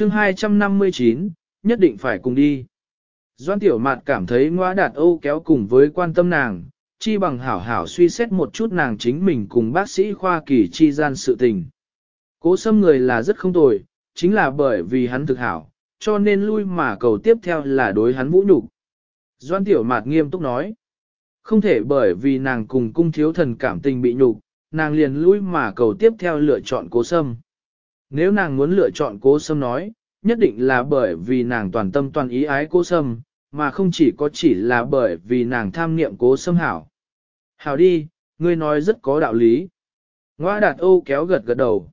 chương 259, nhất định phải cùng đi. Doan tiểu mạt cảm thấy ngoa đạt Âu kéo cùng với quan tâm nàng, chi bằng hảo hảo suy xét một chút nàng chính mình cùng bác sĩ khoa kỳ chi gian sự tình. Cố xâm người là rất không tồi, chính là bởi vì hắn thực hảo, cho nên lui mà cầu tiếp theo là đối hắn vũ nhục. Doan tiểu mạt nghiêm túc nói, không thể bởi vì nàng cùng cung thiếu thần cảm tình bị nhục, nàng liền lui mà cầu tiếp theo lựa chọn cố sâm. Nếu nàng muốn lựa chọn cố sâm nói, nhất định là bởi vì nàng toàn tâm toàn ý ái cố sâm, mà không chỉ có chỉ là bởi vì nàng tham niệm cố sâm hảo. Hảo đi, ngươi nói rất có đạo lý. Ngoa đạt ô kéo gật gật đầu.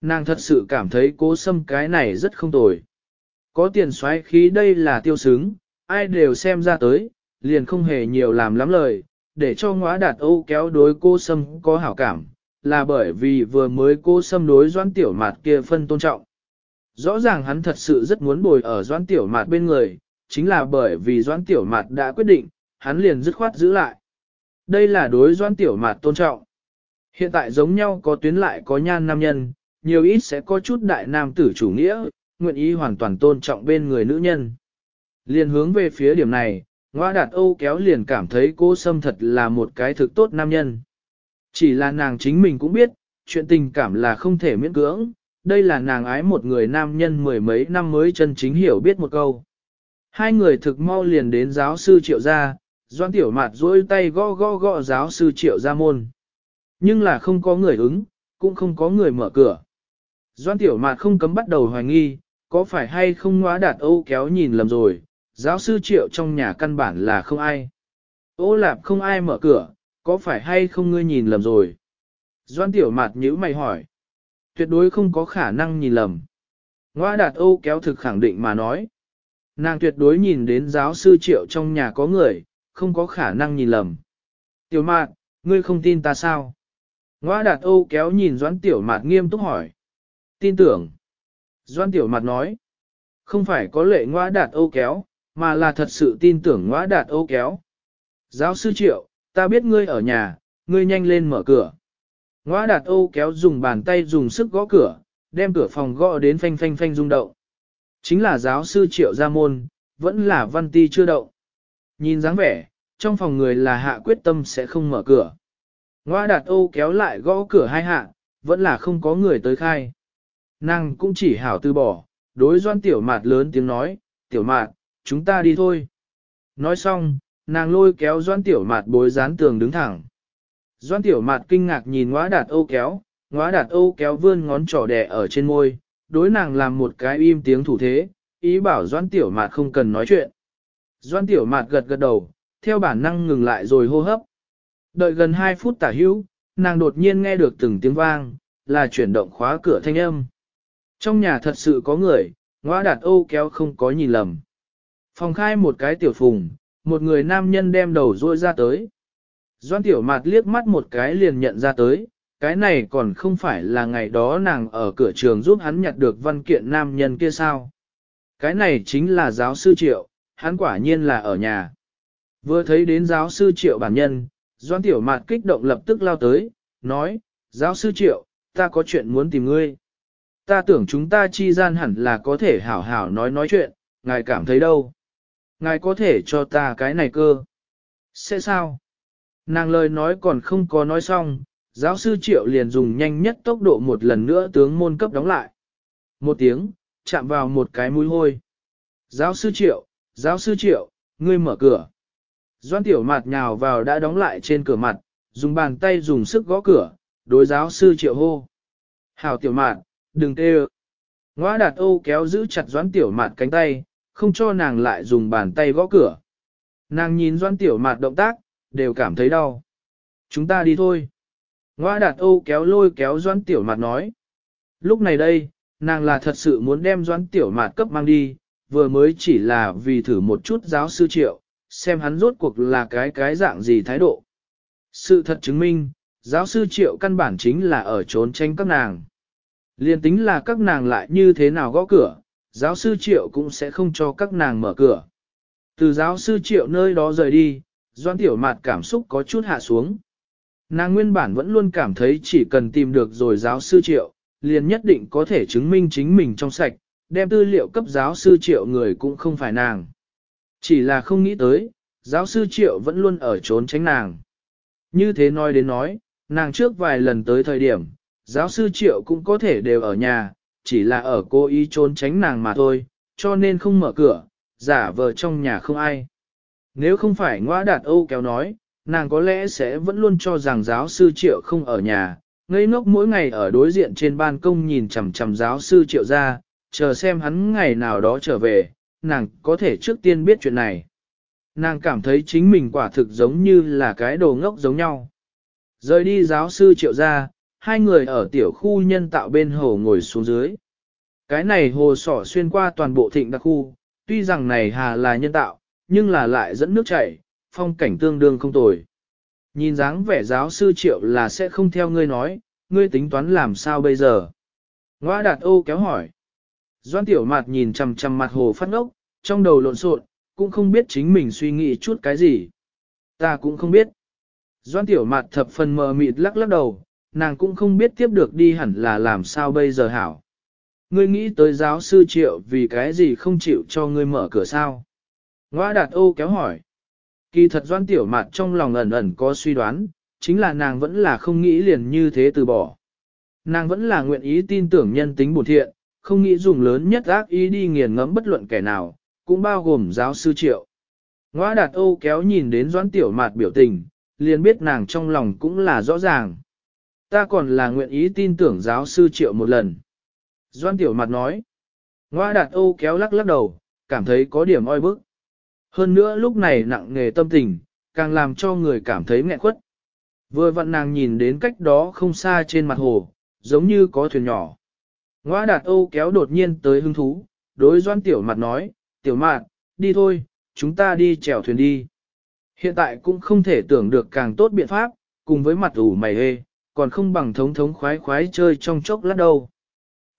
Nàng thật sự cảm thấy cố sâm cái này rất không tồi. Có tiền xoáy khí đây là tiêu xứng, ai đều xem ra tới, liền không hề nhiều làm lắm lời, để cho ngõa đạt ô kéo đối cô sâm có hảo cảm, là bởi vì vừa mới cô sâm đối doãn tiểu mạt kia phân tôn trọng. Rõ ràng hắn thật sự rất muốn bồi ở doãn tiểu mạt bên người, chính là bởi vì doãn tiểu mạt đã quyết định, hắn liền dứt khoát giữ lại. Đây là đối doãn tiểu mạt tôn trọng. Hiện tại giống nhau có tuyến lại có nhan nam nhân, nhiều ít sẽ có chút đại nam tử chủ nghĩa, nguyện ý hoàn toàn tôn trọng bên người nữ nhân. Liền hướng về phía điểm này, Ngoa đạt Âu kéo liền cảm thấy cô Sâm thật là một cái thực tốt nam nhân. Chỉ là nàng chính mình cũng biết, chuyện tình cảm là không thể miễn cưỡng, đây là nàng ái một người nam nhân mười mấy năm mới chân chính hiểu biết một câu. Hai người thực mau liền đến giáo sư triệu gia, doan tiểu mạt duỗi tay gõ gõ gõ giáo sư triệu gia môn. Nhưng là không có người ứng, cũng không có người mở cửa. Doan tiểu mạt không cấm bắt đầu hoài nghi, có phải hay không ngóa đạt Âu kéo nhìn lầm rồi, giáo sư triệu trong nhà căn bản là không ai. Ô lạp không ai mở cửa, có phải hay không ngươi nhìn lầm rồi? Doan tiểu mạt nhữ mày hỏi. Tuyệt đối không có khả năng nhìn lầm. Ngoa đạt Âu kéo thực khẳng định mà nói. Nàng tuyệt đối nhìn đến giáo sư triệu trong nhà có người, không có khả năng nhìn lầm. Tiểu mạt, ngươi không tin ta sao? Ngoa đạt Âu kéo nhìn doãn tiểu mạt nghiêm túc hỏi. Tin tưởng. Doan tiểu mạt nói. Không phải có lệ ngoa đạt Âu kéo, mà là thật sự tin tưởng ngoa đạt ô kéo. Giáo sư triệu, ta biết ngươi ở nhà, ngươi nhanh lên mở cửa. Ngoa đạt ô kéo dùng bàn tay dùng sức gõ cửa, đem cửa phòng gõ đến phanh phanh phanh rung động. Chính là giáo sư triệu gia môn, vẫn là văn ti chưa động. Nhìn dáng vẻ, trong phòng người là hạ quyết tâm sẽ không mở cửa. Ngoa đạt ô kéo lại gõ cửa hai hạ, vẫn là không có người tới khai. Nàng cũng chỉ hảo từ bỏ, đối doan tiểu mạt lớn tiếng nói, tiểu mạt, chúng ta đi thôi. Nói xong, nàng lôi kéo doan tiểu mạt bối dán tường đứng thẳng. Doan tiểu mạt kinh ngạc nhìn ngóa đạt âu kéo, ngóa đạt âu kéo vươn ngón trỏ đẻ ở trên môi, đối nàng làm một cái im tiếng thủ thế, ý bảo doan tiểu mạt không cần nói chuyện. Doan tiểu mạt gật gật đầu, theo bản năng ngừng lại rồi hô hấp. Đợi gần 2 phút tả hữu, nàng đột nhiên nghe được từng tiếng vang, là chuyển động khóa cửa thanh âm. Trong nhà thật sự có người, ngóa đạt âu kéo không có nhìn lầm. Phòng khai một cái tiểu phùng, một người nam nhân đem đầu ruôi ra tới. Doan tiểu mạt liếc mắt một cái liền nhận ra tới, cái này còn không phải là ngày đó nàng ở cửa trường giúp hắn nhặt được văn kiện nam nhân kia sao. Cái này chính là giáo sư triệu, hắn quả nhiên là ở nhà. Vừa thấy đến giáo sư triệu bản nhân, doan tiểu mạt kích động lập tức lao tới, nói, giáo sư triệu, ta có chuyện muốn tìm ngươi. Ta tưởng chúng ta chi gian hẳn là có thể hảo hảo nói nói chuyện, ngài cảm thấy đâu ngài có thể cho ta cái này cơ. Sẽ sao? Nàng lời nói còn không có nói xong, giáo sư triệu liền dùng nhanh nhất tốc độ một lần nữa tướng môn cấp đóng lại. Một tiếng, chạm vào một cái mũi hôi. Giáo sư triệu, giáo sư triệu, ngươi mở cửa. Doan tiểu mặt nhào vào đã đóng lại trên cửa mặt, dùng bàn tay dùng sức gõ cửa, đối giáo sư triệu hô. Hảo tiểu mạt, đừng tê ơ. Ngoa đạt ô kéo giữ chặt doãn tiểu mạt cánh tay, không cho nàng lại dùng bàn tay gõ cửa. Nàng nhìn doan tiểu mạt động tác, đều cảm thấy đau. Chúng ta đi thôi. Ngoa đạt Âu kéo lôi kéo doan tiểu mạt nói. Lúc này đây, nàng là thật sự muốn đem doan tiểu mạt cấp mang đi, vừa mới chỉ là vì thử một chút giáo sư triệu, xem hắn rốt cuộc là cái cái dạng gì thái độ. Sự thật chứng minh, giáo sư triệu căn bản chính là ở trốn tranh các nàng. Liên tính là các nàng lại như thế nào gõ cửa, giáo sư triệu cũng sẽ không cho các nàng mở cửa. Từ giáo sư triệu nơi đó rời đi, doan tiểu mạt cảm xúc có chút hạ xuống. Nàng nguyên bản vẫn luôn cảm thấy chỉ cần tìm được rồi giáo sư triệu, liền nhất định có thể chứng minh chính mình trong sạch, đem tư liệu cấp giáo sư triệu người cũng không phải nàng. Chỉ là không nghĩ tới, giáo sư triệu vẫn luôn ở trốn tránh nàng. Như thế nói đến nói, nàng trước vài lần tới thời điểm, giáo sư triệu cũng có thể đều ở nhà, chỉ là ở cố ý trốn tránh nàng mà thôi, cho nên không mở cửa, giả vờ trong nhà không ai. Nếu không phải ngoa đạt Âu kéo nói, nàng có lẽ sẽ vẫn luôn cho rằng giáo sư triệu không ở nhà, ngây ngốc mỗi ngày ở đối diện trên ban công nhìn chằm chằm giáo sư triệu ra, chờ xem hắn ngày nào đó trở về, nàng có thể trước tiên biết chuyện này. Nàng cảm thấy chính mình quả thực giống như là cái đồ ngốc giống nhau. Rời đi giáo sư triệu ra, hai người ở tiểu khu nhân tạo bên hồ ngồi xuống dưới. Cái này hồ sỏ xuyên qua toàn bộ thịnh đặc khu, tuy rằng này hà là nhân tạo, nhưng là lại dẫn nước chảy, phong cảnh tương đương không tồi. Nhìn dáng vẻ giáo sư triệu là sẽ không theo ngươi nói, ngươi tính toán làm sao bây giờ. Ngoa đạt ô kéo hỏi. Doan tiểu mặt nhìn chằm chằm mặt hồ phát ngốc, trong đầu lộn xộn, cũng không biết chính mình suy nghĩ chút cái gì. Ta cũng không biết. Doan tiểu mặt thập phần mờ mịt lắc lắc đầu, nàng cũng không biết tiếp được đi hẳn là làm sao bây giờ hảo. Ngươi nghĩ tới giáo sư triệu vì cái gì không chịu cho ngươi mở cửa sao? Ngoa đạt ô kéo hỏi. Kỳ thật doan tiểu mạt trong lòng ẩn ẩn có suy đoán, chính là nàng vẫn là không nghĩ liền như thế từ bỏ. Nàng vẫn là nguyện ý tin tưởng nhân tính bổn thiện, không nghĩ dùng lớn nhất ác ý đi nghiền ngẫm bất luận kẻ nào, cũng bao gồm giáo sư triệu. Ngoa đạt ô kéo nhìn đến doãn tiểu mạt biểu tình, liền biết nàng trong lòng cũng là rõ ràng. Ta còn là nguyện ý tin tưởng giáo sư triệu một lần. Doan tiểu mặt nói. Ngoa đạt ô kéo lắc lắc đầu, cảm thấy có điểm oi bức. Hơn nữa lúc này nặng nghề tâm tình, càng làm cho người cảm thấy nghẹn quất. Vừa vặn nàng nhìn đến cách đó không xa trên mặt hồ, giống như có thuyền nhỏ. Ngoa đạt ô kéo đột nhiên tới hứng thú, đối doan tiểu mặt nói, tiểu mặt, đi thôi, chúng ta đi chèo thuyền đi. Hiện tại cũng không thể tưởng được càng tốt biện pháp, cùng với mặt ủ mày hê, còn không bằng thống thống khoái khoái chơi trong chốc lát đâu.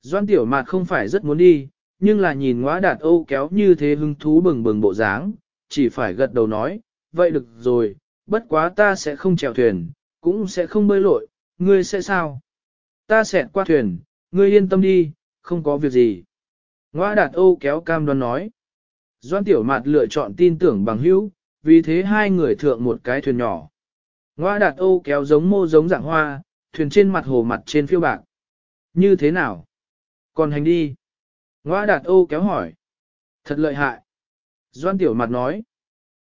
Doan tiểu mạt không phải rất muốn đi, nhưng là nhìn ngõ đạt âu kéo như thế hứng thú bừng bừng bộ dáng, chỉ phải gật đầu nói, vậy được rồi, bất quá ta sẽ không chèo thuyền, cũng sẽ không bơi lội, ngươi sẽ sao? Ta sẽ qua thuyền, ngươi yên tâm đi, không có việc gì. Ngoa đạt âu kéo cam đoan nói. Doan tiểu mạt lựa chọn tin tưởng bằng hữu, vì thế hai người thượng một cái thuyền nhỏ. Ngoa đạt âu kéo giống mô giống dạng hoa, thuyền trên mặt hồ mặt trên phiêu bạc. Như thế nào? Còn hành đi. Ngoa đạt âu kéo hỏi. Thật lợi hại. Doan tiểu mặt nói.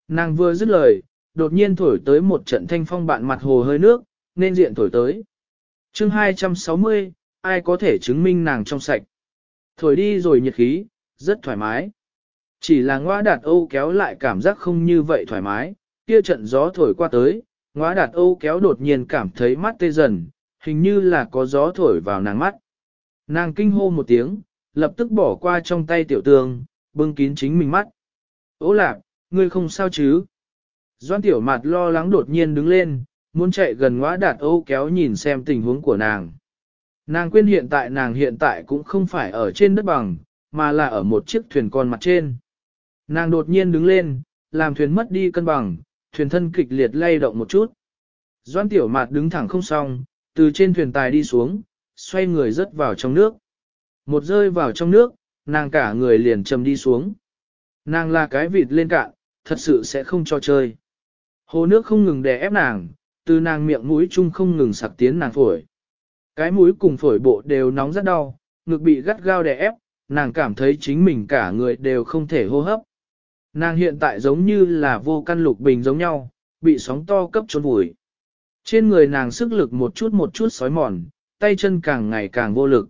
Nàng vừa dứt lời, đột nhiên thổi tới một trận thanh phong bạn mặt hồ hơi nước, nên diện thổi tới. chương 260, ai có thể chứng minh nàng trong sạch. Thổi đi rồi nhiệt khí, rất thoải mái. Chỉ là ngoa đạt âu kéo lại cảm giác không như vậy thoải mái, kia trận gió thổi qua tới, Ngóa đạt âu kéo đột nhiên cảm thấy mắt tê dần, hình như là có gió thổi vào nàng mắt. Nàng kinh hô một tiếng, lập tức bỏ qua trong tay tiểu tường, bưng kín chính mình mắt. Ô lạc, ngươi không sao chứ? Doan tiểu mặt lo lắng đột nhiên đứng lên, muốn chạy gần ngóa đạt âu kéo nhìn xem tình huống của nàng. Nàng quên hiện tại nàng hiện tại cũng không phải ở trên đất bằng, mà là ở một chiếc thuyền con mặt trên. Nàng đột nhiên đứng lên, làm thuyền mất đi cân bằng, thuyền thân kịch liệt lay động một chút. Doan tiểu mạt đứng thẳng không xong, từ trên thuyền tài đi xuống, xoay người rớt vào trong nước. Một rơi vào trong nước, nàng cả người liền chầm đi xuống. Nàng là cái vịt lên cạn, thật sự sẽ không cho chơi. Hồ nước không ngừng đè ép nàng, từ nàng miệng mũi chung không ngừng sặc tiến nàng phổi. Cái mũi cùng phổi bộ đều nóng rất đau, ngực bị gắt gao đè ép, nàng cảm thấy chính mình cả người đều không thể hô hấp. Nàng hiện tại giống như là vô căn lục bình giống nhau, bị sóng to cấp trốn vùi. Trên người nàng sức lực một chút một chút sói mòn, tay chân càng ngày càng vô lực.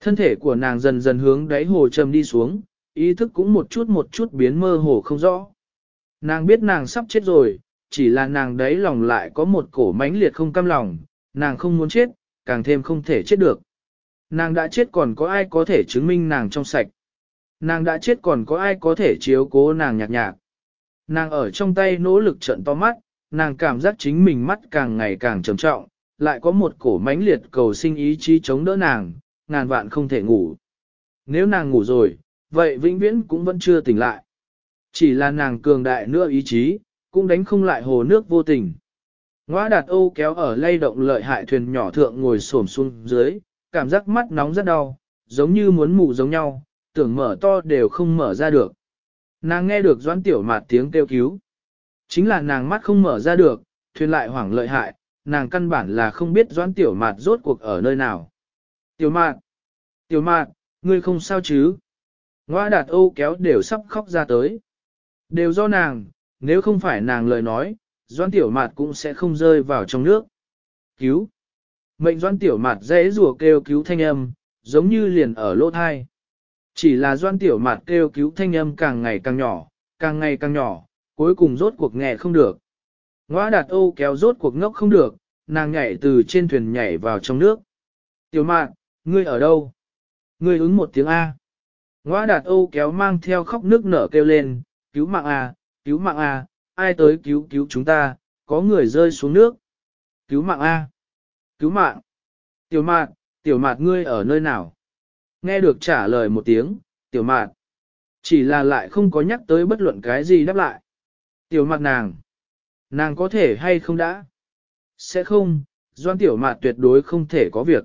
Thân thể của nàng dần dần hướng đáy hồ trầm đi xuống, ý thức cũng một chút một chút biến mơ hồ không rõ. Nàng biết nàng sắp chết rồi, chỉ là nàng đấy lòng lại có một cổ mãnh liệt không cam lòng, nàng không muốn chết, càng thêm không thể chết được. Nàng đã chết còn có ai có thể chứng minh nàng trong sạch. Nàng đã chết còn có ai có thể chiếu cố nàng nhạc nhạc. Nàng ở trong tay nỗ lực trận to mắt, nàng cảm giác chính mình mắt càng ngày càng trầm trọng, lại có một cổ mãnh liệt cầu sinh ý chí chống đỡ nàng, ngàn vạn không thể ngủ. Nếu nàng ngủ rồi, vậy vĩnh viễn cũng vẫn chưa tỉnh lại. Chỉ là nàng cường đại nữa ý chí, cũng đánh không lại hồ nước vô tình. Ngoa đạt Âu kéo ở lay động lợi hại thuyền nhỏ thượng ngồi xổm xuống dưới, cảm giác mắt nóng rất đau, giống như muốn mù giống nhau, tưởng mở to đều không mở ra được. Nàng nghe được doãn tiểu mạt tiếng kêu cứu. Chính là nàng mắt không mở ra được, thuyền lại hoảng lợi hại, nàng căn bản là không biết doãn tiểu mạt rốt cuộc ở nơi nào. Tiểu mạt, tiểu mạt, ngươi không sao chứ? Ngoa đạt ô kéo đều sắp khóc ra tới. Đều do nàng, nếu không phải nàng lời nói, doãn tiểu mạt cũng sẽ không rơi vào trong nước. Cứu! Mệnh doãn tiểu mạt dễ rùa kêu cứu thanh âm, giống như liền ở lỗ thai. Chỉ là doan tiểu mạt kêu cứu thanh âm càng ngày càng nhỏ, càng ngày càng nhỏ, cuối cùng rốt cuộc nghe không được. Ngoa đạt ô kéo rốt cuộc ngốc không được, nàng nhảy từ trên thuyền nhảy vào trong nước. Tiểu mạn, ngươi ở đâu? Ngươi ứng một tiếng A. Ngoa đạt ô kéo mang theo khóc nước nở kêu lên, cứu mạng A, cứu mạng A, ai tới cứu cứu chúng ta, có người rơi xuống nước. Cứu mạng A. Cứu mạng. Tiểu mạn, tiểu mạn ngươi ở nơi nào? Nghe được trả lời một tiếng, tiểu mạn. Chỉ là lại không có nhắc tới bất luận cái gì đáp lại. Tiểu mạn nàng. Nàng có thể hay không đã? Sẽ không, doan tiểu mạt tuyệt đối không thể có việc.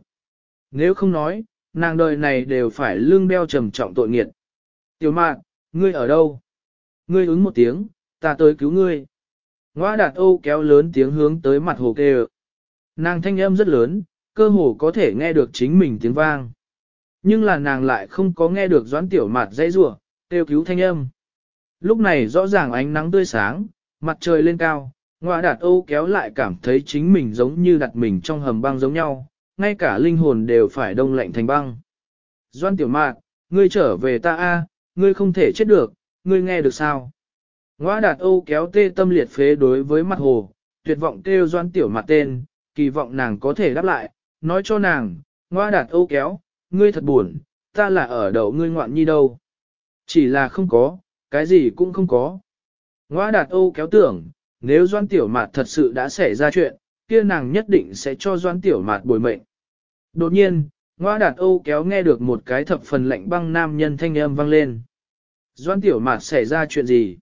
Nếu không nói, nàng đời này đều phải lương đeo trầm trọng tội nghiệt. Tiểu mạt, ngươi ở đâu? Ngươi ứng một tiếng, ta tới cứu ngươi. Ngoa đạt âu kéo lớn tiếng hướng tới mặt hồ kêu. Nàng thanh âm rất lớn, cơ hồ có thể nghe được chính mình tiếng vang. Nhưng là nàng lại không có nghe được doãn tiểu mạt dãy rủa kêu cứu thanh âm. Lúc này rõ ràng ánh nắng tươi sáng, mặt trời lên cao, Ngoại đạt Âu kéo lại cảm thấy chính mình giống như đặt mình trong hầm băng giống nhau, ngay cả linh hồn đều phải đông lạnh thành băng. Doan tiểu mạt, ngươi trở về ta a, ngươi không thể chết được, ngươi nghe được sao? Ngoa đạt Âu kéo tê tâm liệt phế đối với mặt hồ, tuyệt vọng kêu doan tiểu mặt tên, kỳ vọng nàng có thể đáp lại, nói cho nàng, ngoa đạt Âu kéo, ngươi thật buồn, ta là ở đầu ngươi ngoạn nhi đâu. Chỉ là không có, cái gì cũng không có. Ngoa đạt Âu kéo tưởng, nếu Doan Tiểu Mạt thật sự đã xảy ra chuyện, kia nàng nhất định sẽ cho Doan Tiểu Mạt bồi mệnh. Đột nhiên, Ngoa Đạt Âu kéo nghe được một cái thập phần lạnh băng nam nhân thanh âm vang lên. Doan Tiểu Mạt xảy ra chuyện gì?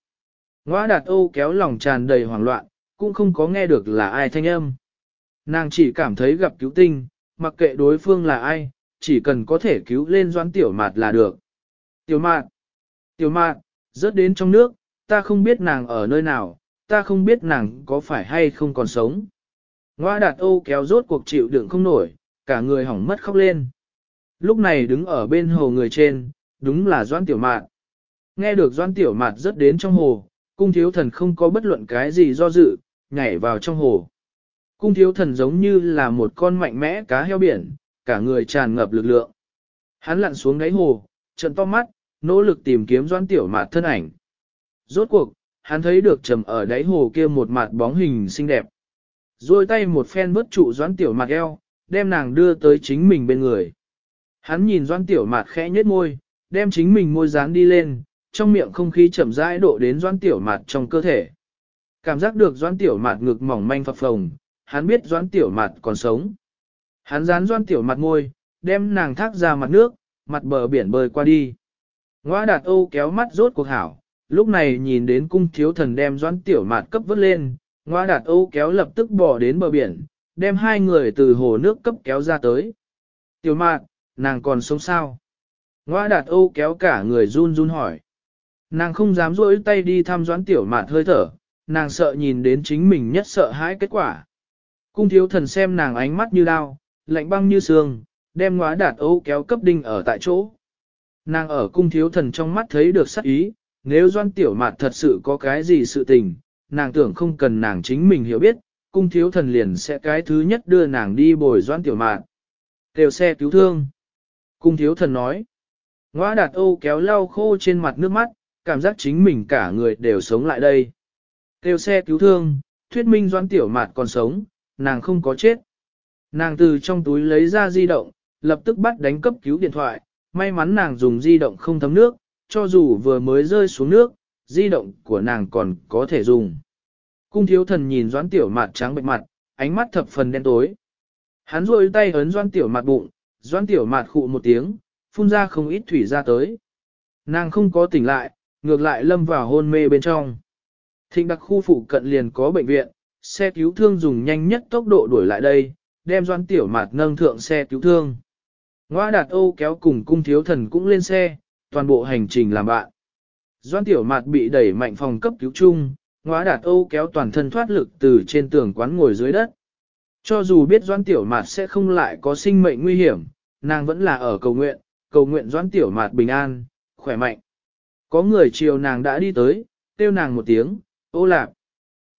Ngoa Đạt Âu kéo lòng tràn đầy hoảng loạn, cũng không có nghe được là ai thanh âm. Nàng chỉ cảm thấy gặp cứu tinh, mặc kệ đối phương là ai, chỉ cần có thể cứu lên Doan Tiểu Mạt là được. Tiểu Mạt! Tiểu Mạt! Rớt đến trong nước, ta không biết nàng ở nơi nào, ta không biết nàng có phải hay không còn sống. Ngoa đạt ô kéo rốt cuộc chịu đựng không nổi, cả người hỏng mất khóc lên. Lúc này đứng ở bên hồ người trên, đúng là Doan Tiểu Mạt. Nghe được Doan Tiểu Mạt rất đến trong hồ, cung thiếu thần không có bất luận cái gì do dự, nhảy vào trong hồ. Cung thiếu thần giống như là một con mạnh mẽ cá heo biển, cả người tràn ngập lực lượng. Hắn lặn xuống đáy hồ, trận to mắt, nỗ lực tìm kiếm Doan Tiểu Mạt thân ảnh. Rốt cuộc, hắn thấy được trầm ở đáy hồ kia một mặt bóng hình xinh đẹp. Rồi tay một phen vớt trụ doãn tiểu Mạt eo, đem nàng đưa tới chính mình bên người. Hắn nhìn doãn tiểu Mạt khẽ nhếch môi, đem chính mình môi dán đi lên, trong miệng không khí chậm rãi độ đến doãn tiểu Mạt trong cơ thể. Cảm giác được doãn tiểu Mạt ngực mỏng manh phập phồng, hắn biết doãn tiểu Mạt còn sống. Hắn dán doan tiểu mặt môi, đem nàng thác ra mặt nước, mặt bờ biển bơi qua đi. Ngoa đạt ô kéo mắt rốt cuộc hảo, Lúc này nhìn đến cung thiếu thần đem doan tiểu mạt cấp vớt lên, ngoa đạt âu kéo lập tức bỏ đến bờ biển, đem hai người từ hồ nước cấp kéo ra tới. Tiểu mạt, nàng còn sống sao? Ngoa đạt âu kéo cả người run run hỏi. Nàng không dám rỗi tay đi thăm doãn tiểu mạt hơi thở, nàng sợ nhìn đến chính mình nhất sợ hãi kết quả. Cung thiếu thần xem nàng ánh mắt như đao, lạnh băng như xương, đem ngóa đạt âu kéo cấp đinh ở tại chỗ. Nàng ở cung thiếu thần trong mắt thấy được sắc ý, nếu doan tiểu mạt thật sự có cái gì sự tình, nàng tưởng không cần nàng chính mình hiểu biết, cung thiếu thần liền sẽ cái thứ nhất đưa nàng đi bồi doan tiểu mạt. Kêu xe cứu thương. Cung thiếu thần nói. Ngoa đạt ô kéo lau khô trên mặt nước mắt, cảm giác chính mình cả người đều sống lại đây. Kêu xe cứu thương, thuyết minh doan tiểu mạt còn sống, nàng không có chết. Nàng từ trong túi lấy ra di động, lập tức bắt đánh cấp cứu điện thoại, may mắn nàng dùng di động không thấm nước, cho dù vừa mới rơi xuống nước, di động của nàng còn có thể dùng. Cung thiếu thần nhìn doãn tiểu mặt trắng bệch mặt, ánh mắt thập phần đen tối. Hắn rôi tay ấn doãn tiểu mặt bụng, doãn tiểu mặt khụ một tiếng, phun ra không ít thủy ra tới. Nàng không có tỉnh lại, ngược lại lâm vào hôn mê bên trong. Thịnh đặc khu phụ cận liền có bệnh viện, xe cứu thương dùng nhanh nhất tốc độ đuổi lại đây, đem doãn tiểu mạt nâng thượng xe cứu thương. Ngoa đạt ô kéo cùng cung thiếu thần cũng lên xe, toàn bộ hành trình làm bạn. Doan tiểu mạt bị đẩy mạnh phòng cấp cứu chung, ngoa đạt Âu kéo toàn thân thoát lực từ trên tường quán ngồi dưới đất. Cho dù biết Doan tiểu mạt sẽ không lại có sinh mệnh nguy hiểm, nàng vẫn là ở cầu nguyện, cầu nguyện Doan tiểu mạt bình an, khỏe mạnh. Có người chiều nàng đã đi tới, kêu nàng một tiếng, ô lạp.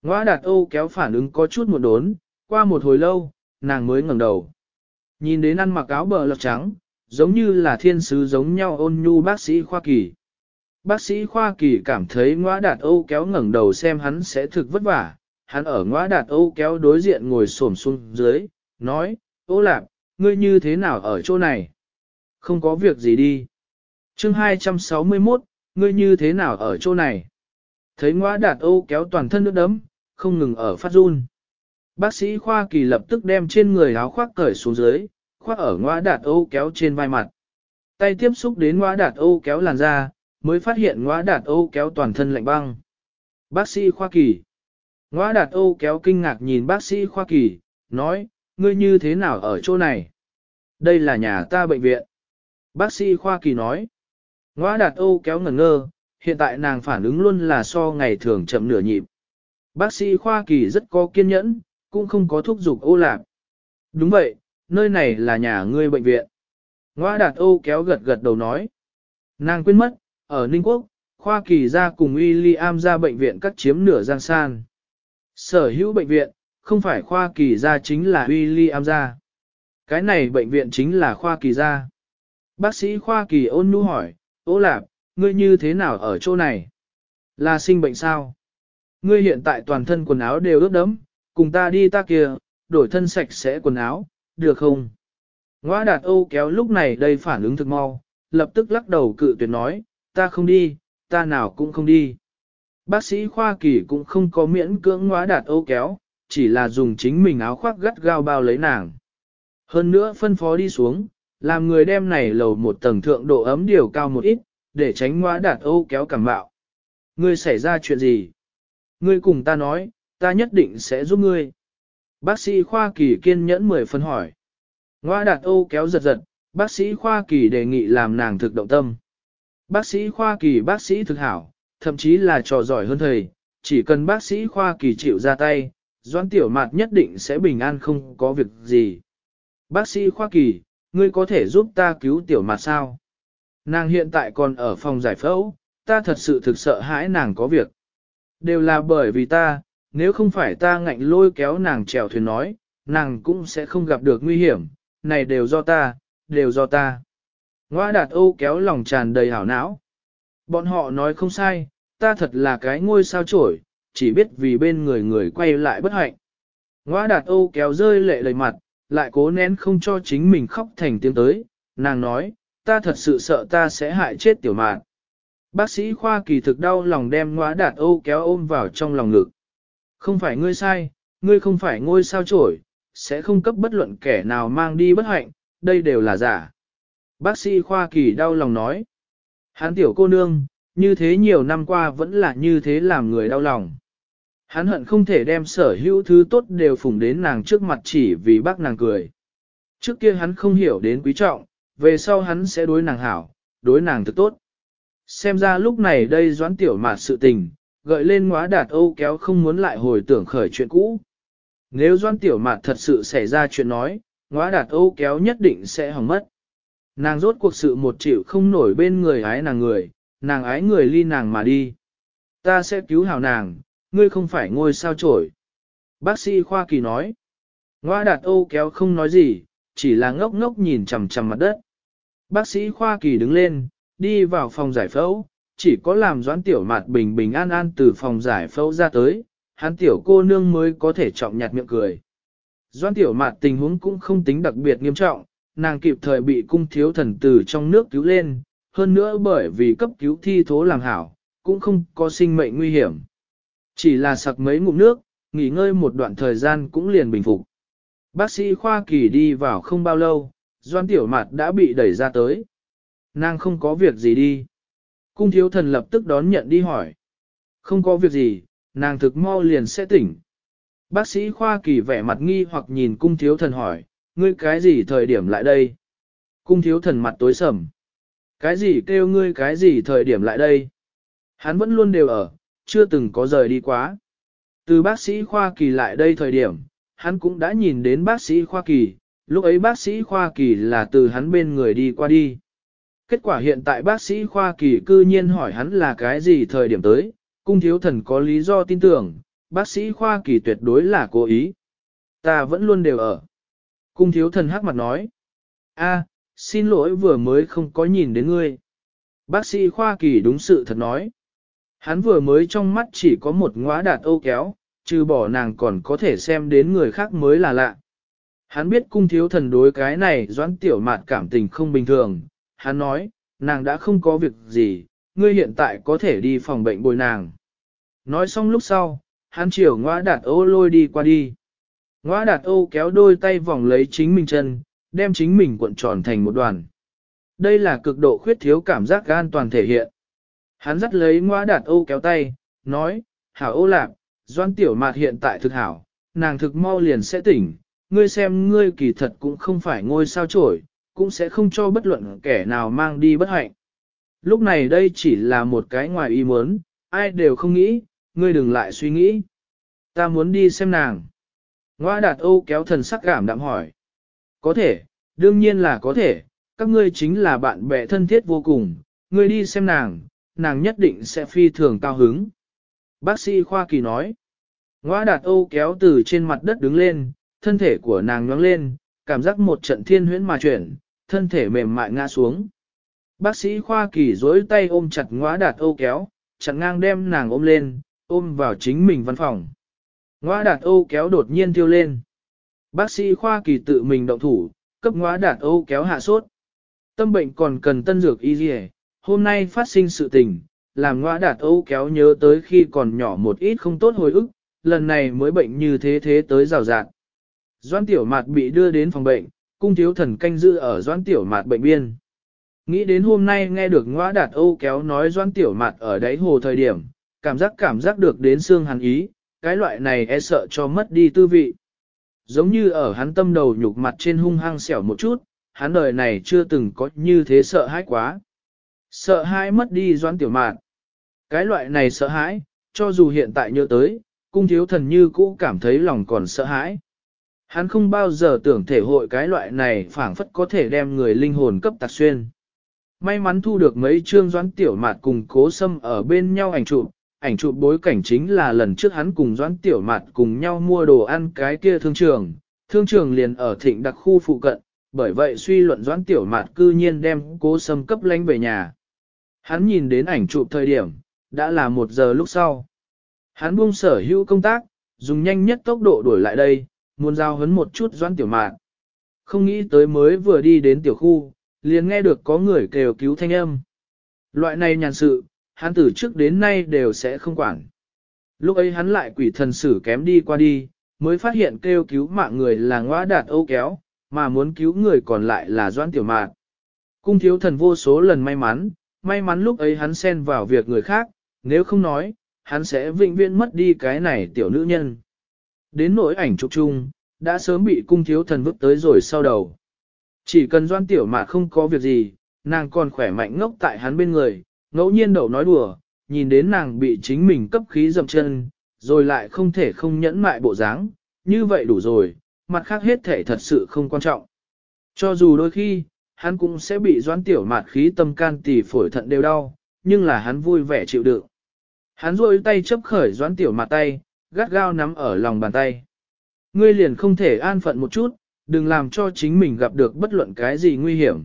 Ngoa đạt Âu kéo phản ứng có chút một đốn, qua một hồi lâu, nàng mới ngẩng đầu. Nhìn đến ăn mặc áo bờ lọc trắng, giống như là thiên sứ giống nhau ôn nhu bác sĩ khoa kỳ. Bác sĩ khoa kỳ cảm thấy ngõa đạt Âu kéo ngẩng đầu xem hắn sẽ thực vất vả, hắn ở ngõa đạt Âu kéo đối diện ngồi xổm xuống dưới, nói, ô lạp, ngươi như thế nào ở chỗ này? Không có việc gì đi. chương 261, ngươi như thế nào ở chỗ này? Thấy ngõa đạt Âu kéo toàn thân nước đấm, không ngừng ở phát run. Bác sĩ khoa kỳ lập tức đem trên người áo khoác cởi xuống dưới, khoác ở ngoa đạt Âu kéo trên vai mặt. Tay tiếp xúc đến ngoa đạt Âu kéo làn da, mới phát hiện ngoa đạt Âu kéo toàn thân lạnh băng. Bác sĩ khoa kỳ. Ngoa đạt Âu kéo kinh ngạc nhìn bác sĩ khoa kỳ, nói, ngươi như thế nào ở chỗ này? Đây là nhà ta bệnh viện. Bác sĩ khoa kỳ nói. Ngoa đạt Âu kéo ngẩn ngơ, hiện tại nàng phản ứng luôn là so ngày thường chậm nửa nhịp. Bác sĩ khoa kỳ rất có kiên nhẫn, cũng không có thúc giục ô lạc. Đúng vậy, nơi này là nhà ngươi bệnh viện. Ngoa đạt ô kéo gật gật đầu nói. Nàng quên mất, ở Ninh Quốc, khoa kỳ ra cùng William ra bệnh viện cắt chiếm nửa giang san. Sở hữu bệnh viện, không phải khoa kỳ ra chính là William ra. Cái này bệnh viện chính là khoa kỳ ra. Bác sĩ khoa kỳ ôn nhu hỏi, ô lạp, ngươi như thế nào ở chỗ này? Là sinh bệnh sao? Ngươi hiện tại toàn thân quần áo đều ướt đẫm, cùng ta đi ta kia, đổi thân sạch sẽ quần áo, được không? Ngoa đạt Âu kéo lúc này đây phản ứng thực mau, lập tức lắc đầu cự tuyệt nói, ta không đi, ta nào cũng không đi. Bác sĩ Khoa Kỳ cũng không có miễn cưỡng ngoa đạt Âu kéo, chỉ là dùng chính mình áo khoác gắt gao bao lấy nàng. Hơn nữa phân phó đi xuống, làm người đem này lầu một tầng thượng độ ấm điều cao một ít, để tránh ngoa đạt Âu kéo cảm bạo. Ngươi xảy ra chuyện gì? Ngươi cùng ta nói, ta nhất định sẽ giúp ngươi. Bác sĩ Khoa Kỳ kiên nhẫn mười phân hỏi. Ngoa đạt Âu kéo giật giật, bác sĩ Khoa Kỳ đề nghị làm nàng thực động tâm. Bác sĩ Khoa Kỳ bác sĩ thực hảo, thậm chí là trò giỏi hơn thầy, chỉ cần bác sĩ Khoa Kỳ chịu ra tay, Doan Tiểu Mạt nhất định sẽ bình an không có việc gì. Bác sĩ Khoa Kỳ, ngươi có thể giúp ta cứu Tiểu Mạt sao? Nàng hiện tại còn ở phòng giải phẫu, ta thật sự thực sợ hãi nàng có việc. Đều là bởi vì ta, nếu không phải ta ngạnh lôi kéo nàng trèo thuyền nói, nàng cũng sẽ không gặp được nguy hiểm, này đều do ta, đều do ta. Ngoa đạt Âu kéo lòng tràn đầy hảo não. Bọn họ nói không sai, ta thật là cái ngôi sao trổi, chỉ biết vì bên người người quay lại bất hạnh. Ngoa đạt Âu kéo rơi lệ đầy mặt, lại cố nén không cho chính mình khóc thành tiếng tới, nàng nói, ta thật sự sợ ta sẽ hại chết tiểu mạn. Bác sĩ khoa kỳ thực đau lòng đem ngõa đạt Âu kéo ôm vào trong lòng ngực. Không phải ngươi sai, ngươi không phải ngôi sao trổi, sẽ không cấp bất luận kẻ nào mang đi bất hạnh, đây đều là giả. Bác sĩ khoa kỳ đau lòng nói. Hắn tiểu cô nương, như thế nhiều năm qua vẫn là như thế làm người đau lòng. Hắn hận không thể đem sở hữu thứ tốt đều phủng đến nàng trước mặt chỉ vì bác nàng cười. Trước kia hắn không hiểu đến quý trọng, về sau hắn sẽ đối nàng hảo, đối nàng thật tốt. Xem ra lúc này đây doãn tiểu mạt sự tình, gợi lên ngóa đạt Âu kéo không muốn lại hồi tưởng khởi chuyện cũ. Nếu doan tiểu mạt thật sự xảy ra chuyện nói, ngóa đạt Âu kéo nhất định sẽ hỏng mất. Nàng rốt cuộc sự một triệu không nổi bên người ái nàng người, nàng ái người ly nàng mà đi. Ta sẽ cứu hảo nàng, ngươi không phải ngôi sao trổi. Bác sĩ Khoa Kỳ nói. Ngoa đạt Âu kéo không nói gì, chỉ là ngốc ngốc nhìn chằm chằm mặt đất. Bác sĩ Khoa Kỳ đứng lên, đi vào phòng giải phẫu, chỉ có làm doãn tiểu mạt bình bình an an từ phòng giải phẫu ra tới, hắn tiểu cô nương mới có thể trọng nhạt miệng cười. Doãn tiểu mạt tình huống cũng không tính đặc biệt nghiêm trọng, nàng kịp thời bị cung thiếu thần tử trong nước cứu lên, hơn nữa bởi vì cấp cứu thi thố làm hảo, cũng không có sinh mệnh nguy hiểm. Chỉ là sặc mấy ngụm nước, nghỉ ngơi một đoạn thời gian cũng liền bình phục. Bác sĩ Khoa Kỳ đi vào không bao lâu, Doan Tiểu Mạt đã bị đẩy ra tới. Nàng không có việc gì đi. Cung thiếu thần lập tức đón nhận đi hỏi. Không có việc gì, nàng thực mau liền sẽ tỉnh. Bác sĩ Khoa Kỳ vẻ mặt nghi hoặc nhìn cung thiếu thần hỏi, ngươi cái gì thời điểm lại đây? Cung thiếu thần mặt tối sầm. Cái gì kêu ngươi cái gì thời điểm lại đây? Hắn vẫn luôn đều ở, chưa từng có rời đi quá. Từ bác sĩ Khoa Kỳ lại đây thời điểm, hắn cũng đã nhìn đến bác sĩ Khoa Kỳ, lúc ấy bác sĩ Khoa Kỳ là từ hắn bên người đi qua đi. Kết quả hiện tại bác sĩ Khoa Kỳ cư nhiên hỏi hắn là cái gì thời điểm tới, cung thiếu thần có lý do tin tưởng, bác sĩ Khoa Kỳ tuyệt đối là cố ý. Ta vẫn luôn đều ở. Cung thiếu thần hắc mặt nói. a, xin lỗi vừa mới không có nhìn đến ngươi. Bác sĩ Khoa Kỳ đúng sự thật nói. Hắn vừa mới trong mắt chỉ có một ngõa đạt âu kéo, trừ bỏ nàng còn có thể xem đến người khác mới là lạ. Hắn biết cung thiếu thần đối cái này doãn tiểu mạt cảm tình không bình thường. Hắn nói, nàng đã không có việc gì, ngươi hiện tại có thể đi phòng bệnh bồi nàng. Nói xong lúc sau, hắn chiều ngõa đạt âu lôi đi qua đi. Ngõa đạt âu kéo đôi tay vòng lấy chính mình chân, đem chính mình cuộn tròn thành một đoàn. Đây là cực độ khuyết thiếu cảm giác an toàn thể hiện. Hắn dắt lấy ngõa đạt âu kéo tay, nói, hảo ô lạc, doan tiểu mạt hiện tại thực hảo, nàng thực mau liền sẽ tỉnh, ngươi xem ngươi kỳ thật cũng không phải ngôi sao trổi, cũng sẽ không cho bất luận kẻ nào mang đi bất hạnh. Lúc này đây chỉ là một cái ngoài ý muốn, ai đều không nghĩ, ngươi đừng lại suy nghĩ. Ta muốn đi xem nàng. Ngoa đạt Âu kéo thần sắc cảm đạm hỏi. Có thể, đương nhiên là có thể, các ngươi chính là bạn bè thân thiết vô cùng, ngươi đi xem nàng, nàng nhất định sẽ phi thường cao hứng. Bác sĩ Khoa Kỳ nói. Ngoa đạt Âu kéo từ trên mặt đất đứng lên, thân thể của nàng nhoáng lên, cảm giác một trận thiên huyễn mà chuyển, thân thể mềm mại ngã xuống. Bác sĩ Khoa Kỳ dối tay ôm chặt ngõa đạt Âu kéo, chặn ngang đem nàng ôm lên, ôm vào chính mình văn phòng. Ngoa đạt Âu kéo đột nhiên tiêu lên. Bác sĩ Khoa Kỳ tự mình động thủ, cấp ngoa đạt Âu kéo hạ sốt. Tâm bệnh còn cần tân dược y dì hôm nay phát sinh sự tình, làm ngoa đạt Âu kéo nhớ tới khi còn nhỏ một ít không tốt hồi ức, lần này mới bệnh như thế thế tới rào rạt. Doan tiểu mạt bị đưa đến phòng bệnh, cung thiếu thần canh giữ ở Doãn tiểu mạt bệnh biên. Nghĩ đến hôm nay nghe được ngõa đạt Âu kéo nói Doãn tiểu mạt ở đáy hồ thời điểm, cảm giác cảm giác được đến xương hắn ý, cái loại này e sợ cho mất đi tư vị. Giống như ở hắn tâm đầu nhục mặt trên hung hăng xẻo một chút, hắn đời này chưa từng có như thế sợ hãi quá. Sợ hãi mất đi Doãn tiểu mạt. Cái loại này sợ hãi, cho dù hiện tại nhớ tới, cung thiếu thần như cũ cảm thấy lòng còn sợ hãi. Hắn không bao giờ tưởng thể hội cái loại này phảng phất có thể đem người linh hồn cấp tạc xuyên. May mắn thu được mấy chương doãn tiểu mạt cùng cố sâm ở bên nhau ảnh chụp, ảnh chụp bối cảnh chính là lần trước hắn cùng doãn tiểu mạt cùng nhau mua đồ ăn cái kia thương trường, thương trường liền ở thịnh đặc khu phụ cận, bởi vậy suy luận doãn tiểu mạt cư nhiên đem cố sâm cấp lánh về nhà. Hắn nhìn đến ảnh chụp thời điểm, đã là một giờ lúc sau. Hắn buông sở hữu công tác, dùng nhanh nhất tốc độ đuổi lại đây, muốn giao hấn một chút doãn tiểu mạn. Không nghĩ tới mới vừa đi đến tiểu khu, liền nghe được có người kêu cứu thanh âm. Loại này nhàn sự, hắn từ trước đến nay đều sẽ không quản. Lúc ấy hắn lại quỷ thần sử kém đi qua đi, mới phát hiện kêu cứu mạng người là ngõa đạt âu kéo, mà muốn cứu người còn lại là doãn tiểu mạn. Cung thiếu thần vô số lần may mắn, may mắn lúc ấy hắn xen vào việc người khác, nếu không nói, hắn sẽ vĩnh viễn mất đi cái này tiểu nữ nhân. Đến nỗi ảnh chụp chung, đã sớm bị cung thiếu thần vứt tới rồi sau đầu. Chỉ cần doan tiểu mà không có việc gì, nàng còn khỏe mạnh ngốc tại hắn bên người, ngẫu nhiên đầu nói đùa, nhìn đến nàng bị chính mình cấp khí dậm chân, rồi lại không thể không nhẫn mại bộ dáng, như vậy đủ rồi, mặt khác hết thể thật sự không quan trọng. Cho dù đôi khi, hắn cũng sẽ bị doan tiểu mạt khí tâm can tỳ phổi thận đều đau, nhưng là hắn vui vẻ chịu đựng. Hắn rôi tay chấp khởi doan tiểu mạt tay, gắt gao nắm ở lòng bàn tay. Ngươi liền không thể an phận một chút, đừng làm cho chính mình gặp được bất luận cái gì nguy hiểm.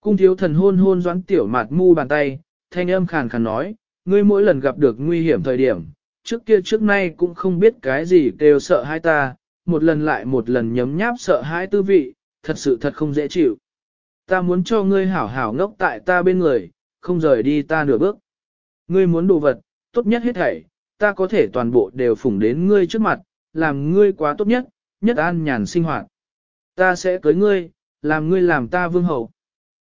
Cung thiếu thần hôn hôn doãn tiểu mạt mu bàn tay, thanh âm khàn khàn nói, ngươi mỗi lần gặp được nguy hiểm thời điểm, trước kia trước nay cũng không biết cái gì đều sợ hai ta, một lần lại một lần nhấm nháp sợ hai tư vị, thật sự thật không dễ chịu. Ta muốn cho ngươi hảo hảo ngốc tại ta bên người, không rời đi ta nửa bước. Ngươi muốn đồ vật, tốt nhất hết thảy, ta có thể toàn bộ đều phủng đến ngươi trước mặt, làm ngươi quá tốt nhất, nhất an nhàn sinh hoạt. Ta sẽ cưới ngươi, làm ngươi làm ta vương hậu.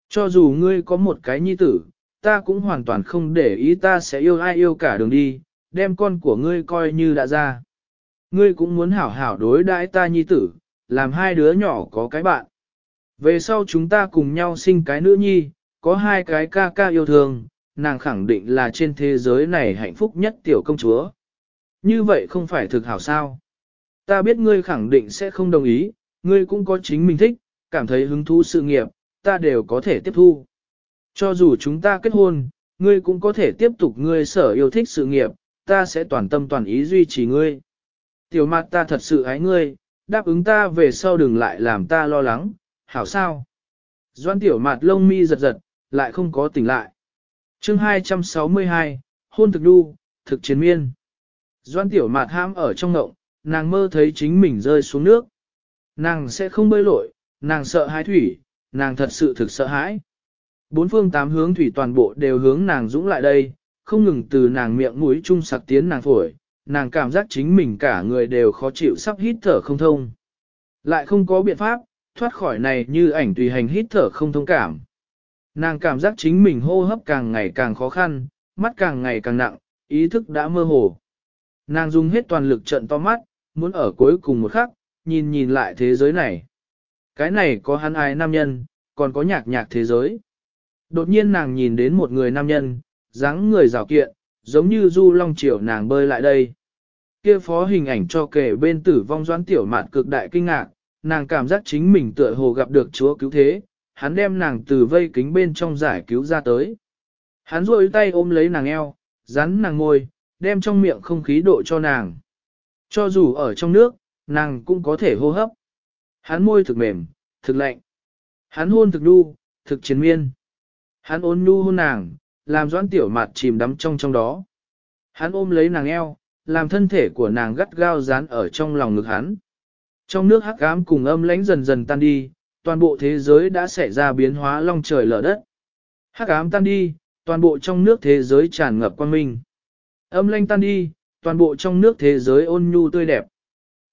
Cho dù ngươi có một cái nhi tử, ta cũng hoàn toàn không để ý ta sẽ yêu ai yêu cả đường đi, đem con của ngươi coi như đã ra. Ngươi cũng muốn hảo hảo đối đãi ta nhi tử, làm hai đứa nhỏ có cái bạn. Về sau chúng ta cùng nhau sinh cái nữ nhi, có hai cái ca ca yêu thương, nàng khẳng định là trên thế giới này hạnh phúc nhất tiểu công chúa. Như vậy không phải thực hảo sao. Ta biết ngươi khẳng định sẽ không đồng ý, ngươi cũng có chính mình thích, cảm thấy hứng thú sự nghiệp, ta đều có thể tiếp thu. Cho dù chúng ta kết hôn, ngươi cũng có thể tiếp tục ngươi sở yêu thích sự nghiệp, ta sẽ toàn tâm toàn ý duy trì ngươi. Tiểu mặt ta thật sự ái ngươi, đáp ứng ta về sau đừng lại làm ta lo lắng, hảo sao? Doan tiểu mặt lông mi giật giật, lại không có tỉnh lại chương 262, hôn thực đu, thực chiến miên. Doan tiểu mạt ham ở trong ngộng, nàng mơ thấy chính mình rơi xuống nước. Nàng sẽ không bơi lội, nàng sợ hãi thủy, nàng thật sự thực sợ hãi. Bốn phương tám hướng thủy toàn bộ đều hướng nàng dũng lại đây, không ngừng từ nàng miệng mũi trung sặc tiến nàng phổi, nàng cảm giác chính mình cả người đều khó chịu sắp hít thở không thông. Lại không có biện pháp, thoát khỏi này như ảnh tùy hành hít thở không thông cảm. Nàng cảm giác chính mình hô hấp càng ngày càng khó khăn, mắt càng ngày càng nặng, ý thức đã mơ hồ. Nàng dùng hết toàn lực trận to mắt, muốn ở cuối cùng một khắc, nhìn nhìn lại thế giới này. Cái này có hắn ai nam nhân, còn có nhạc nhạc thế giới. Đột nhiên nàng nhìn đến một người nam nhân, dáng người rào kiện, giống như du long triều nàng bơi lại đây. Kia phó hình ảnh cho kể bên tử vong doãn tiểu mạn cực đại kinh ngạc, nàng cảm giác chính mình tựa hồ gặp được chúa cứu thế, hắn đem nàng từ vây kính bên trong giải cứu ra tới. Hắn rôi tay ôm lấy nàng eo, rắn nàng ngồi, đem trong miệng không khí độ cho nàng. Cho dù ở trong nước, nàng cũng có thể hô hấp. Hắn môi thực mềm, thực lạnh. Hắn hôn thực đu, thực chiến miên. Hắn ôn nhu hôn nàng, làm doãn tiểu mặt chìm đắm trong trong đó. Hắn ôm lấy nàng eo, làm thân thể của nàng gắt gao dán ở trong lòng ngực hắn. Trong nước hắc ám cùng âm lãnh dần dần tan đi, toàn bộ thế giới đã xảy ra biến hóa long trời lở đất. Hắc ám tan đi, toàn bộ trong nước thế giới tràn ngập quang minh. Âm lanh tan đi, toàn bộ trong nước thế giới ôn nhu tươi đẹp.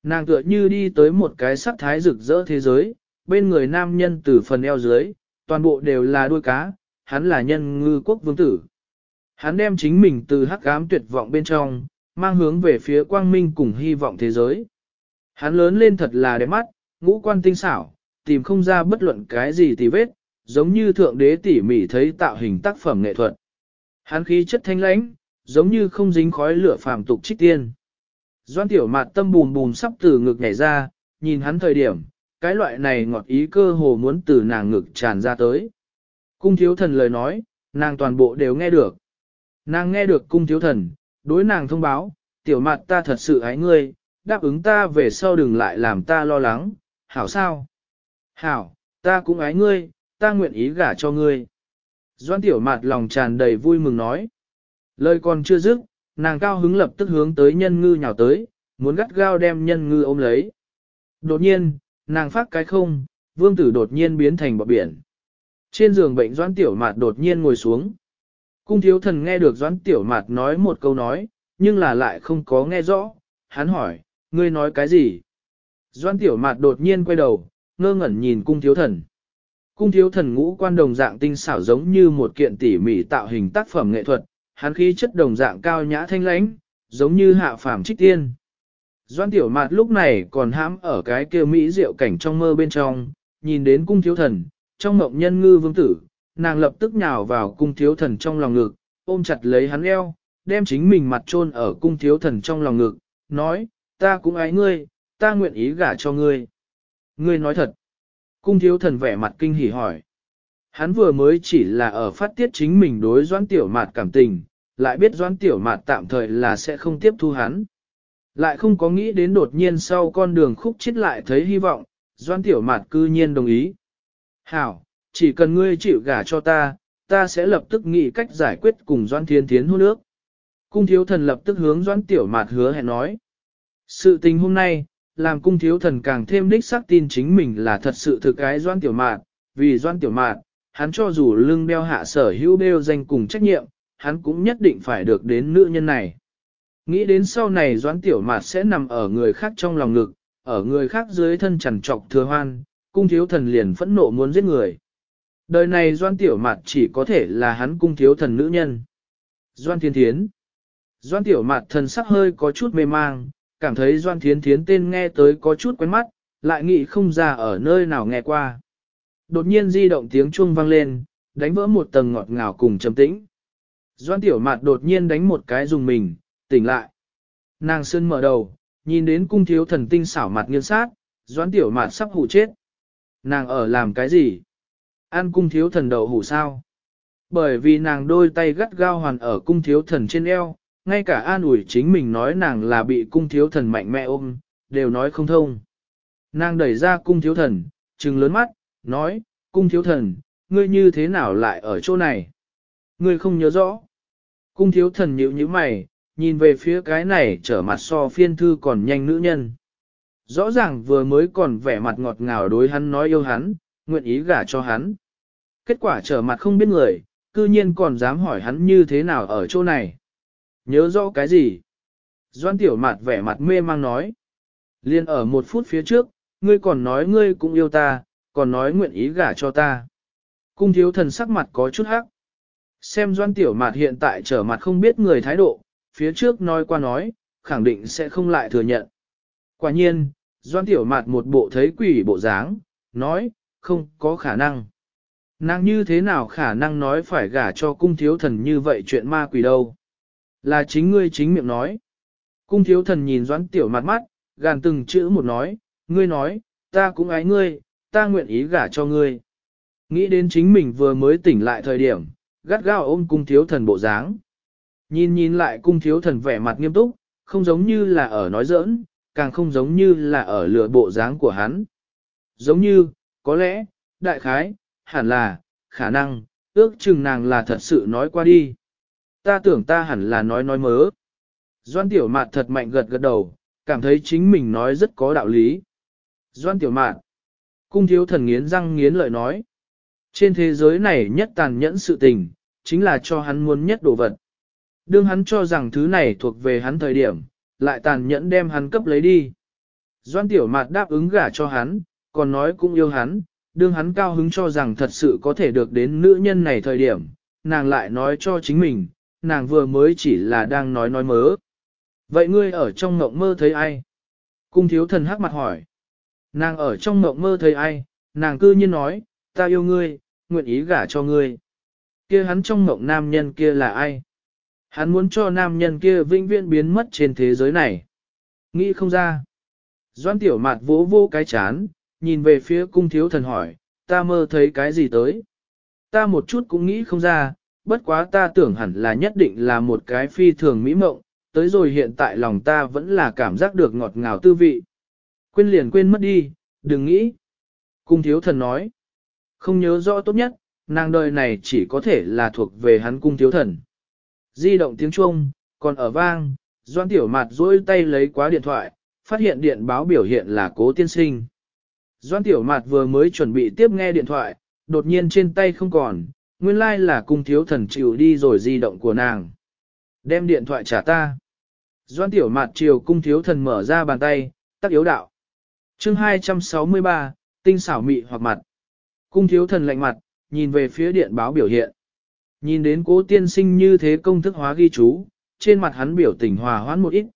Nàng tựa như đi tới một cái sắc thái rực rỡ thế giới, bên người nam nhân từ phần eo dưới, toàn bộ đều là đuôi cá, hắn là nhân ngư quốc vương tử. Hắn đem chính mình từ hắc ám tuyệt vọng bên trong, mang hướng về phía quang minh cùng hy vọng thế giới. Hắn lớn lên thật là đẹp mắt, ngũ quan tinh xảo, tìm không ra bất luận cái gì tì vết, giống như thượng đế tỉ mỉ thấy tạo hình tác phẩm nghệ thuật. Hán khí chất thanh lãnh, giống như không dính khói lửa phàm tục trích tiên. Doan tiểu mạt tâm bùn bùn sắp từ ngực nhảy ra, nhìn hắn thời điểm, cái loại này ngọt ý cơ hồ muốn từ nàng ngực tràn ra tới. Cung thiếu thần lời nói, nàng toàn bộ đều nghe được. Nàng nghe được cung thiếu thần, đối nàng thông báo, tiểu mặt ta thật sự ái ngươi, đáp ứng ta về sau đừng lại làm ta lo lắng, hảo sao? Hảo, ta cũng ái ngươi, ta nguyện ý gả cho ngươi. Doan tiểu Mạt lòng tràn đầy vui mừng nói. Lời còn chưa dứt, nàng cao hứng lập tức hướng tới nhân ngư nhào tới, muốn gắt gao đem nhân ngư ôm lấy. Đột nhiên, nàng phát cái không, vương tử đột nhiên biến thành bọt biển. Trên giường bệnh doãn tiểu mạt đột nhiên ngồi xuống. Cung thiếu thần nghe được doãn tiểu mạt nói một câu nói, nhưng là lại không có nghe rõ. Hắn hỏi, ngươi nói cái gì? Doãn tiểu mạt đột nhiên quay đầu, ngơ ngẩn nhìn cung thiếu thần. Cung thiếu thần ngũ quan đồng dạng tinh xảo giống như một kiện tỉ mỉ tạo hình tác phẩm nghệ thuật, hắn khí chất đồng dạng cao nhã thanh lãnh, giống như hạ phàm trích tiên. Doan tiểu mạt lúc này còn hãm ở cái kia mỹ diệu cảnh trong mơ bên trong, nhìn đến cung thiếu thần, trong mộng nhân ngư vương tử, nàng lập tức nhào vào cung thiếu thần trong lòng ngực, ôm chặt lấy hắn eo, đem chính mình mặt chôn ở cung thiếu thần trong lòng ngực, nói, ta cũng ái ngươi, ta nguyện ý gả cho ngươi. Ngươi nói thật. Cung thiếu thần vẻ mặt kinh hỉ hỏi. Hắn vừa mới chỉ là ở phát tiết chính mình đối doãn tiểu mạt cảm tình, lại biết doãn tiểu mạt tạm thời là sẽ không tiếp thu hắn. Lại không có nghĩ đến đột nhiên sau con đường khúc chết lại thấy hy vọng, doãn tiểu mạt cư nhiên đồng ý. Hảo, chỉ cần ngươi chịu gả cho ta, ta sẽ lập tức nghĩ cách giải quyết cùng doãn thiên thiến hôn nước. Cung thiếu thần lập tức hướng doãn tiểu mạt hứa hẹn nói. Sự tình hôm nay, làm cung thiếu thần càng thêm đích xác tin chính mình là thật sự thực cái doan tiểu mạn. vì doan tiểu mạn, hắn cho dù lưng đeo hạ sở hữu đeo danh cùng trách nhiệm, hắn cũng nhất định phải được đến nữ nhân này. Nghĩ đến sau này doan tiểu mạn sẽ nằm ở người khác trong lòng ngực, ở người khác dưới thân chằn trọc thừa hoan, cung thiếu thần liền phẫn nộ muốn giết người. Đời này doan tiểu mạt chỉ có thể là hắn cung thiếu thần nữ nhân. Doan thiên thiến. Doan tiểu mạt thần sắc hơi có chút mê mang, cảm thấy doan thiến thiến tên nghe tới có chút quen mắt, lại nghĩ không ra ở nơi nào nghe qua. Đột nhiên di động tiếng chuông vang lên, đánh vỡ một tầng ngọt ngào cùng trầm tĩnh. Doan tiểu mạt đột nhiên đánh một cái dùng mình, tỉnh lại. Nàng sơn mở đầu, nhìn đến cung thiếu thần tinh xảo mặt nghiêng sát, doan tiểu mạt sắp hủ chết. Nàng ở làm cái gì? Ăn cung thiếu thần đậu hủ sao? Bởi vì nàng đôi tay gắt gao hoàn ở cung thiếu thần trên eo, ngay cả an ủi chính mình nói nàng là bị cung thiếu thần mạnh mẽ ôm, đều nói không thông. Nàng đẩy ra cung thiếu thần, trừng lớn mắt, nói, cung thiếu thần, ngươi như thế nào lại ở chỗ này? Ngươi không nhớ rõ. Cung thiếu thần nhíu nhíu mày, nhìn về phía cái này trở mặt so phiên thư còn nhanh nữ nhân. Rõ ràng vừa mới còn vẻ mặt ngọt ngào đối hắn nói yêu hắn, nguyện ý gả cho hắn. Kết quả trở mặt không biết người, cư nhiên còn dám hỏi hắn như thế nào ở chỗ này. Nhớ rõ cái gì? Doan tiểu mặt vẻ mặt mê mang nói. Liên ở một phút phía trước, ngươi còn nói ngươi cũng yêu ta, còn nói nguyện ý gả cho ta. Cung thiếu thần sắc mặt có chút hắc. Xem doan tiểu mạt hiện tại trở mặt không biết người thái độ, phía trước nói qua nói, khẳng định sẽ không lại thừa nhận. Quả nhiên, doan tiểu mạt một bộ thấy quỷ bộ dáng, nói, không có khả năng. Nàng như thế nào khả năng nói phải gả cho cung thiếu thần như vậy chuyện ma quỷ đâu. Là chính ngươi chính miệng nói. Cung thiếu thần nhìn doãn tiểu mặt mắt, gàn từng chữ một nói, ngươi nói, ta cũng ái ngươi, ta nguyện ý gả cho ngươi. Nghĩ đến chính mình vừa mới tỉnh lại thời điểm, gắt gao ôm cung thiếu thần bộ dáng. Nhìn nhìn lại cung thiếu thần vẻ mặt nghiêm túc, không giống như là ở nói giỡn, càng không giống như là ở lừa bộ dáng của hắn. Giống như, có lẽ, đại khái, hẳn là, khả năng, ước chừng nàng là thật sự nói qua đi. Ta tưởng ta hẳn là nói nói mớ. Doan tiểu mạn thật mạnh gật gật đầu, cảm thấy chính mình nói rất có đạo lý. Doan tiểu mạn, cung thiếu thần nghiến răng nghiến lợi nói. Trên thế giới này nhất tàn nhẫn sự tình, chính là cho hắn muốn nhất đồ vật. Đương hắn cho rằng thứ này thuộc về hắn thời điểm, lại tàn nhẫn đem hắn cấp lấy đi. Doan tiểu mạt đáp ứng gả cho hắn, còn nói cũng yêu hắn, đương hắn cao hứng cho rằng thật sự có thể được đến nữ nhân này thời điểm, nàng lại nói cho chính mình, nàng vừa mới chỉ là đang nói nói mớ. Vậy ngươi ở trong ngộng mơ thấy ai? Cung thiếu thần hắc mặt hỏi. Nàng ở trong ngộng mơ thấy ai? Nàng cư nhiên nói, ta yêu ngươi, nguyện ý gả cho ngươi. Kia hắn trong ngộng nam nhân kia là ai? Hắn muốn cho nam nhân kia vĩnh viễn biến mất trên thế giới này. Nghĩ không ra. Doan tiểu mạt vỗ vô cái chán, nhìn về phía cung thiếu thần hỏi, ta mơ thấy cái gì tới? Ta một chút cũng nghĩ không ra, bất quá ta tưởng hẳn là nhất định là một cái phi thường mỹ mộng, tới rồi hiện tại lòng ta vẫn là cảm giác được ngọt ngào tư vị. Quên liền quên mất đi, đừng nghĩ. Cung thiếu thần nói, không nhớ rõ tốt nhất, nàng đời này chỉ có thể là thuộc về hắn cung thiếu thần. Di động tiếng chuông, còn ở vang, doan tiểu mạt dối tay lấy quá điện thoại, phát hiện điện báo biểu hiện là cố tiên sinh. Doan tiểu mạt vừa mới chuẩn bị tiếp nghe điện thoại, đột nhiên trên tay không còn, nguyên lai là cung thiếu thần chịu đi rồi di động của nàng. Đem điện thoại trả ta. Doan tiểu mạt chiều cung thiếu thần mở ra bàn tay, tắc yếu đạo. chương 263, tinh xảo mị hoặc mặt. Cung thiếu thần lạnh mặt, nhìn về phía điện báo biểu hiện. Nhìn đến cố tiên sinh như thế công thức hóa ghi chú, trên mặt hắn biểu tình hòa hoãn một ít.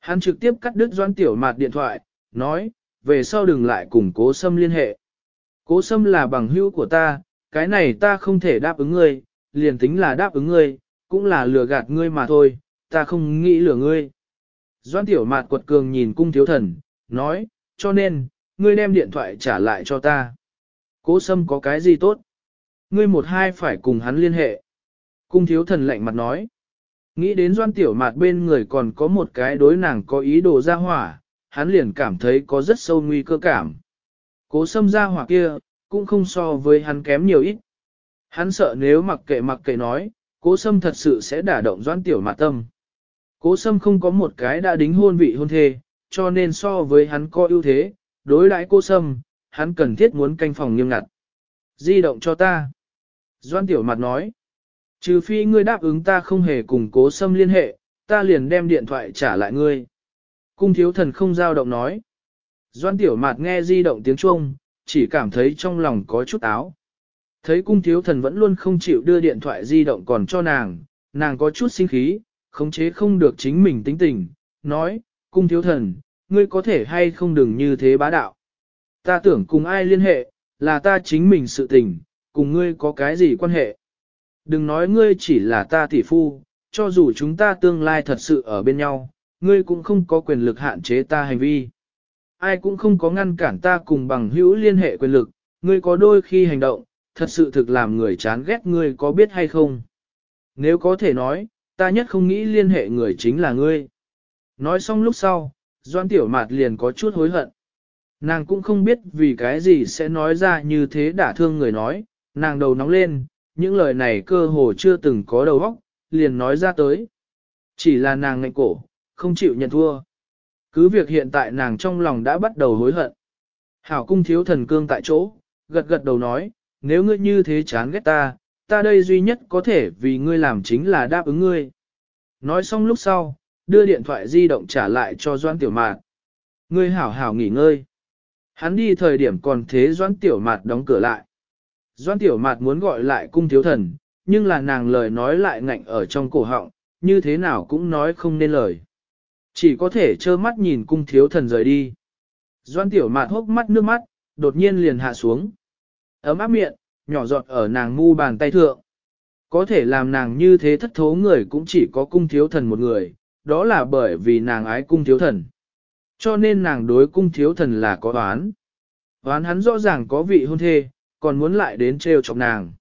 Hắn trực tiếp cắt đứt doan tiểu mạt điện thoại, nói, về sau đừng lại cùng cố sâm liên hệ. Cố sâm là bằng hữu của ta, cái này ta không thể đáp ứng ngươi, liền tính là đáp ứng ngươi, cũng là lừa gạt ngươi mà thôi, ta không nghĩ lừa ngươi. Doan tiểu mạt quật cường nhìn cung thiếu thần, nói, cho nên, ngươi đem điện thoại trả lại cho ta. Cố sâm có cái gì tốt? Ngươi một hai phải cùng hắn liên hệ. Cung thiếu thần lạnh mặt nói. Nghĩ đến doan tiểu mạt bên người còn có một cái đối nàng có ý đồ ra hỏa, hắn liền cảm thấy có rất sâu nguy cơ cảm. Cố sâm ra hỏa kia, cũng không so với hắn kém nhiều ít. Hắn sợ nếu mặc kệ mặc kệ nói, cố sâm thật sự sẽ đả động doan tiểu mạt tâm. Cố sâm không có một cái đã đính hôn vị hôn thê, cho nên so với hắn có ưu thế, đối đãi cô sâm, hắn cần thiết muốn canh phòng nghiêm ngặt. Di động cho ta. Doan tiểu mặt nói. Trừ phi ngươi đáp ứng ta không hề cùng cố sâm liên hệ, ta liền đem điện thoại trả lại ngươi. Cung thiếu thần không giao động nói. Doan tiểu mặt nghe di động tiếng chuông, chỉ cảm thấy trong lòng có chút áo. Thấy cung thiếu thần vẫn luôn không chịu đưa điện thoại di động còn cho nàng, nàng có chút sinh khí, khống chế không được chính mình tính tình, nói, cung thiếu thần, ngươi có thể hay không đừng như thế bá đạo. Ta tưởng cùng ai liên hệ, là ta chính mình sự tình, cùng ngươi có cái gì quan hệ. Đừng nói ngươi chỉ là ta tỷ phu, cho dù chúng ta tương lai thật sự ở bên nhau, ngươi cũng không có quyền lực hạn chế ta hành vi. Ai cũng không có ngăn cản ta cùng bằng hữu liên hệ quyền lực, ngươi có đôi khi hành động, thật sự thực làm người chán ghét ngươi có biết hay không. Nếu có thể nói, ta nhất không nghĩ liên hệ người chính là ngươi. Nói xong lúc sau, Doan Tiểu Mạt liền có chút hối hận. Nàng cũng không biết vì cái gì sẽ nói ra như thế đả thương người nói, nàng đầu nóng lên, những lời này cơ hồ chưa từng có đầu óc, liền nói ra tới. Chỉ là nàng ngạnh cổ, không chịu nhận thua. Cứ việc hiện tại nàng trong lòng đã bắt đầu hối hận. Hảo cung thiếu thần cương tại chỗ, gật gật đầu nói, nếu ngươi như thế chán ghét ta, ta đây duy nhất có thể vì ngươi làm chính là đáp ứng ngươi. Nói xong lúc sau, đưa điện thoại di động trả lại cho Doan Tiểu Mạt. Ngươi hảo hảo nghỉ ngơi. Hắn đi thời điểm còn thế Doan Tiểu Mạt đóng cửa lại. Doan Tiểu Mạt muốn gọi lại cung thiếu thần, nhưng là nàng lời nói lại ngạnh ở trong cổ họng, như thế nào cũng nói không nên lời. Chỉ có thể trơ mắt nhìn cung thiếu thần rời đi. Doan Tiểu Mạt hốc mắt nước mắt, đột nhiên liền hạ xuống. Ấm áp miệng, nhỏ giọt ở nàng mu bàn tay thượng. Có thể làm nàng như thế thất thố người cũng chỉ có cung thiếu thần một người, đó là bởi vì nàng ái cung thiếu thần. Cho nên nàng đối cung thiếu thần là có oán. Oán hắn rõ ràng có vị hôn thê, còn muốn lại đến trêu chọc nàng.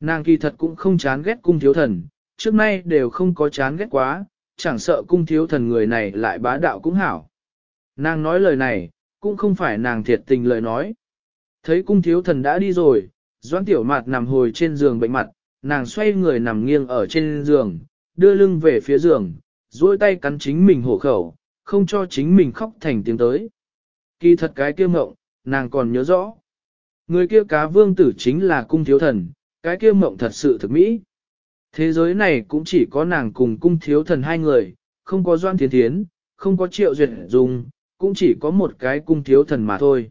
Nàng kỳ thật cũng không chán ghét cung thiếu thần, trước nay đều không có chán ghét quá, chẳng sợ cung thiếu thần người này lại bá đạo cũng hảo. Nàng nói lời này, cũng không phải nàng thiệt tình lời nói. Thấy cung thiếu thần đã đi rồi, doãn tiểu mạt nằm hồi trên giường bệnh mặt, nàng xoay người nằm nghiêng ở trên giường, đưa lưng về phía giường, duỗi tay cắn chính mình hổ khẩu, không cho chính mình khóc thành tiếng tới. Kỳ thật cái kia mộng, nàng còn nhớ rõ. Người kia cá vương tử chính là cung thiếu thần, cái kia mộng thật sự thực mỹ. Thế giới này cũng chỉ có nàng cùng cung thiếu thần hai người, không có doan thiên thiến, không có triệu duyệt dùng, cũng chỉ có một cái cung thiếu thần mà thôi.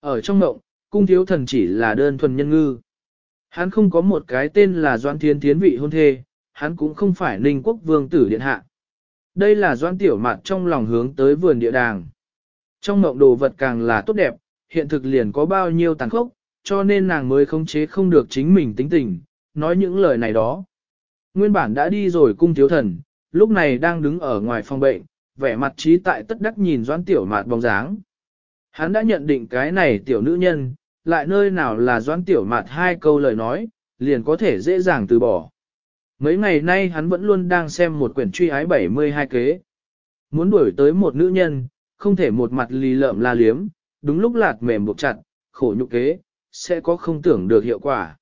Ở trong mộng, cung thiếu thần chỉ là đơn thuần nhân ngư. Hắn không có một cái tên là doan thiên thiến vị hôn thê, hắn cũng không phải ninh quốc vương tử điện hạ. Đây là doan tiểu mạt trong lòng hướng tới vườn địa đàng. Trong mộng đồ vật càng là tốt đẹp, hiện thực liền có bao nhiêu tàn khốc, cho nên nàng mới khống chế không được chính mình tính tình, nói những lời này đó. Nguyên bản đã đi rồi cung thiếu thần, lúc này đang đứng ở ngoài phòng bệnh, vẻ mặt trí tại tất đắc nhìn doan tiểu mạt bóng dáng. Hắn đã nhận định cái này tiểu nữ nhân, lại nơi nào là doan tiểu mạt hai câu lời nói, liền có thể dễ dàng từ bỏ. Mấy ngày nay hắn vẫn luôn đang xem một quyển truy ái 72 kế. Muốn đuổi tới một nữ nhân, không thể một mặt lì lợm la liếm, đúng lúc lạt mềm buộc chặt, khổ nhục kế, sẽ có không tưởng được hiệu quả.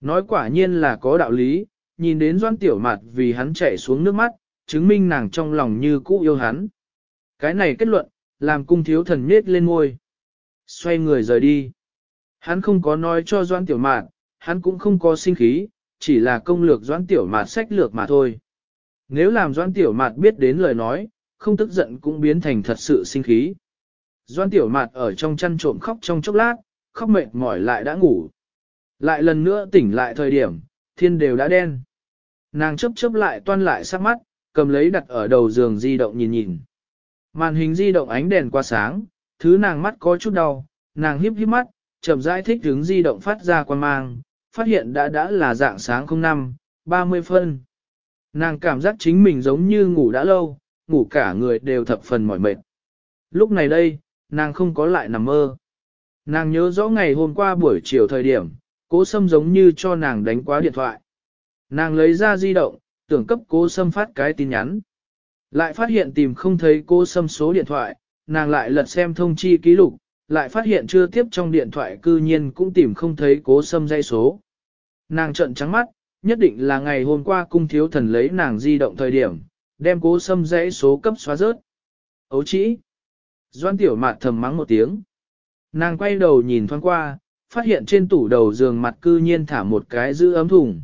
Nói quả nhiên là có đạo lý, nhìn đến doan tiểu mặt vì hắn chạy xuống nước mắt, chứng minh nàng trong lòng như cũ yêu hắn. Cái này kết luận, làm cung thiếu thần nết lên ngôi. Xoay người rời đi. Hắn không có nói cho doan tiểu mạt, hắn cũng không có sinh khí, chỉ là công lược doan tiểu mạt sách lược mà thôi. Nếu làm doan tiểu mạt biết đến lời nói, không tức giận cũng biến thành thật sự sinh khí. Doan tiểu mạt ở trong chăn trộm khóc trong chốc lát, khóc mệt mỏi lại đã ngủ. Lại lần nữa tỉnh lại thời điểm, thiên đều đã đen. Nàng chấp chấp lại toan lại sắc mắt, cầm lấy đặt ở đầu giường di động nhìn nhìn. Màn hình di động ánh đèn qua sáng, thứ nàng mắt có chút đau, nàng híp híp mắt, chậm rãi thích hướng di động phát ra quan mang, phát hiện đã đã là dạng sáng 05, 30 phân. Nàng cảm giác chính mình giống như ngủ đã lâu, ngủ cả người đều thập phần mỏi mệt. Lúc này đây, nàng không có lại nằm mơ. Nàng nhớ rõ ngày hôm qua buổi chiều thời điểm, cố sâm giống như cho nàng đánh quá điện thoại. Nàng lấy ra di động, tưởng cấp cố sâm phát cái tin nhắn. Lại phát hiện tìm không thấy cố sâm số điện thoại, nàng lại lật xem thông chi ký lục, lại phát hiện chưa tiếp trong điện thoại cư nhiên cũng tìm không thấy cố sâm dây số. Nàng trợn trắng mắt, nhất định là ngày hôm qua cung thiếu thần lấy nàng di động thời điểm, đem cố sâm dãy số cấp xóa rớt. Ấu chỉ. Doan tiểu mạt thầm mắng một tiếng. Nàng quay đầu nhìn thoáng qua, phát hiện trên tủ đầu giường mặt cư nhiên thả một cái giữ ấm thùng.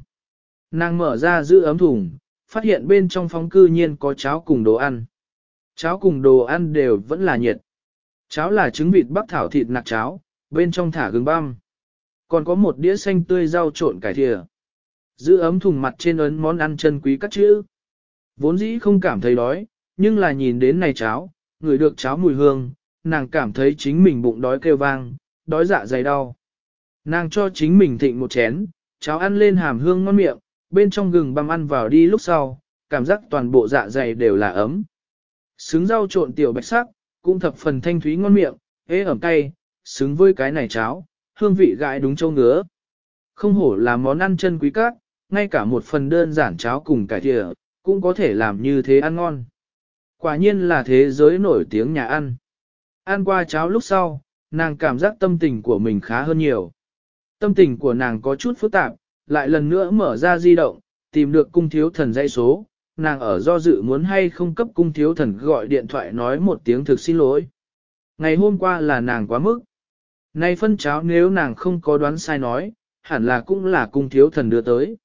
Nàng mở ra giữ ấm thùng, phát hiện bên trong phóng cư nhiên có cháo cùng đồ ăn. Cháo cùng đồ ăn đều vẫn là nhiệt. Cháo là trứng vịt bắp thảo thịt nạc cháo, bên trong thả gừng băm. Còn có một đĩa xanh tươi rau trộn cải thìa. Giữ ấm thùng mặt trên ấn món ăn chân quý các chữ. Vốn dĩ không cảm thấy đói, nhưng là nhìn đến này cháo, người được cháo mùi hương, nàng cảm thấy chính mình bụng đói kêu vang, đói dạ dày đau. Nàng cho chính mình thịnh một chén, cháo ăn lên hàm hương ngon miệng, bên trong gừng băm ăn vào đi lúc sau, cảm giác toàn bộ dạ dày đều là ấm. Xứng rau trộn tiểu bạch sắc, cũng thập phần thanh thúy ngon miệng, hế ẩm cay, xứng với cái này cháo, hương vị gãi đúng châu ngứa. Không hổ là món ăn chân quý các, ngay cả một phần đơn giản cháo cùng cải thịa, cũng có thể làm như thế ăn ngon. Quả nhiên là thế giới nổi tiếng nhà ăn. Ăn qua cháo lúc sau, nàng cảm giác tâm tình của mình khá hơn nhiều. Tâm tình của nàng có chút phức tạp, lại lần nữa mở ra di động, tìm được cung thiếu thần dãy số, nàng ở do dự muốn hay không cấp cung thiếu thần gọi điện thoại nói một tiếng thực xin lỗi. Ngày hôm qua là nàng quá mức. Nay phân cháo nếu nàng không có đoán sai nói, hẳn là cũng là cung thiếu thần đưa tới.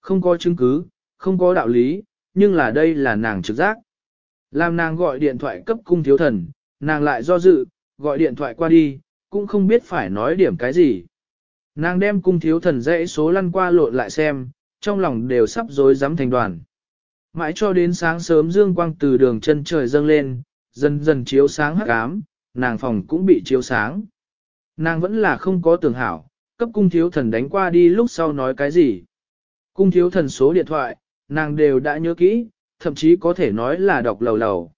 Không có chứng cứ, không có đạo lý, nhưng là đây là nàng trực giác. Làm nàng gọi điện thoại cấp cung thiếu thần, nàng lại do dự, gọi điện thoại qua đi, cũng không biết phải nói điểm cái gì. Nàng đem cung thiếu thần dãy số lăn qua lộn lại xem, trong lòng đều sắp rối rắm thành đoàn. Mãi cho đến sáng sớm dương quang từ đường chân trời dâng lên, dần dần chiếu sáng hắc ám, nàng phòng cũng bị chiếu sáng. Nàng vẫn là không có tưởng hảo, cấp cung thiếu thần đánh qua đi lúc sau nói cái gì. Cung thiếu thần số điện thoại, nàng đều đã nhớ kỹ, thậm chí có thể nói là đọc lầu lầu.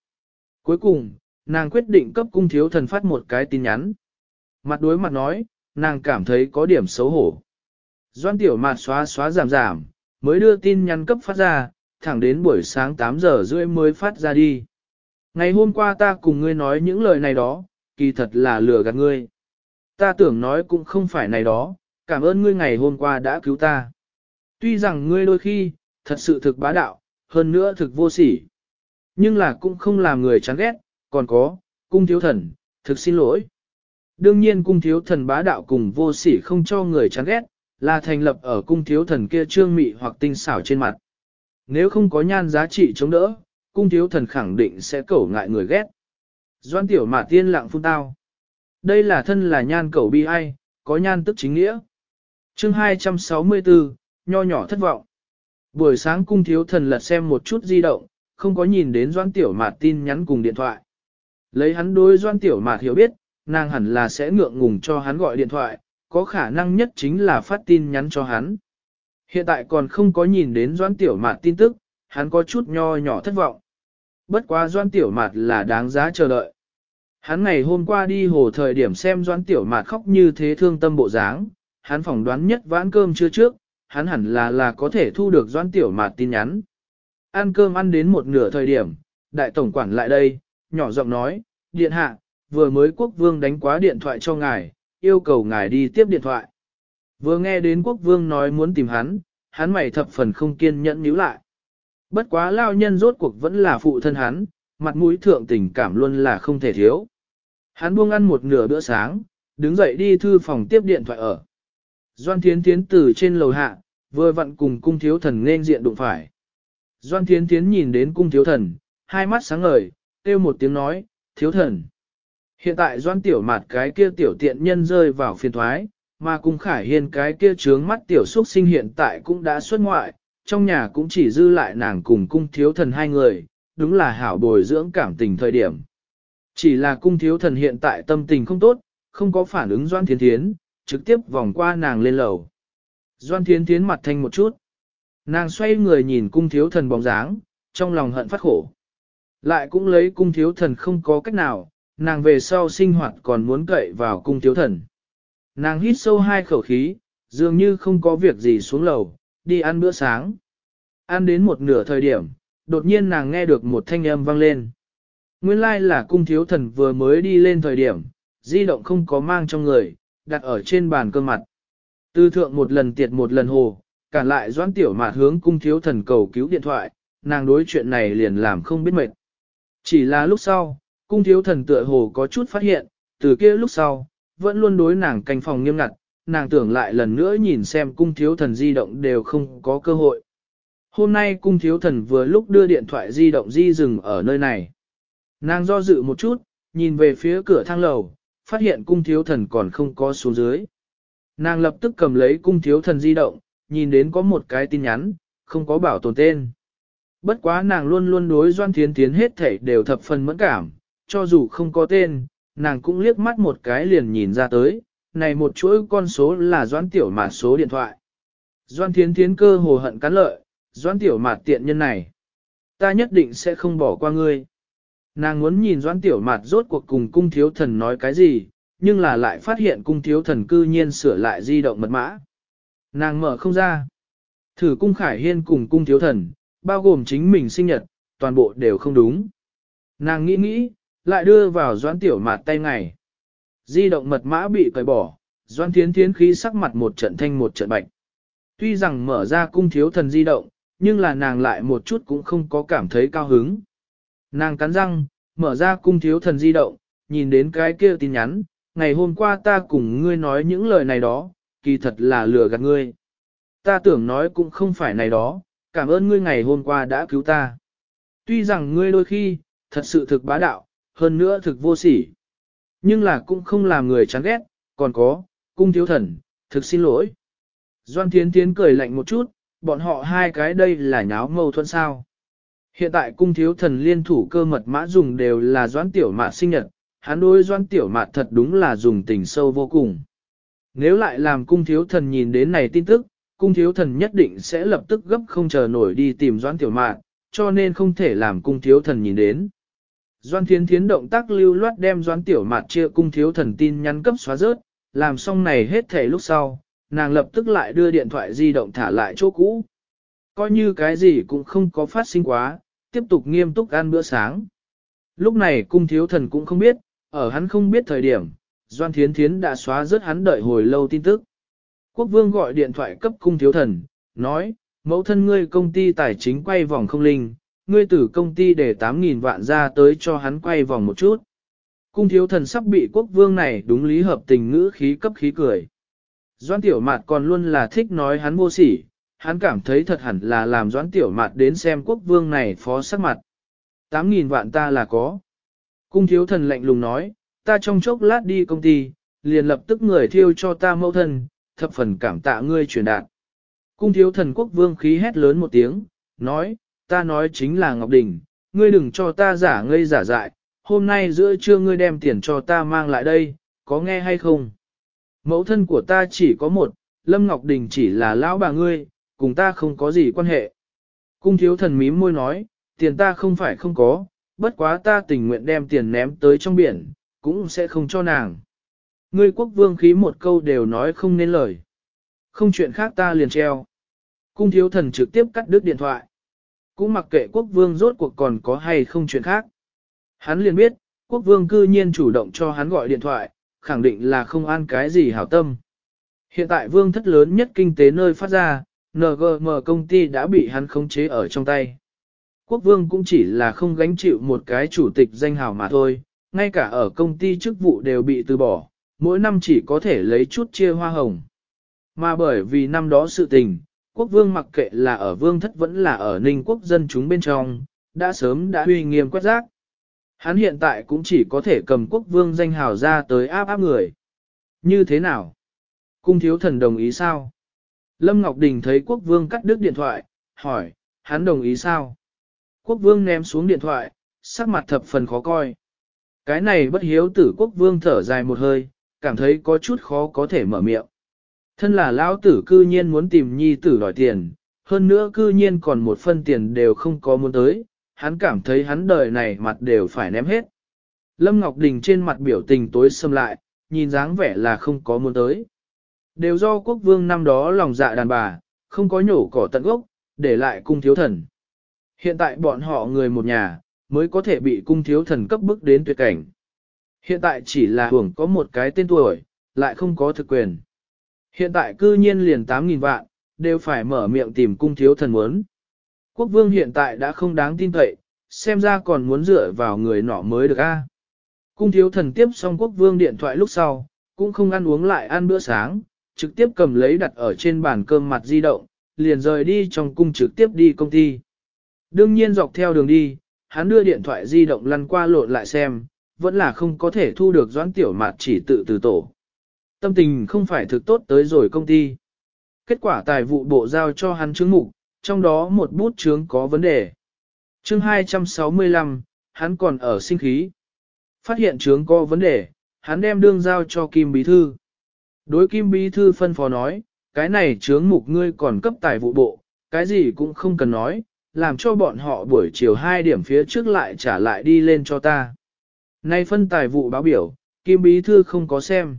Cuối cùng, nàng quyết định cấp cung thiếu thần phát một cái tin nhắn. Mặt đối mặt nói, nàng cảm thấy có điểm xấu hổ. Doan tiểu mạt xóa xóa giảm giảm, mới đưa tin nhắn cấp phát ra, thẳng đến buổi sáng 8 giờ rưỡi mới phát ra đi. Ngày hôm qua ta cùng ngươi nói những lời này đó, kỳ thật là lừa gạt ngươi. Ta tưởng nói cũng không phải này đó, cảm ơn ngươi ngày hôm qua đã cứu ta. Tuy rằng ngươi đôi khi, thật sự thực bá đạo, hơn nữa thực vô sỉ. Nhưng là cũng không làm người chán ghét, còn có, cung thiếu thần, thực xin lỗi. Đương nhiên cung thiếu thần bá đạo cùng vô sỉ không cho người chán ghét, là thành lập ở cung thiếu thần kia trương mị hoặc tinh xảo trên mặt. Nếu không có nhan giá trị chống đỡ, cung thiếu thần khẳng định sẽ cẩu ngại người ghét. Doan tiểu mà tiên lặng phun tao. Đây là thân là nhan cẩu bi ai, có nhan tức chính nghĩa. chương 264, nho nhỏ thất vọng. Buổi sáng cung thiếu thần lật xem một chút di động, không có nhìn đến doan tiểu mạt tin nhắn cùng điện thoại. Lấy hắn đối doan tiểu mạt hiểu biết, nàng hẳn là sẽ ngượng ngùng cho hắn gọi điện thoại, có khả năng nhất chính là phát tin nhắn cho hắn. Hiện tại còn không có nhìn đến doan tiểu mạt tin tức, hắn có chút nho nhỏ thất vọng. Bất quá doan tiểu mạt là đáng giá chờ đợi. Hắn ngày hôm qua đi hồ thời điểm xem doan tiểu mạt khóc như thế thương tâm bộ dáng, hắn phỏng đoán nhất vãn cơm chưa trước, hắn hẳn là là có thể thu được doan tiểu mạt tin nhắn. Ăn cơm ăn đến một nửa thời điểm, đại tổng quản lại đây, nhỏ giọng nói, điện hạ, vừa mới quốc vương đánh quá điện thoại cho ngài, yêu cầu ngài đi tiếp điện thoại. Vừa nghe đến quốc vương nói muốn tìm hắn, hắn mày thập phần không kiên nhẫn nhíu lại. Bất quá lao nhân rốt cuộc vẫn là phụ thân hắn, mặt mũi thượng tình cảm luôn là không thể thiếu. Hắn buông ăn một nửa bữa sáng, đứng dậy đi thư phòng tiếp điện thoại ở. Doan Thiến Thiến từ trên lầu hạ, vừa vặn cùng cung thiếu thần nên diện đụng phải. Doan Thiến Thiến nhìn đến cung thiếu thần, hai mắt sáng ngời, kêu một tiếng nói, thiếu thần. Hiện tại doan tiểu mặt cái kia tiểu tiện nhân rơi vào phiền thoái, mà cung khải hiên cái kia trướng mắt tiểu xuất sinh hiện tại cũng đã xuất ngoại, trong nhà cũng chỉ dư lại nàng cùng cung thiếu thần hai người, đúng là hảo bồi dưỡng cảm tình thời điểm. Chỉ là cung thiếu thần hiện tại tâm tình không tốt, không có phản ứng doan thiến thiến, trực tiếp vòng qua nàng lên lầu. Doan thiến thiến mặt thanh một chút. Nàng xoay người nhìn cung thiếu thần bóng dáng, trong lòng hận phát khổ. Lại cũng lấy cung thiếu thần không có cách nào, nàng về sau sinh hoạt còn muốn cậy vào cung thiếu thần. Nàng hít sâu hai khẩu khí, dường như không có việc gì xuống lầu, đi ăn bữa sáng. Ăn đến một nửa thời điểm, đột nhiên nàng nghe được một thanh âm vang lên. Nguyên lai like là cung thiếu thần vừa mới đi lên thời điểm, di động không có mang trong người, đặt ở trên bàn cơm mặt. Tư thượng một lần tiệt một lần hồ, cản lại doãn tiểu mạt hướng cung thiếu thần cầu cứu điện thoại, nàng đối chuyện này liền làm không biết mệt. Chỉ là lúc sau, cung thiếu thần tựa hồ có chút phát hiện, từ kia lúc sau, vẫn luôn đối nàng canh phòng nghiêm ngặt, nàng tưởng lại lần nữa nhìn xem cung thiếu thần di động đều không có cơ hội. Hôm nay cung thiếu thần vừa lúc đưa điện thoại di động di dừng ở nơi này. Nàng do dự một chút, nhìn về phía cửa thang lầu, phát hiện cung thiếu thần còn không có xuống dưới. Nàng lập tức cầm lấy cung thiếu thần di động, nhìn đến có một cái tin nhắn, không có bảo tồn tên. Bất quá nàng luôn luôn đối Doan Thiến Thiến hết thảy đều thập phần mẫn cảm, cho dù không có tên, nàng cũng liếc mắt một cái liền nhìn ra tới, này một chuỗi con số là doãn tiểu mạt số điện thoại. Doãn thiến thiến cơ hồ hận cắn lợi, doãn tiểu mạt tiện nhân này. Ta nhất định sẽ không bỏ qua ngươi. Nàng muốn nhìn doãn tiểu mạt rốt cuộc cùng cung thiếu thần nói cái gì, nhưng là lại phát hiện cung thiếu thần cư nhiên sửa lại di động mật mã. Nàng mở không ra. Thử cung khải hiên cùng cung thiếu thần, bao gồm chính mình sinh nhật, toàn bộ đều không đúng. Nàng nghĩ nghĩ, lại đưa vào doãn tiểu mạt tay ngày. Di động mật mã bị cởi bỏ, doãn thiến thiến khí sắc mặt một trận thanh một trận bạch. Tuy rằng mở ra cung thiếu thần di động, nhưng là nàng lại một chút cũng không có cảm thấy cao hứng. Nàng cắn răng, mở ra cung thiếu thần di động, nhìn đến cái kia tin nhắn, ngày hôm qua ta cùng ngươi nói những lời này đó, kỳ thật là lừa gạt ngươi. Ta tưởng nói cũng không phải này đó, cảm ơn ngươi ngày hôm qua đã cứu ta. Tuy rằng ngươi đôi khi, thật sự thực bá đạo, hơn nữa thực vô sỉ. Nhưng là cũng không làm người chán ghét, còn có, cung thiếu thần, thực xin lỗi. Doan Thiến Thiến cười lạnh một chút, bọn họ hai cái đây là nháo mâu thuẫn sao. Hiện tại cung thiếu thần liên thủ cơ mật mã dùng đều là doan tiểu mạ sinh nhật, hắn đối doan tiểu mạ thật đúng là dùng tình sâu vô cùng. Nếu lại làm cung thiếu thần nhìn đến này tin tức, cung thiếu thần nhất định sẽ lập tức gấp không chờ nổi đi tìm doan tiểu mạ, cho nên không thể làm cung thiếu thần nhìn đến. Doan thiến thiến động tác lưu loát đem doan tiểu mạt chia cung thiếu thần tin nhắn cấp xóa rớt, làm xong này hết thể lúc sau, nàng lập tức lại đưa điện thoại di động thả lại chỗ cũ. Coi như cái gì cũng không có phát sinh quá, tiếp tục nghiêm túc ăn bữa sáng. Lúc này cung thiếu thần cũng không biết, ở hắn không biết thời điểm, Doan Thiến Thiến đã xóa rớt hắn đợi hồi lâu tin tức. Quốc vương gọi điện thoại cấp cung thiếu thần, nói, mẫu thân ngươi công ty tài chính quay vòng không linh, ngươi từ công ty để 8.000 vạn ra tới cho hắn quay vòng một chút. Cung thiếu thần sắp bị quốc vương này đúng lý hợp tình ngữ khí cấp khí cười. Doan tiểu mạt còn luôn là thích nói hắn vô sỉ, hắn cảm thấy thật hẳn là làm doãn tiểu mạt đến xem quốc vương này phó sắc mặt. 8.000 vạn ta là có. Cung thiếu thần lạnh lùng nói, ta trong chốc lát đi công ty, liền lập tức người thiêu cho ta mẫu thân, thập phần cảm tạ ngươi truyền đạt. Cung thiếu thần quốc vương khí hét lớn một tiếng, nói, ta nói chính là Ngọc Đình, ngươi đừng cho ta giả ngây giả dại, hôm nay giữa trưa ngươi đem tiền cho ta mang lại đây, có nghe hay không? Mẫu thân của ta chỉ có một, Lâm Ngọc Đình chỉ là lão bà ngươi, cùng ta không có gì quan hệ. Cung thiếu thần mím môi nói, tiền ta không phải không có, bất quá ta tình nguyện đem tiền ném tới trong biển, cũng sẽ không cho nàng. Ngươi quốc vương khí một câu đều nói không nên lời. Không chuyện khác ta liền treo. Cung thiếu thần trực tiếp cắt đứt điện thoại. Cũng mặc kệ quốc vương rốt cuộc còn có hay không chuyện khác. Hắn liền biết, quốc vương cư nhiên chủ động cho hắn gọi điện thoại, khẳng định là không an cái gì hảo tâm. Hiện tại vương thất lớn nhất kinh tế nơi phát ra, NGM công ty đã bị hắn khống chế ở trong tay. Quốc vương cũng chỉ là không gánh chịu một cái chủ tịch danh hào mà thôi, ngay cả ở công ty chức vụ đều bị từ bỏ, mỗi năm chỉ có thể lấy chút chia hoa hồng. Mà bởi vì năm đó sự tình, quốc vương mặc kệ là ở vương thất vẫn là ở ninh quốc dân chúng bên trong, đã sớm đã huy nghiêm quét rác. Hắn hiện tại cũng chỉ có thể cầm quốc vương danh hào ra tới áp áp người. Như thế nào? Cung thiếu thần đồng ý sao? Lâm Ngọc Đình thấy quốc vương cắt đứt điện thoại, hỏi, hắn đồng ý sao? Quốc vương ném xuống điện thoại, sắc mặt thập phần khó coi. Cái này bất hiếu tử quốc vương thở dài một hơi, cảm thấy có chút khó có thể mở miệng. Thân là lão tử cư nhiên muốn tìm nhi tử đòi tiền, hơn nữa cư nhiên còn một phân tiền đều không có muốn tới, hắn cảm thấy hắn đời này mặt đều phải ném hết. Lâm Ngọc Đình trên mặt biểu tình tối xâm lại, nhìn dáng vẻ là không có muốn tới. Đều do quốc vương năm đó lòng dạ đàn bà, không có nhổ cỏ tận gốc, để lại cung thiếu thần. Hiện tại bọn họ người một nhà, mới có thể bị cung thiếu thần cấp bức đến tuyệt cảnh. Hiện tại chỉ là hưởng có một cái tên tuổi, lại không có thực quyền. Hiện tại cư nhiên liền 8.000 vạn, đều phải mở miệng tìm cung thiếu thần muốn. Quốc vương hiện tại đã không đáng tin cậy, xem ra còn muốn dựa vào người nọ mới được a. Cung thiếu thần tiếp xong quốc vương điện thoại lúc sau, cũng không ăn uống lại ăn bữa sáng, trực tiếp cầm lấy đặt ở trên bàn cơm mặt di động, liền rời đi trong cung trực tiếp đi công ty. Đương nhiên dọc theo đường đi, hắn đưa điện thoại di động lăn qua lộn lại xem, vẫn là không có thể thu được doãn tiểu mạt chỉ tự từ tổ. Tâm tình không phải thực tốt tới rồi công ty. Kết quả tài vụ bộ giao cho hắn chứng mục, trong đó một bút chướng có vấn đề. Chương 265, hắn còn ở sinh khí. Phát hiện chướng có vấn đề, hắn đem đương giao cho Kim Bí Thư. Đối Kim Bí Thư phân phó nói, cái này chướng mục ngươi còn cấp tài vụ bộ, cái gì cũng không cần nói, làm cho bọn họ buổi chiều 2 điểm phía trước lại trả lại đi lên cho ta. Nay phân tài vụ báo biểu, Kim Bí Thư không có xem.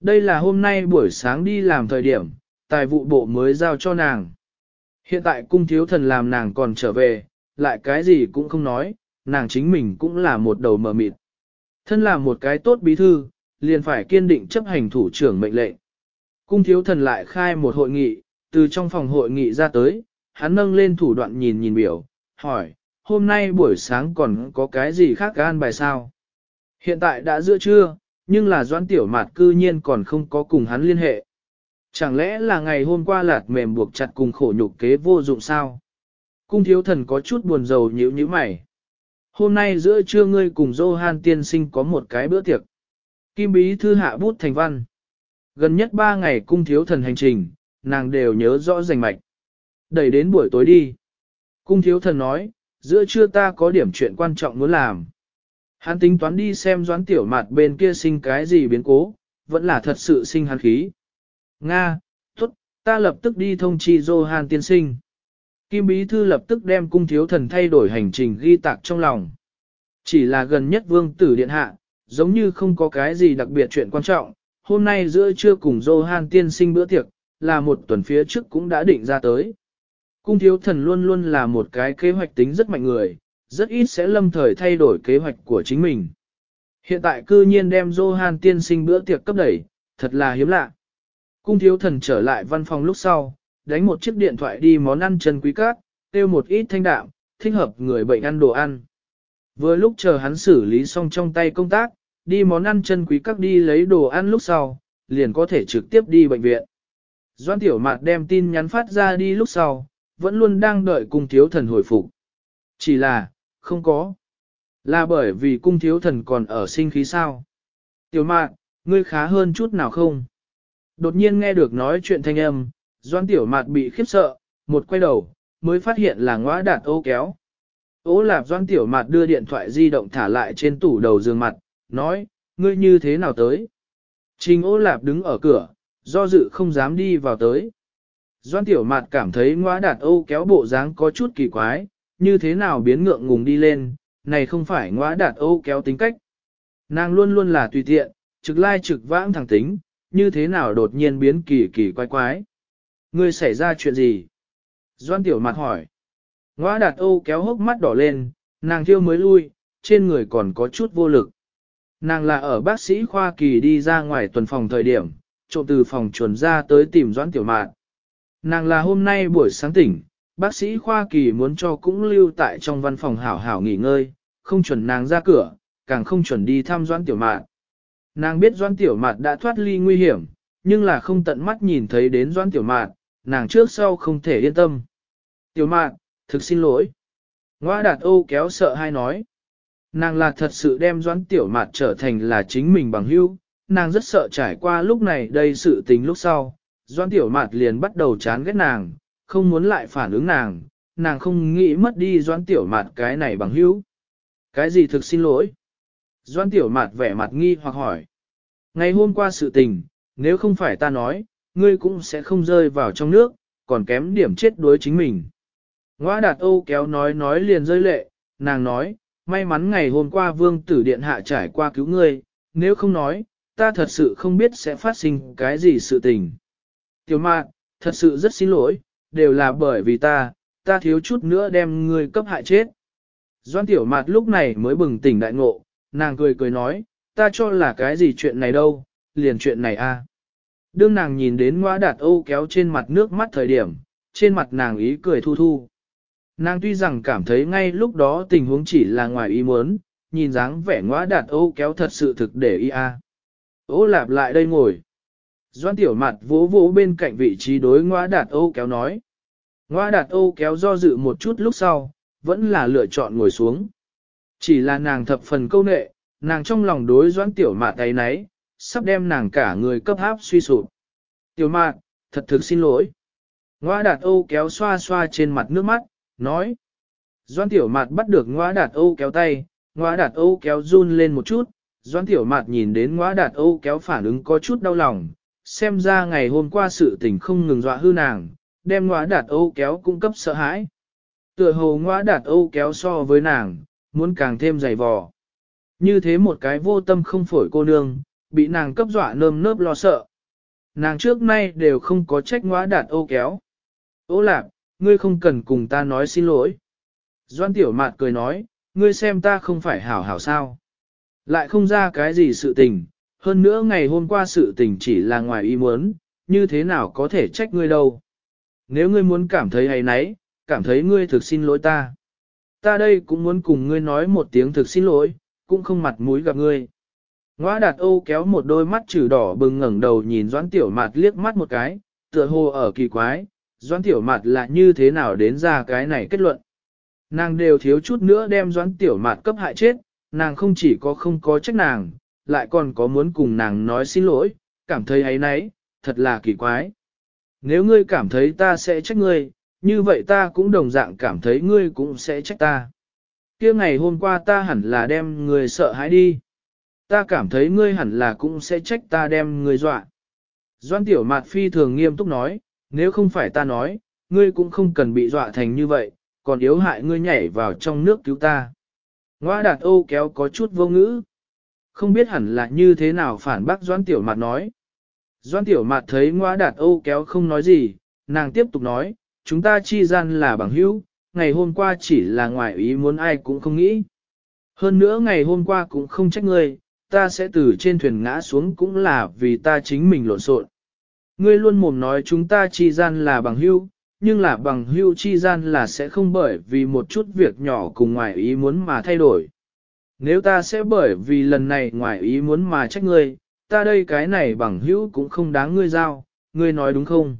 Đây là hôm nay buổi sáng đi làm thời điểm, tài vụ bộ mới giao cho nàng. Hiện tại cung thiếu thần làm nàng còn trở về, lại cái gì cũng không nói, nàng chính mình cũng là một đầu mờ mịt. Thân là một cái tốt bí thư, liền phải kiên định chấp hành thủ trưởng mệnh lệnh. Cung thiếu thần lại khai một hội nghị, từ trong phòng hội nghị ra tới, hắn nâng lên thủ đoạn nhìn nhìn biểu, hỏi, hôm nay buổi sáng còn có cái gì khác gan bài sao? Hiện tại đã giữa trưa, nhưng là doãn tiểu mạt cư nhiên còn không có cùng hắn liên hệ. Chẳng lẽ là ngày hôm qua lạt mềm buộc chặt cùng khổ nhục kế vô dụng sao? Cung thiếu thần có chút buồn rầu nhíu nhíu mày. Hôm nay giữa trưa ngươi cùng Johan tiên sinh có một cái bữa tiệc. Kim bí thư hạ bút thành văn. Gần nhất ba ngày cung thiếu thần hành trình, nàng đều nhớ rõ rành mạch. Đẩy đến buổi tối đi. Cung thiếu thần nói, giữa trưa ta có điểm chuyện quan trọng muốn làm. Hắn tính toán đi xem doãn tiểu mặt bên kia sinh cái gì biến cố, vẫn là thật sự sinh hắn khí. Nga, tốt, ta lập tức đi thông chi Johan tiên sinh. Kim Bí Thư lập tức đem cung thiếu thần thay đổi hành trình ghi tạc trong lòng. Chỉ là gần nhất vương tử điện hạ, giống như không có cái gì đặc biệt chuyện quan trọng, hôm nay giữa trưa cùng Johan tiên sinh bữa tiệc, là một tuần phía trước cũng đã định ra tới. Cung thiếu thần luôn luôn là một cái kế hoạch tính rất mạnh người, rất ít sẽ lâm thời thay đổi kế hoạch của chính mình. Hiện tại cư nhiên đem Johan tiên sinh bữa tiệc cấp đẩy, thật là hiếm lạ. Cung thiếu thần trở lại văn phòng lúc sau, đánh một chiếc điện thoại đi món ăn chân quý cát, tiêu một ít thanh đạm, thích hợp người bệnh ăn đồ ăn. Vừa lúc chờ hắn xử lý xong trong tay công tác, đi món ăn chân quý các đi lấy đồ ăn lúc sau, liền có thể trực tiếp đi bệnh viện. Doan Tiểu Mạt đem tin nhắn phát ra đi lúc sau, vẫn luôn đang đợi cung thiếu thần hồi phục. Chỉ là, không có. Là bởi vì cung thiếu thần còn ở sinh khí sao. Tiểu Mạt, ngươi khá hơn chút nào không? Đột nhiên nghe được nói chuyện thanh âm, Doan Tiểu Mạt bị khiếp sợ, một quay đầu, mới phát hiện là ngõa đạt ô kéo. Ô lạp Doan Tiểu Mạt đưa điện thoại di động thả lại trên tủ đầu giường mặt, nói, ngươi như thế nào tới? Trình ô lạp đứng ở cửa, do dự không dám đi vào tới. Doan Tiểu Mạt cảm thấy ngõa đạt ô kéo bộ dáng có chút kỳ quái, như thế nào biến ngượng ngùng đi lên, này không phải ngõa đạt ô kéo tính cách. Nàng luôn luôn là tùy tiện, trực lai trực vãng thẳng tính, như thế nào đột nhiên biến kỳ kỳ quái quái. Ngươi xảy ra chuyện gì? Doan tiểu mặt hỏi. Ngõa đạt Âu kéo hốc mắt đỏ lên, nàng thiêu mới lui, trên người còn có chút vô lực. Nàng là ở bác sĩ khoa kỳ đi ra ngoài tuần phòng thời điểm, trộm từ phòng chuẩn ra tới tìm Doan tiểu mạn. Nàng là hôm nay buổi sáng tỉnh, bác sĩ khoa kỳ muốn cho cũng lưu tại trong văn phòng hảo hảo nghỉ ngơi, không chuẩn nàng ra cửa, càng không chuẩn đi thăm Doan tiểu mạn. Nàng biết Doan tiểu mạn đã thoát ly nguy hiểm, nhưng là không tận mắt nhìn thấy đến Doan tiểu mạn, nàng trước sau không thể yên tâm. Tiểu mạn, thực xin lỗi. Ngoa đạt ô kéo sợ hai nói. Nàng là thật sự đem doãn tiểu mạn trở thành là chính mình bằng hữu, nàng rất sợ trải qua lúc này đây sự tình lúc sau. Doãn tiểu mạn liền bắt đầu chán ghét nàng, không muốn lại phản ứng nàng, nàng không nghĩ mất đi doãn tiểu mạt cái này bằng hữu. Cái gì thực xin lỗi? Doãn tiểu mạt vẻ mặt nghi hoặc hỏi. Ngày hôm qua sự tình, nếu không phải ta nói, ngươi cũng sẽ không rơi vào trong nước, còn kém điểm chết đối chính mình. Ngoa đạt Âu kéo nói nói liền rơi lệ, nàng nói, may mắn ngày hôm qua vương tử điện hạ trải qua cứu ngươi, nếu không nói, ta thật sự không biết sẽ phát sinh cái gì sự tình. Tiểu mạn, thật sự rất xin lỗi, đều là bởi vì ta, ta thiếu chút nữa đem ngươi cấp hại chết. Doan tiểu mạt lúc này mới bừng tỉnh đại ngộ, nàng cười cười nói, ta cho là cái gì chuyện này đâu, liền chuyện này a. À. Đương nàng nhìn đến ngoa đạt Âu kéo trên mặt nước mắt thời điểm, trên mặt nàng ý cười thu thu. Nàng tuy rằng cảm thấy ngay lúc đó tình huống chỉ là ngoài ý muốn, nhìn dáng vẻ ngoa đạt Âu kéo thật sự thực để ý a. Ô lạp lại đây ngồi. Doan tiểu mặt vỗ vỗ bên cạnh vị trí đối ngoa đạt Âu kéo nói. Ngoa đạt Âu kéo do dự một chút lúc sau, vẫn là lựa chọn ngồi xuống. Chỉ là nàng thập phần câu nệ, nàng trong lòng đối doan tiểu mạt tay nấy, sắp đem nàng cả người cấp áp suy sụp. Tiểu Mạt, thật thực xin lỗi. Ngoa đạt Âu kéo xoa xoa trên mặt nước mắt, nói. Doan tiểu mạt bắt được ngoa đạt Âu kéo tay, ngoa đạt Âu kéo run lên một chút. Doan tiểu mạt nhìn đến ngoa đạt Âu kéo phản ứng có chút đau lòng, xem ra ngày hôm qua sự tình không ngừng dọa hư nàng, đem ngõa đạt Âu kéo cung cấp sợ hãi. Tựa hồ ngõa đạt Âu kéo so với nàng, muốn càng thêm dày vò. Như thế một cái vô tâm không phổi cô nương, bị nàng cấp dọa nơm nớp lo sợ. Nàng trước nay đều không có trách ngõa đạt Âu kéo. Ô lạp, ngươi không cần cùng ta nói xin lỗi. Doan tiểu mạt cười nói, ngươi xem ta không phải hảo hảo sao. Lại không ra cái gì sự tình, hơn nữa ngày hôm qua sự tình chỉ là ngoài ý muốn, như thế nào có thể trách ngươi đâu. Nếu ngươi muốn cảm thấy hay nấy, cảm thấy ngươi thực xin lỗi ta. Ta đây cũng muốn cùng ngươi nói một tiếng thực xin lỗi, cũng không mặt mũi gặp ngươi. Ngoa đạt ô kéo một đôi mắt trừ đỏ bừng ngẩng đầu nhìn doãn tiểu mạt liếc mắt một cái, tựa hồ ở kỳ quái, doãn tiểu mạt là như thế nào đến ra cái này kết luận. Nàng đều thiếu chút nữa đem doãn tiểu mạt cấp hại chết, nàng không chỉ có không có trách nàng, lại còn có muốn cùng nàng nói xin lỗi, cảm thấy ấy nấy, thật là kỳ quái. Nếu ngươi cảm thấy ta sẽ trách ngươi, như vậy ta cũng đồng dạng cảm thấy ngươi cũng sẽ trách ta. kia ngày hôm qua ta hẳn là đem ngươi sợ hãi đi. Ta cảm thấy ngươi hẳn là cũng sẽ trách ta đem ngươi dọa. Doan tiểu mạt phi thường nghiêm túc nói, nếu không phải ta nói, ngươi cũng không cần bị dọa thành như vậy, còn yếu hại ngươi nhảy vào trong nước cứu ta. Ngoa đạt ô kéo có chút vô ngữ. Không biết hẳn là như thế nào phản bác Doan Tiểu Mạt nói. Doan Tiểu Mạt thấy ngoa đạt ô kéo không nói gì, nàng tiếp tục nói, chúng ta chi gian là bằng hữu, ngày hôm qua chỉ là ngoài ý muốn ai cũng không nghĩ. Hơn nữa ngày hôm qua cũng không trách ngươi, ta sẽ từ trên thuyền ngã xuống cũng là vì ta chính mình lộn xộn. Ngươi luôn mồm nói chúng ta chi gian là bằng hữu, nhưng là bằng hữu chi gian là sẽ không bởi vì một chút việc nhỏ cùng ngoài ý muốn mà thay đổi. Nếu ta sẽ bởi vì lần này ngoài ý muốn mà trách ngươi, ta đây cái này bằng hữu cũng không đáng ngươi giao, ngươi nói đúng không?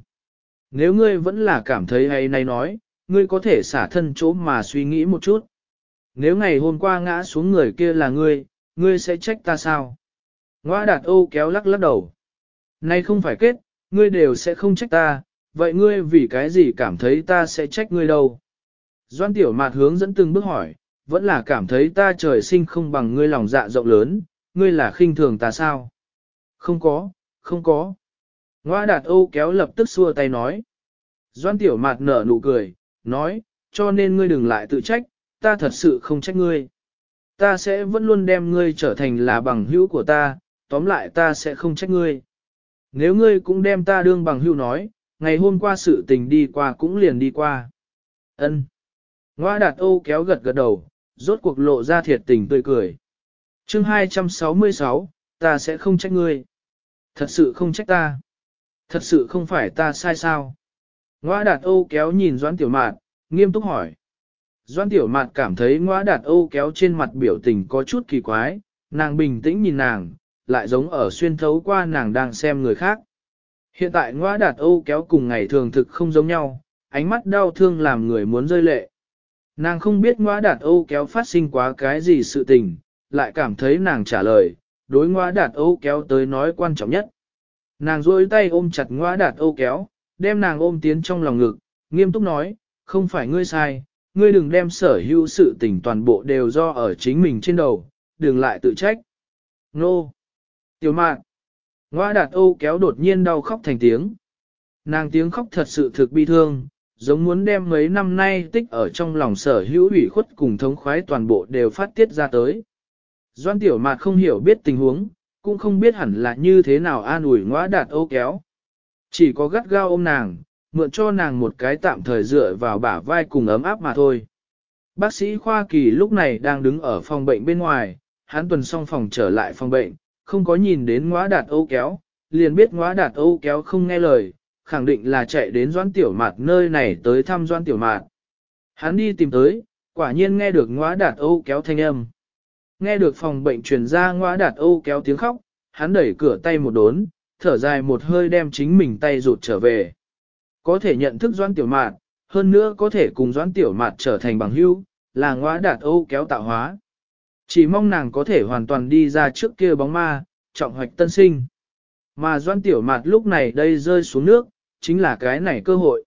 Nếu ngươi vẫn là cảm thấy hay này nói, ngươi có thể xả thân chỗ mà suy nghĩ một chút. Nếu ngày hôm qua ngã xuống người kia là ngươi, ngươi sẽ trách ta sao? Ngoa đạt ô kéo lắc lắc đầu. Nay không phải kết, ngươi đều sẽ không trách ta, vậy ngươi vì cái gì cảm thấy ta sẽ trách ngươi đâu? Doan tiểu mạt hướng dẫn từng bước hỏi, vẫn là cảm thấy ta trời sinh không bằng ngươi lòng dạ rộng lớn, ngươi là khinh thường ta sao? Không có, không có. Ngoa đạt ô kéo lập tức xua tay nói. Doan tiểu mạt nở nụ cười, nói, cho nên ngươi đừng lại tự trách, ta thật sự không trách ngươi. Ta sẽ vẫn luôn đem ngươi trở thành là bằng hữu của ta, tóm lại ta sẽ không trách ngươi. Nếu ngươi cũng đem ta đương bằng hữu nói, ngày hôm qua sự tình đi qua cũng liền đi qua. Ân. Ngoa đạt ô kéo gật gật đầu, rốt cuộc lộ ra thiệt tình tươi cười. chương 266, ta sẽ không trách ngươi. Thật sự không trách ta. Thật sự không phải ta sai sao. Ngoa đạt Âu kéo nhìn Doãn Tiểu Mạt, nghiêm túc hỏi. Doãn Tiểu Mạt cảm thấy ngoa đạt Âu kéo trên mặt biểu tình có chút kỳ quái, nàng bình tĩnh nhìn nàng, lại giống ở xuyên thấu qua nàng đang xem người khác. Hiện tại ngoa đạt Âu kéo cùng ngày thường thực không giống nhau, ánh mắt đau thương làm người muốn rơi lệ. Nàng không biết ngoa đạt ô kéo phát sinh quá cái gì sự tình, lại cảm thấy nàng trả lời, đối ngoa đạt ô kéo tới nói quan trọng nhất. Nàng duỗi tay ôm chặt ngoa đạt ô kéo, đem nàng ôm tiến trong lòng ngực, nghiêm túc nói, không phải ngươi sai, ngươi đừng đem sở hữu sự tình toàn bộ đều do ở chính mình trên đầu, đừng lại tự trách. Nô! Tiểu mạn! Ngoa đạt ô kéo đột nhiên đau khóc thành tiếng. Nàng tiếng khóc thật sự thực bi thương, giống muốn đem mấy năm nay tích ở trong lòng sở hữu ủy khuất cùng thống khoái toàn bộ đều phát tiết ra tới. Doan tiểu mạt không hiểu biết tình huống, cũng không biết hẳn là như thế nào an ủi ngõa đạt ô kéo. Chỉ có gắt gao ôm nàng, mượn cho nàng một cái tạm thời dựa vào bả vai cùng ấm áp mà thôi. Bác sĩ Khoa Kỳ lúc này đang đứng ở phòng bệnh bên ngoài, hắn tuần xong phòng trở lại phòng bệnh, không có nhìn đến ngõa đạt ô kéo, liền biết ngõa đạt ô kéo không nghe lời, khẳng định là chạy đến doan tiểu mạt nơi này tới thăm doan tiểu mạt. Hắn đi tìm tới, quả nhiên nghe được ngõa đạt ô kéo thanh âm. Nghe được phòng bệnh truyền ra ngõa đạt ô kéo tiếng khóc, hắn đẩy cửa tay một đốn, thở dài một hơi đem chính mình tay rụt trở về. Có thể nhận thức doan tiểu mạt, hơn nữa có thể cùng doan tiểu mạt trở thành bằng hữu, là ngõa đạt ô kéo tạo hóa. Chỉ mong nàng có thể hoàn toàn đi ra trước kia bóng ma, trọng hoạch tân sinh. Mà doan tiểu mạt lúc này đây rơi xuống nước, chính là cái này cơ hội.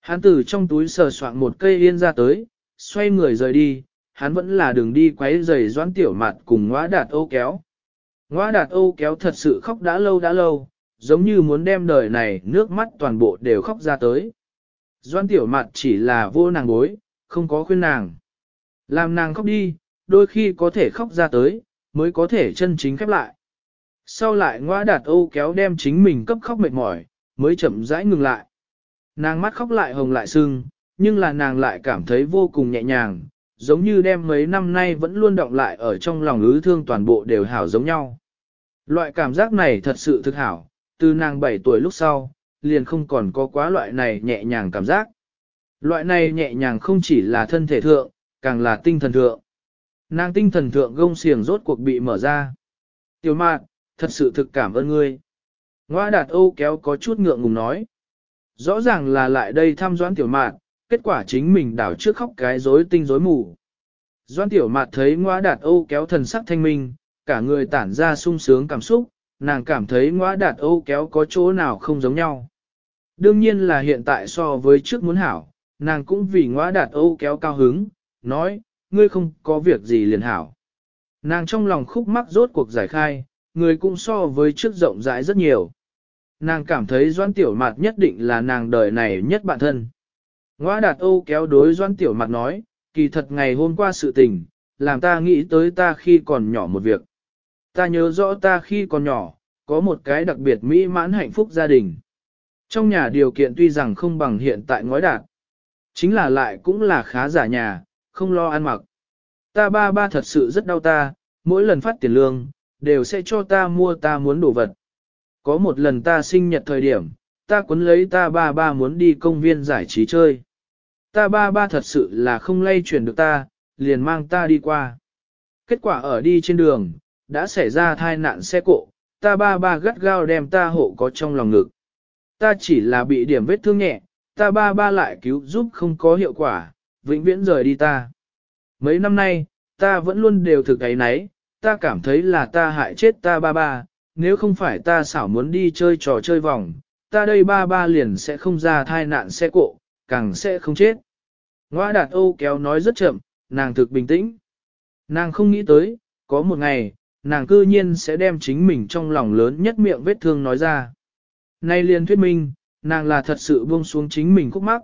Hắn từ trong túi sờ soạn một cây yên ra tới, xoay người rời đi, hắn vẫn là đường đi quấy giày doãn tiểu mặt cùng ngõa đạt ô kéo. Ngoa đạt ô kéo thật sự khóc đã lâu đã lâu, giống như muốn đem đời này nước mắt toàn bộ đều khóc ra tới. Doan tiểu mặt chỉ là vô nàng bối, không có khuyên nàng. Làm nàng khóc đi, đôi khi có thể khóc ra tới, mới có thể chân chính khép lại. Sau lại ngoa đạt ô kéo đem chính mình cấp khóc mệt mỏi, mới chậm rãi ngừng lại. Nàng mắt khóc lại hồng lại sưng, nhưng là nàng lại cảm thấy vô cùng nhẹ nhàng, giống như đem mấy năm nay vẫn luôn động lại ở trong lòng ứ thương toàn bộ đều hảo giống nhau. Loại cảm giác này thật sự thực hảo, từ nàng 7 tuổi lúc sau, liền không còn có quá loại này nhẹ nhàng cảm giác. Loại này nhẹ nhàng không chỉ là thân thể thượng, càng là tinh thần thượng. Nàng tinh thần thượng gông xiềng rốt cuộc bị mở ra. Tiểu mạn, thật sự thực cảm ơn ngươi. Ngoa đạt ô kéo có chút ngượng ngùng nói. Rõ ràng là lại đây thăm doãn tiểu mạn, kết quả chính mình đảo trước khóc cái rối tinh rối mù. Doãn tiểu mạn thấy ngoa đạt ô kéo thần sắc thanh minh, cả người tản ra sung sướng cảm xúc, nàng cảm thấy ngoa đạt ô kéo có chỗ nào không giống nhau. Đương nhiên là hiện tại so với trước muốn hảo, nàng cũng vì ngoa đạt ô kéo cao hứng, nói, ngươi không có việc gì liền hảo. Nàng trong lòng khúc mắc rốt cuộc giải khai, người cũng so với trước rộng rãi rất nhiều. Nàng cảm thấy Doan Tiểu Mạt nhất định là nàng đời này nhất bạn thân. Ngoa đạt Âu kéo đối Doan Tiểu Mạt nói, kỳ thật ngày hôm qua sự tình, làm ta nghĩ tới ta khi còn nhỏ một việc. Ta nhớ rõ ta khi còn nhỏ, có một cái đặc biệt mỹ mãn hạnh phúc gia đình. Trong nhà điều kiện tuy rằng không bằng hiện tại ngói đạt, chính là lại cũng là khá giả nhà, không lo ăn mặc. Ta ba ba thật sự rất đau ta, mỗi lần phát tiền lương, đều sẽ cho ta mua ta muốn đồ vật. Có một lần ta sinh nhật thời điểm, ta cuốn lấy ta ba ba muốn đi công viên giải trí chơi. Ta ba ba thật sự là không lay chuyển được ta, liền mang ta đi qua. Kết quả ở đi trên đường, đã xảy ra thai nạn xe cộ, ta ba ba gắt gao đem ta hộ có trong lòng ngực. Ta chỉ là bị điểm vết thương nhẹ, ta ba ba lại cứu giúp không có hiệu quả, vĩnh viễn rời đi ta. Mấy năm nay, ta vẫn luôn đều thực ấy nấy, ta cảm thấy là ta hại chết ta ba ba, nếu không phải ta xảo muốn đi chơi trò chơi vòng, ta đây ba ba liền sẽ không ra thai nạn xe cộ, càng sẽ không chết. Ngoa đạt ô kéo nói rất chậm, nàng thực bình tĩnh. Nàng không nghĩ tới, có một ngày, nàng cư nhiên sẽ đem chính mình trong lòng lớn nhất miệng vết thương nói ra. Nay liền thuyết minh, nàng là thật sự buông xuống chính mình khúc mắc.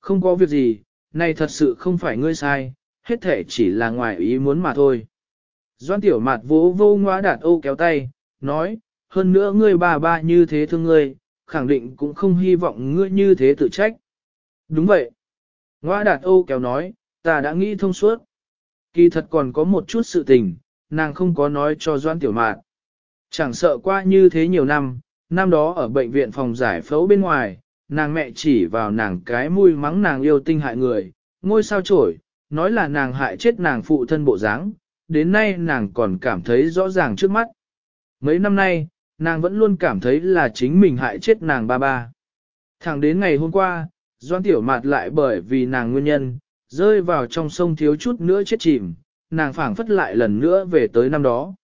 Không có việc gì, nay thật sự không phải ngươi sai, hết thể chỉ là ngoài ý muốn mà thôi. Doan tiểu Mạt vỗ vô ngoa đạt ô kéo tay, nói, hơn nữa ngươi bà ba như thế thương ngươi, khẳng định cũng không hy vọng ngươi như thế tự trách. Đúng vậy. Ngoa đạt ô kéo nói, ta đã nghĩ thông suốt. Kỳ thật còn có một chút sự tình, nàng không có nói cho Doan Tiểu mạn Chẳng sợ qua như thế nhiều năm, năm đó ở bệnh viện phòng giải phẫu bên ngoài, nàng mẹ chỉ vào nàng cái mũi mắng nàng yêu tinh hại người, ngôi sao trổi, nói là nàng hại chết nàng phụ thân bộ dáng, đến nay nàng còn cảm thấy rõ ràng trước mắt. Mấy năm nay, nàng vẫn luôn cảm thấy là chính mình hại chết nàng ba ba. Thẳng đến ngày hôm qua, Doan Tiểu Mạt lại bởi vì nàng nguyên nhân, rơi vào trong sông thiếu chút nữa chết chìm, nàng phảng phất lại lần nữa về tới năm đó.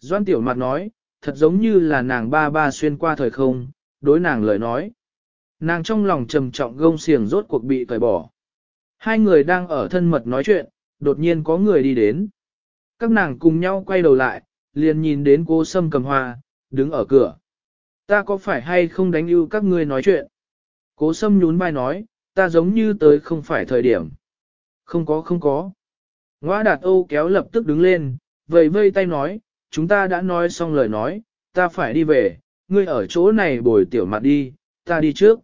Doan Tiểu Mạt nói, thật giống như là nàng ba ba xuyên qua thời không, đối nàng lời nói. Nàng trong lòng trầm trọng gông xiềng rốt cuộc bị cởi bỏ. Hai người đang ở thân mật nói chuyện, đột nhiên có người đi đến. Các nàng cùng nhau quay đầu lại, liền nhìn đến cô Sâm cầm hoa, đứng ở cửa. Ta có phải hay không đánh ưu các ngươi nói chuyện? Cố Sâm nhún vai nói, ta giống như tới không phải thời điểm. Không có không có. Ngoa đạt Âu kéo lập tức đứng lên, vầy vây tay nói, chúng ta đã nói xong lời nói, ta phải đi về, ngươi ở chỗ này bồi tiểu mặt đi, ta đi trước.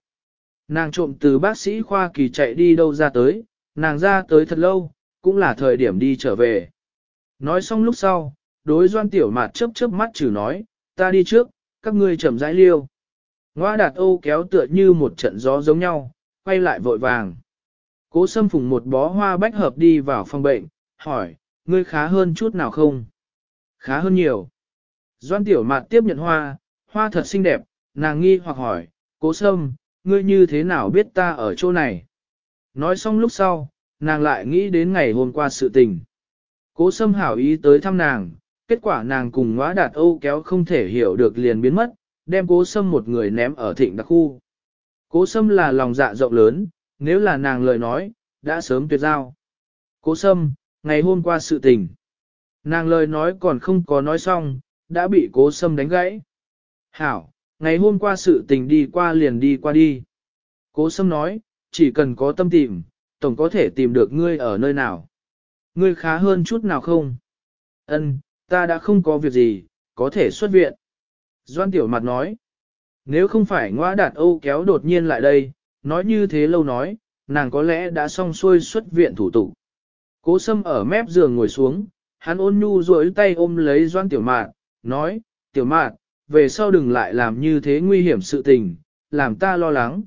Nàng trộm từ bác sĩ khoa kỳ chạy đi đâu ra tới, nàng ra tới thật lâu, cũng là thời điểm đi trở về. Nói xong lúc sau, đối doan tiểu mạt chớp chớp mắt chử nói, ta đi trước, các ngươi chậm rãi liêu. Ngoa đạt ô kéo tựa như một trận gió giống nhau, quay lại vội vàng. Cố sâm phùng một bó hoa bách hợp đi vào phòng bệnh, hỏi, ngươi khá hơn chút nào không? Khá hơn nhiều. Doan tiểu mạt tiếp nhận hoa, hoa thật xinh đẹp, nàng nghi hoặc hỏi, cố sâm, ngươi như thế nào biết ta ở chỗ này? Nói xong lúc sau, nàng lại nghĩ đến ngày hôm qua sự tình. Cố sâm hảo ý tới thăm nàng, kết quả nàng cùng ngóa đạt âu kéo không thể hiểu được liền biến mất, đem cố sâm một người ném ở thịnh đặc khu. Cố sâm là lòng dạ rộng lớn, nếu là nàng lời nói, đã sớm tuyệt giao. Cố sâm, ngày hôm qua sự tình. Nàng lời nói còn không có nói xong, đã bị cố sâm đánh gãy. Hảo, ngày hôm qua sự tình đi qua liền đi qua đi. Cố sâm nói, chỉ cần có tâm tìm, tổng có thể tìm được ngươi ở nơi nào. Ngươi khá hơn chút nào không? Ân, ta đã không có việc gì, có thể xuất viện. Doan tiểu mặt nói, nếu không phải ngoa đạt Âu kéo đột nhiên lại đây, nói như thế lâu nói, nàng có lẽ đã xong xuôi xuất viện thủ tục. Cố sâm ở mép giường ngồi xuống, hắn ôn nhu rối tay ôm lấy doan tiểu mạn, nói, tiểu mạn, về sau đừng lại làm như thế nguy hiểm sự tình, làm ta lo lắng.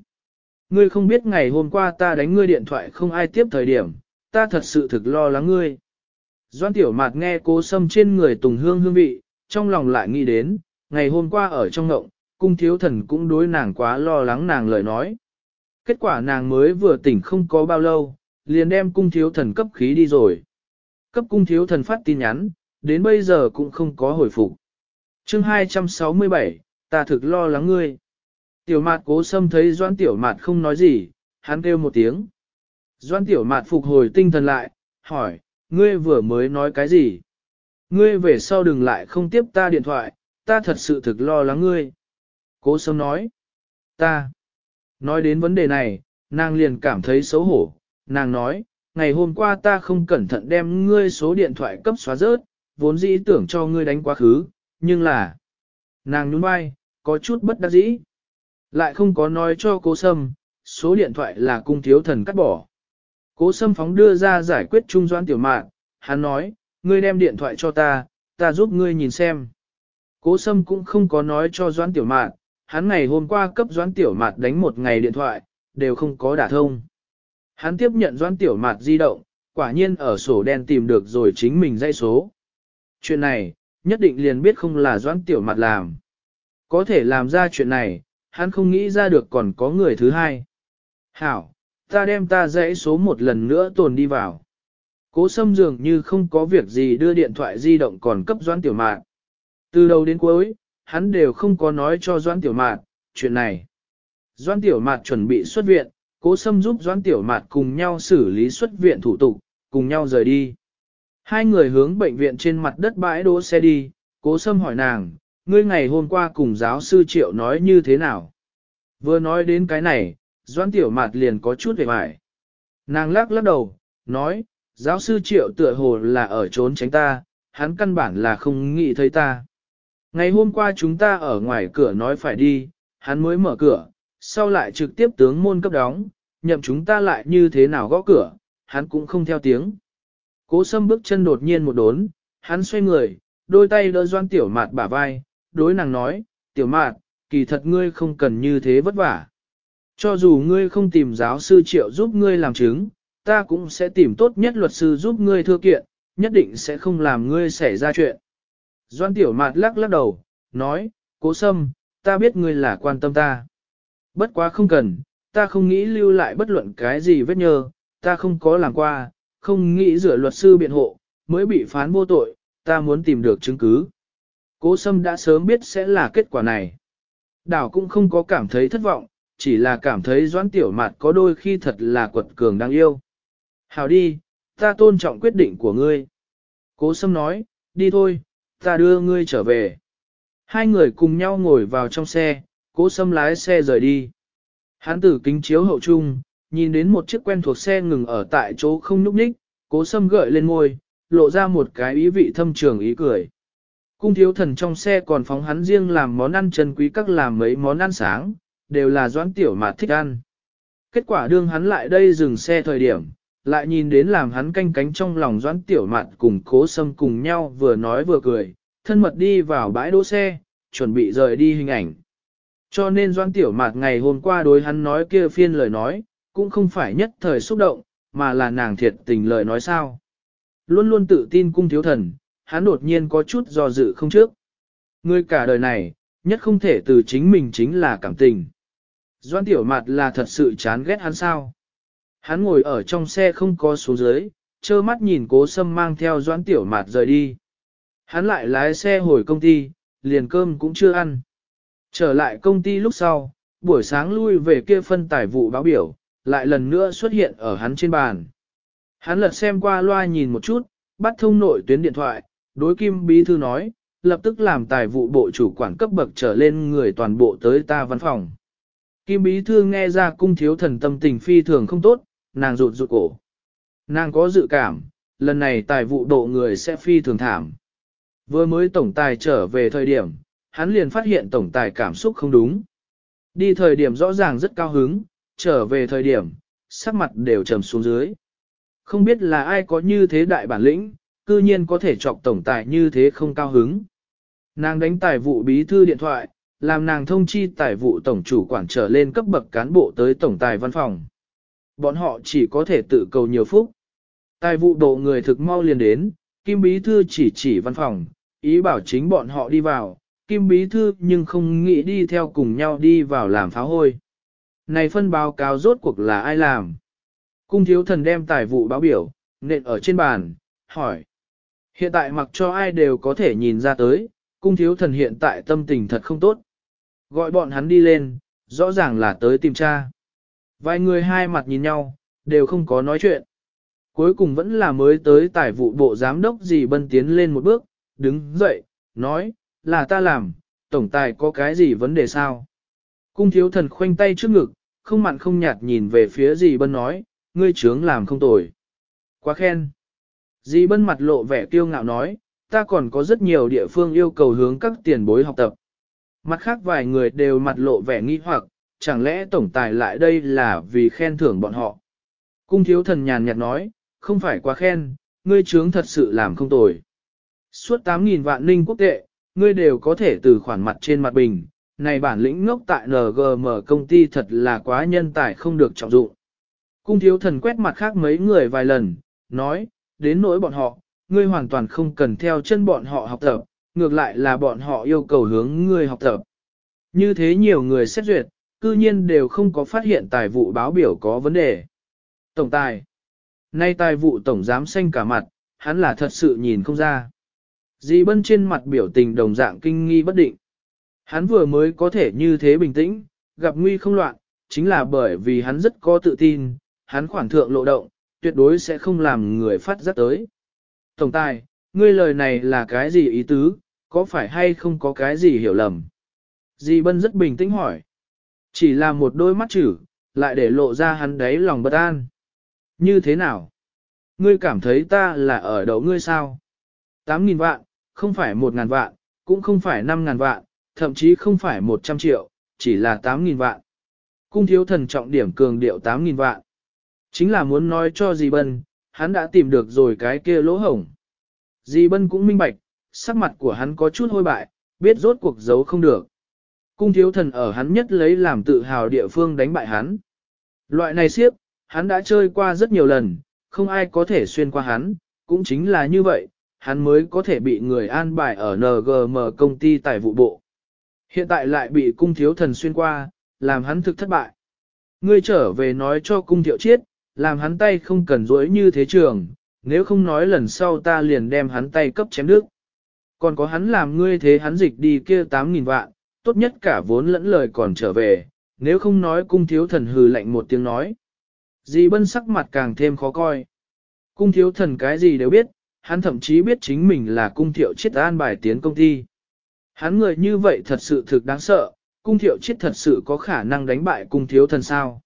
Ngươi không biết ngày hôm qua ta đánh ngươi điện thoại không ai tiếp thời điểm, ta thật sự thực lo lắng ngươi. Doan tiểu mạt nghe cố sâm trên người tùng hương hương vị, trong lòng lại nghĩ đến, ngày hôm qua ở trong ngộng, cung thiếu thần cũng đối nàng quá lo lắng nàng lời nói. Kết quả nàng mới vừa tỉnh không có bao lâu, liền đem cung thiếu thần cấp khí đi rồi. Cấp cung thiếu thần phát tin nhắn, đến bây giờ cũng không có hồi phục. chương 267, ta thực lo lắng ngươi. Tiểu mạt cố sâm thấy doan tiểu mạt không nói gì, hắn kêu một tiếng. Doan tiểu mạt phục hồi tinh thần lại, hỏi, ngươi vừa mới nói cái gì? Ngươi về sau đừng lại không tiếp ta điện thoại, ta thật sự thực lo lắng ngươi. Cố sâm nói, ta. Nói đến vấn đề này, nàng liền cảm thấy xấu hổ, nàng nói, ngày hôm qua ta không cẩn thận đem ngươi số điện thoại cấp xóa rớt, vốn dĩ tưởng cho ngươi đánh quá khứ, nhưng là, nàng nhún vai, có chút bất đắc dĩ. Lại không có nói cho cố sâm, số điện thoại là cung thiếu thần cắt bỏ. Cố sâm phóng đưa ra giải quyết trung doan tiểu mạn, hắn nói, ngươi đem điện thoại cho ta, ta giúp ngươi nhìn xem. Cố sâm cũng không có nói cho doan tiểu mạn, hắn ngày hôm qua cấp doan tiểu mạn đánh một ngày điện thoại, đều không có đả thông. Hắn tiếp nhận doan tiểu mạn di động, quả nhiên ở sổ đen tìm được rồi chính mình dây số. Chuyện này, nhất định liền biết không là doan tiểu mạn làm. Có thể làm ra chuyện này, hắn không nghĩ ra được còn có người thứ hai. Hảo, ta đem ta dãy số một lần nữa tồn đi vào. Cố sâm dường như không có việc gì đưa điện thoại di động còn cấp doãn tiểu mạn. Từ đầu đến cuối, hắn đều không có nói cho doãn tiểu mạn, chuyện này. Doãn tiểu mạn chuẩn bị xuất viện, cố sâm giúp doãn tiểu mạn cùng nhau xử lý xuất viện thủ tục, cùng nhau rời đi. Hai người hướng bệnh viện trên mặt đất bãi đỗ xe đi, cố sâm hỏi nàng, ngươi ngày hôm qua cùng giáo sư Triệu nói như thế nào? Vừa nói đến cái này, Doan Tiểu Mạt liền có chút về mải. Nàng lắc lắc đầu, nói, giáo sư Triệu tựa hồ là ở trốn tránh ta, hắn căn bản là không nghĩ thấy ta. Ngày hôm qua chúng ta ở ngoài cửa nói phải đi, hắn mới mở cửa, sau lại trực tiếp tướng môn cấp đóng, nhậm chúng ta lại như thế nào gõ cửa, hắn cũng không theo tiếng. Cố sâm bước chân đột nhiên một đốn, hắn xoay người, đôi tay đỡ doan tiểu mạt bả vai, đối nàng nói, tiểu mạt, kỳ thật ngươi không cần như thế vất vả. Cho dù ngươi không tìm giáo sư triệu giúp ngươi làm chứng, ta cũng sẽ tìm tốt nhất luật sư giúp ngươi thưa kiện, nhất định sẽ không làm ngươi xảy ra chuyện. Doan tiểu mạt lắc lắc đầu, nói, cố sâm, ta biết ngươi là quan tâm ta. Bất quá không cần, ta không nghĩ lưu lại bất luận cái gì vết nhơ, ta không có làm qua, không nghĩ rửa luật sư biện hộ, mới bị phán vô tội, ta muốn tìm được chứng cứ. Cố sâm đã sớm biết sẽ là kết quả này. Đảo cũng không có cảm thấy thất vọng, chỉ là cảm thấy doãn tiểu mạt có đôi khi thật là quật cường đáng yêu. Hào đi, ta tôn trọng quyết định của ngươi. Cố sâm nói, đi thôi, ta đưa ngươi trở về. Hai người cùng nhau ngồi vào trong xe, cố sâm lái xe rời đi. Hán tử kính chiếu hậu trung, nhìn đến một chiếc quen thuộc xe ngừng ở tại chỗ không núp ních, cố sâm gợi lên ngôi, lộ ra một cái ý vị thâm trường ý cười. Cung thiếu thần trong xe còn phóng hắn riêng làm món ăn chân quý các làm mấy món ăn sáng, đều là doãn tiểu mà thích ăn. Kết quả đương hắn lại đây dừng xe thời điểm, lại nhìn đến làm hắn canh cánh trong lòng doãn tiểu mạn cùng cố sâm cùng nhau vừa nói vừa cười, thân mật đi vào bãi đỗ xe, chuẩn bị rời đi hình ảnh. Cho nên doãn tiểu mạt ngày hôm qua đối hắn nói kia phiên lời nói, cũng không phải nhất thời xúc động, mà là nàng thiệt tình lời nói sao. Luôn luôn tự tin cung thiếu thần, hắn đột nhiên có chút do dự không trước. Người cả đời này, nhất không thể từ chính mình chính là cảm tình. Doan tiểu mặt là thật sự chán ghét hắn sao. Hắn ngồi ở trong xe không có số dưới, trơ mắt nhìn cố sâm mang theo doan tiểu mặt rời đi. Hắn lại lái xe hồi công ty, liền cơm cũng chưa ăn. Trở lại công ty lúc sau, buổi sáng lui về kia phân tài vụ báo biểu, lại lần nữa xuất hiện ở hắn trên bàn. Hắn lật xem qua loa nhìn một chút, bắt thông nội tuyến điện thoại, đối Kim Bí Thư nói, lập tức làm tài vụ bộ chủ quản cấp bậc trở lên người toàn bộ tới ta văn phòng. Kim Bí Thư nghe ra cung thiếu thần tâm tình phi thường không tốt, nàng rụt rụt cổ. Nàng có dự cảm, lần này tài vụ độ người sẽ phi thường thảm. Vừa mới tổng tài trở về thời điểm, hắn liền phát hiện tổng tài cảm xúc không đúng. Đi thời điểm rõ ràng rất cao hứng, trở về thời điểm, sắc mặt đều trầm xuống dưới. Không biết là ai có như thế đại bản lĩnh, cư nhiên có thể chọc tổng tài như thế không cao hứng. Nàng đánh tài vụ bí thư điện thoại, làm nàng thông chi tài vụ tổng chủ quản trở lên cấp bậc cán bộ tới tổng tài văn phòng. Bọn họ chỉ có thể tự cầu nhiều phúc. Tài vụ độ người thực mau liền đến, Kim Bí Thư chỉ chỉ văn phòng, ý bảo chính bọn họ đi vào, Kim Bí Thư nhưng không nghĩ đi theo cùng nhau đi vào làm pháo hôi. Này phân báo cáo rốt cuộc là ai làm? Cung thiếu thần đem tài vụ báo biểu, nện ở trên bàn, hỏi. Hiện tại mặc cho ai đều có thể nhìn ra tới, cung thiếu thần hiện tại tâm tình thật không tốt. Gọi bọn hắn đi lên, rõ ràng là tới tìm cha. Vài người hai mặt nhìn nhau, đều không có nói chuyện. Cuối cùng vẫn là mới tới tài vụ bộ giám đốc gì bân tiến lên một bước, đứng dậy, nói, là ta làm, tổng tài có cái gì vấn đề sao? Cung thiếu thần khoanh tay trước ngực, không mặn không nhạt nhìn về phía dì bân nói, ngươi trướng làm không tồi. Quá khen. Dì bân mặt lộ vẻ kiêu ngạo nói, ta còn có rất nhiều địa phương yêu cầu hướng các tiền bối học tập. Mặt khác vài người đều mặt lộ vẻ nghi hoặc, chẳng lẽ tổng tài lại đây là vì khen thưởng bọn họ. Cung thiếu thần nhàn nhạt nói, không phải quá khen, ngươi trướng thật sự làm không tồi. Suốt 8.000 vạn ninh quốc tệ, ngươi đều có thể từ khoản mặt trên mặt bình, này bản lĩnh ngốc tại NGM công ty thật là quá nhân tài không được trọng dụng. Cung thiếu thần quét mặt khác mấy người vài lần, nói, đến nỗi bọn họ, ngươi hoàn toàn không cần theo chân bọn họ học tập, ngược lại là bọn họ yêu cầu hướng ngươi học tập. Như thế nhiều người xét duyệt, cư nhiên đều không có phát hiện tài vụ báo biểu có vấn đề. Tổng tài. Nay tài vụ tổng giám xanh cả mặt, hắn là thật sự nhìn không ra. Dì bân trên mặt biểu tình đồng dạng kinh nghi bất định. Hắn vừa mới có thể như thế bình tĩnh, gặp nguy không loạn, chính là bởi vì hắn rất có tự tin, hắn khoản thượng lộ động, tuyệt đối sẽ không làm người phát giác tới. Tổng tài, ngươi lời này là cái gì ý tứ, có phải hay không có cái gì hiểu lầm? Di Bân rất bình tĩnh hỏi. Chỉ là một đôi mắt chữ, lại để lộ ra hắn đấy lòng bất an. Như thế nào? Ngươi cảm thấy ta là ở đầu ngươi sao? 8.000 vạn, không phải 1.000 vạn, cũng không phải 5.000 vạn, thậm chí không phải 100 triệu, chỉ là 8.000 vạn. Cung thiếu thần trọng điểm cường điệu 8.000 vạn. Chính là muốn nói cho Di Bân, hắn đã tìm được rồi cái kia lỗ hổng. Di Bân cũng minh bạch, sắc mặt của hắn có chút hôi bại, biết rốt cuộc giấu không được. Cung thiếu thần ở hắn nhất lấy làm tự hào địa phương đánh bại hắn. Loại này siếp, hắn đã chơi qua rất nhiều lần, không ai có thể xuyên qua hắn, cũng chính là như vậy, hắn mới có thể bị người an bài ở NGM công ty tài vụ bộ. Hiện tại lại bị cung thiếu thần xuyên qua, làm hắn thực thất bại. Ngươi trở về nói cho cung thiệu chiết, làm hắn tay không cần rỗi như thế trường, nếu không nói lần sau ta liền đem hắn tay cấp chém nước. Còn có hắn làm ngươi thế hắn dịch đi kia 8.000 vạn, tốt nhất cả vốn lẫn lời còn trở về, nếu không nói cung thiếu thần hừ lạnh một tiếng nói. Dì bân sắc mặt càng thêm khó coi. Cung thiếu thần cái gì đều biết, hắn thậm chí biết chính mình là cung thiệu chết an bài tiến công ty. Hắn người như vậy thật sự thực đáng sợ, cung thiệu chết thật sự có khả năng đánh bại cung thiếu thần sao.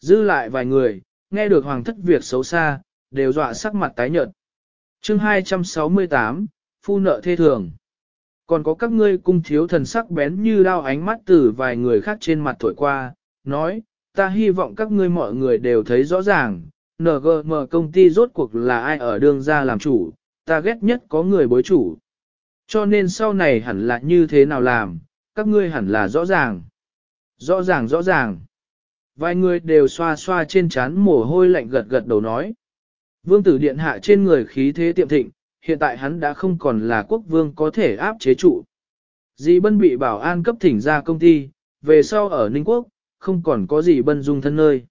Dư lại vài người, nghe được hoàng thất việc xấu xa, đều dọa sắc mặt tái nhợt. chương 268, phu nợ thê thường. Còn có các ngươi cung thiếu thần sắc bén như lao ánh mắt từ vài người khác trên mặt thổi qua, nói, ta hy vọng các ngươi mọi người đều thấy rõ ràng, NGM công ty rốt cuộc là ai ở đường ra làm chủ, ta ghét nhất có người bối chủ. Cho nên sau này hẳn là như thế nào làm, các ngươi hẳn là rõ ràng. Rõ ràng rõ ràng. Vài người đều xoa xoa trên chán mồ hôi lạnh gật gật đầu nói. Vương tử điện hạ trên người khí thế tiệm thịnh, hiện tại hắn đã không còn là quốc vương có thể áp chế trụ. Dì Bân bị bảo an cấp thỉnh ra công ty, về sau ở Ninh Quốc, không còn có gì Bân dung thân nơi.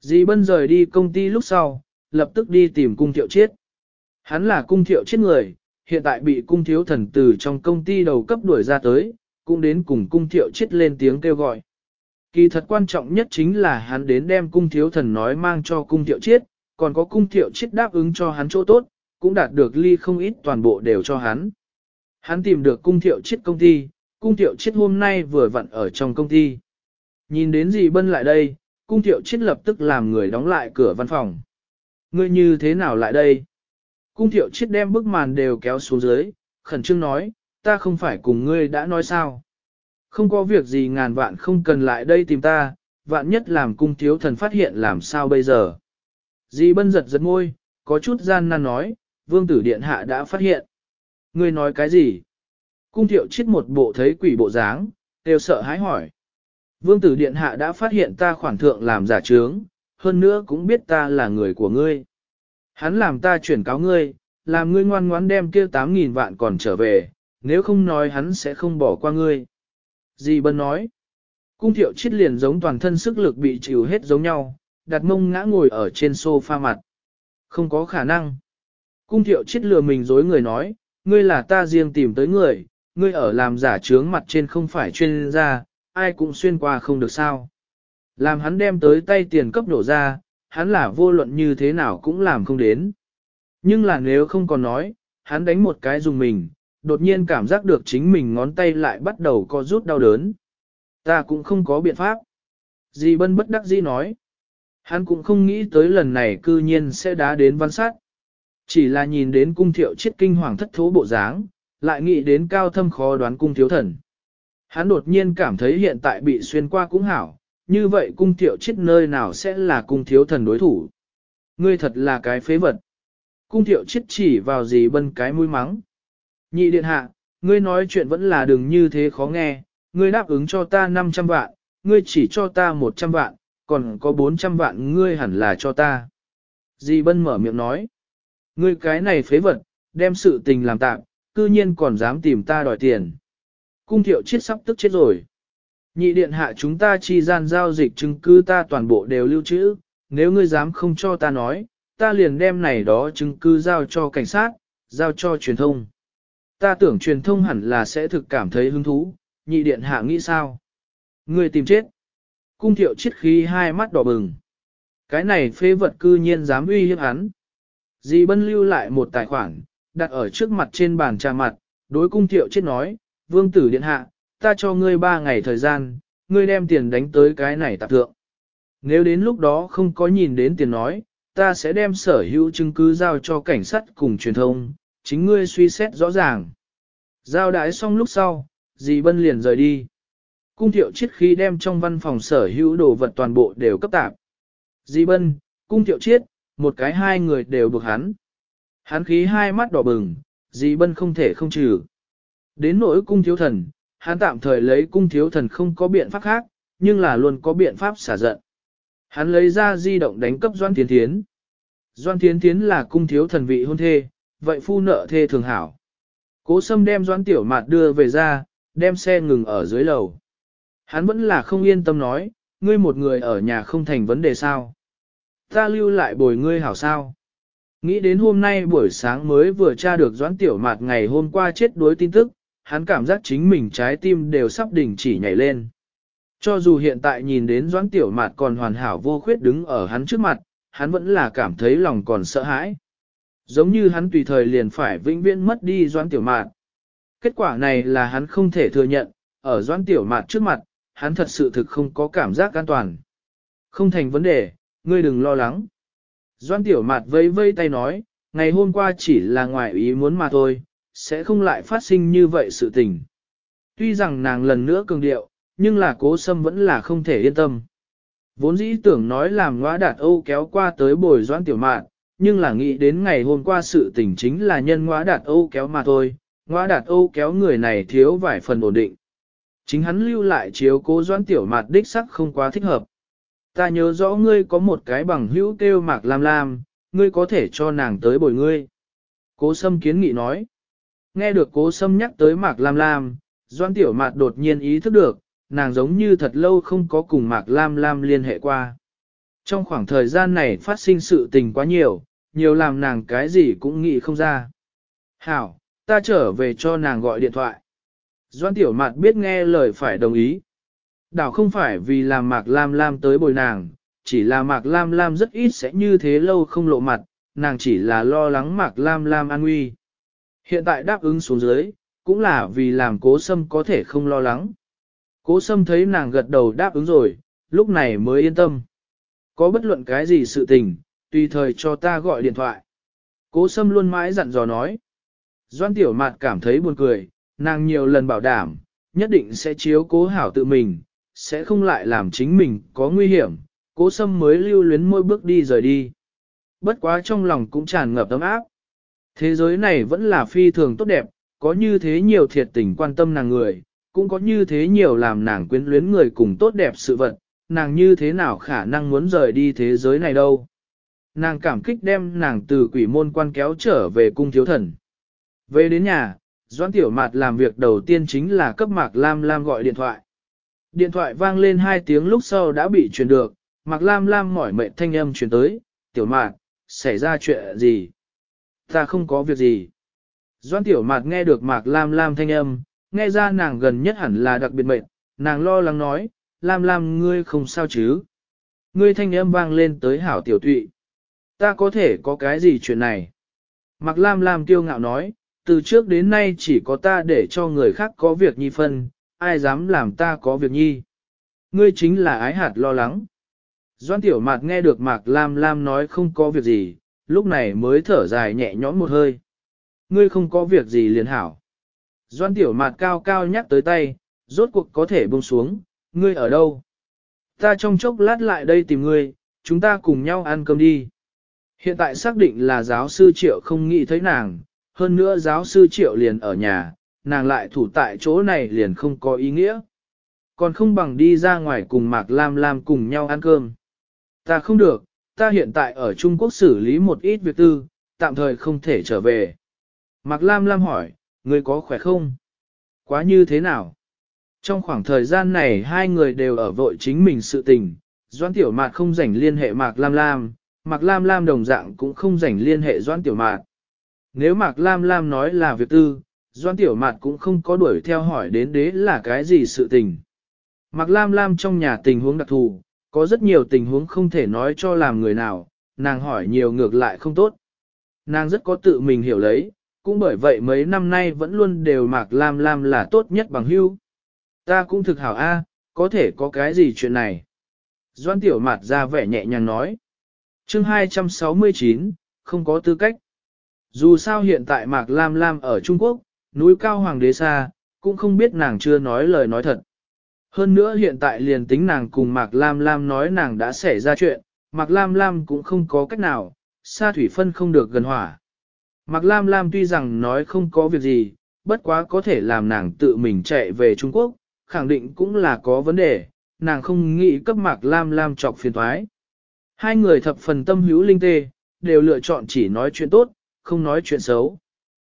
Dì Bân rời đi công ty lúc sau, lập tức đi tìm cung thiệu chiết. Hắn là cung thiệu chiết người, hiện tại bị cung thiếu thần từ trong công ty đầu cấp đuổi ra tới, cũng đến cùng cung thiệu chiết lên tiếng kêu gọi. Kỳ thật quan trọng nhất chính là hắn đến đem cung thiếu thần nói mang cho cung thiệu chiết, còn có cung thiệu chiết đáp ứng cho hắn chỗ tốt, cũng đạt được ly không ít toàn bộ đều cho hắn. Hắn tìm được cung thiệu chết công ty, cung thiệu chết hôm nay vừa vặn ở trong công ty. Nhìn đến gì bân lại đây, cung thiệu chết lập tức làm người đóng lại cửa văn phòng. Ngươi như thế nào lại đây? Cung thiệu chết đem bức màn đều kéo xuống dưới, khẩn trương nói, ta không phải cùng ngươi đã nói sao. Không có việc gì ngàn vạn không cần lại đây tìm ta, vạn nhất làm cung thiếu thần phát hiện làm sao bây giờ. Dì bân giật giật môi, có chút gian nan nói, vương tử điện hạ đã phát hiện. Ngươi nói cái gì? Cung thiệu chết một bộ thấy quỷ bộ dáng, đều sợ hãi hỏi. Vương tử điện hạ đã phát hiện ta khoản thượng làm giả trướng, hơn nữa cũng biết ta là người của ngươi. Hắn làm ta chuyển cáo ngươi, làm ngươi ngoan ngoãn đem kia 8.000 vạn còn trở về, nếu không nói hắn sẽ không bỏ qua ngươi. Dì Bân nói, cung thiệu chết liền giống toàn thân sức lực bị chịu hết giống nhau, đặt mông ngã ngồi ở trên sofa mặt. Không có khả năng. Cung thiệu chết lừa mình dối người nói, ngươi là ta riêng tìm tới người, ngươi ở làm giả trướng mặt trên không phải chuyên gia, ai cũng xuyên qua không được sao. Làm hắn đem tới tay tiền cấp đổ ra, hắn là vô luận như thế nào cũng làm không đến. Nhưng là nếu không còn nói, hắn đánh một cái dùng mình, đột nhiên cảm giác được chính mình ngón tay lại bắt đầu co rút đau đớn. Ta cũng không có biện pháp. Dì bân bất đắc dĩ nói. Hắn cũng không nghĩ tới lần này cư nhiên sẽ đá đến văn sát. Chỉ là nhìn đến cung thiệu chết kinh hoàng thất thố bộ dáng, lại nghĩ đến cao thâm khó đoán cung thiếu thần. Hắn đột nhiên cảm thấy hiện tại bị xuyên qua cũng hảo, như vậy cung thiệu chết nơi nào sẽ là cung thiếu thần đối thủ. Ngươi thật là cái phế vật. Cung thiệu chết chỉ vào gì bân cái mũi mắng. Nhị điện hạ, ngươi nói chuyện vẫn là đừng như thế khó nghe, ngươi đáp ứng cho ta 500 vạn, ngươi chỉ cho ta 100 vạn, còn có 400 vạn ngươi hẳn là cho ta. Dì Bân mở miệng nói, ngươi cái này phế vật, đem sự tình làm tạm, cư nhiên còn dám tìm ta đòi tiền. Cung thiệu chết sắp tức chết rồi. Nhị điện hạ chúng ta chi gian giao dịch chứng cứ ta toàn bộ đều lưu trữ, nếu ngươi dám không cho ta nói, ta liền đem này đó chứng cứ giao cho cảnh sát, giao cho truyền thông. Ta tưởng truyền thông hẳn là sẽ thực cảm thấy hứng thú, nhị điện hạ nghĩ sao? Ngươi tìm chết. Cung thiệu chết khí hai mắt đỏ bừng. Cái này phê vật cư nhiên dám uy hiếp hắn. Dì bân lưu lại một tài khoản, đặt ở trước mặt trên bàn trà mặt, đối cung thiệu chết nói, vương tử điện hạ, ta cho ngươi ba ngày thời gian, ngươi đem tiền đánh tới cái này tạp thượng. Nếu đến lúc đó không có nhìn đến tiền nói, ta sẽ đem sở hữu chứng cứ giao cho cảnh sát cùng truyền thông, chính ngươi suy xét rõ ràng. Giao đái xong lúc sau, dì Bân liền rời đi. Cung thiệu chiết khi đem trong văn phòng sở hữu đồ vật toàn bộ đều cấp tạp. Dì Bân, cung thiệu chiết, một cái hai người đều buộc hắn. Hắn khí hai mắt đỏ bừng, dì Bân không thể không trừ. Đến nỗi cung thiếu thần, hắn tạm thời lấy cung thiếu thần không có biện pháp khác, nhưng là luôn có biện pháp xả giận. Hắn lấy ra di động đánh cấp Doan Thiến Thiến. Doan Thiến Thiến là cung thiếu thần vị hôn thê, vậy phu nợ thê thường hảo. Cố sâm đem Doan Tiểu Mạt đưa về ra, đem xe ngừng ở dưới lầu. Hắn vẫn là không yên tâm nói, ngươi một người ở nhà không thành vấn đề sao. Ta lưu lại bồi ngươi hảo sao. Nghĩ đến hôm nay buổi sáng mới vừa tra được Doãn Tiểu Mạt ngày hôm qua chết đuối tin tức, hắn cảm giác chính mình trái tim đều sắp đỉnh chỉ nhảy lên. Cho dù hiện tại nhìn đến Doãn Tiểu Mạt còn hoàn hảo vô khuyết đứng ở hắn trước mặt, hắn vẫn là cảm thấy lòng còn sợ hãi. Giống như hắn tùy thời liền phải vĩnh viễn mất đi Doãn Tiểu Mạt. Kết quả này là hắn không thể thừa nhận, ở Doãn Tiểu Mạt trước mặt, hắn thật sự thực không có cảm giác an toàn. Không thành vấn đề, ngươi đừng lo lắng. Doãn Tiểu Mạt vây vây tay nói, ngày hôm qua chỉ là ngoài ý muốn mà thôi, sẽ không lại phát sinh như vậy sự tình. Tuy rằng nàng lần nữa cường điệu, nhưng là cố sâm vẫn là không thể yên tâm. Vốn dĩ tưởng nói làm ngõ đạt Âu kéo qua tới bồi doãn tiểu mạn, nhưng là nghĩ đến ngày hôm qua sự tình chính là nhân ngõ đạt Âu kéo mà thôi, ngõ đạt Âu kéo người này thiếu vài phần ổn định. Chính hắn lưu lại chiếu cố doãn tiểu mạt đích sắc không quá thích hợp. Ta nhớ rõ ngươi có một cái bằng hữu kêu mạc lam lam, ngươi có thể cho nàng tới bồi ngươi. Cố sâm kiến nghị nói. Nghe được cố sâm nhắc tới Mạc Lam Lam, Doan Tiểu mạc đột nhiên ý thức được, nàng giống như thật lâu không có cùng Mạc Lam Lam liên hệ qua. Trong khoảng thời gian này phát sinh sự tình quá nhiều, nhiều làm nàng cái gì cũng nghĩ không ra. Hảo, ta trở về cho nàng gọi điện thoại. Doan Tiểu Mạt biết nghe lời phải đồng ý. Đảo không phải vì làm Mạc Lam Lam tới bồi nàng, chỉ là Mạc Lam Lam rất ít sẽ như thế lâu không lộ mặt, nàng chỉ là lo lắng Mạc Lam Lam an nguy. Hiện tại đáp ứng xuống dưới, cũng là vì làm cố sâm có thể không lo lắng. Cố sâm thấy nàng gật đầu đáp ứng rồi, lúc này mới yên tâm. Có bất luận cái gì sự tình, tùy thời cho ta gọi điện thoại. Cố sâm luôn mãi dặn dò nói. Doan tiểu mạt cảm thấy buồn cười, nàng nhiều lần bảo đảm, nhất định sẽ chiếu cố hảo tự mình, sẽ không lại làm chính mình có nguy hiểm, cố sâm mới lưu luyến môi bước đi rời đi. Bất quá trong lòng cũng tràn ngập ấm áp. Thế giới này vẫn là phi thường tốt đẹp, có như thế nhiều thiệt tình quan tâm nàng người, cũng có như thế nhiều làm nàng quyến luyến người cùng tốt đẹp sự vật, nàng như thế nào khả năng muốn rời đi thế giới này đâu. Nàng cảm kích đem nàng từ quỷ môn quan kéo trở về cung thiếu thần. Về đến nhà, Doãn Tiểu Mạt làm việc đầu tiên chính là cấp Mạc Lam Lam gọi điện thoại. Điện thoại vang lên hai tiếng lúc sau đã bị truyền được, Mạc Lam Lam mỏi mệt thanh âm truyền tới, Tiểu mạc, xảy ra chuyện gì? Ta không có việc gì. Doãn Tiểu mạc nghe được Mạc Lam Lam thanh âm, nghe ra nàng gần nhất hẳn là đặc biệt mệt, nàng lo lắng nói, Lam Lam ngươi không sao chứ? Ngươi thanh âm vang lên tới hảo tiểu tụy. Ta có thể có cái gì chuyện này? Mạc Lam Lam kiêu ngạo nói, từ trước đến nay chỉ có ta để cho người khác có việc nhi phân, ai dám làm ta có việc nhi. Ngươi chính là ái hạt lo lắng. Doan Tiểu Mạt nghe được Mạc Lam Lam nói không có việc gì, lúc này mới thở dài nhẹ nhõm một hơi. Ngươi không có việc gì liền hảo. Doan Tiểu Mạt cao cao nhắc tới tay, rốt cuộc có thể buông xuống, ngươi ở đâu? Ta trong chốc lát lại đây tìm ngươi, chúng ta cùng nhau ăn cơm đi. Hiện tại xác định là giáo sư Triệu không nghĩ thấy nàng, hơn nữa giáo sư Triệu liền ở nhà, nàng lại thủ tại chỗ này liền không có ý nghĩa. Còn không bằng đi ra ngoài cùng Mạc Lam Lam cùng nhau ăn cơm. Ta không được, ta hiện tại ở Trung Quốc xử lý một ít việc tư, tạm thời không thể trở về. Mạc Lam Lam hỏi, ngươi có khỏe không? Quá như thế nào? Trong khoảng thời gian này hai người đều ở vội chính mình sự tình, Doan Tiểu Mạt không rảnh liên hệ Mạc Lam Lam, Mạc Lam Lam đồng dạng cũng không rảnh liên hệ Doan Tiểu Mạt. Nếu Mạc Lam Lam nói là việc tư, Doan Tiểu Mạt cũng không có đuổi theo hỏi đến đế là cái gì sự tình. Mạc Lam Lam trong nhà tình huống đặc thù, có rất nhiều tình huống không thể nói cho làm người nào, nàng hỏi nhiều ngược lại không tốt. Nàng rất có tự mình hiểu lấy, cũng bởi vậy mấy năm nay vẫn luôn đều Mạc Lam Lam là tốt nhất bằng hưu. Ta cũng thực hảo a, có thể có cái gì chuyện này. Doan Tiểu Mạt ra vẻ nhẹ nhàng nói. chương 269, không có tư cách. Dù sao hiện tại Mạc Lam Lam ở Trung Quốc, núi cao hoàng đế xa, cũng không biết nàng chưa nói lời nói thật. Hơn nữa hiện tại liền tính nàng cùng Mạc Lam Lam nói nàng đã xảy ra chuyện, Mạc Lam Lam cũng không có cách nào, xa thủy phân không được gần hỏa. Mạc Lam Lam tuy rằng nói không có việc gì, bất quá có thể làm nàng tự mình chạy về Trung Quốc, khẳng định cũng là có vấn đề, nàng không nghĩ cấp Mạc Lam Lam chọc phiền thoái. Hai người thập phần tâm hữu linh tê, đều lựa chọn chỉ nói chuyện tốt, không nói chuyện xấu.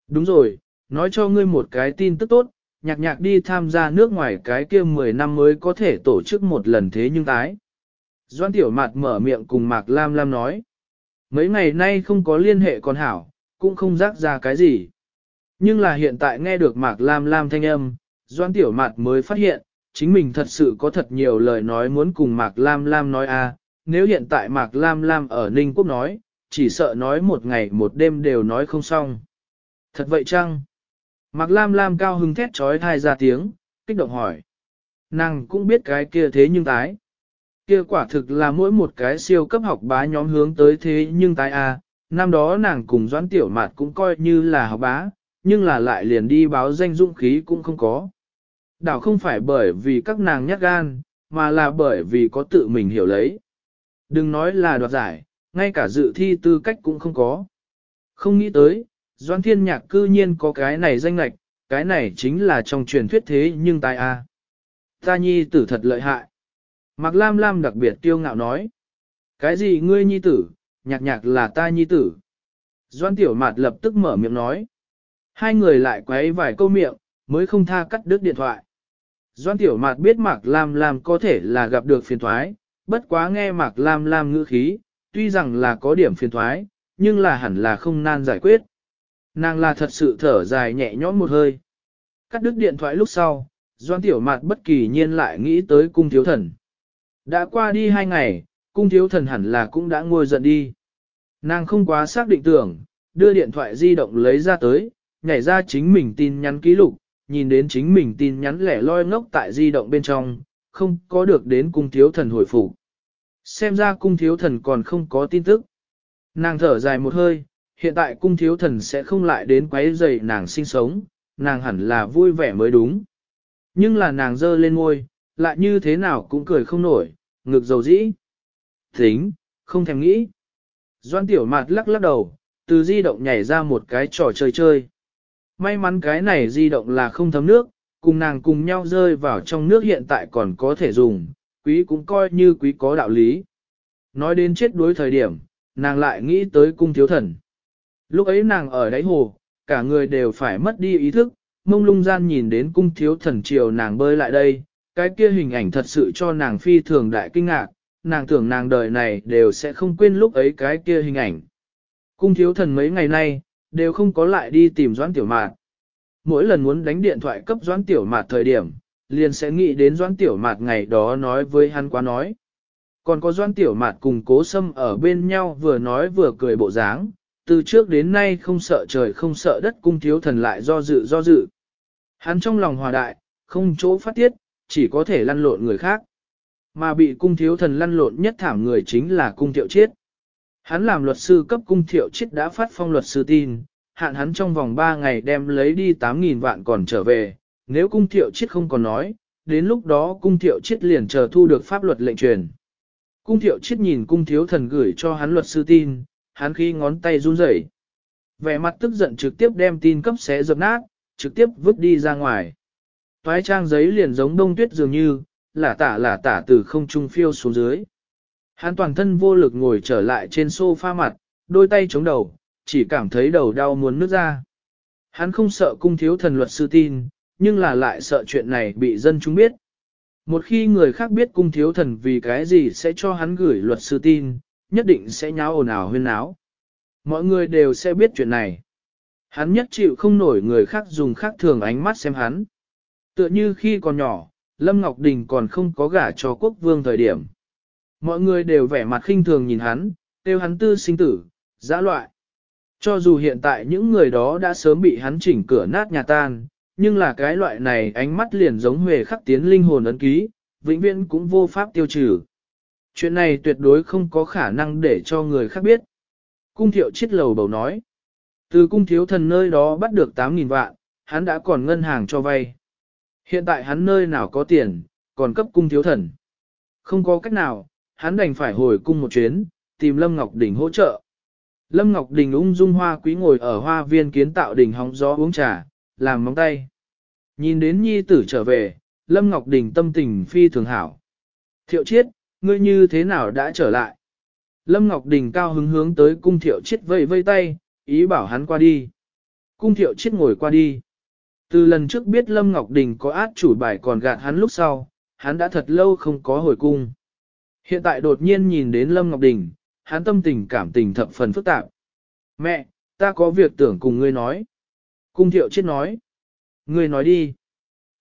Đúng rồi, nói cho ngươi một cái tin tức tốt, nhạc nhạc đi tham gia nước ngoài cái kia 10 năm mới có thể tổ chức một lần thế nhưng tái. Doan Tiểu Mạt mở miệng cùng Mạc Lam Lam nói. Mấy ngày nay không có liên hệ con hảo, cũng không rắc ra cái gì. Nhưng là hiện tại nghe được Mạc Lam Lam thanh âm, Doan Tiểu Mạt mới phát hiện, chính mình thật sự có thật nhiều lời nói muốn cùng Mạc Lam Lam nói a. nếu hiện tại Mạc Lam Lam ở Ninh Quốc nói, chỉ sợ nói một ngày một đêm đều nói không xong. Thật vậy chăng? Mạc Lam Lam cao hứng thét trói thai ra tiếng, kích động hỏi. Nàng cũng biết cái kia thế nhưng tái. Kia quả thực là mỗi một cái siêu cấp học bá nhóm hướng tới thế nhưng tái A, năm đó nàng cùng Doãn Tiểu Mạt cũng coi như là học bá, nhưng là lại liền đi báo danh dũng khí cũng không có. Đảo không phải bởi vì các nàng nhát gan, mà là bởi vì có tự mình hiểu lấy. Đừng nói là đoạt giải, ngay cả dự thi tư cách cũng không có. Không nghĩ tới, Doan Thiên Nhạc cư nhiên có cái này danh lạch, cái này chính là trong truyền thuyết thế nhưng tai a. Ta nhi tử thật lợi hại. Mạc Lam Lam đặc biệt tiêu ngạo nói. Cái gì ngươi nhi tử, nhạc nhạc là ta nhi tử. Doan Tiểu Mạt lập tức mở miệng nói. Hai người lại quấy vài câu miệng, mới không tha cắt đứt điện thoại. Doan Tiểu Mạt biết Mạc Lam Lam có thể là gặp được phiền thoái, bất quá nghe Mạc Lam Lam ngữ khí, tuy rằng là có điểm phiền thoái, nhưng là hẳn là không nan giải quyết. Nàng là thật sự thở dài nhẹ nhõm một hơi. Cắt đứt điện thoại lúc sau, Doan Tiểu Mạt bất kỳ nhiên lại nghĩ tới cung thiếu thần. Đã qua đi hai ngày, cung thiếu thần hẳn là cũng đã ngồi giận đi. Nàng không quá xác định tưởng, đưa điện thoại di động lấy ra tới, nhảy ra chính mình tin nhắn ký lục, nhìn đến chính mình tin nhắn lẻ loi ngốc tại di động bên trong, không có được đến cung thiếu thần hồi phục. Xem ra cung thiếu thần còn không có tin tức. Nàng thở dài một hơi, hiện tại cung thiếu thần sẽ không lại đến quấy rầy nàng sinh sống, nàng hẳn là vui vẻ mới đúng. Nhưng là nàng dơ lên ngôi, lại như thế nào cũng cười không nổi, ngực dầu dĩ. Tính, không thèm nghĩ. Doan tiểu mạt lắc lắc đầu, từ di động nhảy ra một cái trò chơi chơi. May mắn cái này di động là không thấm nước, cùng nàng cùng nhau rơi vào trong nước hiện tại còn có thể dùng, quý cũng coi như quý có đạo lý. Nói đến chết đuối thời điểm, nàng lại nghĩ tới cung thiếu thần. Lúc ấy nàng ở đáy hồ, cả người đều phải mất đi ý thức, mông lung gian nhìn đến cung thiếu thần triều nàng bơi lại đây, cái kia hình ảnh thật sự cho nàng phi thường đại kinh ngạc, nàng tưởng nàng đời này đều sẽ không quên lúc ấy cái kia hình ảnh. Cung thiếu thần mấy ngày nay, đều không có lại đi tìm Doãn Tiểu Mạt. Mỗi lần muốn đánh điện thoại cấp Doãn Tiểu Mạt thời điểm, liền sẽ nghĩ đến Doãn Tiểu Mạt ngày đó nói với hắn quá nói. Còn có Doãn Tiểu Mạt cùng cố sâm ở bên nhau vừa nói vừa cười bộ dáng, từ trước đến nay không sợ trời không sợ đất cung thiếu thần lại do dự do dự. Hắn trong lòng hòa đại, không chỗ phát tiết, chỉ có thể lăn lộn người khác. Mà bị cung thiếu thần lăn lộn nhất thảm người chính là cung thiệu chiết. Hắn làm luật sư cấp cung thiệu chiết đã phát phong luật sư tin, hạn hắn trong vòng 3 ngày đem lấy đi 8.000 vạn còn trở về, nếu cung thiệu chiết không còn nói, đến lúc đó cung thiệu chiết liền chờ thu được pháp luật lệnh truyền. Cung thiệu chiết nhìn cung thiếu thần gửi cho hắn luật sư tin, hắn khi ngón tay run rẩy, vẻ mặt tức giận trực tiếp đem tin cấp xé dập nát, trực tiếp vứt đi ra ngoài. Toái trang giấy liền giống đông tuyết dường như, lả tả lả tả từ không trung phiêu xuống dưới. Hắn toàn thân vô lực ngồi trở lại trên sofa mặt, đôi tay chống đầu, chỉ cảm thấy đầu đau muốn nứt ra. Hắn không sợ cung thiếu thần luật sư tin, nhưng là lại sợ chuyện này bị dân chúng biết. Một khi người khác biết cung thiếu thần vì cái gì sẽ cho hắn gửi luật sư tin, nhất định sẽ nháo ồn ào huyên náo. Mọi người đều sẽ biết chuyện này. Hắn nhất chịu không nổi người khác dùng khác thường ánh mắt xem hắn. Tựa như khi còn nhỏ, Lâm Ngọc Đình còn không có gả cho quốc vương thời điểm. Mọi người đều vẻ mặt khinh thường nhìn hắn, tiêu hắn tư sinh tử, giã loại. Cho dù hiện tại những người đó đã sớm bị hắn chỉnh cửa nát nhà tan, nhưng là cái loại này ánh mắt liền giống huề khắc tiến linh hồn ấn ký, vĩnh viễn cũng vô pháp tiêu trừ. Chuyện này tuyệt đối không có khả năng để cho người khác biết. Cung thiệu chiết lầu bầu nói. Từ cung thiếu thần nơi đó bắt được 8.000 vạn, hắn đã còn ngân hàng cho vay. Hiện tại hắn nơi nào có tiền, còn cấp cung thiếu thần. Không có cách nào, hắn đành phải hồi cung một chuyến, tìm Lâm Ngọc Đình hỗ trợ. Lâm Ngọc Đình ung dung hoa quý ngồi ở hoa viên kiến tạo đỉnh hóng gió uống trà, làm móng tay. Nhìn đến nhi tử trở về, Lâm Ngọc Đình tâm tình phi thường hảo. Thiệu chiết, ngươi như thế nào đã trở lại? Lâm Ngọc Đình cao hứng hướng tới cung thiệu chiết vây vây tay, ý bảo hắn qua đi. Cung thiệu chiết ngồi qua đi. Từ lần trước biết Lâm Ngọc Đình có át chủ bài còn gạt hắn lúc sau, hắn đã thật lâu không có hồi cung. Hiện tại đột nhiên nhìn đến Lâm Ngọc Đình, hắn tâm tình cảm tình thập phần phức tạp. Mẹ, ta có việc tưởng cùng ngươi nói. Cung thiệu chết nói. Ngươi nói đi.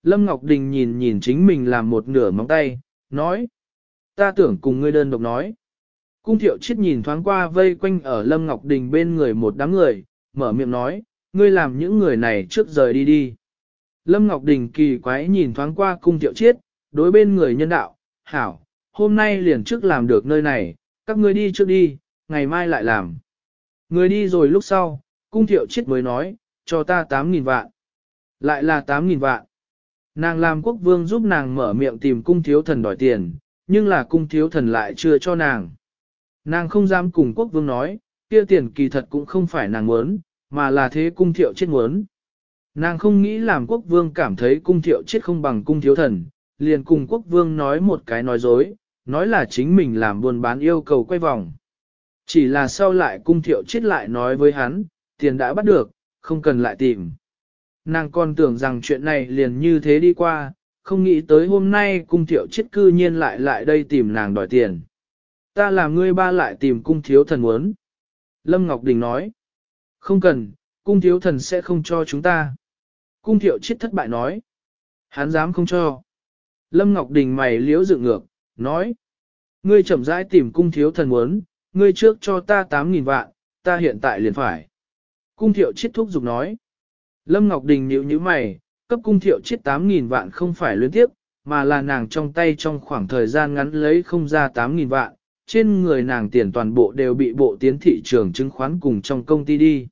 Lâm Ngọc Đình nhìn nhìn chính mình làm một nửa móng tay, nói. Ta tưởng cùng ngươi đơn độc nói. Cung thiệu chết nhìn thoáng qua vây quanh ở Lâm Ngọc Đình bên người một đám người, mở miệng nói, ngươi làm những người này trước rời đi đi. Lâm Ngọc Đình kỳ quái nhìn thoáng qua cung thiệu chiết, đối bên người nhân đạo, hảo, hôm nay liền trước làm được nơi này, các ngươi đi trước đi, ngày mai lại làm. Người đi rồi lúc sau, cung thiệu chiết mới nói, cho ta 8.000 vạn. Lại là 8.000 vạn. Nàng làm quốc vương giúp nàng mở miệng tìm cung thiếu thần đòi tiền, nhưng là cung thiếu thần lại chưa cho nàng. Nàng không dám cùng quốc vương nói, kia tiền kỳ thật cũng không phải nàng muốn, mà là thế cung thiệu chết muốn. Nàng không nghĩ làm quốc vương cảm thấy cung thiệu chết không bằng cung thiếu thần, liền cùng quốc vương nói một cái nói dối, nói là chính mình làm buôn bán yêu cầu quay vòng. Chỉ là sau lại cung thiệu chết lại nói với hắn, tiền đã bắt được, không cần lại tìm. Nàng còn tưởng rằng chuyện này liền như thế đi qua, không nghĩ tới hôm nay cung thiệu chết cư nhiên lại lại đây tìm nàng đòi tiền. Ta làm ngươi ba lại tìm cung thiếu thần muốn. Lâm Ngọc Đình nói, không cần, cung thiếu thần sẽ không cho chúng ta. Cung thiệu chết thất bại nói. Hắn dám không cho. Lâm Ngọc Đình mày liễu dựng ngược, nói. Ngươi chậm rãi tìm cung thiếu thần muốn, ngươi trước cho ta 8.000 vạn, ta hiện tại liền phải. Cung thiệu chết thúc giục nói. Lâm Ngọc Đình nhíu nhíu mày, cấp cung thiệu chết 8.000 vạn không phải luyến tiếp, mà là nàng trong tay trong khoảng thời gian ngắn lấy không ra 8.000 vạn, trên người nàng tiền toàn bộ đều bị bộ tiến thị trường chứng khoán cùng trong công ty đi.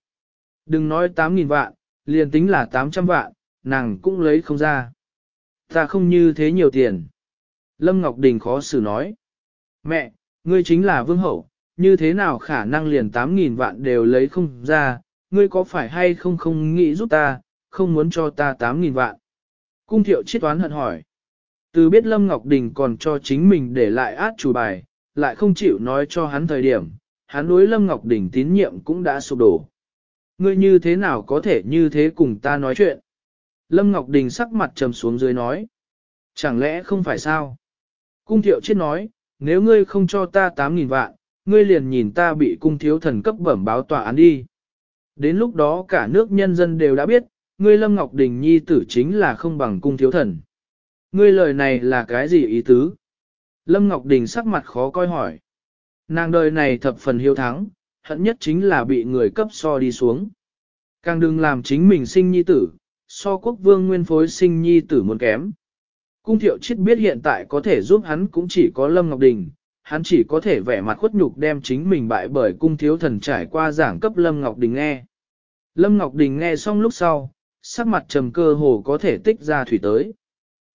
Đừng nói 8.000 vạn, liền tính là 800 vạn, nàng cũng lấy không ra. Ta không như thế nhiều tiền. Lâm Ngọc Đình khó xử nói. Mẹ, ngươi chính là vương hậu, như thế nào khả năng liền 8.000 vạn đều lấy không ra, ngươi có phải hay không không nghĩ giúp ta, không muốn cho ta 8.000 vạn. Cung thiệu chiết toán hận hỏi. Từ biết Lâm Ngọc Đình còn cho chính mình để lại át chủ bài, lại không chịu nói cho hắn thời điểm, hắn đối Lâm Ngọc Đình tín nhiệm cũng đã sụp đổ. Ngươi như thế nào có thể như thế cùng ta nói chuyện? Lâm Ngọc Đình sắc mặt trầm xuống dưới nói. Chẳng lẽ không phải sao? Cung thiệu chết nói, nếu ngươi không cho ta 8.000 vạn, ngươi liền nhìn ta bị cung thiếu thần cấp bẩm báo tòa án đi. Đến lúc đó cả nước nhân dân đều đã biết, ngươi Lâm Ngọc Đình nhi tử chính là không bằng cung thiếu thần. Ngươi lời này là cái gì ý tứ? Lâm Ngọc Đình sắc mặt khó coi hỏi. Nàng đời này thập phần hiếu thắng, hận nhất chính là bị người cấp so đi xuống. Càng đừng làm chính mình sinh nhi tử, so quốc vương nguyên phối sinh nhi tử muốn kém. Cung thiệu chết biết hiện tại có thể giúp hắn cũng chỉ có Lâm Ngọc Đình, hắn chỉ có thể vẻ mặt khuất nhục đem chính mình bại bởi cung thiếu thần trải qua giảng cấp Lâm Ngọc Đình nghe. Lâm Ngọc Đình nghe xong lúc sau, sắc mặt trầm cơ hồ có thể tích ra thủy tới.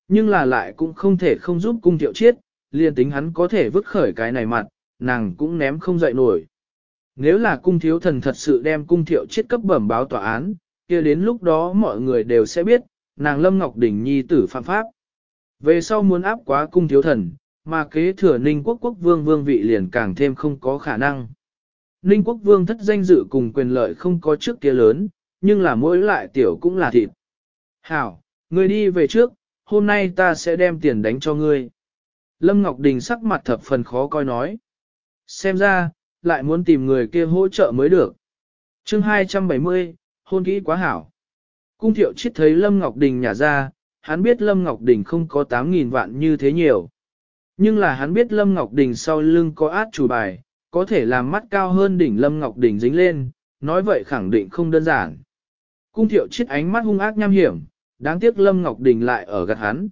Nhưng là lại cũng không thể không giúp cung thiệu chiết, liền tính hắn có thể vứt khởi cái này mặt, nàng cũng ném không dậy nổi. Nếu là cung thiếu thần thật sự đem cung thiệu chiết cấp bẩm báo tòa án, kia đến lúc đó mọi người đều sẽ biết, nàng Lâm Ngọc Đình nhi tử phạm pháp. Về sau muốn áp quá cung thiếu thần, mà kế thừa Ninh quốc quốc vương vương vị liền càng thêm không có khả năng. Ninh quốc vương thất danh dự cùng quyền lợi không có trước kia lớn, nhưng là mỗi lại tiểu cũng là thịt. Hảo, ngươi đi về trước, hôm nay ta sẽ đem tiền đánh cho ngươi. Lâm Ngọc Đình sắc mặt thập phần khó coi nói. Xem ra, lại muốn tìm người kia hỗ trợ mới được. chương 270, hôn kỹ quá hảo. Cung thiệu chết thấy Lâm Ngọc Đình nhả ra, hắn biết Lâm Ngọc Đình không có 8.000 vạn như thế nhiều. Nhưng là hắn biết Lâm Ngọc Đình sau lưng có át chủ bài, có thể làm mắt cao hơn đỉnh Lâm Ngọc Đình dính lên, nói vậy khẳng định không đơn giản. Cung thiệu chết ánh mắt hung ác nham hiểm, đáng tiếc Lâm Ngọc Đình lại ở gạt hắn.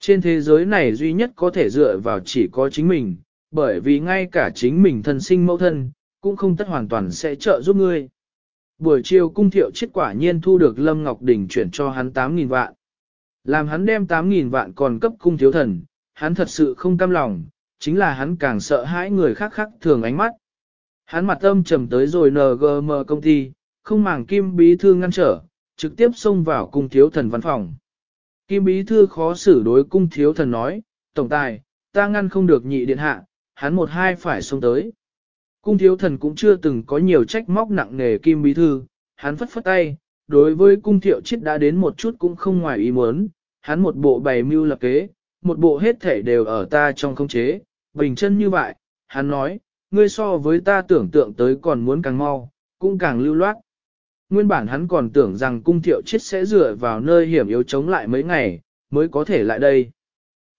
Trên thế giới này duy nhất có thể dựa vào chỉ có chính mình, bởi vì ngay cả chính mình thân sinh mẫu thân, cũng không tất hoàn toàn sẽ trợ giúp ngươi. Buổi chiều cung thiệu chết quả nhiên thu được Lâm Ngọc Đình chuyển cho hắn 8.000 vạn. Làm hắn đem 8.000 vạn còn cấp cung thiếu thần, hắn thật sự không cam lòng, chính là hắn càng sợ hãi người khác khác thường ánh mắt. Hắn mặt âm trầm tới rồi NGM công ty, không màng kim bí thư ngăn trở, trực tiếp xông vào cung thiếu thần văn phòng. Kim bí thư khó xử đối cung thiếu thần nói, Tổng tài, ta ngăn không được nhị điện hạ, hắn một hai phải xông tới. Cung thiếu thần cũng chưa từng có nhiều trách móc nặng nề kim bí thư, hắn phất phất tay, đối với cung thiệu chết đã đến một chút cũng không ngoài ý muốn, hắn một bộ bày mưu lập kế, một bộ hết thể đều ở ta trong không chế, bình chân như vậy, hắn nói, ngươi so với ta tưởng tượng tới còn muốn càng mau, cũng càng lưu loát. Nguyên bản hắn còn tưởng rằng cung thiệu chết sẽ dựa vào nơi hiểm yếu chống lại mấy ngày, mới có thể lại đây.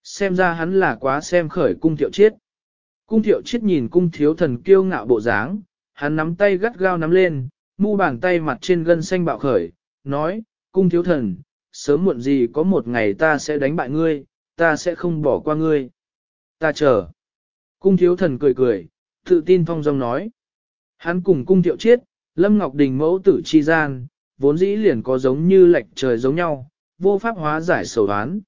Xem ra hắn là quá xem khởi cung thiệu chết. Cung thiệu chết nhìn cung thiếu thần kiêu ngạo bộ dáng, hắn nắm tay gắt gao nắm lên, mu bàn tay mặt trên gân xanh bạo khởi, nói, cung thiếu thần, sớm muộn gì có một ngày ta sẽ đánh bại ngươi, ta sẽ không bỏ qua ngươi. Ta chờ. Cung thiếu thần cười cười, tự tin phong dong nói. Hắn cùng cung thiệu chiết, Lâm Ngọc Đình mẫu tử chi gian, vốn dĩ liền có giống như lệch trời giống nhau, vô pháp hóa giải sầu đoán.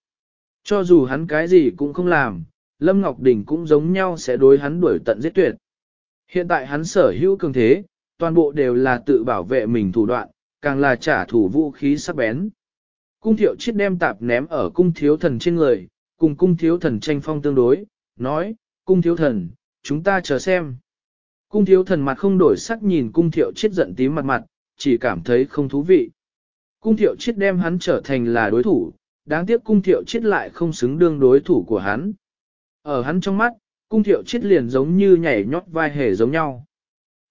Cho dù hắn cái gì cũng không làm, Lâm Ngọc Đình cũng giống nhau sẽ đối hắn đuổi tận giết tuyệt. Hiện tại hắn sở hữu cường thế, toàn bộ đều là tự bảo vệ mình thủ đoạn, càng là trả thủ vũ khí sắc bén. Cung thiệu chiết đem tạp ném ở cung thiếu thần trên người, cùng cung thiếu thần tranh phong tương đối, nói, cung thiếu thần, chúng ta chờ xem. Cung thiếu thần mặt không đổi sắc nhìn cung thiệu chiết giận tím mặt mặt, chỉ cảm thấy không thú vị. Cung thiệu chiết đem hắn trở thành là đối thủ, đáng tiếc cung thiệu chiết lại không xứng đương đối thủ của hắn. Ở hắn trong mắt, cung thiệu chiết liền giống như nhảy nhót vai hề giống nhau.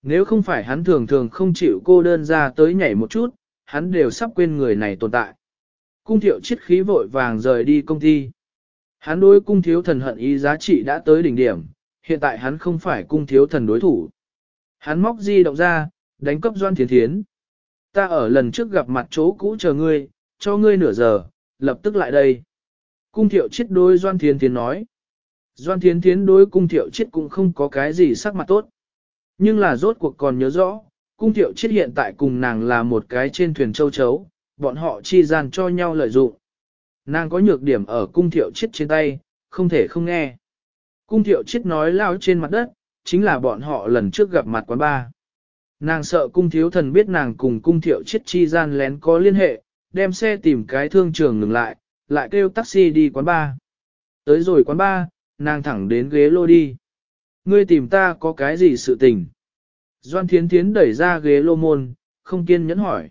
Nếu không phải hắn thường thường không chịu cô đơn ra tới nhảy một chút, hắn đều sắp quên người này tồn tại. Cung thiệu chiết khí vội vàng rời đi công ty. Hắn đối cung thiếu thần hận ý giá trị đã tới đỉnh điểm, hiện tại hắn không phải cung thiếu thần đối thủ. Hắn móc di động ra, đánh cấp doan thiến thiến. ta ở lần trước gặp mặt chỗ cũ chờ ngươi, cho ngươi nửa giờ, lập tức lại đây. Cung thiệu chết đôi Doan Thiến Thiến nói. Doan Thiến Thiến đối cung thiệu chết cũng không có cái gì sắc mặt tốt. Nhưng là rốt cuộc còn nhớ rõ, cung thiệu chết hiện tại cùng nàng là một cái trên thuyền châu chấu, bọn họ chi gian cho nhau lợi dụng. Nàng có nhược điểm ở cung thiệu chết trên tay, không thể không nghe. Cung thiệu chết nói lao trên mặt đất, chính là bọn họ lần trước gặp mặt quán ba. Nàng sợ cung thiếu thần biết nàng cùng cung thiệu chết chi gian lén có liên hệ, đem xe tìm cái thương trường ngừng lại, lại kêu taxi đi quán ba. Tới rồi quán ba, nàng thẳng đến ghế lô đi. Ngươi tìm ta có cái gì sự tình? Doan Thiến Thiến đẩy ra ghế lô môn, không kiên nhẫn hỏi.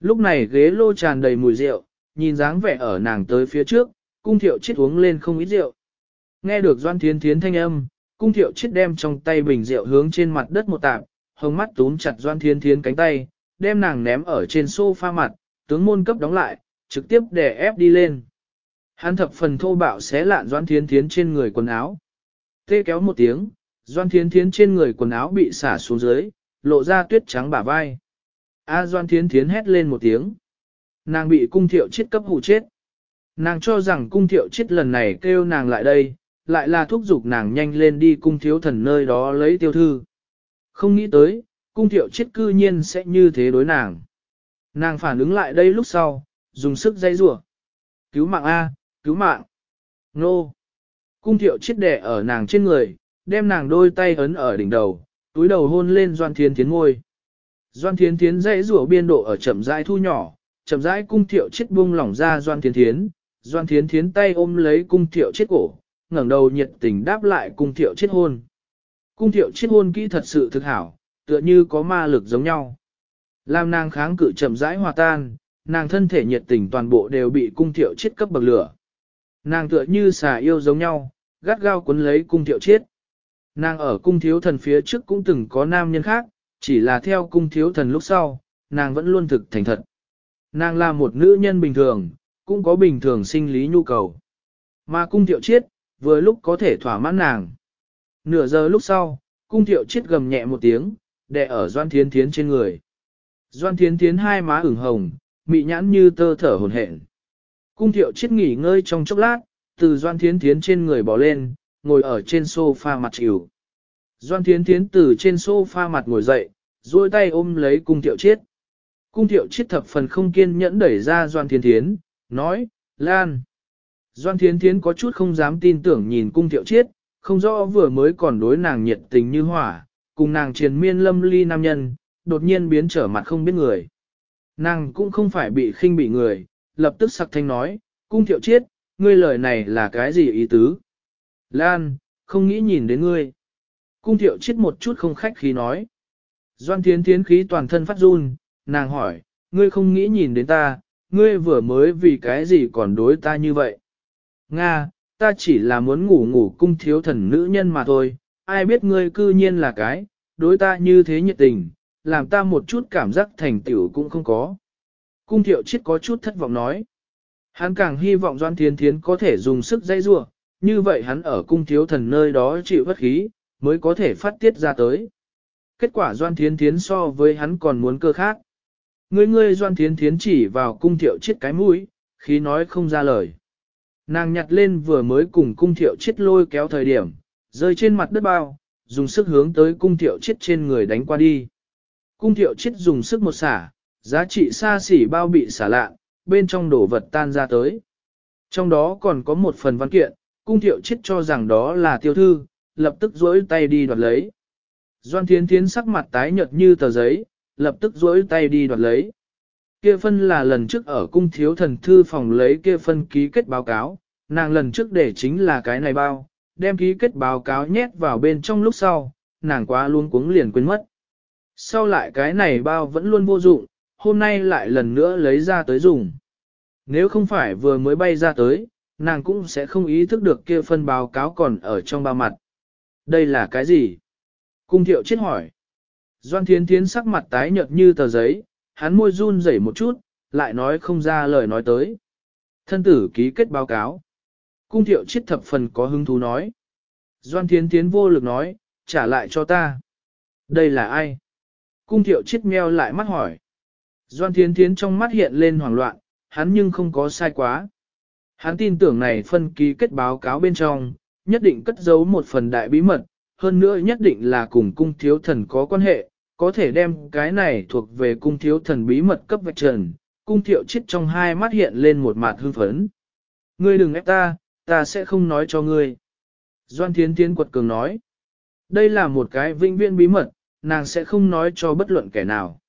Lúc này ghế lô tràn đầy mùi rượu, nhìn dáng vẻ ở nàng tới phía trước, cung thiệu chết uống lên không ít rượu. Nghe được Doan Thiến Thiến thanh âm, cung thiệu chết đem trong tay bình rượu hướng trên mặt đất một tạp, hồng mắt túm chặt Doan Thiến Thiến cánh tay, đem nàng ném ở trên sofa mặt, tướng môn cấp đóng lại, trực tiếp đè ép đi lên. Hắn thập phần thô bạo xé lạn Doan Thiến Thiến trên người quần áo. Tê kéo một tiếng, Doan Thiến Thiến trên người quần áo bị xả xuống dưới, lộ ra tuyết trắng bả vai. A Doan Thiến Thiến hét lên một tiếng. Nàng bị cung thiệu chết cấp hụ chết. Nàng cho rằng cung thiệu chết lần này kêu nàng lại đây, lại là thúc giục nàng nhanh lên đi cung thiếu thần nơi đó lấy tiêu thư. Không nghĩ tới, cung thiệu chết cư nhiên sẽ như thế đối nàng. Nàng phản ứng lại đây lúc sau, dùng sức dây rủa Cứu mạng A, cứu mạng. Nô. Cung thiệu chết đẻ ở nàng trên người, đem nàng đôi tay ấn ở đỉnh đầu, túi đầu hôn lên Doan Thiên Thiến ngôi. Doan Thiên Thiến dây rủa biên độ ở chậm rãi thu nhỏ, chậm rãi cung thiệu chết buông lỏng ra Doan Thiên Thiến, Doan Thiên Thiến tay ôm lấy cung thiệu chết cổ, ngẩng đầu nhiệt tình đáp lại cung thiệu chết hôn. Cung thiệu chết hôn kỹ thật sự thực hảo, tựa như có ma lực giống nhau. Làm nàng kháng cự chậm rãi hòa tan, nàng thân thể nhiệt tình toàn bộ đều bị cung thiệu chết cấp bậc lửa. Nàng tựa như xà yêu giống nhau, gắt gao cuốn lấy cung thiệu chết. Nàng ở cung thiếu thần phía trước cũng từng có nam nhân khác, chỉ là theo cung thiếu thần lúc sau, nàng vẫn luôn thực thành thật. Nàng là một nữ nhân bình thường, cũng có bình thường sinh lý nhu cầu. Mà cung thiệu chiết, vừa lúc có thể thỏa mãn nàng. Nửa giờ lúc sau, cung thiệu chiết gầm nhẹ một tiếng, đè ở Doan Thiến Thiến trên người. Doan Thiến Thiến hai má ửng hồng, mị nhãn như tơ thở hồn hển. Cung thiệu chiết nghỉ ngơi trong chốc lát, từ Doan Thiến Thiến trên người bỏ lên, ngồi ở trên sofa mặt chịu. Doan Thiến Thiến từ trên sofa mặt ngồi dậy, duỗi tay ôm lấy cung thiệu chiết. Cung thiệu chiết thập phần không kiên nhẫn đẩy ra Doan Thiến Thiến, nói, Lan. Doan Thiến Thiến có chút không dám tin tưởng nhìn cung thiệu chiết, không rõ vừa mới còn đối nàng nhiệt tình như hỏa, cùng nàng triền miên lâm ly nam nhân, đột nhiên biến trở mặt không biết người. Nàng cũng không phải bị khinh bị người, lập tức sặc thanh nói, cung thiệu chiết, ngươi lời này là cái gì ý tứ? Lan, không nghĩ nhìn đến ngươi. Cung thiệu chiết một chút không khách khí nói. Doan Thiến Thiến khí toàn thân phát run, nàng hỏi, ngươi không nghĩ nhìn đến ta, ngươi vừa mới vì cái gì còn đối ta như vậy? Nga, ta chỉ là muốn ngủ ngủ cung thiếu thần nữ nhân mà thôi, ai biết ngươi cư nhiên là cái, đối ta như thế nhiệt tình, làm ta một chút cảm giác thành tiểu cũng không có. Cung thiệu chết có chút thất vọng nói. Hắn càng hy vọng Doan Thiến Thiến có thể dùng sức dây rua, như vậy hắn ở cung thiếu thần nơi đó chịu bất khí, mới có thể phát tiết ra tới. Kết quả Doan Thiến Thiến so với hắn còn muốn cơ khác. Ngươi ngươi Doan Thiến Thiến chỉ vào cung thiệu chết cái mũi, khí nói không ra lời. Nàng nhặt lên vừa mới cùng cung thiệu chết lôi kéo thời điểm, rơi trên mặt đất bao, dùng sức hướng tới cung thiệu chết trên người đánh qua đi. Cung thiệu chết dùng sức một xả, giá trị xa xỉ bao bị xả lạ, bên trong đổ vật tan ra tới. Trong đó còn có một phần văn kiện, cung thiệu chết cho rằng đó là tiêu thư, lập tức duỗi tay đi đoạt lấy. Doan Thiến Thiến sắc mặt tái nhợt như tờ giấy, lập tức duỗi tay đi đoạt lấy. Kia phân là lần trước ở cung thiếu thần thư phòng lấy kia phân ký kết báo cáo, nàng lần trước để chính là cái này bao, đem ký kết báo cáo nhét vào bên trong lúc sau, nàng quá luôn cuống liền quên mất. Sau lại cái này bao vẫn luôn vô dụng, hôm nay lại lần nữa lấy ra tới dùng. Nếu không phải vừa mới bay ra tới, nàng cũng sẽ không ý thức được kia phân báo cáo còn ở trong ba mặt. Đây là cái gì? Cung thiệu chết hỏi. Doan thiến thiến sắc mặt tái nhợt như tờ giấy, hắn môi run rẩy một chút, lại nói không ra lời nói tới. Thân tử ký kết báo cáo. Cung thiệu chết thập phần có hứng thú nói. Doan thiến thiến vô lực nói, trả lại cho ta. Đây là ai? Cung thiệu chết meo lại mắt hỏi. Doan Thiến Thiến trong mắt hiện lên hoảng loạn, hắn nhưng không có sai quá. Hắn tin tưởng này phân ký kết báo cáo bên trong, nhất định cất giấu một phần đại bí mật, hơn nữa nhất định là cùng cung thiếu thần có quan hệ, có thể đem cái này thuộc về cung thiếu thần bí mật cấp vạch trần. Cung thiệu chết trong hai mắt hiện lên một mặt hưng phấn. Ngươi đừng ép ta, ta sẽ không nói cho ngươi. Doan Thiến Thiến quật cường nói. Đây là một cái vinh viên bí mật, nàng sẽ không nói cho bất luận kẻ nào.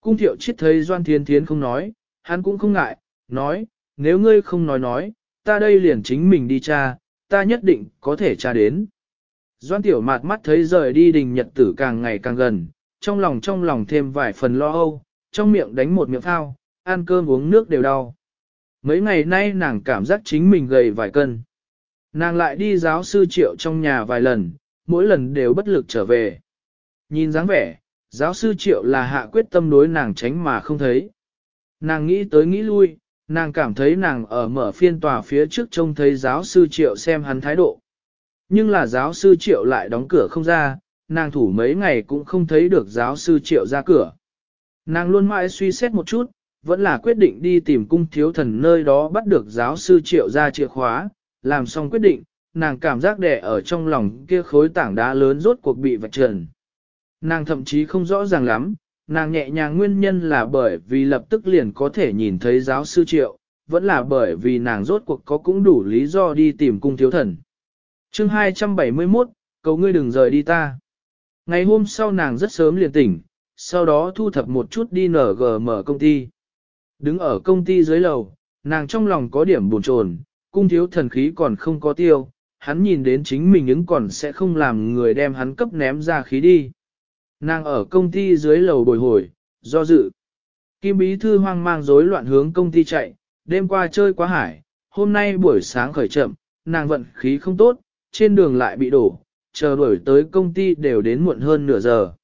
Cung thiệu chết thấy Doan Thiến Thiến không nói, hắn cũng không ngại, nói, nếu ngươi không nói nói, ta đây liền chính mình đi tra, ta nhất định có thể tra đến. Doan tiểu mạt mắt thấy rời đi đình nhật tử càng ngày càng gần, trong lòng trong lòng thêm vài phần lo âu, trong miệng đánh một miệng thao, ăn cơm uống nước đều đau. Mấy ngày nay nàng cảm giác chính mình gầy vài cân. Nàng lại đi giáo sư triệu trong nhà vài lần, mỗi lần đều bất lực trở về. Nhìn dáng vẻ, giáo sư triệu là hạ quyết tâm đối nàng tránh mà không thấy. Nàng nghĩ tới nghĩ lui, nàng cảm thấy nàng ở mở phiên tòa phía trước trông thấy giáo sư triệu xem hắn thái độ. Nhưng là giáo sư triệu lại đóng cửa không ra, nàng thủ mấy ngày cũng không thấy được giáo sư triệu ra cửa. Nàng luôn mãi suy xét một chút, vẫn là quyết định đi tìm cung thiếu thần nơi đó bắt được giáo sư triệu ra chìa khóa, làm xong quyết định, nàng cảm giác đẻ ở trong lòng kia khối tảng đá lớn rốt cuộc bị vạch trần. Nàng thậm chí không rõ ràng lắm, nàng nhẹ nhàng nguyên nhân là bởi vì lập tức liền có thể nhìn thấy giáo sư triệu, vẫn là bởi vì nàng rốt cuộc có cũng đủ lý do đi tìm cung thiếu thần. chương 271, cầu ngươi đừng rời đi ta. Ngày hôm sau nàng rất sớm liền tỉnh, sau đó thu thập một chút đi NGM công ty. Đứng ở công ty dưới lầu, nàng trong lòng có điểm buồn chồn, cung thiếu thần khí còn không có tiêu, hắn nhìn đến chính mình ứng còn sẽ không làm người đem hắn cấp ném ra khí đi. Nàng ở công ty dưới lầu bồi hồi, do dự. Kim bí thư hoang mang rối loạn hướng công ty chạy, đêm qua chơi quá hải, hôm nay buổi sáng khởi chậm, nàng vận khí không tốt, trên đường lại bị đổ, chờ đuổi tới công ty đều đến muộn hơn nửa giờ.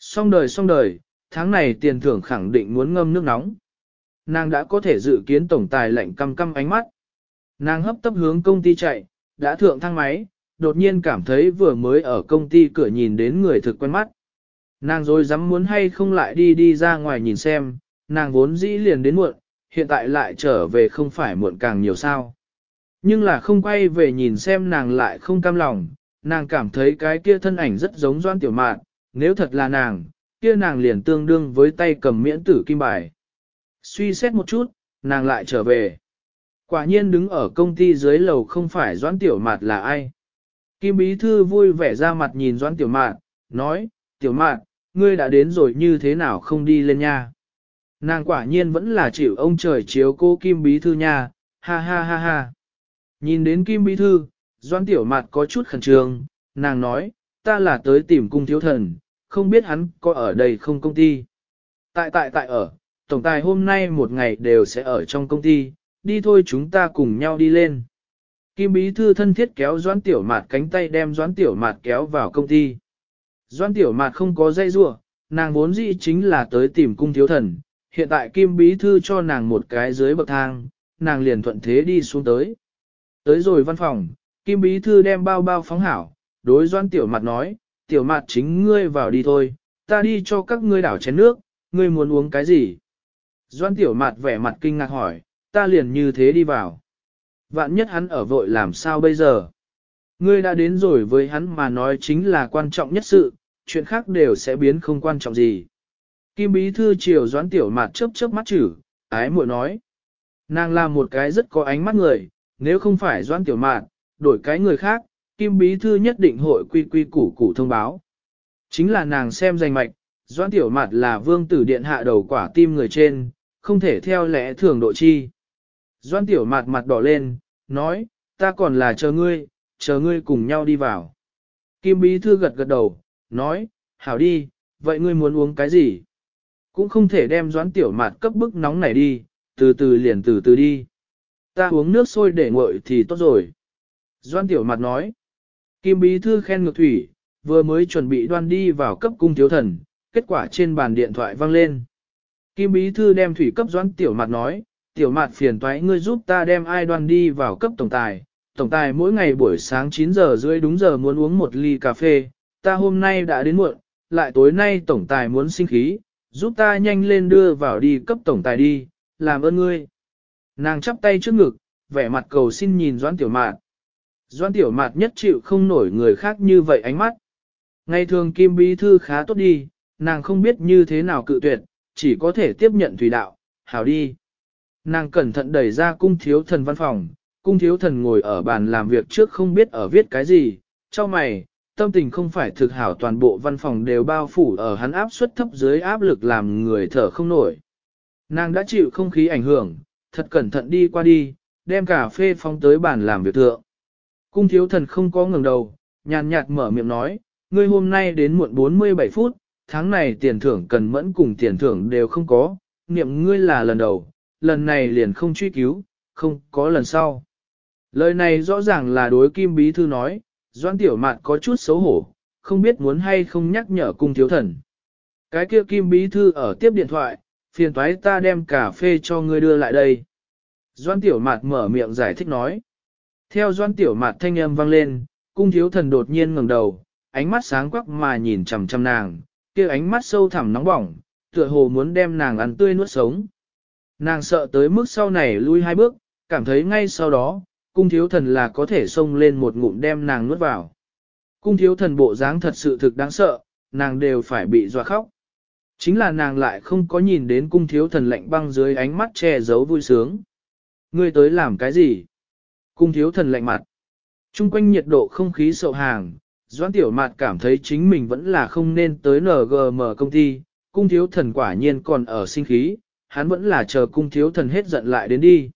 Xong đời xong đời, tháng này tiền thưởng khẳng định muốn ngâm nước nóng. Nàng đã có thể dự kiến tổng tài lệnh căm căm ánh mắt. Nàng hấp tấp hướng công ty chạy, đã thượng thang máy, đột nhiên cảm thấy vừa mới ở công ty cửa nhìn đến người thực quen mắt. Nàng rồi dám muốn hay không lại đi đi ra ngoài nhìn xem, nàng vốn dĩ liền đến muộn, hiện tại lại trở về không phải muộn càng nhiều sao. Nhưng là không quay về nhìn xem nàng lại không cam lòng, nàng cảm thấy cái kia thân ảnh rất giống doan tiểu mạn, nếu thật là nàng, kia nàng liền tương đương với tay cầm miễn tử kim bài. Suy xét một chút, nàng lại trở về. Quả nhiên đứng ở công ty dưới lầu không phải doan tiểu mạt là ai. Kim bí thư vui vẻ ra mặt nhìn doan tiểu mạt, nói, tiểu Mạn, ngươi đã đến rồi như thế nào không đi lên nha. Nàng quả nhiên vẫn là chịu ông trời chiếu cô Kim bí thư nha, ha ha ha ha. Nhìn đến Kim bí thư, doan tiểu mặt có chút khẩn trương, nàng nói, ta là tới tìm cung thiếu thần, không biết hắn có ở đây không công ty. Tại tại tại ở, tổng tài hôm nay một ngày đều sẽ ở trong công ty, đi thôi chúng ta cùng nhau đi lên. Kim bí thư thân thiết kéo doãn tiểu mạt cánh tay đem doãn tiểu mạt kéo vào công ty. Doãn tiểu mạt không có dây rua, nàng vốn dĩ chính là tới tìm cung thiếu thần, hiện tại kim bí thư cho nàng một cái dưới bậc thang, nàng liền thuận thế đi xuống tới. Tới rồi văn phòng, kim bí thư đem bao bao phóng hảo, đối doãn tiểu mạt nói, tiểu mạt chính ngươi vào đi thôi, ta đi cho các ngươi đảo chén nước, ngươi muốn uống cái gì? Doan tiểu mạt vẻ mặt kinh ngạc hỏi, ta liền như thế đi vào. Vạn nhất hắn ở vội làm sao bây giờ? Ngươi đã đến rồi với hắn mà nói chính là quan trọng nhất sự, chuyện khác đều sẽ biến không quan trọng gì. Kim bí thư chiều doãn tiểu mạt chớp chớp mắt chử, ái muội nói. Nàng là một cái rất có ánh mắt người, nếu không phải doãn tiểu mạt, đổi cái người khác, kim bí thư nhất định hội quy quy củ củ thông báo. Chính là nàng xem danh mạch, doãn tiểu mạt là vương tử điện hạ đầu quả tim người trên, không thể theo lẽ thường độ chi. doãn tiểu Mạt mặt đỏ lên, nói, ta còn là chờ ngươi, chờ ngươi cùng nhau đi vào. Kim bí thư gật gật đầu, nói, hảo đi, vậy ngươi muốn uống cái gì? Cũng không thể đem doãn tiểu Mạt cấp bức nóng này đi, từ từ liền từ từ đi. Ta uống nước sôi để nguội thì tốt rồi. Doan tiểu mặt nói, Kim bí thư khen ngược thủy, vừa mới chuẩn bị đoan đi vào cấp cung thiếu thần, kết quả trên bàn điện thoại vang lên. Kim bí thư đem thủy cấp Doan tiểu mặt nói, tiểu mặt phiền toái ngươi giúp ta đem ai đoan đi vào cấp tổng tài. Tổng tài mỗi ngày buổi sáng 9 giờ rưỡi đúng giờ muốn uống một ly cà phê, ta hôm nay đã đến muộn, lại tối nay tổng tài muốn sinh khí, Giúp ta nhanh lên đưa vào đi cấp tổng tài đi, làm ơn ngươi. Nàng chắp tay trước ngực, vẻ mặt cầu xin nhìn Doan Tiểu Mạt. Doan Tiểu Mạt nhất chịu không nổi người khác như vậy ánh mắt. Ngày thường Kim Bí Thư khá tốt đi, nàng không biết như thế nào cự tuyệt, chỉ có thể tiếp nhận thủy đạo, hảo đi. Nàng cẩn thận đẩy ra cung thiếu thần văn phòng, cung thiếu thần ngồi ở bàn làm việc trước không biết ở viết cái gì, cho mày, tâm tình không phải thực hảo toàn bộ văn phòng đều bao phủ ở hắn áp suất thấp dưới áp lực làm người thở không nổi. Nàng đã chịu không khí ảnh hưởng, thật cẩn thận đi qua đi, đem cà phê phóng tới bàn làm việc thượng. Cung thiếu thần không có ngừng đầu, nhàn nhạt mở miệng nói, ngươi hôm nay đến muộn 47 phút, tháng này tiền thưởng cần mẫn cùng tiền thưởng đều không có, niệm ngươi là lần đầu, lần này liền không truy cứu, không có lần sau. Lời này rõ ràng là đối Kim Bí Thư nói, Doan Tiểu Mạn có chút xấu hổ, không biết muốn hay không nhắc nhở cung thiếu thần. Cái kia Kim Bí Thư ở tiếp điện thoại, phiền toái ta đem cà phê cho ngươi đưa lại đây. Doan Tiểu Mạt mở miệng giải thích nói. Theo Doan Tiểu Mạt thanh âm vang lên, cung thiếu thần đột nhiên ngẩng đầu, ánh mắt sáng quắc mà nhìn chằm chằm nàng, kia ánh mắt sâu thẳm nóng bỏng, tựa hồ muốn đem nàng ăn tươi nuốt sống. Nàng sợ tới mức sau này lui hai bước, cảm thấy ngay sau đó, cung thiếu thần là có thể xông lên một ngụm đem nàng nuốt vào. Cung thiếu thần bộ dáng thật sự thực đáng sợ, nàng đều phải bị dọa khóc. Chính là nàng lại không có nhìn đến cung thiếu thần lạnh băng dưới ánh mắt che giấu vui sướng. Ngươi tới làm cái gì? Cung thiếu thần lạnh mặt. Trung quanh nhiệt độ không khí sậu hàng, Doãn Tiểu Mạt cảm thấy chính mình vẫn là không nên tới NGM công ty, cung thiếu thần quả nhiên còn ở sinh khí, hắn vẫn là chờ cung thiếu thần hết giận lại đến đi.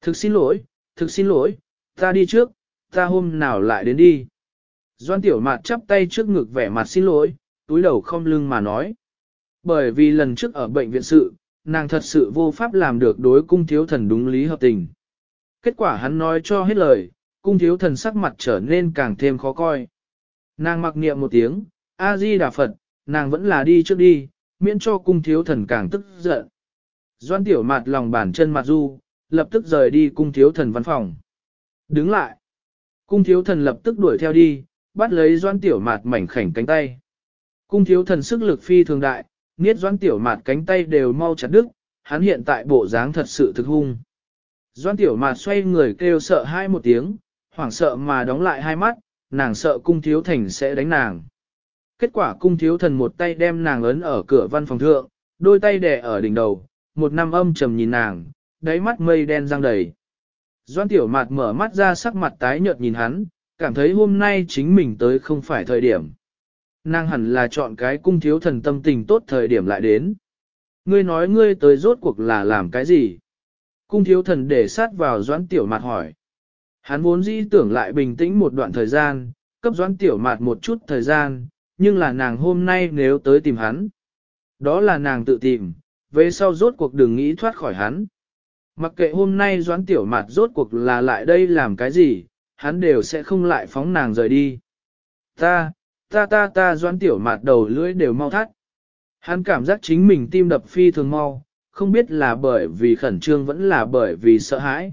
Thực xin lỗi, thực xin lỗi, ta đi trước, ta hôm nào lại đến đi. Doan Tiểu Mạt chắp tay trước ngực vẻ mặt xin lỗi, túi đầu không lưng mà nói. Bởi vì lần trước ở bệnh viện sự, nàng thật sự vô pháp làm được đối cung thiếu thần đúng lý hợp tình. Kết quả hắn nói cho hết lời, cung thiếu thần sắc mặt trở nên càng thêm khó coi. Nàng mặc niệm một tiếng, A-di Đà Phật, nàng vẫn là đi trước đi, miễn cho cung thiếu thần càng tức giận. Doan tiểu mặt lòng bàn chân mặt du, lập tức rời đi cung thiếu thần văn phòng. Đứng lại. Cung thiếu thần lập tức đuổi theo đi, bắt lấy doan tiểu mạt mảnh khảnh cánh tay. Cung thiếu thần sức lực phi thường đại, niết doan tiểu mạt cánh tay đều mau chặt đứt, hắn hiện tại bộ dáng thật sự thực hung. Doan tiểu mà xoay người kêu sợ hai một tiếng, hoảng sợ mà đóng lại hai mắt, nàng sợ cung thiếu thành sẽ đánh nàng. Kết quả cung thiếu thần một tay đem nàng ấn ở cửa văn phòng thượng, đôi tay đè ở đỉnh đầu, một năm âm trầm nhìn nàng, đáy mắt mây đen răng đầy. Doan tiểu mạt mở mắt ra sắc mặt tái nhợt nhìn hắn, cảm thấy hôm nay chính mình tới không phải thời điểm. Nàng hẳn là chọn cái cung thiếu thần tâm tình tốt thời điểm lại đến. Ngươi nói ngươi tới rốt cuộc là làm cái gì? Cung thiếu thần để sát vào doãn tiểu mạt hỏi. Hắn vốn dĩ tưởng lại bình tĩnh một đoạn thời gian, cấp doãn tiểu mạt một chút thời gian, nhưng là nàng hôm nay nếu tới tìm hắn. Đó là nàng tự tìm, về sau rốt cuộc đừng nghĩ thoát khỏi hắn. Mặc kệ hôm nay doãn tiểu mạt rốt cuộc là lại đây làm cái gì, hắn đều sẽ không lại phóng nàng rời đi. Ta, ta ta ta doãn tiểu mạt đầu lưỡi đều mau thắt. Hắn cảm giác chính mình tim đập phi thường mau, không biết là bởi vì khẩn trương vẫn là bởi vì sợ hãi.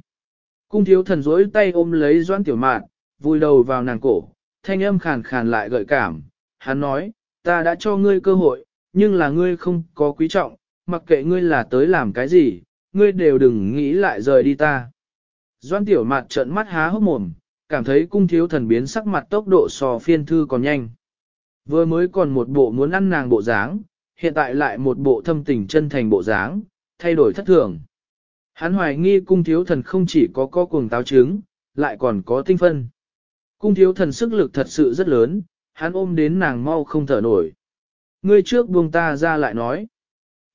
Cung thiếu thần dối tay ôm lấy Doan tiểu mạn, vùi đầu vào nàng cổ, thanh âm khàn khàn lại gợi cảm. Hắn nói, ta đã cho ngươi cơ hội, nhưng là ngươi không có quý trọng, mặc kệ ngươi là tới làm cái gì, ngươi đều đừng nghĩ lại rời đi ta. Doan tiểu mạn trợn mắt há hốc mồm, cảm thấy cung thiếu thần biến sắc mặt tốc độ so phiên thư còn nhanh. Vừa mới còn một bộ muốn ăn nàng bộ dáng, hiện tại lại một bộ thâm tình chân thành bộ dáng, thay đổi thất thường. Hắn hoài nghi cung thiếu thần không chỉ có co cuồng táo trứng, lại còn có tinh phân. Cung thiếu thần sức lực thật sự rất lớn, hắn ôm đến nàng mau không thở nổi. Ngươi trước buông ta ra lại nói.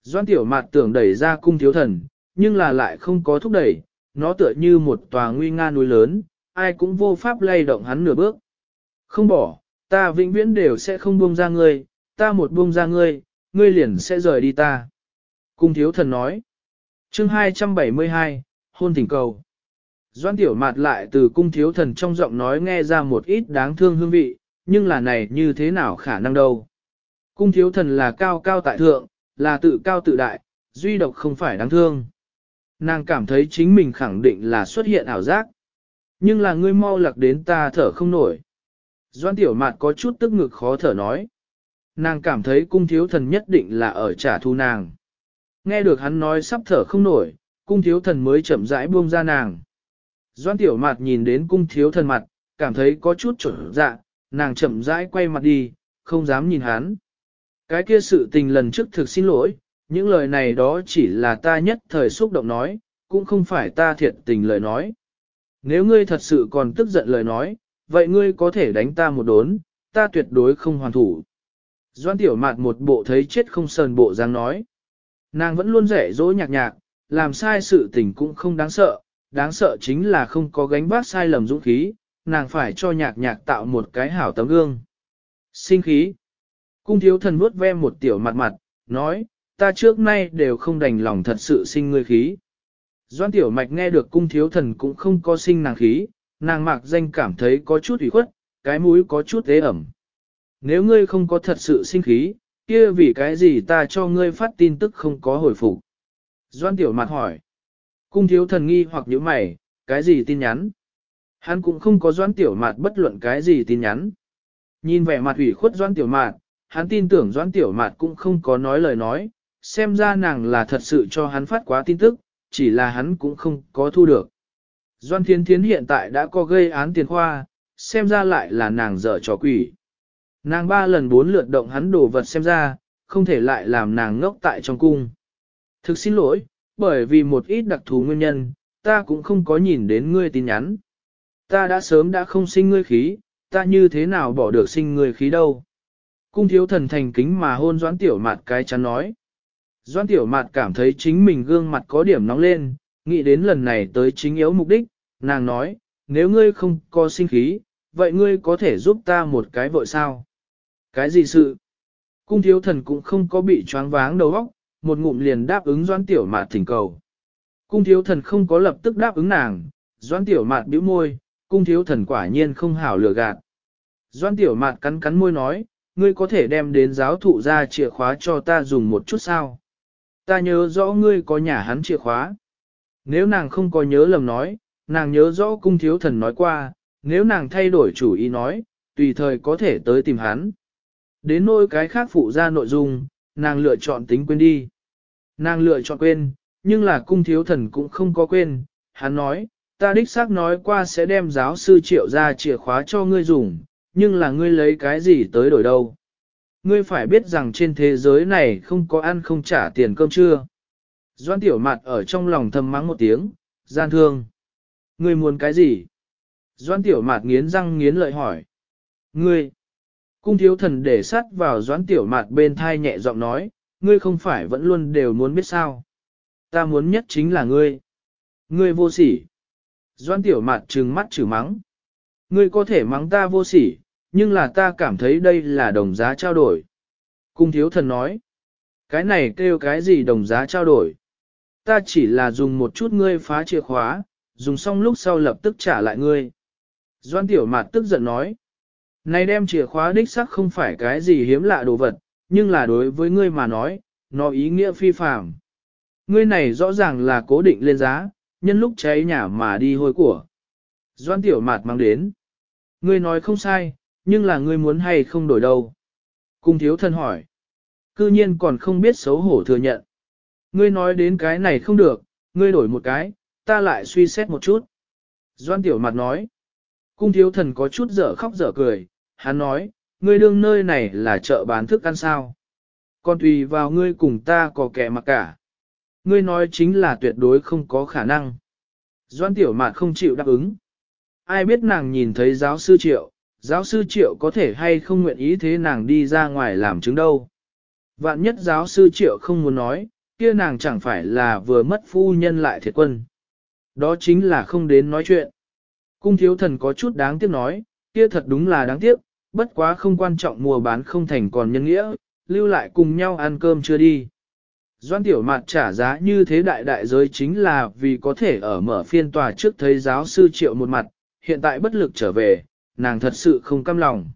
Doan tiểu mạt tưởng đẩy ra cung thiếu thần, nhưng là lại không có thúc đẩy, nó tựa như một tòa nguy nga núi lớn, ai cũng vô pháp lay động hắn nửa bước. Không bỏ, ta vĩnh viễn đều sẽ không buông ra ngươi, ta một buông ra ngươi, ngươi liền sẽ rời đi ta. Cung thiếu thần nói. chương 272, hôn thỉnh cầu. Doan tiểu mạt lại từ cung thiếu thần trong giọng nói nghe ra một ít đáng thương hương vị, nhưng là này như thế nào khả năng đâu. Cung thiếu thần là cao cao tại thượng, là tự cao tự đại, duy độc không phải đáng thương. Nàng cảm thấy chính mình khẳng định là xuất hiện ảo giác. Nhưng là ngươi mau lạc đến ta thở không nổi. Doan tiểu mạt có chút tức ngực khó thở nói. nàng cảm thấy cung thiếu thần nhất định là ở trả thù nàng. Nghe được hắn nói sắp thở không nổi, cung thiếu thần mới chậm rãi buông ra nàng. Doan tiểu mạt nhìn đến cung thiếu thần mặt, cảm thấy có chút trở dạ, nàng chậm rãi quay mặt đi, không dám nhìn hắn. Cái kia sự tình lần trước thực xin lỗi, những lời này đó chỉ là ta nhất thời xúc động nói, cũng không phải ta thiệt tình lời nói. Nếu ngươi thật sự còn tức giận lời nói, vậy ngươi có thể đánh ta một đốn, ta tuyệt đối không hoàn thủ. Doan tiểu mạt một bộ thấy chết không sờn bộ dáng nói. Nàng vẫn luôn rẻ dỗ nhạc nhạc, làm sai sự tình cũng không đáng sợ, đáng sợ chính là không có gánh vác sai lầm dũng khí, nàng phải cho nhạc nhạc tạo một cái hảo tấm gương. Sinh khí. Cung thiếu thần vuốt ve một tiểu mặt mặt, nói, ta trước nay đều không đành lòng thật sự sinh ngươi khí. Doan tiểu mạch nghe được cung thiếu thần cũng không có sinh nàng khí, nàng mạc danh cảm thấy có chút ủy khuất, cái mũi có chút ế ẩm. Nếu ngươi không có thật sự sinh khí, kia vì cái gì ta cho ngươi phát tin tức không có hồi phục? Doan tiểu mặt hỏi. Cung thiếu thần nghi hoặc những mày, cái gì tin nhắn? Hắn cũng không có doan tiểu mạt bất luận cái gì tin nhắn. Nhìn vẻ mặt ủy khuất doan tiểu mạt, hắn tin tưởng doan tiểu mạt cũng không có nói lời nói, xem ra nàng là thật sự cho hắn phát quá tin tức, chỉ là hắn cũng không có thu được. Doan Thiên Thiến hiện tại đã có gây án tiền khoa, xem ra lại là nàng dở trò quỷ. Nàng ba lần bốn lượt động hắn đổ vật xem ra, không thể lại làm nàng ngốc tại trong cung. Thực xin lỗi, bởi vì một ít đặc thù nguyên nhân, ta cũng không có nhìn đến ngươi tin nhắn. Ta đã sớm đã không sinh ngươi khí, ta như thế nào bỏ được sinh ngươi khí đâu. Cung thiếu thần thành kính mà hôn doãn tiểu mạt cái chắn nói. Doãn tiểu mạt cảm thấy chính mình gương mặt có điểm nóng lên, nghĩ đến lần này tới chính yếu mục đích, nàng nói, nếu ngươi không có sinh khí, vậy ngươi có thể giúp ta một cái vội sao? Cái gì sự? Cung thiếu thần cũng không có bị choáng váng đầu óc, một ngụm liền đáp ứng doãn tiểu mạt thỉnh cầu. Cung thiếu thần không có lập tức đáp ứng nàng, doãn tiểu mạt bĩu môi, cung thiếu thần quả nhiên không hảo lừa gạt. Doãn tiểu mạt cắn cắn môi nói, ngươi có thể đem đến giáo thụ ra chìa khóa cho ta dùng một chút sao? Ta nhớ rõ ngươi có nhà hắn chìa khóa. Nếu nàng không có nhớ lầm nói, nàng nhớ rõ cung thiếu thần nói qua, nếu nàng thay đổi chủ ý nói, tùy thời có thể tới tìm hắn. Đến nỗi cái khác phụ ra nội dung, nàng lựa chọn tính quên đi. Nàng lựa chọn quên, nhưng là cung thiếu thần cũng không có quên, hắn nói, ta đích xác nói qua sẽ đem giáo sư triệu ra chìa khóa cho ngươi dùng, nhưng là ngươi lấy cái gì tới đổi đâu. Ngươi phải biết rằng trên thế giới này không có ăn không trả tiền cơm trưa. Doan tiểu mặt ở trong lòng thầm mắng một tiếng, gian thương. Ngươi muốn cái gì? Doan tiểu mạt nghiến răng nghiến lợi hỏi. Ngươi! Cung thiếu thần để sát vào doãn tiểu mạt bên thai nhẹ giọng nói, ngươi không phải vẫn luôn đều muốn biết sao. Ta muốn nhất chính là ngươi. Ngươi vô sỉ. Doãn tiểu mạt trừng mắt trừ mắng. Ngươi có thể mắng ta vô sỉ, nhưng là ta cảm thấy đây là đồng giá trao đổi. Cung thiếu thần nói. Cái này kêu cái gì đồng giá trao đổi? Ta chỉ là dùng một chút ngươi phá chìa khóa, dùng xong lúc sau lập tức trả lại ngươi. Doan tiểu mạt tức giận nói. Này đem chìa khóa đích sắc không phải cái gì hiếm lạ đồ vật, nhưng là đối với ngươi mà nói, nó ý nghĩa phi phàm. Ngươi này rõ ràng là cố định lên giá, nhân lúc cháy nhà mà đi hôi của. Doan tiểu mạt mang đến. Ngươi nói không sai, nhưng là ngươi muốn hay không đổi đâu. Cung thiếu thân hỏi. Cư nhiên còn không biết xấu hổ thừa nhận. Ngươi nói đến cái này không được, ngươi đổi một cái, ta lại suy xét một chút. Doan tiểu mặt nói. Cung thiếu thần có chút dở khóc dở cười, hắn nói, ngươi đương nơi này là chợ bán thức ăn sao. Còn tùy vào ngươi cùng ta có kẻ mặc cả. Ngươi nói chính là tuyệt đối không có khả năng. Doan tiểu mạt không chịu đáp ứng. Ai biết nàng nhìn thấy giáo sư triệu, giáo sư triệu có thể hay không nguyện ý thế nàng đi ra ngoài làm chứng đâu. Vạn nhất giáo sư triệu không muốn nói, kia nàng chẳng phải là vừa mất phu nhân lại thiệt quân. Đó chính là không đến nói chuyện. Cung thiếu thần có chút đáng tiếc nói, kia thật đúng là đáng tiếc, bất quá không quan trọng mua bán không thành còn nhân nghĩa, lưu lại cùng nhau ăn cơm chưa đi. Doan tiểu mặt trả giá như thế đại đại giới chính là vì có thể ở mở phiên tòa trước thấy giáo sư triệu một mặt, hiện tại bất lực trở về, nàng thật sự không căm lòng.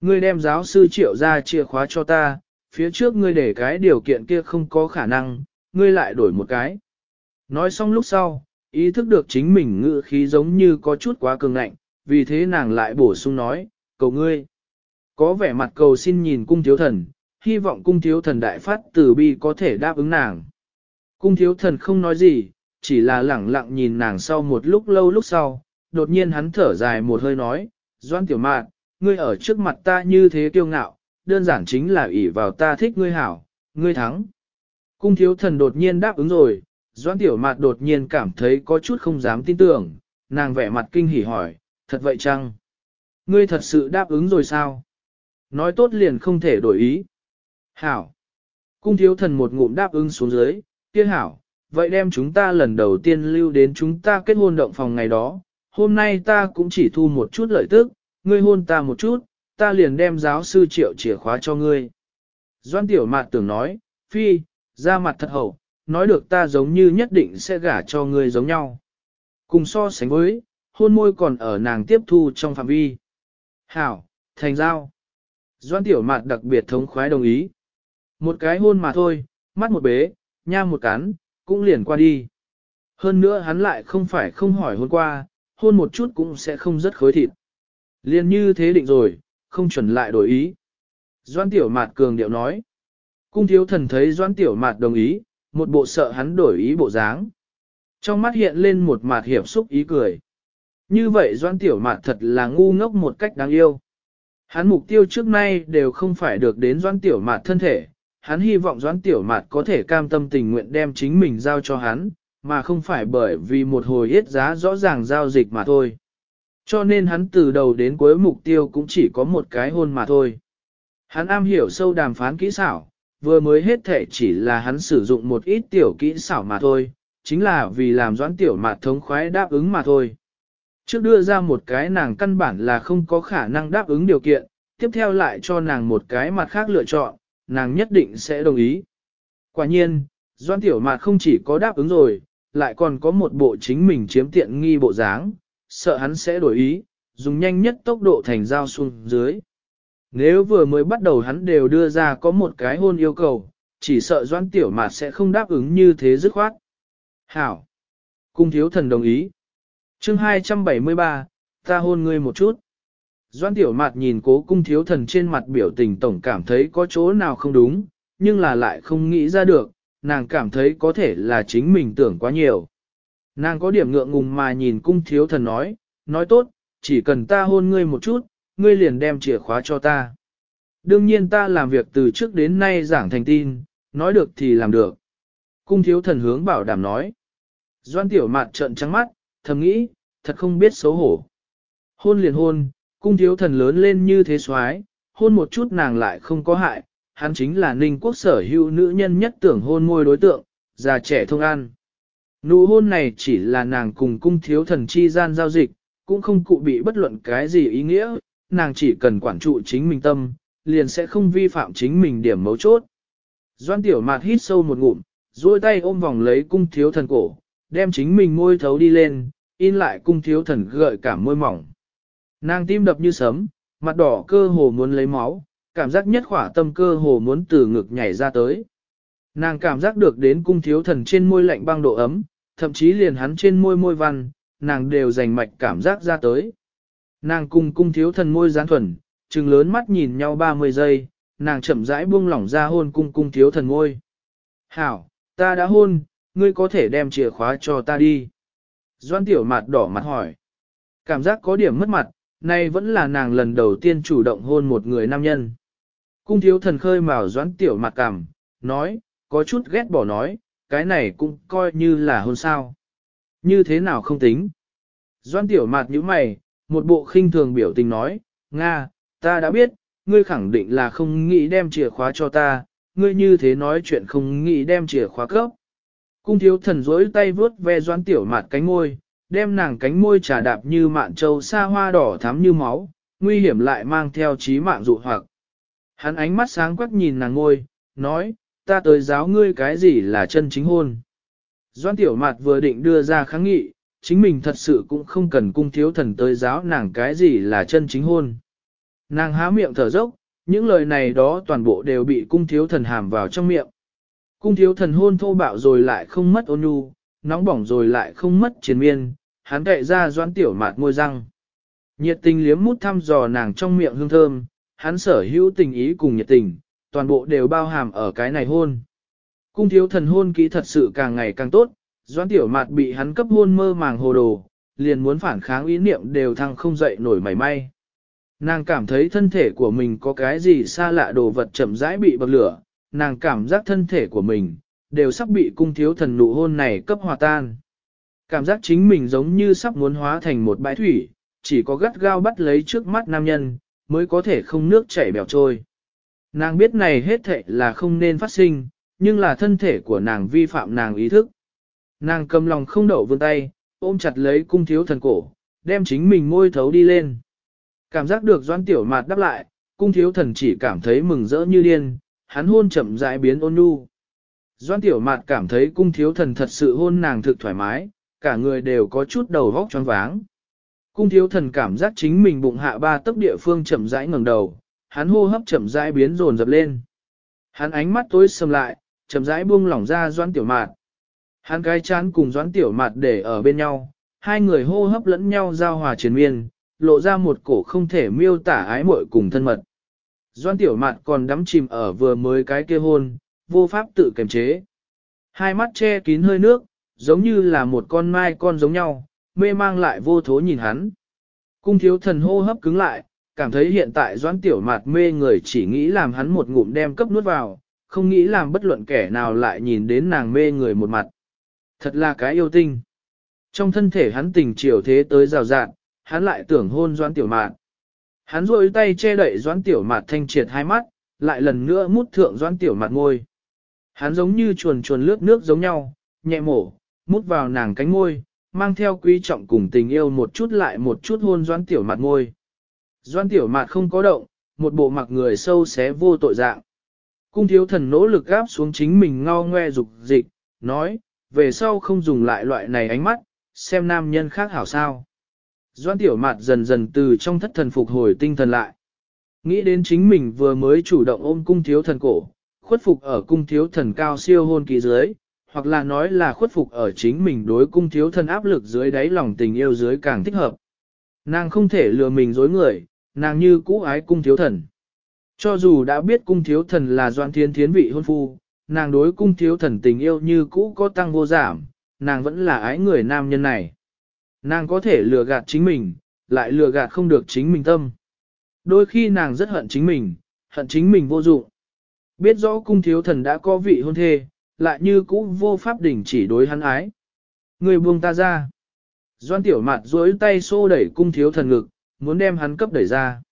Ngươi đem giáo sư triệu ra chìa khóa cho ta, phía trước ngươi để cái điều kiện kia không có khả năng, ngươi lại đổi một cái. Nói xong lúc sau, ý thức được chính mình ngự khí giống như có chút quá cường ngạnh, vì thế nàng lại bổ sung nói, cầu ngươi. Có vẻ mặt cầu xin nhìn cung thiếu thần, hy vọng cung thiếu thần đại phát từ bi có thể đáp ứng nàng. Cung thiếu thần không nói gì, chỉ là lẳng lặng nhìn nàng sau một lúc lâu lúc sau, đột nhiên hắn thở dài một hơi nói, Doan tiểu mạn, ngươi ở trước mặt ta như thế kiêu ngạo, đơn giản chính là ỷ vào ta thích ngươi hảo, ngươi thắng. Cung thiếu thần đột nhiên đáp ứng rồi, Doan tiểu mạt đột nhiên cảm thấy có chút không dám tin tưởng, nàng vẻ mặt kinh hỉ hỏi, thật vậy chăng? Ngươi thật sự đáp ứng rồi sao? Nói tốt liền không thể đổi ý. Hảo. Cung thiếu thần một ngụm đáp ứng xuống dưới, kia hảo, vậy đem chúng ta lần đầu tiên lưu đến chúng ta kết hôn động phòng ngày đó, hôm nay ta cũng chỉ thu một chút lợi tức, ngươi hôn ta một chút, ta liền đem giáo sư triệu chìa khóa cho ngươi. Doan tiểu mạt tưởng nói, phi, ra mặt thật hậu, nói được ta giống như nhất định sẽ gả cho ngươi giống nhau. Cùng so sánh với, hôn môi còn ở nàng tiếp thu trong phạm vi. Hảo, thành giao. Doan tiểu mạt đặc biệt thống khoái đồng ý. Một cái hôn mà thôi, mắt một bế, nha một cắn, cũng liền qua đi. Hơn nữa hắn lại không phải không hỏi hôn qua, hôn một chút cũng sẽ không rất khối thịt. Liên như thế định rồi, không chuẩn lại đổi ý. Doan tiểu mạt cường điệu nói. Cung thiếu thần thấy doan tiểu mạt đồng ý, một bộ sợ hắn đổi ý bộ dáng. Trong mắt hiện lên một mạt hiệp xúc ý cười. Như vậy doan tiểu mạt thật là ngu ngốc một cách đáng yêu. Hắn mục tiêu trước nay đều không phải được đến doan tiểu mạt thân thể, hắn hy vọng doan tiểu mạt có thể cam tâm tình nguyện đem chính mình giao cho hắn, mà không phải bởi vì một hồi ít giá rõ ràng giao dịch mà thôi. Cho nên hắn từ đầu đến cuối mục tiêu cũng chỉ có một cái hôn mà thôi. Hắn am hiểu sâu đàm phán kỹ xảo, vừa mới hết thể chỉ là hắn sử dụng một ít tiểu kỹ xảo mà thôi, chính là vì làm doãn tiểu mạt thống khoái đáp ứng mà thôi. Trước đưa ra một cái nàng căn bản là không có khả năng đáp ứng điều kiện, tiếp theo lại cho nàng một cái mặt khác lựa chọn, nàng nhất định sẽ đồng ý. Quả nhiên, doãn tiểu mạt không chỉ có đáp ứng rồi, lại còn có một bộ chính mình chiếm tiện nghi bộ dáng, sợ hắn sẽ đổi ý, dùng nhanh nhất tốc độ thành giao xuống dưới. Nếu vừa mới bắt đầu hắn đều đưa ra có một cái hôn yêu cầu, chỉ sợ doan tiểu mạt sẽ không đáp ứng như thế dứt khoát. Hảo! Cung thiếu thần đồng ý chương 273, ta hôn ngươi một chút. Doan tiểu mạt nhìn cố cung thiếu thần trên mặt biểu tình tổng cảm thấy có chỗ nào không đúng, nhưng là lại không nghĩ ra được, nàng cảm thấy có thể là chính mình tưởng quá nhiều. Nàng có điểm ngượng ngùng mà nhìn cung thiếu thần nói, nói tốt, chỉ cần ta hôn ngươi một chút, ngươi liền đem chìa khóa cho ta. Đương nhiên ta làm việc từ trước đến nay giảng thành tin, nói được thì làm được. Cung thiếu thần hướng bảo đảm nói. Doan tiểu mạt trợn trắng mắt, thầm nghĩ, thật không biết xấu hổ. Hôn liền hôn, cung thiếu thần lớn lên như thế soái hôn một chút nàng lại không có hại, hắn chính là ninh quốc sở hữu nữ nhân nhất tưởng hôn môi đối tượng, già trẻ thông an. Nụ hôn này chỉ là nàng cùng cung thiếu thần chi gian giao dịch, cũng không cụ bị bất luận cái gì ý nghĩa, nàng chỉ cần quản trụ chính mình tâm, liền sẽ không vi phạm chính mình điểm mấu chốt. Doan tiểu mạt hít sâu một ngụm, duỗi tay ôm vòng lấy cung thiếu thần cổ, đem chính mình môi thấu đi lên, in lại cung thiếu thần gợi cảm môi mỏng. Nàng tim đập như sấm, mặt đỏ cơ hồ muốn lấy máu, cảm giác nhất khỏa tâm cơ hồ muốn từ ngực nhảy ra tới. Nàng cảm giác được đến cung thiếu thần trên môi lạnh băng độ ấm, thậm chí liền hắn trên môi môi văn, nàng đều dành mạch cảm giác ra tới. Nàng cùng cung thiếu thần môi gián thuần, trừng lớn mắt nhìn nhau 30 giây, nàng chậm rãi buông lỏng ra hôn cung cung thiếu thần môi. Hảo, ta đã hôn, ngươi có thể đem chìa khóa cho ta đi. Doan tiểu mặt đỏ mặt hỏi. Cảm giác có điểm mất mặt, nay vẫn là nàng lần đầu tiên chủ động hôn một người nam nhân. Cung thiếu thần khơi mào doãn tiểu mặt cảm, nói, có chút ghét bỏ nói, cái này cũng coi như là hôn sao. Như thế nào không tính. Doan tiểu mặt như mày, một bộ khinh thường biểu tình nói, Nga, ta đã biết, ngươi khẳng định là không nghĩ đem chìa khóa cho ta, ngươi như thế nói chuyện không nghĩ đem chìa khóa cấp. Cung thiếu thần rỗi tay vướt ve doan tiểu mặt cánh môi, đem nàng cánh môi trà đạp như mạn châu xa hoa đỏ thắm như máu, nguy hiểm lại mang theo trí mạng dụ hoặc. Hắn ánh mắt sáng quắc nhìn nàng ngôi, nói, ta tới giáo ngươi cái gì là chân chính hôn. Doan tiểu mạt vừa định đưa ra kháng nghị, chính mình thật sự cũng không cần cung thiếu thần tới giáo nàng cái gì là chân chính hôn. Nàng há miệng thở dốc, những lời này đó toàn bộ đều bị cung thiếu thần hàm vào trong miệng. Cung thiếu thần hôn thô bạo rồi lại không mất ôn nhu, nóng bỏng rồi lại không mất chiến miên, hắn cậy ra doãn tiểu mạt môi răng. Nhiệt tình liếm mút thăm dò nàng trong miệng hương thơm, hắn sở hữu tình ý cùng nhiệt tình, toàn bộ đều bao hàm ở cái này hôn. Cung thiếu thần hôn kỹ thật sự càng ngày càng tốt, doãn tiểu mạt bị hắn cấp hôn mơ màng hồ đồ, liền muốn phản kháng ý niệm đều thăng không dậy nổi mảy may. Nàng cảm thấy thân thể của mình có cái gì xa lạ đồ vật chậm rãi bị bậc lửa, nàng cảm giác thân thể của mình, đều sắp bị cung thiếu thần nụ hôn này cấp hòa tan. Cảm giác chính mình giống như sắp muốn hóa thành một bãi thủy, chỉ có gắt gao bắt lấy trước mắt nam nhân, mới có thể không nước chảy bèo trôi. Nàng biết này hết thệ là không nên phát sinh, nhưng là thân thể của nàng vi phạm nàng ý thức. Nàng cầm lòng không đậu vươn tay, ôm chặt lấy cung thiếu thần cổ, đem chính mình môi thấu đi lên. Cảm giác được doan tiểu mạt đáp lại, cung thiếu thần chỉ cảm thấy mừng rỡ như điên, hắn hôn chậm rãi biến ôn nhu. Doan tiểu mạt cảm thấy cung thiếu thần thật sự hôn nàng thực thoải mái, cả người đều có chút đầu vóc choáng váng. Cung thiếu thần cảm giác chính mình bụng hạ ba tấc địa phương chậm rãi ngẩng đầu, hắn hô hấp chậm rãi biến rồn dập lên. Hắn ánh mắt tối sầm lại, chậm rãi buông lỏng ra doãn tiểu mạt. Hắn cái chán cùng doãn tiểu mạt để ở bên nhau, hai người hô hấp lẫn nhau giao hòa triền miên, lộ ra một cổ không thể miêu tả ái muội cùng thân mật. Doãn tiểu mạt còn đắm chìm ở vừa mới cái kia hôn, vô pháp tự kiềm chế. Hai mắt che kín hơi nước, giống như là một con mai con giống nhau, mê mang lại vô thố nhìn hắn. Cung thiếu thần hô hấp cứng lại, cảm thấy hiện tại doãn tiểu mạt mê người chỉ nghĩ làm hắn một ngụm đem cấp nuốt vào, không nghĩ làm bất luận kẻ nào lại nhìn đến nàng mê người một mặt. Thật là cái yêu tinh. Trong thân thể hắn tình chiều thế tới rào rạn, hắn lại tưởng hôn doãn tiểu mạt. Hắn rôi tay che đậy doãn tiểu mạt thanh triệt hai mắt, lại lần nữa mút thượng doãn tiểu mạt ngôi. Hắn giống như chuồn chuồn lướt nước giống nhau, nhẹ mổ, mút vào nàng cánh môi, mang theo quý trọng cùng tình yêu một chút lại một chút hôn doãn tiểu mặt ngôi. Doãn tiểu mặt không có động, một bộ mặt người sâu xé vô tội dạng. Cung thiếu thần nỗ lực gáp xuống chính mình ngao ngoe dục dịch, nói, về sau không dùng lại loại này ánh mắt, xem nam nhân khác hảo sao. Doãn tiểu Mạt dần dần từ trong thất thần phục hồi tinh thần lại. Nghĩ đến chính mình vừa mới chủ động ôm cung thiếu thần cổ, khuất phục ở cung thiếu thần cao siêu hôn kỳ dưới, hoặc là nói là khuất phục ở chính mình đối cung thiếu thần áp lực dưới đáy lòng tình yêu dưới càng thích hợp. Nàng không thể lừa mình dối người, nàng như cũ ái cung thiếu thần. Cho dù đã biết cung thiếu thần là doan thiên thiến vị hôn phu, nàng đối cung thiếu thần tình yêu như cũ có tăng vô giảm, nàng vẫn là ái người nam nhân này. Nàng có thể lừa gạt chính mình, lại lừa gạt không được chính mình tâm. Đôi khi nàng rất hận chính mình, hận chính mình vô dụng. Biết rõ cung thiếu thần đã có vị hôn thê, lại như cũ vô pháp đỉnh chỉ đối hắn ái. Người buông ta ra. Doan tiểu mặt duỗi tay xô đẩy cung thiếu thần ngực, muốn đem hắn cấp đẩy ra.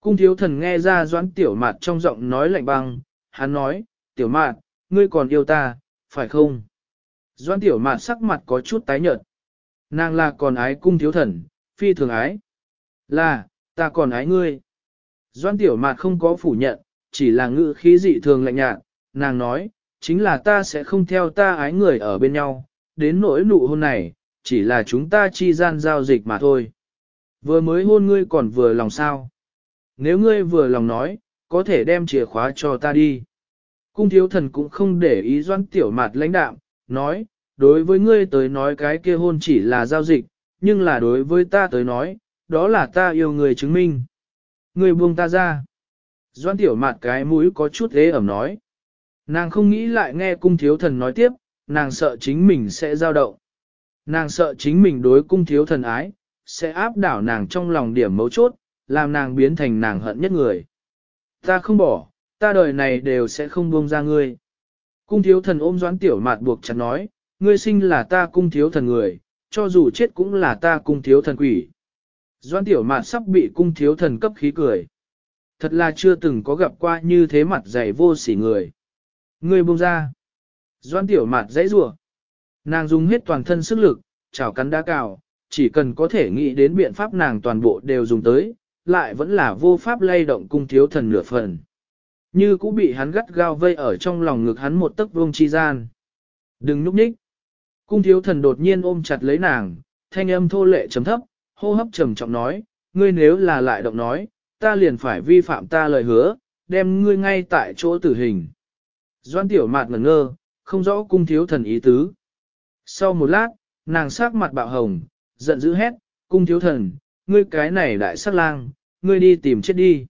Cung thiếu thần nghe ra doan tiểu mặt trong giọng nói lạnh băng, hắn nói, tiểu mạt, ngươi còn yêu ta, phải không? Doan tiểu mạt sắc mặt có chút tái nhợt. Nàng là còn ái cung thiếu thần, phi thường ái. Là, ta còn ái ngươi. Doan tiểu mạt không có phủ nhận, chỉ là ngữ khí dị thường lạnh nhạt, nàng nói, chính là ta sẽ không theo ta ái người ở bên nhau, đến nỗi nụ hôn này, chỉ là chúng ta chi gian giao dịch mà thôi. Vừa mới hôn ngươi còn vừa lòng sao? Nếu ngươi vừa lòng nói, có thể đem chìa khóa cho ta đi. Cung thiếu thần cũng không để ý doan tiểu mạt lãnh đạm, nói, đối với ngươi tới nói cái kia hôn chỉ là giao dịch, nhưng là đối với ta tới nói, đó là ta yêu người chứng minh. Ngươi buông ta ra. Doan tiểu mặt cái mũi có chút ghế ẩm nói. Nàng không nghĩ lại nghe cung thiếu thần nói tiếp, nàng sợ chính mình sẽ dao động. Nàng sợ chính mình đối cung thiếu thần ái, sẽ áp đảo nàng trong lòng điểm mấu chốt, làm nàng biến thành nàng hận nhất người. Ta không bỏ, ta đời này đều sẽ không buông ra ngươi. Cung thiếu thần ôm doãn tiểu mạt buộc chặt nói, ngươi sinh là ta cung thiếu thần người, cho dù chết cũng là ta cung thiếu thần quỷ. Doãn tiểu mạt sắp bị cung thiếu thần cấp khí cười. Thật là chưa từng có gặp qua như thế mặt dày vô sỉ người. Ngươi buông ra. Doan tiểu mạt dãy rủa Nàng dùng hết toàn thân sức lực, chảo cắn đá cào, chỉ cần có thể nghĩ đến biện pháp nàng toàn bộ đều dùng tới, lại vẫn là vô pháp lay động cung thiếu thần nửa phần. Như cũng bị hắn gắt gao vây ở trong lòng ngực hắn một tấc vuông chi gian. Đừng núp nhích. Cung thiếu thần đột nhiên ôm chặt lấy nàng, thanh âm thô lệ chấm thấp, hô hấp trầm trọng nói, ngươi nếu là lại động nói, ta liền phải vi phạm ta lời hứa, đem ngươi ngay tại chỗ tử hình. Doan tiểu mạt ngẩn ngơ, không rõ cung thiếu thần ý tứ. Sau một lát, nàng sắc mặt bạo hồng, giận dữ hét, cung thiếu thần, ngươi cái này đại sát lang, ngươi đi tìm chết đi.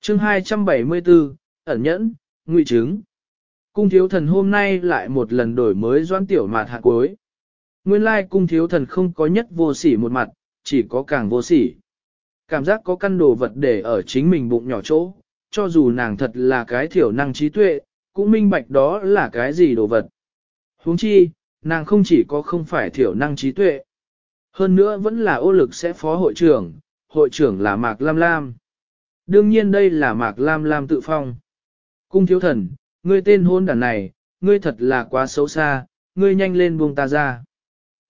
chương 274, ẩn nhẫn, ngụy chứng. Cung thiếu thần hôm nay lại một lần đổi mới doãn tiểu mạt hạ cuối. Nguyên lai cung thiếu thần không có nhất vô sỉ một mặt, chỉ có càng vô sỉ. Cảm giác có căn đồ vật để ở chính mình bụng nhỏ chỗ, cho dù nàng thật là cái thiểu năng trí tuệ, cũng minh bạch đó là cái gì đồ vật. huống chi, nàng không chỉ có không phải thiểu năng trí tuệ, hơn nữa vẫn là ô lực sẽ phó hội trưởng, hội trưởng là Mạc Lam Lam. Đương nhiên đây là Mạc Lam Lam tự phong. Cung thiếu thần, ngươi tên hôn đàn này, ngươi thật là quá xấu xa, ngươi nhanh lên buông ta ra.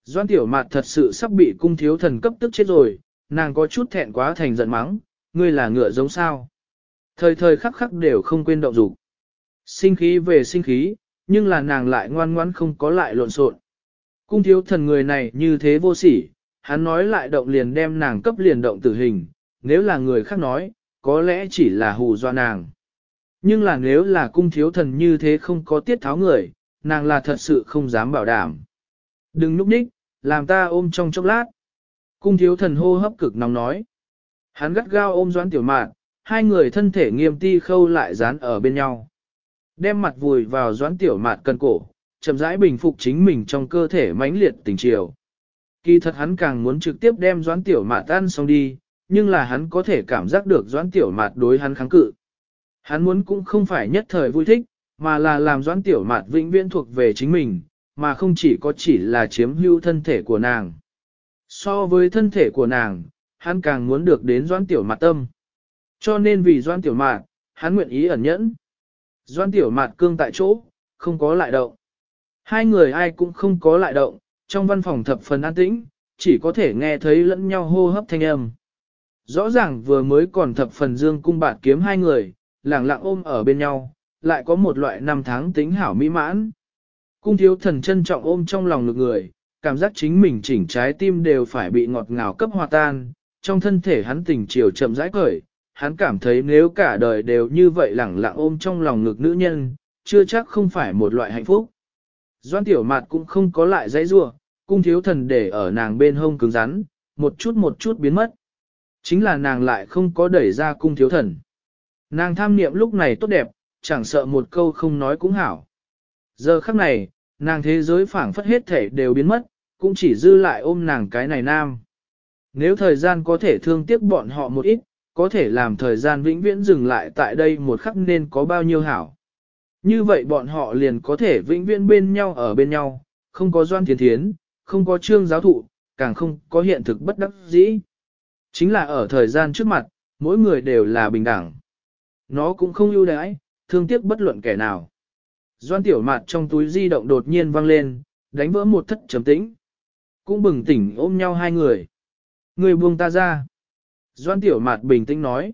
Doan tiểu mạt thật sự sắp bị cung thiếu thần cấp tức chết rồi, nàng có chút thẹn quá thành giận mắng, ngươi là ngựa giống sao. Thời thời khắc khắc đều không quên động dục. Sinh khí về sinh khí, nhưng là nàng lại ngoan ngoãn không có lại lộn xộn. Cung thiếu thần người này như thế vô sỉ, hắn nói lại động liền đem nàng cấp liền động tử hình, nếu là người khác nói, có lẽ chỉ là hù do nàng. Nhưng là nếu là cung thiếu thần như thế không có tiết tháo người, nàng là thật sự không dám bảo đảm. Đừng núp ních, làm ta ôm trong chốc lát. Cung thiếu thần hô hấp cực nóng nói. Hắn gắt gao ôm doãn tiểu mạn, hai người thân thể nghiêm ti khâu lại dán ở bên nhau. Đem mặt vùi vào doãn tiểu mạn cân cổ, chậm rãi bình phục chính mình trong cơ thể mãnh liệt tình chiều. Kỳ thật hắn càng muốn trực tiếp đem doãn tiểu mạn tan xong đi, nhưng là hắn có thể cảm giác được doãn tiểu mạn đối hắn kháng cự. Hắn muốn cũng không phải nhất thời vui thích, mà là làm doãn tiểu mạn vĩnh viễn thuộc về chính mình, mà không chỉ có chỉ là chiếm hữu thân thể của nàng. So với thân thể của nàng, hắn càng muốn được đến doãn tiểu mạt tâm. Cho nên vì doãn tiểu mạt, hắn nguyện ý ẩn nhẫn. Doãn tiểu mạt cương tại chỗ, không có lại động. Hai người ai cũng không có lại động, trong văn phòng thập phần an tĩnh, chỉ có thể nghe thấy lẫn nhau hô hấp thanh âm. Rõ ràng vừa mới còn thập phần dương cung bạt kiếm hai người, lẳng lặng ôm ở bên nhau, lại có một loại năm tháng tính hảo mỹ mãn. Cung thiếu thần trân trọng ôm trong lòng ngực người, cảm giác chính mình chỉnh trái tim đều phải bị ngọt ngào cấp hòa tan, trong thân thể hắn tình chiều chậm rãi cởi, hắn cảm thấy nếu cả đời đều như vậy lẳng lặng ôm trong lòng ngực nữ nhân, chưa chắc không phải một loại hạnh phúc. Doan tiểu mạt cũng không có lại dãy rua, cung thiếu thần để ở nàng bên hông cứng rắn, một chút một chút biến mất. Chính là nàng lại không có đẩy ra cung thiếu thần. Nàng tham niệm lúc này tốt đẹp, chẳng sợ một câu không nói cũng hảo. Giờ khắc này, nàng thế giới phảng phất hết thể đều biến mất, cũng chỉ dư lại ôm nàng cái này nam. Nếu thời gian có thể thương tiếc bọn họ một ít, có thể làm thời gian vĩnh viễn dừng lại tại đây một khắc nên có bao nhiêu hảo. Như vậy bọn họ liền có thể vĩnh viễn bên nhau ở bên nhau, không có doan thiên thiến, không có trương giáo thụ, càng không có hiện thực bất đắc dĩ. Chính là ở thời gian trước mặt, mỗi người đều là bình đẳng. Nó cũng không ưu đãi, thương tiếc bất luận kẻ nào. Doan tiểu mạt trong túi di động đột nhiên vang lên, đánh vỡ một thất trầm tĩnh. Cũng bừng tỉnh ôm nhau hai người. Người buông ta ra. Doan tiểu mạt bình tĩnh nói.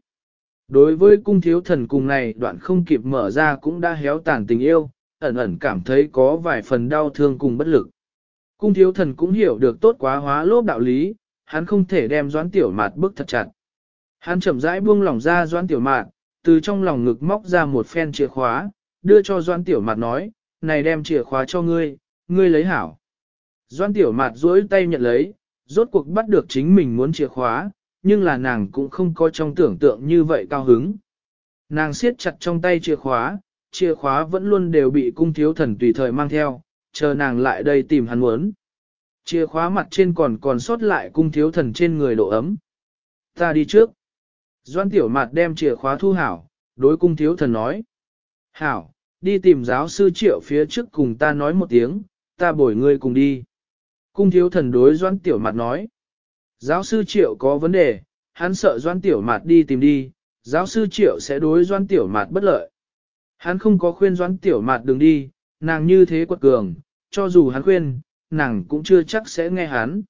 Đối với cung thiếu thần cùng này đoạn không kịp mở ra cũng đã héo tàn tình yêu, ẩn ẩn cảm thấy có vài phần đau thương cùng bất lực. Cung thiếu thần cũng hiểu được tốt quá hóa lốp đạo lý, hắn không thể đem doãn tiểu mạt bức thật chặt. Hắn chậm rãi buông lỏng ra doãn tiểu mạt, từ trong lòng ngực móc ra một phen chìa khóa, đưa cho Doan Tiểu Mạt nói, này đem chìa khóa cho ngươi, ngươi lấy hảo. Doan Tiểu Mạt duỗi tay nhận lấy, rốt cuộc bắt được chính mình muốn chìa khóa, nhưng là nàng cũng không có trong tưởng tượng như vậy cao hứng. Nàng siết chặt trong tay chìa khóa, chìa khóa vẫn luôn đều bị cung thiếu thần tùy thời mang theo, chờ nàng lại đây tìm hắn muốn. Chìa khóa mặt trên còn còn sót lại cung thiếu thần trên người độ ấm. Ta đi trước. Doan tiểu mặt đem chìa khóa thu hảo, đối cung thiếu thần nói. Hảo, đi tìm giáo sư triệu phía trước cùng ta nói một tiếng, ta bồi ngươi cùng đi. Cung thiếu thần đối doan tiểu mặt nói. Giáo sư triệu có vấn đề, hắn sợ doan tiểu mặt đi tìm đi, giáo sư triệu sẽ đối doan tiểu Mạt bất lợi. Hắn không có khuyên doan tiểu Mạt đừng đi, nàng như thế quật cường, cho dù hắn khuyên, nàng cũng chưa chắc sẽ nghe hắn.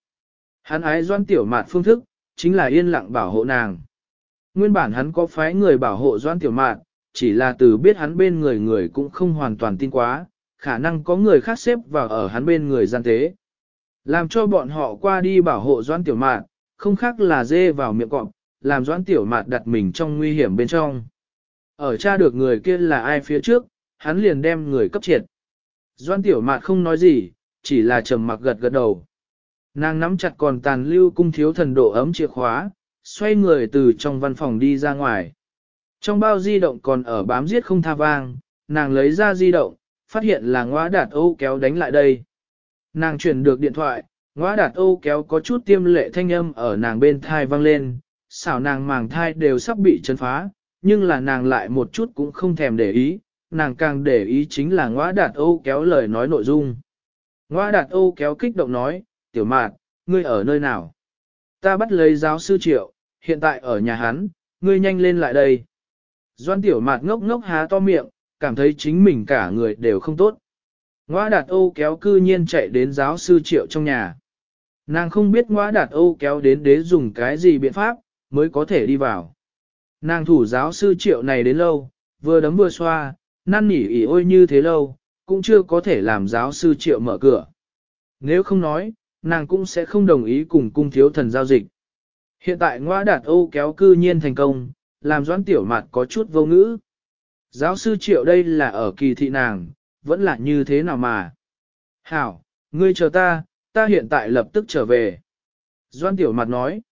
Hắn ái doan tiểu mạt phương thức, chính là yên lặng bảo hộ nàng. Nguyên bản hắn có phái người bảo hộ doan tiểu Mạn, chỉ là từ biết hắn bên người người cũng không hoàn toàn tin quá, khả năng có người khác xếp vào ở hắn bên người gian tế. Làm cho bọn họ qua đi bảo hộ doãn tiểu Mạn, không khác là dê vào miệng cọp, làm doãn tiểu Mạn đặt mình trong nguy hiểm bên trong. Ở cha được người kia là ai phía trước, hắn liền đem người cấp triệt. Doãn tiểu Mạn không nói gì, chỉ là trầm mặc gật gật đầu. Nàng nắm chặt còn tàn lưu cung thiếu thần độ ấm chìa khóa, xoay người từ trong văn phòng đi ra ngoài. Trong bao di động còn ở bám giết không tha vang, nàng lấy ra di động, phát hiện là ngõ đạt Âu kéo đánh lại đây. Nàng chuyển được điện thoại, ngõ đạt Âu kéo có chút tiêm lệ thanh âm ở nàng bên thai vang lên, xảo nàng màng thai đều sắp bị chấn phá, nhưng là nàng lại một chút cũng không thèm để ý, nàng càng để ý chính là ngõ đạt Âu kéo lời nói nội dung. ngõ đạt Âu kéo kích động nói, tiểu mạt, ngươi ở nơi nào? Ta bắt lấy giáo sư triệu, hiện tại ở nhà hắn, ngươi nhanh lên lại đây. Doan tiểu mạt ngốc ngốc há to miệng, cảm thấy chính mình cả người đều không tốt. Ngoa đạt Âu kéo cư nhiên chạy đến giáo sư triệu trong nhà. Nàng không biết ngoa đạt Âu kéo đến đế dùng cái gì biện pháp, mới có thể đi vào. Nàng thủ giáo sư triệu này đến lâu, vừa đấm vừa xoa, năn nỉ ỉ ôi như thế lâu, cũng chưa có thể làm giáo sư triệu mở cửa. Nếu không nói, nàng cũng sẽ không đồng ý cùng cung thiếu thần giao dịch. Hiện tại ngoa đạt Âu kéo cư nhiên thành công, làm doãn tiểu mặt có chút vô ngữ. Giáo sư triệu đây là ở kỳ thị nàng, vẫn là như thế nào mà. Hảo, ngươi chờ ta, ta hiện tại lập tức trở về. Doan tiểu mặt nói.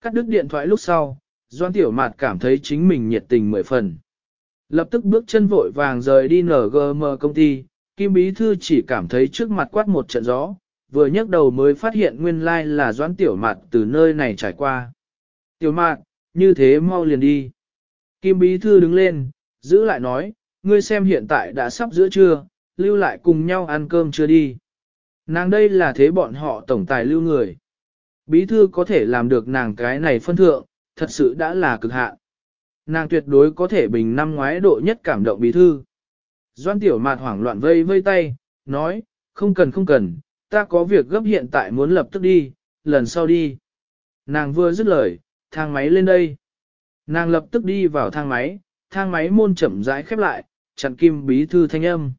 Cắt đứt điện thoại lúc sau, Doan tiểu mặt cảm thấy chính mình nhiệt tình mười phần. Lập tức bước chân vội vàng rời đi NGM công ty, Kim Bí Thư chỉ cảm thấy trước mặt quát một trận gió, vừa nhấc đầu mới phát hiện nguyên lai là doãn tiểu mạt từ nơi này trải qua. Tiểu mạt như thế mau liền đi. Kim Bí Thư đứng lên, giữ lại nói, ngươi xem hiện tại đã sắp giữa trưa, lưu lại cùng nhau ăn cơm chưa đi. Nàng đây là thế bọn họ tổng tài lưu người. Bí thư có thể làm được nàng cái này phân thượng, thật sự đã là cực hạn. Nàng tuyệt đối có thể bình năm ngoái độ nhất cảm động bí thư. Doan tiểu mạt hoảng loạn vây vây tay, nói, không cần không cần, ta có việc gấp hiện tại muốn lập tức đi, lần sau đi. Nàng vừa dứt lời, thang máy lên đây. Nàng lập tức đi vào thang máy, thang máy môn chậm rãi khép lại, chặn kim bí thư thanh âm.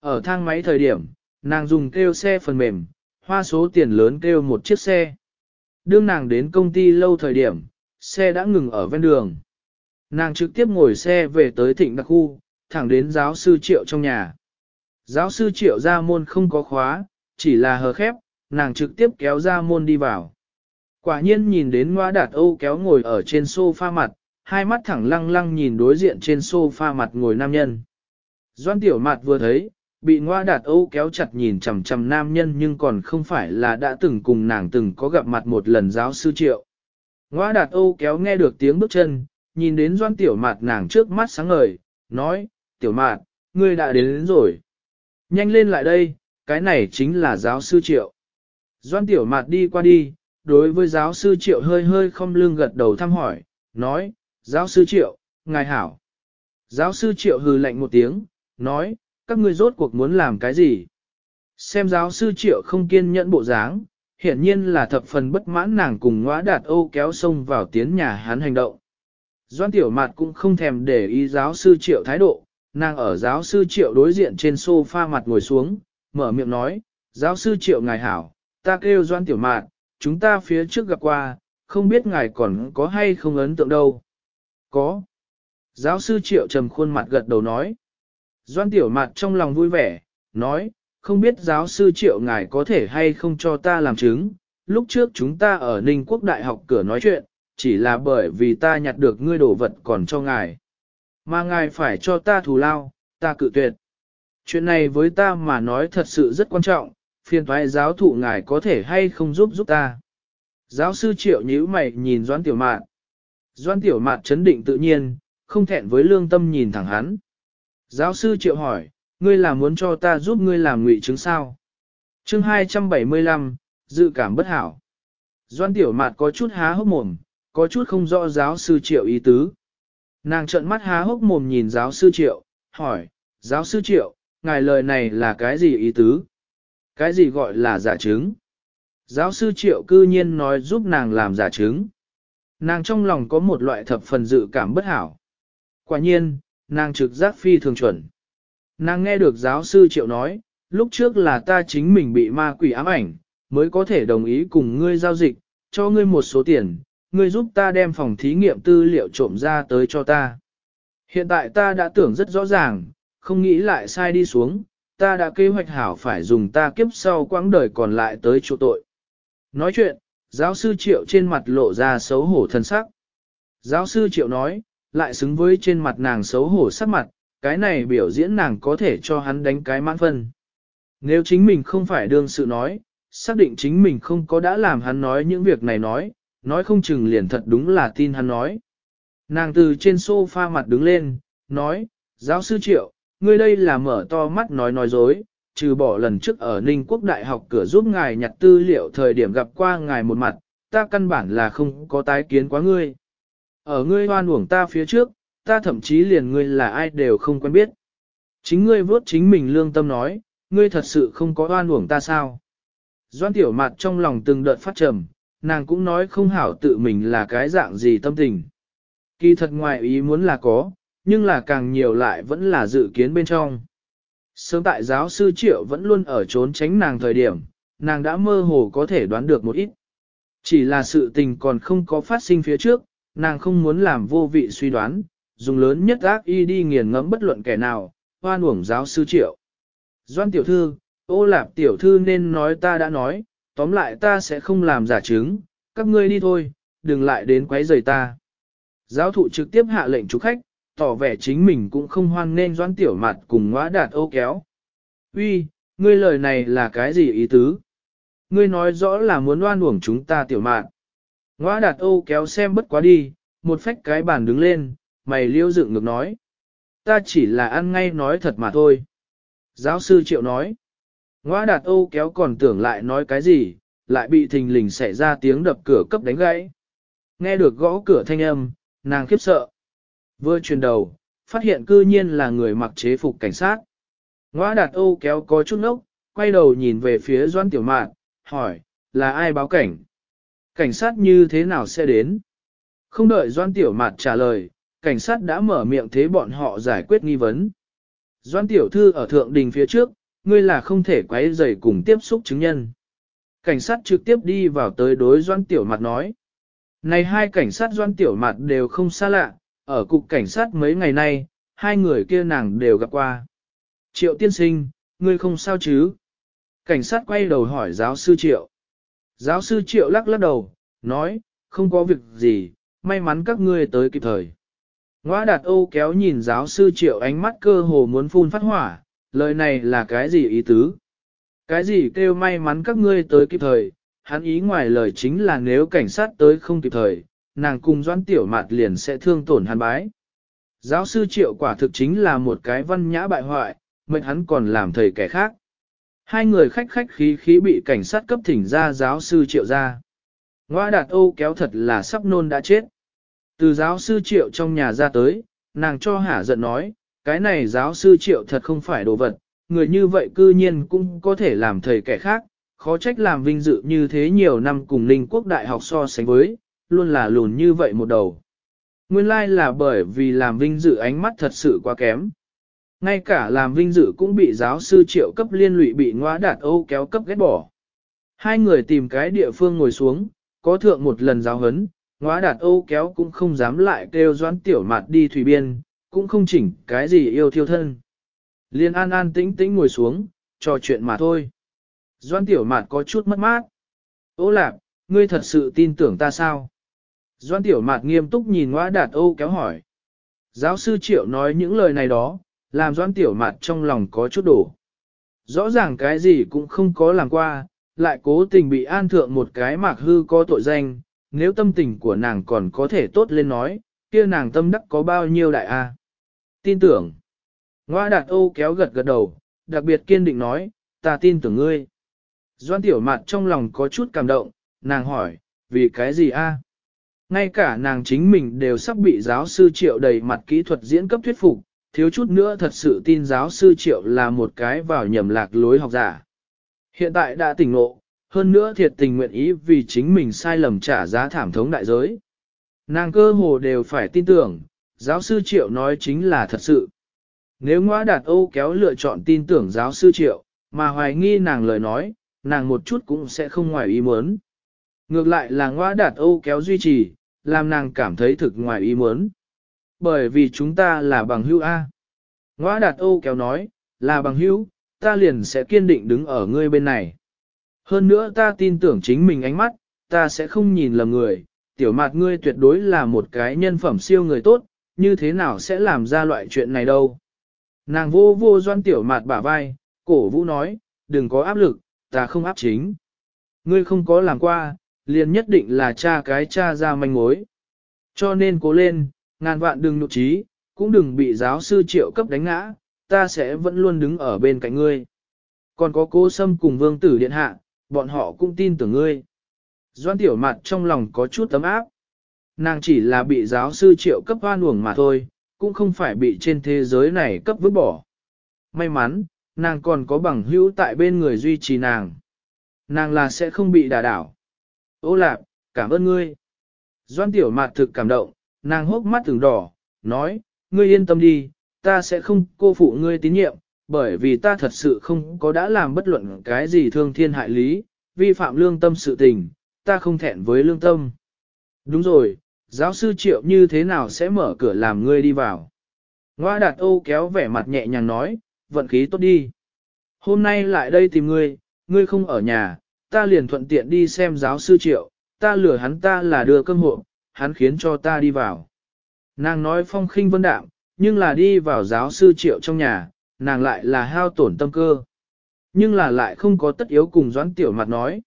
Ở thang máy thời điểm, nàng dùng kêu xe phần mềm, hoa số tiền lớn kêu một chiếc xe. Đương nàng đến công ty lâu thời điểm, xe đã ngừng ở ven đường. Nàng trực tiếp ngồi xe về tới thịnh đặc khu, thẳng đến giáo sư triệu trong nhà. Giáo sư triệu ra môn không có khóa, chỉ là hờ khép, nàng trực tiếp kéo ra môn đi vào. Quả nhiên nhìn đến ngoa đạt Âu kéo ngồi ở trên sofa mặt, hai mắt thẳng lăng lăng nhìn đối diện trên sofa mặt ngồi nam nhân. Doan tiểu mặt vừa thấy, bị ngoa đạt Âu kéo chặt nhìn chằm chằm nam nhân nhưng còn không phải là đã từng cùng nàng từng có gặp mặt một lần giáo sư triệu. Ngoa đạt Âu kéo nghe được tiếng bước chân, nhìn đến doan tiểu mặt nàng trước mắt sáng ngời, nói, tiểu mạt, ngươi đã đến, đến rồi. Nhanh lên lại đây, cái này chính là giáo sư triệu. Doan tiểu mạt đi qua đi, đối với giáo sư triệu hơi hơi không lương gật đầu thăm hỏi, nói, giáo sư triệu, ngài hảo. Giáo sư triệu hừ lạnh một tiếng, nói, các ngươi rốt cuộc muốn làm cái gì? Xem giáo sư triệu không kiên nhẫn bộ dáng, hiển nhiên là thập phần bất mãn nàng cùng ngõa đạt ô kéo sông vào tiến nhà hắn hành động. Doan tiểu mạt cũng không thèm để ý giáo sư triệu thái độ, nàng ở giáo sư triệu đối diện trên sofa mặt ngồi xuống, mở miệng nói, giáo sư triệu ngài hảo, ta kêu doan tiểu mạn, chúng ta phía trước gặp qua, không biết ngài còn có hay không ấn tượng đâu. Có. Giáo sư triệu trầm khuôn mặt gật đầu nói. Doan tiểu mạn trong lòng vui vẻ, nói, không biết giáo sư triệu ngài có thể hay không cho ta làm chứng. Lúc trước chúng ta ở Ninh Quốc Đại học cửa nói chuyện, chỉ là bởi vì ta nhặt được ngươi đồ vật còn cho ngài. Mà ngài phải cho ta thù lao, ta cự tuyệt. Chuyện này với ta mà nói thật sự rất quan trọng, phiền thoái giáo thụ ngài có thể hay không giúp giúp ta. Giáo sư triệu nhíu mày nhìn Doan Tiểu Mạn. Doan Tiểu Mạn chấn định tự nhiên, không thẹn với lương tâm nhìn thẳng hắn. Giáo sư triệu hỏi, ngươi là muốn cho ta giúp ngươi làm ngụy chứng sao? chương 275, dự cảm bất hảo. Doan Tiểu Mạn có chút há hốc mồm, có chút không rõ giáo sư triệu ý tứ. Nàng trợn mắt há hốc mồm nhìn giáo sư triệu, hỏi, giáo sư triệu, ngài lời này là cái gì ý tứ? Cái gì gọi là giả chứng? Giáo sư triệu cư nhiên nói giúp nàng làm giả chứng. Nàng trong lòng có một loại thập phần dự cảm bất hảo. Quả nhiên, nàng trực giác phi thường chuẩn. Nàng nghe được giáo sư triệu nói, lúc trước là ta chính mình bị ma quỷ ám ảnh, mới có thể đồng ý cùng ngươi giao dịch, cho ngươi một số tiền, ngươi giúp ta đem phòng thí nghiệm tư liệu trộm ra tới cho ta. Hiện tại ta đã tưởng rất rõ ràng, không nghĩ lại sai đi xuống, ta đã kế hoạch hảo phải dùng ta kiếp sau quãng đời còn lại tới chỗ tội. Nói chuyện, giáo sư Triệu trên mặt lộ ra xấu hổ thân sắc. Giáo sư Triệu nói, lại xứng với trên mặt nàng xấu hổ sắc mặt, cái này biểu diễn nàng có thể cho hắn đánh cái mãn phân. Nếu chính mình không phải đương sự nói, xác định chính mình không có đã làm hắn nói những việc này nói, nói không chừng liền thật đúng là tin hắn nói. Nàng từ trên sofa mặt đứng lên, nói, giáo sư Triệu, ngươi đây là mở to mắt nói nói dối, trừ bỏ lần trước ở Ninh Quốc Đại học cửa giúp ngài nhặt tư liệu thời điểm gặp qua ngài một mặt, ta căn bản là không có tái kiến quá ngươi. Ở ngươi hoan uổng ta phía trước, ta thậm chí liền ngươi là ai đều không quen biết. Chính ngươi vốt chính mình lương tâm nói, ngươi thật sự không có hoan uổng ta sao? Doan tiểu mặt trong lòng từng đợt phát trầm, nàng cũng nói không hảo tự mình là cái dạng gì tâm tình. Kỳ thật ngoài ý muốn là có, nhưng là càng nhiều lại vẫn là dự kiến bên trong. Sớm tại giáo sư Triệu vẫn luôn ở trốn tránh nàng thời điểm, nàng đã mơ hồ có thể đoán được một ít. Chỉ là sự tình còn không có phát sinh phía trước, nàng không muốn làm vô vị suy đoán, dùng lớn nhất ác y đi nghiền ngẫm bất luận kẻ nào, hoan uổng giáo sư Triệu. Doan tiểu thư, ô lạp tiểu thư nên nói ta đã nói, tóm lại ta sẽ không làm giả chứng, các ngươi đi thôi, đừng lại đến quấy rầy ta. Giáo thụ trực tiếp hạ lệnh chủ khách, tỏ vẻ chính mình cũng không hoan nên doan tiểu mặt cùng ngõa đạt ô kéo. Uy, ngươi lời này là cái gì ý tứ? Ngươi nói rõ là muốn oan uổng chúng ta tiểu mạn. Ngõa đạt ô kéo xem bất quá đi, một phách cái bàn đứng lên, mày liêu dựng ngược nói. Ta chỉ là ăn ngay nói thật mà thôi. Giáo sư Triệu nói. Ngõ đạt Âu kéo còn tưởng lại nói cái gì, lại bị thình lình xảy ra tiếng đập cửa cấp đánh gãy. Nghe được gõ cửa thanh âm, nàng khiếp sợ. Vừa chuyển đầu, phát hiện cư nhiên là người mặc chế phục cảnh sát. Ngoa đạt Âu kéo có chút nốc, quay đầu nhìn về phía Doan Tiểu Mạn, hỏi, là ai báo cảnh? Cảnh sát như thế nào sẽ đến? Không đợi Doan Tiểu mạn trả lời, cảnh sát đã mở miệng thế bọn họ giải quyết nghi vấn. Doan tiểu thư ở thượng đình phía trước, ngươi là không thể quấy rầy cùng tiếp xúc chứng nhân. Cảnh sát trực tiếp đi vào tới đối doan tiểu Mạt nói. Này hai cảnh sát doan tiểu Mạt đều không xa lạ, ở cục cảnh sát mấy ngày nay, hai người kia nàng đều gặp qua. Triệu tiên sinh, ngươi không sao chứ? Cảnh sát quay đầu hỏi giáo sư Triệu. Giáo sư Triệu lắc lắc đầu, nói, không có việc gì, may mắn các ngươi tới kịp thời. Ngoa đạt ô kéo nhìn giáo sư triệu ánh mắt cơ hồ muốn phun phát hỏa, lời này là cái gì ý tứ? Cái gì kêu may mắn các ngươi tới kịp thời, hắn ý ngoài lời chính là nếu cảnh sát tới không kịp thời, nàng cùng doãn tiểu mạt liền sẽ thương tổn hắn bái. Giáo sư triệu quả thực chính là một cái văn nhã bại hoại, mệnh hắn còn làm thầy kẻ khác. Hai người khách khách khí khí bị cảnh sát cấp thỉnh ra giáo sư triệu ra. Ngoa đạt ô kéo thật là sắp nôn đã chết. Từ giáo sư triệu trong nhà ra tới, nàng cho hả giận nói, cái này giáo sư triệu thật không phải đồ vật, người như vậy cư nhiên cũng có thể làm thầy kẻ khác, khó trách làm vinh dự như thế nhiều năm cùng Ninh Quốc Đại học so sánh với, luôn là lùn như vậy một đầu. Nguyên lai like là bởi vì làm vinh dự ánh mắt thật sự quá kém. Ngay cả làm vinh dự cũng bị giáo sư triệu cấp liên lụy bị ngoa đạt âu kéo cấp ghét bỏ. Hai người tìm cái địa phương ngồi xuống, có thượng một lần giáo hấn, ngoa đạt âu kéo cũng không dám lại kêu doãn tiểu mặt đi thủy biên, cũng không chỉnh cái gì yêu thiêu thân. Liên an an tĩnh tĩnh ngồi xuống, trò chuyện mà thôi. Doãn tiểu mạt có chút mất mát. Ô lạc, ngươi thật sự tin tưởng ta sao? Doan tiểu Mạt nghiêm túc nhìn Ngoa đạt âu kéo hỏi. Giáo sư triệu nói những lời này đó, làm Doan tiểu Mạt trong lòng có chút đổ. Rõ ràng cái gì cũng không có làm qua, lại cố tình bị an thượng một cái mạc hư có tội danh, nếu tâm tình của nàng còn có thể tốt lên nói, kia nàng tâm đắc có bao nhiêu đại a? Tin tưởng. Ngoa đạt Âu kéo gật gật đầu, đặc biệt kiên định nói, ta tin tưởng ngươi. Doan tiểu Mạt trong lòng có chút cảm động, nàng hỏi, vì cái gì a? Ngay cả nàng chính mình đều sắp bị giáo sư triệu đầy mặt kỹ thuật diễn cấp thuyết phục, thiếu chút nữa thật sự tin giáo sư triệu là một cái vào nhầm lạc lối học giả. Hiện tại đã tỉnh ngộ, hơn nữa thiệt tình nguyện ý vì chính mình sai lầm trả giá thảm thống đại giới. Nàng cơ hồ đều phải tin tưởng, giáo sư Triệu nói chính là thật sự. Nếu ngoa đạt Âu kéo lựa chọn tin tưởng giáo sư Triệu, mà hoài nghi nàng lời nói, nàng một chút cũng sẽ không ngoài ý muốn. Ngược lại là ngoa đạt Âu kéo duy trì, làm nàng cảm thấy thực ngoài ý muốn. Bởi vì chúng ta là bằng hữu A. Ngoã đạt Âu kéo nói, là bằng hữu, ta liền sẽ kiên định đứng ở ngươi bên này. Hơn nữa ta tin tưởng chính mình ánh mắt, ta sẽ không nhìn lầm người, tiểu mạt ngươi tuyệt đối là một cái nhân phẩm siêu người tốt, như thế nào sẽ làm ra loại chuyện này đâu. Nàng vô vô doan tiểu mạt bả vai, cổ vũ nói, đừng có áp lực, ta không áp chính. Ngươi không có làm qua, liền nhất định là cha cái cha ra manh mối. Cho nên cố lên, ngàn vạn đừng nụ trí, cũng đừng bị giáo sư triệu cấp đánh ngã, ta sẽ vẫn luôn đứng ở bên cạnh ngươi. Còn có cô Sâm cùng vương tử điện hạ, bọn họ cũng tin tưởng ngươi. Doan tiểu mặt trong lòng có chút tấm áp. Nàng chỉ là bị giáo sư triệu cấp hoa uổng mà thôi, cũng không phải bị trên thế giới này cấp vứt bỏ. May mắn, nàng còn có bằng hữu tại bên người duy trì nàng. Nàng là sẽ không bị đả đảo. Ô lạp, cảm ơn ngươi. Doan tiểu mạt thực cảm động, nàng hốc mắt từng đỏ, nói, ngươi yên tâm đi, ta sẽ không cô phụ ngươi tín nhiệm, bởi vì ta thật sự không có đã làm bất luận cái gì thương thiên hại lý, vi phạm lương tâm sự tình, ta không thẹn với lương tâm. Đúng rồi, giáo sư triệu như thế nào sẽ mở cửa làm ngươi đi vào? Ngoa đạt ô kéo vẻ mặt nhẹ nhàng nói, vận khí tốt đi. Hôm nay lại đây tìm ngươi, ngươi không ở nhà, ta liền thuận tiện đi xem giáo sư triệu, ta lừa hắn ta là đưa cơm hộ, hắn khiến cho ta đi vào. Nàng nói phong khinh vân đạm, nhưng là đi vào giáo sư triệu trong nhà, nàng lại là hao tổn tâm cơ. Nhưng là lại không có tất yếu cùng doãn tiểu mặt nói.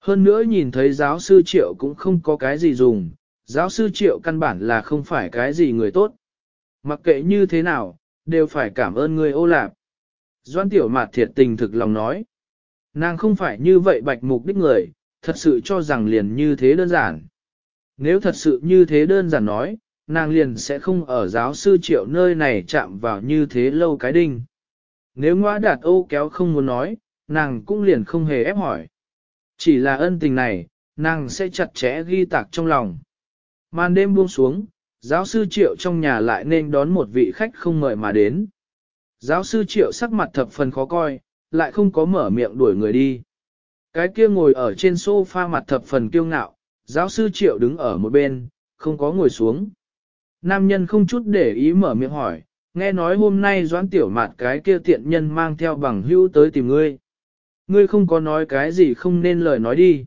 Hơn nữa nhìn thấy giáo sư triệu cũng không có cái gì dùng, giáo sư triệu căn bản là không phải cái gì người tốt. Mặc kệ như thế nào, đều phải cảm ơn người ô lạp. Doan tiểu mạt thiệt tình thực lòng nói. Nàng không phải như vậy bạch mục đích người, thật sự cho rằng liền như thế đơn giản. Nếu thật sự như thế đơn giản nói, nàng liền sẽ không ở giáo sư triệu nơi này chạm vào như thế lâu cái đinh. Nếu ngoa đạt ô kéo không muốn nói, nàng cũng liền không hề ép hỏi. Chỉ là ân tình này, nàng sẽ chặt chẽ ghi tạc trong lòng. Màn đêm buông xuống, giáo sư triệu trong nhà lại nên đón một vị khách không mời mà đến. Giáo sư triệu sắc mặt thập phần khó coi, lại không có mở miệng đuổi người đi. Cái kia ngồi ở trên sofa mặt thập phần kiêu ngạo, giáo sư triệu đứng ở một bên, không có ngồi xuống. Nam nhân không chút để ý mở miệng hỏi, nghe nói hôm nay doãn tiểu mạt cái kia tiện nhân mang theo bằng hữu tới tìm ngươi. Ngươi không có nói cái gì không nên lời nói đi.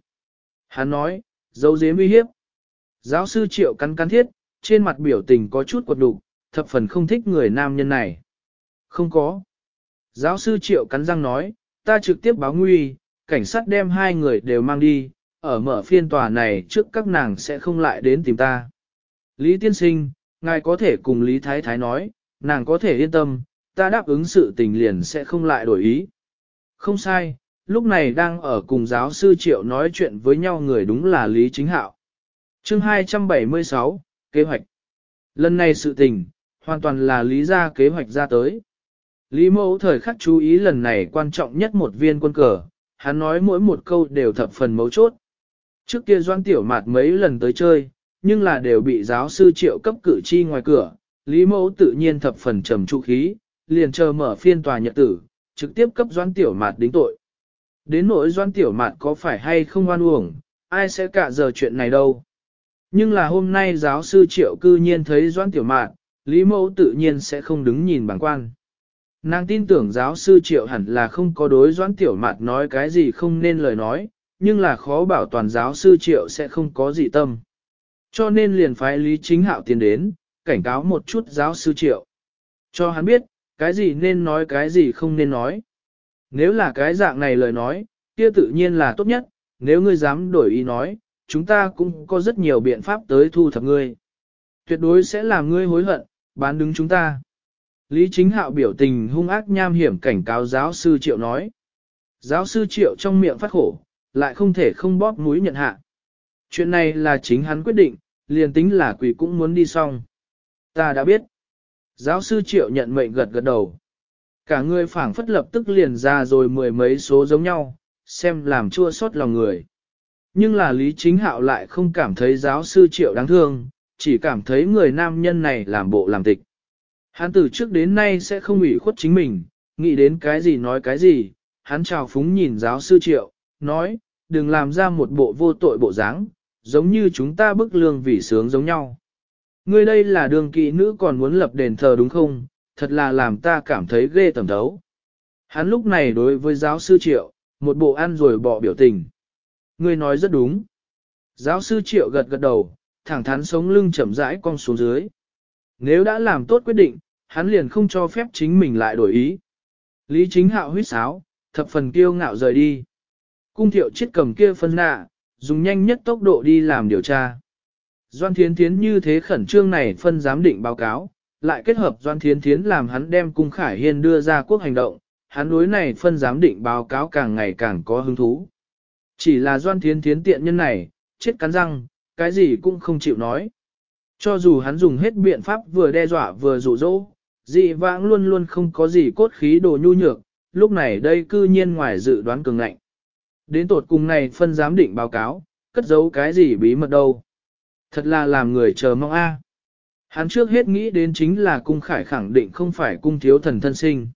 Hắn nói, dấu dếm uy hiếp. Giáo sư triệu cắn cắn thiết, trên mặt biểu tình có chút quật đục, thập phần không thích người nam nhân này. Không có. Giáo sư triệu cắn răng nói, ta trực tiếp báo nguy, cảnh sát đem hai người đều mang đi, ở mở phiên tòa này trước các nàng sẽ không lại đến tìm ta. Lý tiên sinh, ngài có thể cùng Lý Thái Thái nói, nàng có thể yên tâm, ta đáp ứng sự tình liền sẽ không lại đổi ý. Không sai, lúc này đang ở cùng giáo sư Triệu nói chuyện với nhau người đúng là Lý Chính Hạo. Chương 276, Kế hoạch Lần này sự tình, hoàn toàn là Lý ra kế hoạch ra tới. Lý mẫu thời khắc chú ý lần này quan trọng nhất một viên quân cờ, hắn nói mỗi một câu đều thập phần mấu chốt. Trước kia doan tiểu mạt mấy lần tới chơi, nhưng là đều bị giáo sư triệu cấp cử chi ngoài cửa, Lý mẫu tự nhiên thập phần trầm trụ khí, liền chờ mở phiên tòa nhật tử, trực tiếp cấp doan tiểu mạt đính tội. Đến nỗi doan tiểu mạt có phải hay không oan uổng, ai sẽ cả giờ chuyện này đâu. Nhưng là hôm nay giáo sư triệu cư nhiên thấy doan tiểu mạt, Lý mẫu tự nhiên sẽ không đứng nhìn bằng quan. Nàng tin tưởng giáo sư triệu hẳn là không có đối doãn tiểu mạt nói cái gì không nên lời nói, nhưng là khó bảo toàn giáo sư triệu sẽ không có gì tâm. Cho nên liền phái lý chính hạo tiến đến, cảnh cáo một chút giáo sư triệu. Cho hắn biết, cái gì nên nói cái gì không nên nói. Nếu là cái dạng này lời nói, kia tự nhiên là tốt nhất, nếu ngươi dám đổi ý nói, chúng ta cũng có rất nhiều biện pháp tới thu thập ngươi. Tuyệt đối sẽ làm ngươi hối hận, bán đứng chúng ta. Lý chính hạo biểu tình hung ác nham hiểm cảnh cáo giáo sư triệu nói. Giáo sư triệu trong miệng phát khổ, lại không thể không bóp mũi nhận hạ. Chuyện này là chính hắn quyết định, liền tính là quỷ cũng muốn đi xong. Ta đã biết. Giáo sư triệu nhận mệnh gật gật đầu. Cả người phảng phất lập tức liền ra rồi mười mấy số giống nhau, xem làm chua xót lòng người. Nhưng là Lý Chính Hạo lại không cảm thấy giáo sư triệu đáng thương, chỉ cảm thấy người nam nhân này làm bộ làm tịch. Hắn từ trước đến nay sẽ không ủy khuất chính mình, nghĩ đến cái gì nói cái gì, hắn chào phúng nhìn giáo sư triệu, nói, đừng làm ra một bộ vô tội bộ dáng, giống như chúng ta bức lương vì sướng giống nhau. Ngươi đây là đường kỵ nữ còn muốn lập đền thờ đúng không, thật là làm ta cảm thấy ghê tầm thấu. Hắn lúc này đối với giáo sư triệu, một bộ ăn rồi bỏ biểu tình. Ngươi nói rất đúng. Giáo sư triệu gật gật đầu, thẳng thắn sống lưng chậm rãi cong xuống dưới. Nếu đã làm tốt quyết định, hắn liền không cho phép chính mình lại đổi ý. Lý chính hạo huyết sáo, thập phần kiêu ngạo rời đi. Cung thiệu chết cầm kia phân nạ, dùng nhanh nhất tốc độ đi làm điều tra. Doan Thiến Thiến như thế khẩn trương này phân giám định báo cáo, lại kết hợp Doan Thiến Thiến làm hắn đem cung Khải Hiên đưa ra quốc hành động, hắn đối này phân giám định báo cáo càng ngày càng có hứng thú. Chỉ là Doan Thiến Thiến tiện nhân này, chết cắn răng, cái gì cũng không chịu nói. Cho dù hắn dùng hết biện pháp vừa đe dọa vừa dụ dỗ, dị vãng luôn luôn không có gì cốt khí đồ nhu nhược, lúc này đây cư nhiên ngoài dự đoán cường lạnh. Đến tột cùng này phân giám định báo cáo, cất giấu cái gì bí mật đâu. Thật là làm người chờ mong a. Hắn trước hết nghĩ đến chính là cung khải khẳng định không phải cung thiếu thần thân sinh.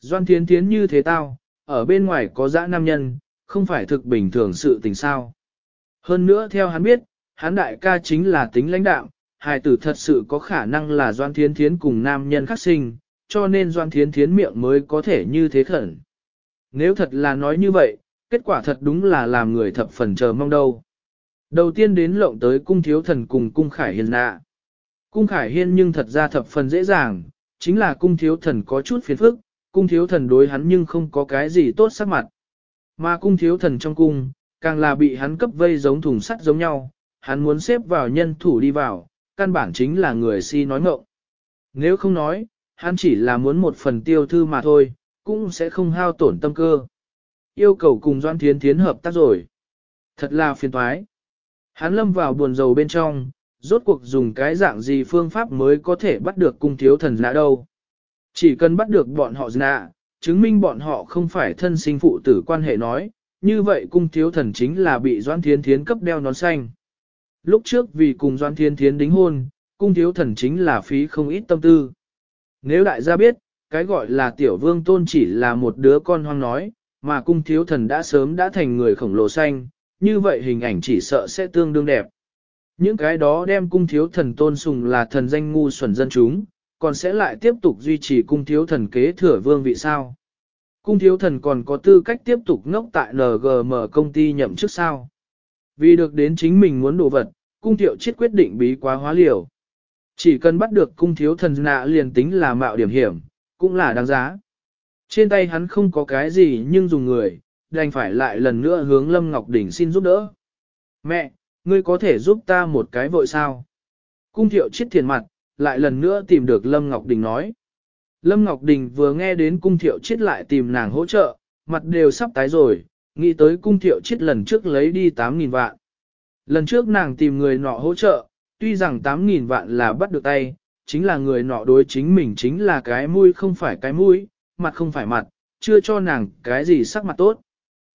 Doan thiến thiến như thế tao, ở bên ngoài có dã nam nhân, không phải thực bình thường sự tình sao. Hơn nữa theo hắn biết, hắn đại ca chính là tính lãnh đạo, hài tử thật sự có khả năng là Doan Thiến Thiến cùng nam nhân khắc sinh, cho nên Doan Thiến Thiến miệng mới có thể như thế khẩn. Nếu thật là nói như vậy, kết quả thật đúng là làm người thập phần chờ mong đâu. Đầu tiên đến lộng tới cung thiếu thần cùng cung khải hiền nạ. Cung khải hiên nhưng thật ra thập phần dễ dàng, chính là cung thiếu thần có chút phiền phức, cung thiếu thần đối hắn nhưng không có cái gì tốt sắc mặt. Mà cung thiếu thần trong cung, càng là bị hắn cấp vây giống thùng sắt giống nhau, hắn muốn xếp vào nhân thủ đi vào, căn bản chính là người si nói ngộng. Nếu không nói, hắn chỉ là muốn một phần tiêu thư mà thôi, cũng sẽ không hao tổn tâm cơ. Yêu cầu cùng Doan Thiến Thiến hợp tác rồi. Thật là phiền toái. Hắn lâm vào buồn rầu bên trong, rốt cuộc dùng cái dạng gì phương pháp mới có thể bắt được cung thiếu thần nạ đâu. Chỉ cần bắt được bọn họ nạ, chứng minh bọn họ không phải thân sinh phụ tử quan hệ nói, như vậy cung thiếu thần chính là bị Doan Thiến Thiến cấp đeo nón xanh. Lúc trước vì cùng Doan Thiên Thiến đính hôn, cung thiếu thần chính là phí không ít tâm tư. Nếu đại gia biết, cái gọi là tiểu vương tôn chỉ là một đứa con hoang nói, mà cung thiếu thần đã sớm đã thành người khổng lồ xanh, như vậy hình ảnh chỉ sợ sẽ tương đương đẹp. Những cái đó đem cung thiếu thần tôn sùng là thần danh ngu xuẩn dân chúng, còn sẽ lại tiếp tục duy trì cung thiếu thần kế thừa vương vị sao. Cung thiếu thần còn có tư cách tiếp tục ngốc tại NGM công ty nhậm chức sao. Vì được đến chính mình muốn đồ vật, cung thiệu chết quyết định bí quá hóa liều. Chỉ cần bắt được cung thiếu thần nạ liền tính là mạo điểm hiểm, cũng là đáng giá. Trên tay hắn không có cái gì nhưng dùng người, đành phải lại lần nữa hướng Lâm Ngọc đỉnh xin giúp đỡ. Mẹ, ngươi có thể giúp ta một cái vội sao? Cung thiệu chết thiền mặt, lại lần nữa tìm được Lâm Ngọc Đình nói. Lâm Ngọc Đình vừa nghe đến cung thiệu chết lại tìm nàng hỗ trợ, mặt đều sắp tái rồi, nghĩ tới cung thiệu chết lần trước lấy đi 8.000 vạn. Lần trước nàng tìm người nọ hỗ trợ, tuy rằng 8.000 vạn là bắt được tay, chính là người nọ đối chính mình chính là cái mũi không phải cái mũi, mặt không phải mặt, chưa cho nàng cái gì sắc mặt tốt.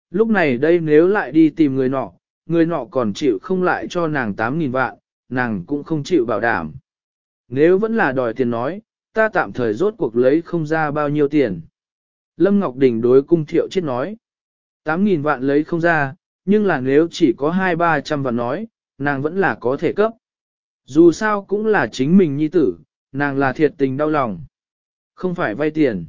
Lúc này đây nếu lại đi tìm người nọ, người nọ còn chịu không lại cho nàng 8.000 vạn, nàng cũng không chịu bảo đảm. Nếu vẫn là đòi tiền nói, ta tạm thời rốt cuộc lấy không ra bao nhiêu tiền. Lâm Ngọc Đình đối cung thiệu chết nói. 8.000 vạn lấy không ra, nhưng là nếu chỉ có 2-300 vạn nói, nàng vẫn là có thể cấp. Dù sao cũng là chính mình nhi tử, nàng là thiệt tình đau lòng. Không phải vay tiền.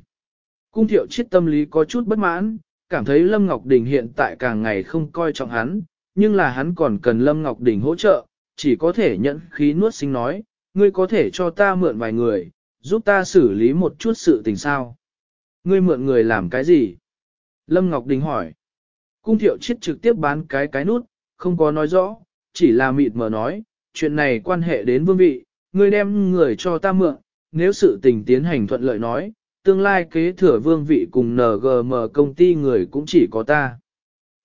Cung thiệu chiết tâm lý có chút bất mãn, cảm thấy Lâm Ngọc Đình hiện tại càng ngày không coi trọng hắn, nhưng là hắn còn cần Lâm Ngọc Đình hỗ trợ, chỉ có thể nhận khí nuốt sinh nói, ngươi có thể cho ta mượn vài người, giúp ta xử lý một chút sự tình sao. Ngươi mượn người làm cái gì? Lâm Ngọc Đình hỏi. Cung thiệu chết trực tiếp bán cái cái nút, không có nói rõ, chỉ là mịt mờ nói, chuyện này quan hệ đến vương vị, ngươi đem người cho ta mượn, nếu sự tình tiến hành thuận lợi nói, tương lai kế thừa vương vị cùng NGM công ty người cũng chỉ có ta.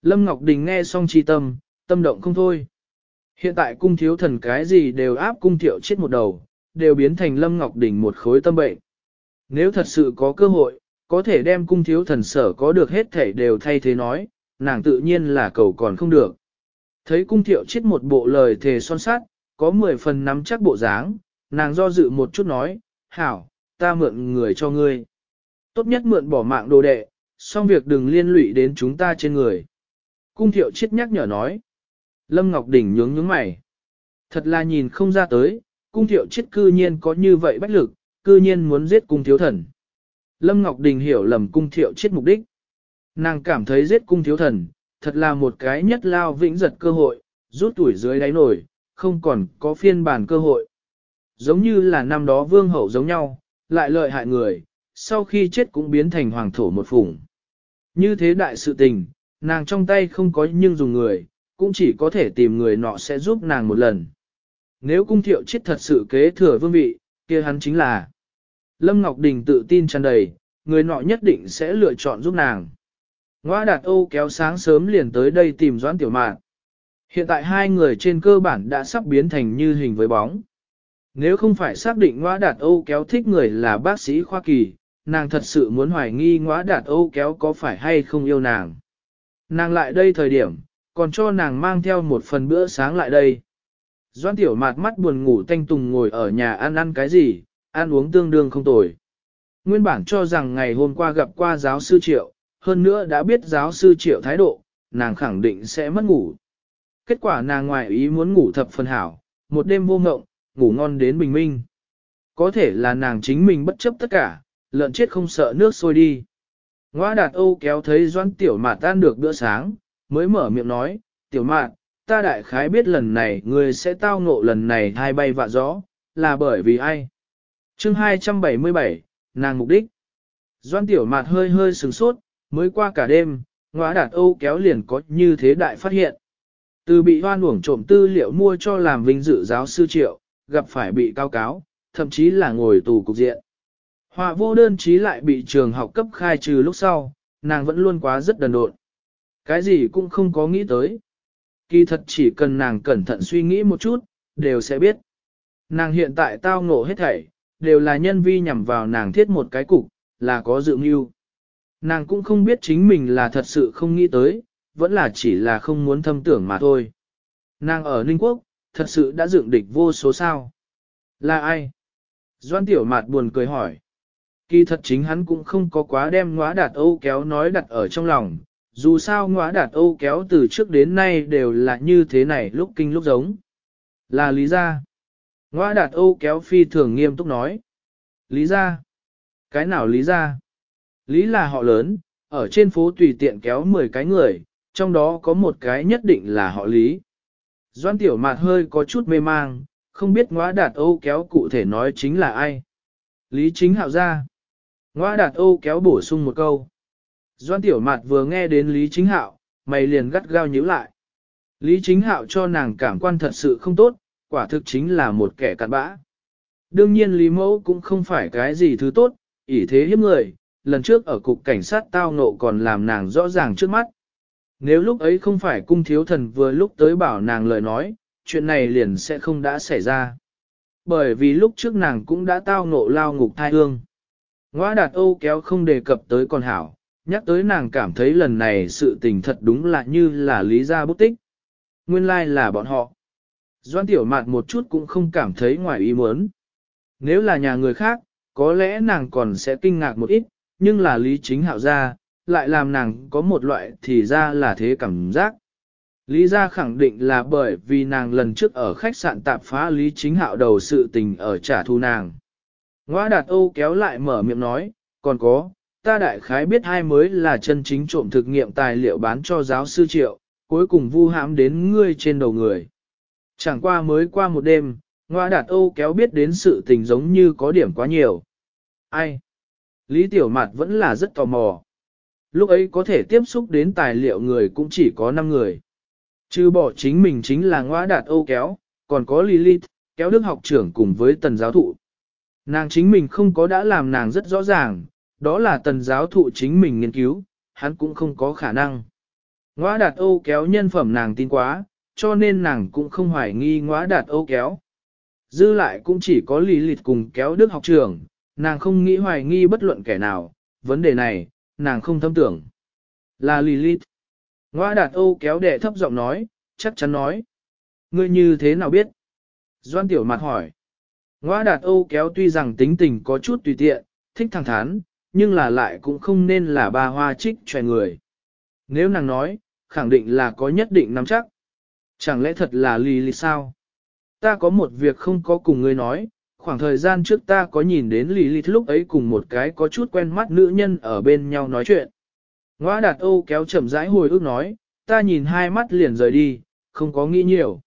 Lâm Ngọc Đình nghe xong chi tâm, tâm động không thôi. Hiện tại cung thiếu thần cái gì đều áp cung thiệu chết một đầu, đều biến thành Lâm Ngọc Đình một khối tâm bệnh. Nếu thật sự có cơ hội, có thể đem cung thiếu thần sở có được hết thể đều thay thế nói, nàng tự nhiên là cầu còn không được. Thấy cung thiệu chết một bộ lời thề son sát, có 10 phần nắm chắc bộ dáng, nàng do dự một chút nói, hảo, ta mượn người cho ngươi. Tốt nhất mượn bỏ mạng đồ đệ, xong việc đừng liên lụy đến chúng ta trên người. Cung thiệu chết nhắc nhở nói. Lâm Ngọc Đỉnh nhướng nhướng mày. Thật là nhìn không ra tới, cung thiệu chết cư nhiên có như vậy bách lực, cư nhiên muốn giết cung thiếu thần. Lâm Ngọc Đình hiểu lầm cung thiệu chết mục đích. Nàng cảm thấy giết cung thiếu thần, thật là một cái nhất lao vĩnh giật cơ hội, rút tuổi dưới đáy nổi, không còn có phiên bản cơ hội. giống như là năm đó vương hậu giống nhau, lại lợi hại người, sau khi chết cũng biến thành hoàng thổ một phủng. Như thế đại sự tình, nàng trong tay không có nhưng dùng người, cũng chỉ có thể tìm người nọ sẽ giúp nàng một lần. Nếu cung thiệu chết thật sự kế thừa vương vị, kia hắn chính là Lâm Ngọc Đình tự tin tràn đầy, người nọ nhất định sẽ lựa chọn giúp nàng. Ngoa đạt Âu kéo sáng sớm liền tới đây tìm Doãn Tiểu Mạn. Hiện tại hai người trên cơ bản đã sắp biến thành như hình với bóng. Nếu không phải xác định Ngoa đạt Âu kéo thích người là bác sĩ khoa kỳ, nàng thật sự muốn hoài nghi Ngoa đạt Âu kéo có phải hay không yêu nàng. Nàng lại đây thời điểm, còn cho nàng mang theo một phần bữa sáng lại đây. Doan Tiểu Mạt mắt buồn ngủ thanh tùng ngồi ở nhà ăn ăn cái gì, ăn uống tương đương không tồi. Nguyên bản cho rằng ngày hôm qua gặp qua giáo sư Triệu, hơn nữa đã biết giáo sư Triệu thái độ, nàng khẳng định sẽ mất ngủ. Kết quả nàng ngoài ý muốn ngủ thập phần hảo, một đêm vô ngộng, ngủ ngon đến bình minh. Có thể là nàng chính mình bất chấp tất cả, lợn chết không sợ nước sôi đi. Ngoa đạt Âu kéo thấy Doan Tiểu Mạt tan được bữa sáng, mới mở miệng nói, Tiểu Mạt, ta đại khái biết lần này ngươi sẽ tao ngộ lần này hai bay vạ gió, là bởi vì ai? chương 277, nàng mục đích. Doan tiểu mạt hơi hơi sừng sốt, mới qua cả đêm, ngóa đạt Âu kéo liền có như thế đại phát hiện. Từ bị hoan uổng trộm tư liệu mua cho làm vinh dự giáo sư triệu, gặp phải bị cao cáo, thậm chí là ngồi tù cục diện. Họa vô đơn chí lại bị trường học cấp khai trừ lúc sau, nàng vẫn luôn quá rất đần độn. Cái gì cũng không có nghĩ tới. Kỳ thật chỉ cần nàng cẩn thận suy nghĩ một chút, đều sẽ biết. Nàng hiện tại tao ngộ hết thảy, đều là nhân vi nhằm vào nàng thiết một cái cục, là có dự mưu. Nàng cũng không biết chính mình là thật sự không nghĩ tới, vẫn là chỉ là không muốn thâm tưởng mà thôi. Nàng ở Ninh Quốc, thật sự đã dựng địch vô số sao. Là ai? Doan Tiểu Mạt buồn cười hỏi. Kỳ thật chính hắn cũng không có quá đem ngóa đạt Âu kéo nói đặt ở trong lòng, dù sao ngóa đạt Âu kéo từ trước đến nay đều là như thế này lúc kinh lúc giống. Là lý ra. Ngoa đạt Âu kéo phi thường nghiêm túc nói. Lý ra. Cái nào lý ra? Lý là họ lớn, ở trên phố tùy tiện kéo 10 cái người, trong đó có một cái nhất định là họ Lý. Doan tiểu mạt hơi có chút mê mang, không biết ngõa đạt Âu kéo cụ thể nói chính là ai. Lý chính hạo ra. Ngõa đạt Âu kéo bổ sung một câu. Doan tiểu mạt vừa nghe đến Lý chính hạo, mày liền gắt gao nhíu lại. Lý chính hạo cho nàng cảm quan thật sự không tốt, quả thực chính là một kẻ cặn bã. Đương nhiên Lý Mẫu cũng không phải cái gì thứ tốt, ỷ thế hiếp người, lần trước ở cục cảnh sát tao nộ còn làm nàng rõ ràng trước mắt. Nếu lúc ấy không phải cung thiếu thần vừa lúc tới bảo nàng lời nói, chuyện này liền sẽ không đã xảy ra. Bởi vì lúc trước nàng cũng đã tao nộ lao ngục thai hương. Ngoa đạt Âu kéo không đề cập tới con hảo, nhắc tới nàng cảm thấy lần này sự tình thật đúng là như là lý gia bút tích. Nguyên lai like là bọn họ. Doan tiểu mạt một chút cũng không cảm thấy ngoài ý muốn. Nếu là nhà người khác, có lẽ nàng còn sẽ kinh ngạc một ít, nhưng là lý chính hạo ra, lại làm nàng có một loại thì ra là thế cảm giác. Lý ra khẳng định là bởi vì nàng lần trước ở khách sạn tạp phá lý chính hạo đầu sự tình ở trả thù nàng. Ngoa đạt Âu kéo lại mở miệng nói, còn có, ta đại khái biết hai mới là chân chính trộm thực nghiệm tài liệu bán cho giáo sư triệu, cuối cùng vu hãm đến ngươi trên đầu người. Chẳng qua mới qua một đêm, Ngoa Đạt Âu kéo biết đến sự tình giống như có điểm quá nhiều. Ai? Lý Tiểu Mạt vẫn là rất tò mò. Lúc ấy có thể tiếp xúc đến tài liệu người cũng chỉ có 5 người. Chứ bỏ chính mình chính là Ngoa Đạt Âu kéo, còn có Lilith, kéo đức học trưởng cùng với tần giáo thụ. Nàng chính mình không có đã làm nàng rất rõ ràng, đó là tần giáo thụ chính mình nghiên cứu, hắn cũng không có khả năng. Ngoã đạt Âu kéo nhân phẩm nàng tin quá, cho nên nàng cũng không hoài nghi ngoã đạt Âu kéo. Dư lại cũng chỉ có lý lịch cùng kéo đức học trưởng nàng không nghĩ hoài nghi bất luận kẻ nào, vấn đề này, nàng không thâm tưởng. Là Lilith. Ngoa đạt Âu kéo đệ thấp giọng nói, chắc chắn nói. Ngươi như thế nào biết? Doan tiểu mặt hỏi. Ngoa đạt Âu kéo tuy rằng tính tình có chút tùy tiện, thích thẳng thắn, nhưng là lại cũng không nên là ba hoa trích tròe người. Nếu nàng nói, khẳng định là có nhất định nắm chắc. Chẳng lẽ thật là lì lì sao? Ta có một việc không có cùng ngươi nói, khoảng thời gian trước ta có nhìn đến lì lì lúc ấy cùng một cái có chút quen mắt nữ nhân ở bên nhau nói chuyện. Ngoa đạt Âu kéo chậm rãi hồi ức nói, ta nhìn hai mắt liền rời đi, không có nghĩ nhiều.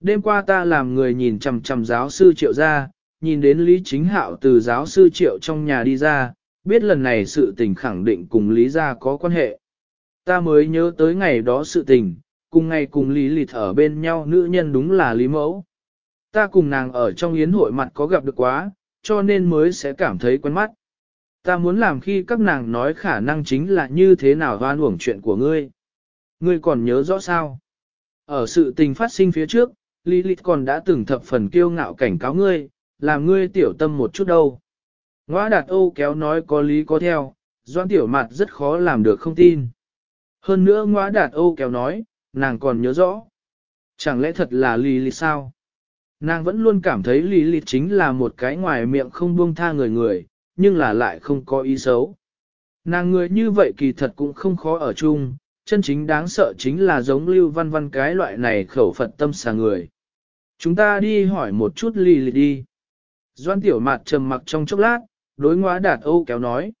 Đêm qua ta làm người nhìn chằm chằm giáo sư triệu ra, nhìn đến Lý Chính Hạo từ giáo sư Triệu trong nhà đi ra, biết lần này sự tình khẳng định cùng Lý gia có quan hệ. Ta mới nhớ tới ngày đó sự tình, cùng ngày cùng Lý Lịt ở bên nhau nữ nhân đúng là Lý Mẫu. Ta cùng nàng ở trong yến hội mặt có gặp được quá, cho nên mới sẽ cảm thấy quen mắt. Ta muốn làm khi các nàng nói khả năng chính là như thế nào hoan uổng chuyện của ngươi. Ngươi còn nhớ rõ sao? Ở sự tình phát sinh phía trước, Lilith còn đã từng thập phần kiêu ngạo cảnh cáo ngươi, làm ngươi tiểu tâm một chút đâu. Ngoã đạt Âu kéo nói có lý có theo, doan tiểu mặt rất khó làm được không tin. Hơn nữa ngoã đạt Âu kéo nói, nàng còn nhớ rõ. Chẳng lẽ thật là Lilith sao? Nàng vẫn luôn cảm thấy lý lịch chính là một cái ngoài miệng không buông tha người người, nhưng là lại không có ý xấu. Nàng người như vậy kỳ thật cũng không khó ở chung, chân chính đáng sợ chính là giống lưu văn văn cái loại này khẩu phật tâm xà người. Chúng ta đi hỏi một chút lì lì đi. Doan tiểu mạt trầm mặc trong chốc lát, đối ngoa đạt Âu kéo nói.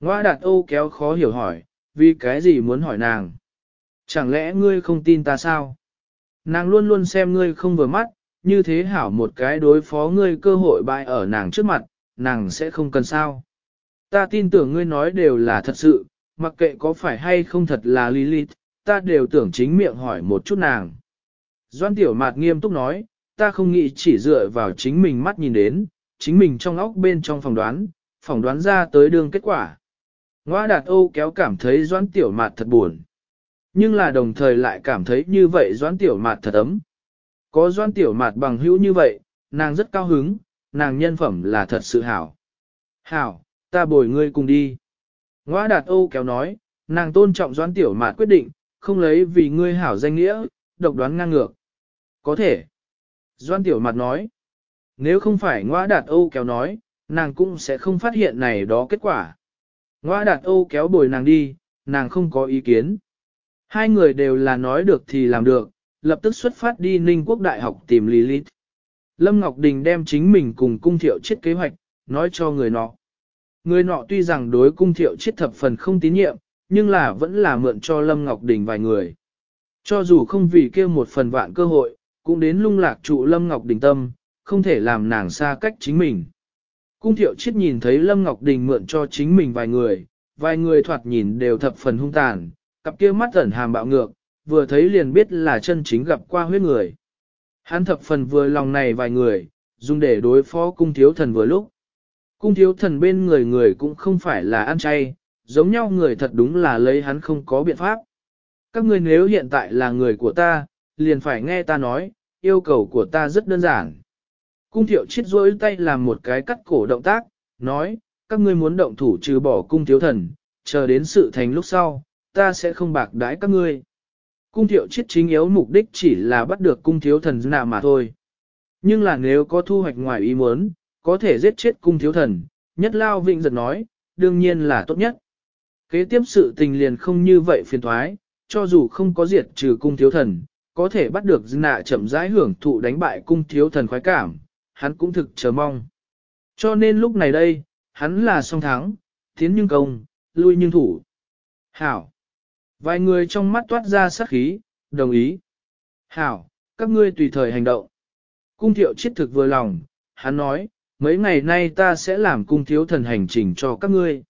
Ngoa đạt Âu kéo khó hiểu hỏi, vì cái gì muốn hỏi nàng? Chẳng lẽ ngươi không tin ta sao? Nàng luôn luôn xem ngươi không vừa mắt, như thế hảo một cái đối phó ngươi cơ hội bại ở nàng trước mặt, nàng sẽ không cần sao. Ta tin tưởng ngươi nói đều là thật sự, mặc kệ có phải hay không thật là Lilith, ta đều tưởng chính miệng hỏi một chút nàng. Doan tiểu mạt nghiêm túc nói, ta không nghĩ chỉ dựa vào chính mình mắt nhìn đến, chính mình trong óc bên trong phòng đoán, phòng đoán ra tới đường kết quả. Ngoa đạt Âu kéo cảm thấy doan tiểu mạt thật buồn. Nhưng là đồng thời lại cảm thấy như vậy doan tiểu mạt thật ấm. Có doan tiểu mạt bằng hữu như vậy, nàng rất cao hứng, nàng nhân phẩm là thật sự hảo. Hảo, ta bồi ngươi cùng đi. Ngoa đạt Âu kéo nói, nàng tôn trọng doan tiểu mạt quyết định, không lấy vì ngươi hảo danh nghĩa, độc đoán ngang ngược. Có thể. Doan tiểu mạt nói, nếu không phải ngoa đạt Âu kéo nói, nàng cũng sẽ không phát hiện này đó kết quả. Ngoa đạt Âu kéo bồi nàng đi, nàng không có ý kiến. Hai người đều là nói được thì làm được, lập tức xuất phát đi Ninh Quốc Đại học tìm Lilith. Lâm Ngọc Đình đem chính mình cùng cung thiệu chết kế hoạch, nói cho người nọ. Người nọ tuy rằng đối cung thiệu chết thập phần không tín nhiệm, nhưng là vẫn là mượn cho Lâm Ngọc Đình vài người. Cho dù không vì kêu một phần vạn cơ hội, cũng đến lung lạc trụ Lâm Ngọc Đình tâm, không thể làm nàng xa cách chính mình. Cung thiệu chết nhìn thấy Lâm Ngọc Đình mượn cho chính mình vài người, vài người thoạt nhìn đều thập phần hung tàn, cặp kia mắt ẩn hàm bạo ngược, vừa thấy liền biết là chân chính gặp qua huyết người. Hắn thập phần vừa lòng này vài người, dùng để đối phó cung thiếu thần vừa lúc. Cung thiếu thần bên người người cũng không phải là ăn chay, giống nhau người thật đúng là lấy hắn không có biện pháp. Các ngươi nếu hiện tại là người của ta, liền phải nghe ta nói, yêu cầu của ta rất đơn giản. Cung thiệu chiết rối tay làm một cái cắt cổ động tác, nói, các ngươi muốn động thủ trừ bỏ cung thiếu thần, chờ đến sự thành lúc sau, ta sẽ không bạc đái các ngươi. Cung thiệu chết chính yếu mục đích chỉ là bắt được cung thiếu thần nạ mà thôi. Nhưng là nếu có thu hoạch ngoài ý muốn, có thể giết chết cung thiếu thần, nhất lao vịnh giật nói, đương nhiên là tốt nhất. Kế tiếp sự tình liền không như vậy phiền thoái, cho dù không có diệt trừ cung thiếu thần, có thể bắt được nạ chậm rãi hưởng thụ đánh bại cung thiếu thần khoái cảm, hắn cũng thực chờ mong. Cho nên lúc này đây, hắn là song thắng, tiến nhưng công, lui nhưng thủ. Hảo. Vài người trong mắt toát ra sát khí, đồng ý. Hảo, các ngươi tùy thời hành động. Cung thiệu chiết thực vừa lòng, hắn nói, mấy ngày nay ta sẽ làm cung thiếu thần hành trình cho các ngươi.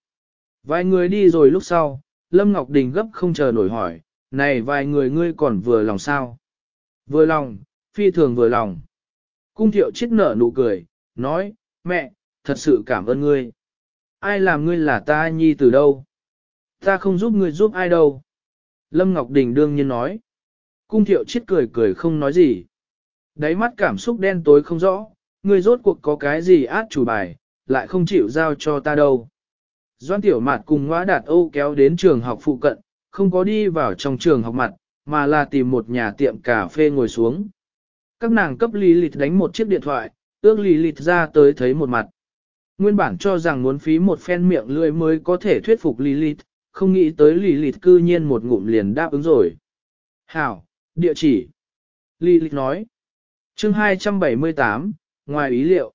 Vài người đi rồi lúc sau, Lâm Ngọc Đình gấp không chờ nổi hỏi, này vài người ngươi còn vừa lòng sao? Vừa lòng, phi thường vừa lòng. Cung thiệu chết nở nụ cười, nói, mẹ, thật sự cảm ơn ngươi. Ai làm ngươi là ta nhi từ đâu? Ta không giúp ngươi giúp ai đâu? Lâm Ngọc Đình đương nhiên nói. Cung thiệu chết cười cười không nói gì. Đáy mắt cảm xúc đen tối không rõ, ngươi rốt cuộc có cái gì át chủ bài, lại không chịu giao cho ta đâu. Doan tiểu mạt cùng ngõ đạt Âu kéo đến trường học phụ cận, không có đi vào trong trường học mặt, mà là tìm một nhà tiệm cà phê ngồi xuống. Các nàng cấp Lý Lịt đánh một chiếc điện thoại, ước Lý Lịt ra tới thấy một mặt. Nguyên bản cho rằng muốn phí một phen miệng lưỡi mới có thể thuyết phục Lý Lịt, không nghĩ tới Lý Lịt cư nhiên một ngụm liền đáp ứng rồi. Hảo, địa chỉ. Lý Lịt nói. chương 278, ngoài ý liệu.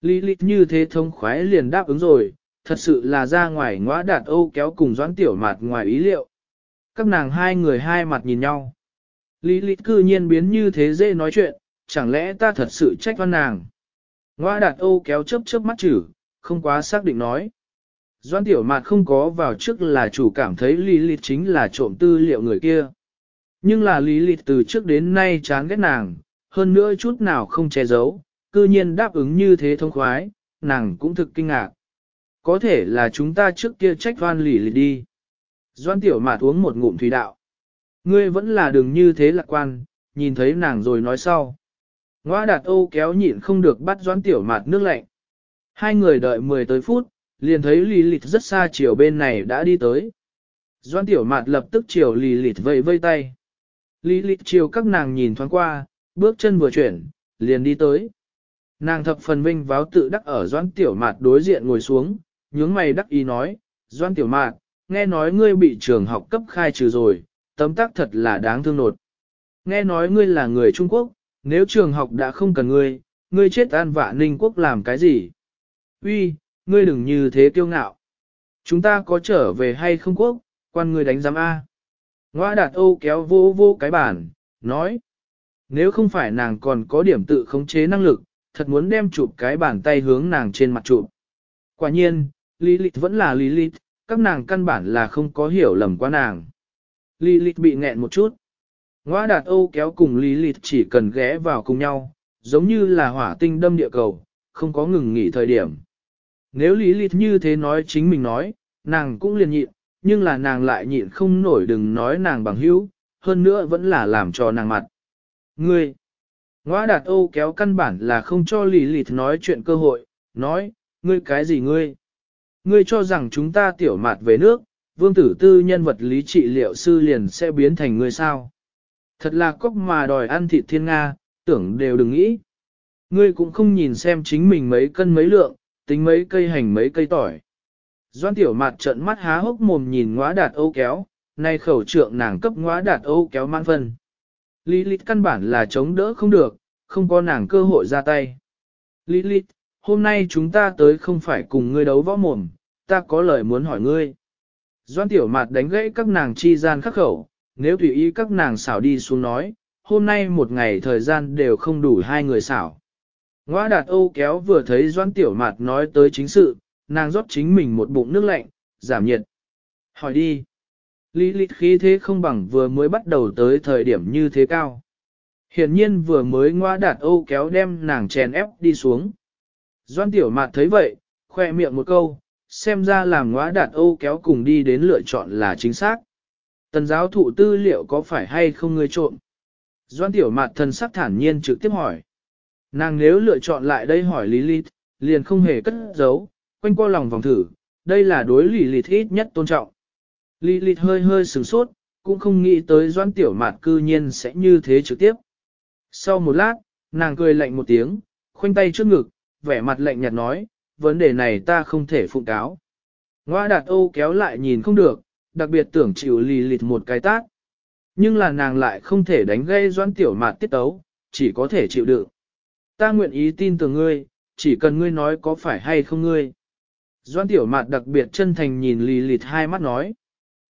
Lý Lịt như thế thông khoái liền đáp ứng rồi, thật sự là ra ngoài ngõ đạt Âu kéo cùng doãn tiểu mặt ngoài ý liệu. Các nàng hai người hai mặt nhìn nhau. Lý lý cư nhiên biến như thế dễ nói chuyện, chẳng lẽ ta thật sự trách văn nàng. Ngoa đạt ô kéo chớp chớp mắt chử, không quá xác định nói. Doan tiểu mạt không có vào trước là chủ cảm thấy Lý Lịt chính là trộm tư liệu người kia. Nhưng là Lý Lịt từ trước đến nay chán ghét nàng, hơn nữa chút nào không che giấu, cư nhiên đáp ứng như thế thông khoái, nàng cũng thực kinh ngạc. Có thể là chúng ta trước kia trách Doan Lý Lịt đi. Doan tiểu mạt uống một ngụm thủy đạo. Ngươi vẫn là đừng như thế lạc quan, nhìn thấy nàng rồi nói sau. Ngoa đạt ô kéo nhịn không được bắt doãn tiểu mạt nước lạnh. Hai người đợi 10 tới phút, liền thấy lì lịt rất xa chiều bên này đã đi tới. Doan tiểu mạt lập tức chiều lì lịt vây vây tay. Lì lịt chiều các nàng nhìn thoáng qua, bước chân vừa chuyển, liền đi tới. Nàng thập phần vinh váo tự đắc ở doan tiểu mạt đối diện ngồi xuống, nhướng mày đắc ý nói, doan tiểu mạt, nghe nói ngươi bị trường học cấp khai trừ rồi, tấm tác thật là đáng thương nột. Nghe nói ngươi là người Trung Quốc, nếu trường học đã không cần ngươi, ngươi chết an vạ ninh quốc làm cái gì? Uy, ngươi đừng như thế kiêu ngạo. Chúng ta có trở về hay không quốc, quan ngươi đánh giám A. Ngoa đạt ô kéo vô vô cái bản, nói. Nếu không phải nàng còn có điểm tự khống chế năng lực, thật muốn đem chụp cái bàn tay hướng nàng trên mặt chụp. Quả nhiên, Lilith vẫn là Lilith, các nàng căn bản là không có hiểu lầm qua nàng. Lilith bị nghẹn một chút. Ngoa đạt Âu kéo cùng Lý chỉ cần ghé vào cùng nhau, giống như là hỏa tinh đâm địa cầu, không có ngừng nghỉ thời điểm. Nếu Lý Lịt như thế nói chính mình nói, nàng cũng liền nhịn, nhưng là nàng lại nhịn không nổi đừng nói nàng bằng hữu, hơn nữa vẫn là làm cho nàng mặt. Ngươi! Ngoa đạt Âu kéo căn bản là không cho Lý Lịt nói chuyện cơ hội, nói, ngươi cái gì ngươi? Ngươi cho rằng chúng ta tiểu mạt về nước, vương tử tư nhân vật lý trị liệu sư liền sẽ biến thành ngươi sao? Thật là cóc mà đòi ăn thịt thiên Nga, tưởng đều đừng nghĩ. Ngươi cũng không nhìn xem chính mình mấy cân mấy lượng, tính mấy cây hành mấy cây tỏi. Doan tiểu mặt trận mắt há hốc mồm nhìn ngóa đạt âu kéo, nay khẩu trượng nàng cấp ngóa đạt âu kéo mãn phân. Lilith căn bản là chống đỡ không được, không có nàng cơ hội ra tay. Lilith, hôm nay chúng ta tới không phải cùng ngươi đấu võ mồm, ta có lời muốn hỏi ngươi. Doan tiểu mặt đánh gãy các nàng chi gian khắc khẩu, nếu tùy ý các nàng xảo đi xuống nói, hôm nay một ngày thời gian đều không đủ hai người xảo. Ngoa đạt Âu kéo vừa thấy Doan Tiểu Mạt nói tới chính sự, nàng rót chính mình một bụng nước lạnh, giảm nhiệt. Hỏi đi. Lý lịch khí thế không bằng vừa mới bắt đầu tới thời điểm như thế cao. Hiển nhiên vừa mới ngoa đạt Âu kéo đem nàng chèn ép đi xuống. Doan Tiểu Mạt thấy vậy, khoe miệng một câu, xem ra làm ngoa đạt Âu kéo cùng đi đến lựa chọn là chính xác. Tần giáo thụ tư liệu có phải hay không ngươi trộm? Doan tiểu mạt thần sắc thản nhiên trực tiếp hỏi. Nàng nếu lựa chọn lại đây hỏi Lilith, liền không hề cất giấu, quanh qua lòng vòng thử, đây là đối Lilith ít nhất tôn trọng. Lilith hơi hơi sửng sốt, cũng không nghĩ tới doan tiểu mạt cư nhiên sẽ như thế trực tiếp. Sau một lát, nàng cười lạnh một tiếng, khoanh tay trước ngực, vẻ mặt lạnh nhạt nói, vấn đề này ta không thể phụng cáo. Ngoa đạt ô kéo lại nhìn không được, đặc biệt tưởng chịu lì lịt một cái tát. Nhưng là nàng lại không thể đánh gây doãn tiểu mạt tiết tấu, chỉ có thể chịu đựng. Ta nguyện ý tin tưởng ngươi, chỉ cần ngươi nói có phải hay không ngươi. Doãn tiểu mạt đặc biệt chân thành nhìn lì lịt hai mắt nói.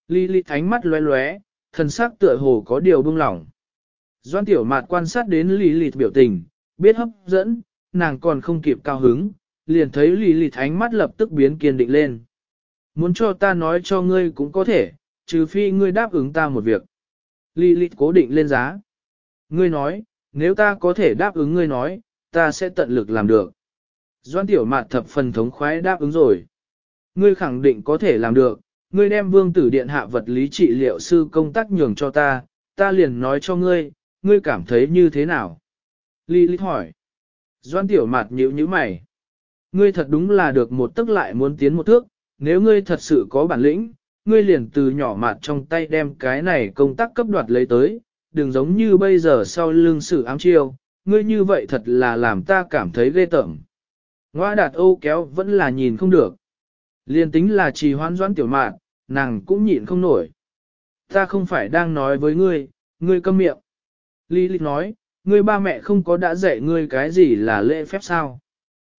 Lì lịt ánh mắt lóe lóe, thần sắc tựa hồ có điều bưng lỏng. Doãn tiểu mạt quan sát đến lì lịt biểu tình, biết hấp dẫn, nàng còn không kịp cao hứng, liền thấy lì lịt ánh mắt lập tức biến kiên định lên. Muốn cho ta nói cho ngươi cũng có thể, trừ phi ngươi đáp ứng ta một việc. Lì lịt cố định lên giá. Ngươi nói, nếu ta có thể đáp ứng ngươi nói, ta sẽ tận lực làm được. Doan tiểu mạt thập phần thống khoái đáp ứng rồi. Ngươi khẳng định có thể làm được, ngươi đem vương tử điện hạ vật lý trị liệu sư công tác nhường cho ta, ta liền nói cho ngươi, ngươi cảm thấy như thế nào? Lý lý hỏi. Doan tiểu mạt nhíu nhíu mày. Ngươi thật đúng là được một tức lại muốn tiến một thước, nếu ngươi thật sự có bản lĩnh, ngươi liền từ nhỏ mạt trong tay đem cái này công tác cấp đoạt lấy tới, đừng giống như bây giờ sau lưng sự ám chiêu, ngươi như vậy thật là làm ta cảm thấy ghê tởm. Ngoa đạt ô kéo vẫn là nhìn không được. Liên tính là trì hoãn doãn tiểu mạn, nàng cũng nhịn không nổi. Ta không phải đang nói với ngươi, ngươi câm miệng. Lý lịch nói, ngươi ba mẹ không có đã dạy ngươi cái gì là lễ phép sao.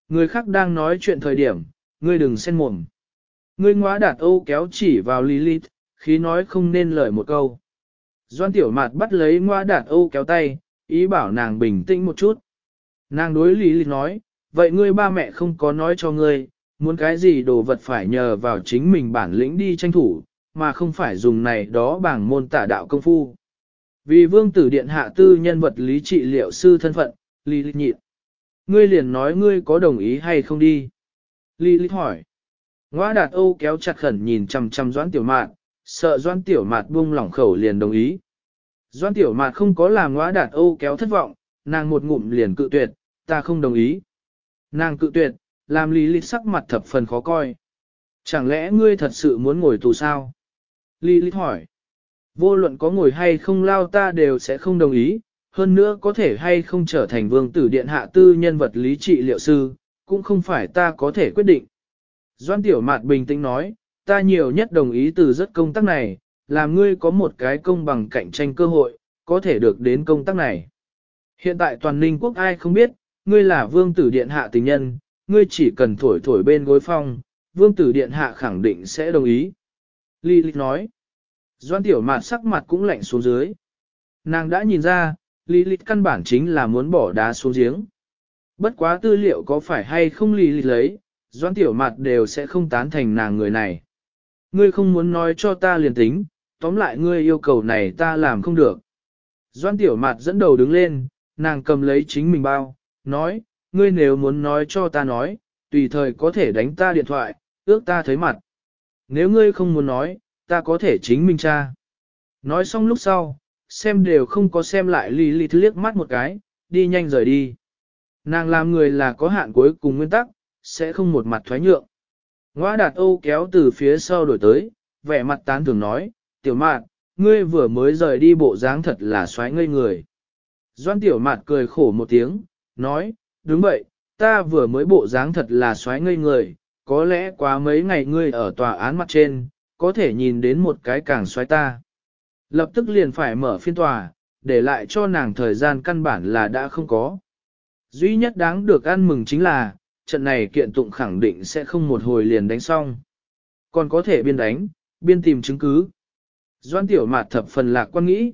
Người khác đang nói chuyện thời điểm, ngươi đừng xen mồm. Ngươi ngóa đạt Âu kéo chỉ vào Lilith, khí nói không nên lời một câu. Doan tiểu mạt bắt lấy ngoa đạt Âu kéo tay, ý bảo nàng bình tĩnh một chút. Nàng đối lý lý nói, vậy ngươi ba mẹ không có nói cho ngươi, muốn cái gì đồ vật phải nhờ vào chính mình bản lĩnh đi tranh thủ, mà không phải dùng này đó bằng môn tả đạo công phu. Vì vương tử điện hạ tư nhân vật lý trị liệu sư thân phận, Lý Lịch nhịn. Ngươi liền nói ngươi có đồng ý hay không đi. Lý Lịch hỏi. Ngoa đạt Âu kéo chặt khẩn nhìn chằm chằm doãn tiểu mạn, sợ doãn tiểu mạt buông lỏng khẩu liền đồng ý. Doãn tiểu mạt không có làm ngoa đạt Âu kéo thất vọng, nàng một ngụm liền cự tuyệt, ta không đồng ý. Nàng cự tuyệt, làm Lý Lịch sắc mặt thập phần khó coi. Chẳng lẽ ngươi thật sự muốn ngồi tù sao? Lý Lịch hỏi. Vô luận có ngồi hay không lao ta đều sẽ không đồng ý, hơn nữa có thể hay không trở thành vương tử điện hạ tư nhân vật lý trị liệu sư, cũng không phải ta có thể quyết định. Doan Tiểu Mạt bình tĩnh nói, ta nhiều nhất đồng ý từ rất công tác này, làm ngươi có một cái công bằng cạnh tranh cơ hội, có thể được đến công tác này. Hiện tại toàn ninh quốc ai không biết, ngươi là vương tử điện hạ tình nhân, ngươi chỉ cần thổi thổi bên gối phong, vương tử điện hạ khẳng định sẽ đồng ý. Lý lịch nói, Doan Tiểu Mạt sắc mặt cũng lạnh xuống dưới. Nàng đã nhìn ra, Lý lịch căn bản chính là muốn bỏ đá xuống giếng. Bất quá tư liệu có phải hay không lý lịch lấy, doãn tiểu mạt đều sẽ không tán thành nàng người này. Ngươi không muốn nói cho ta liền tính, tóm lại ngươi yêu cầu này ta làm không được. Doan tiểu mặt dẫn đầu đứng lên, nàng cầm lấy chính mình bao, nói, ngươi nếu muốn nói cho ta nói, tùy thời có thể đánh ta điện thoại, ước ta thấy mặt. Nếu ngươi không muốn nói, ta có thể chính mình tra. Nói xong lúc sau, xem đều không có xem lại lì lì thứ liếc mắt một cái, đi nhanh rời đi. Nàng làm người là có hạn cuối cùng nguyên tắc, sẽ không một mặt thoái nhượng. Ngoa đạt Âu kéo từ phía sau đổi tới, vẻ mặt tán thường nói, tiểu mạn, ngươi vừa mới rời đi bộ dáng thật là xoáy ngây người. Doan tiểu mạn cười khổ một tiếng, nói, đúng vậy, ta vừa mới bộ dáng thật là xoáy ngây người, có lẽ quá mấy ngày ngươi ở tòa án mặt trên, có thể nhìn đến một cái càng xoáy ta. Lập tức liền phải mở phiên tòa, để lại cho nàng thời gian căn bản là đã không có. Duy nhất đáng được ăn mừng chính là, trận này kiện tụng khẳng định sẽ không một hồi liền đánh xong. Còn có thể biên đánh, biên tìm chứng cứ. Doan tiểu mạt thập phần lạc quan nghĩ.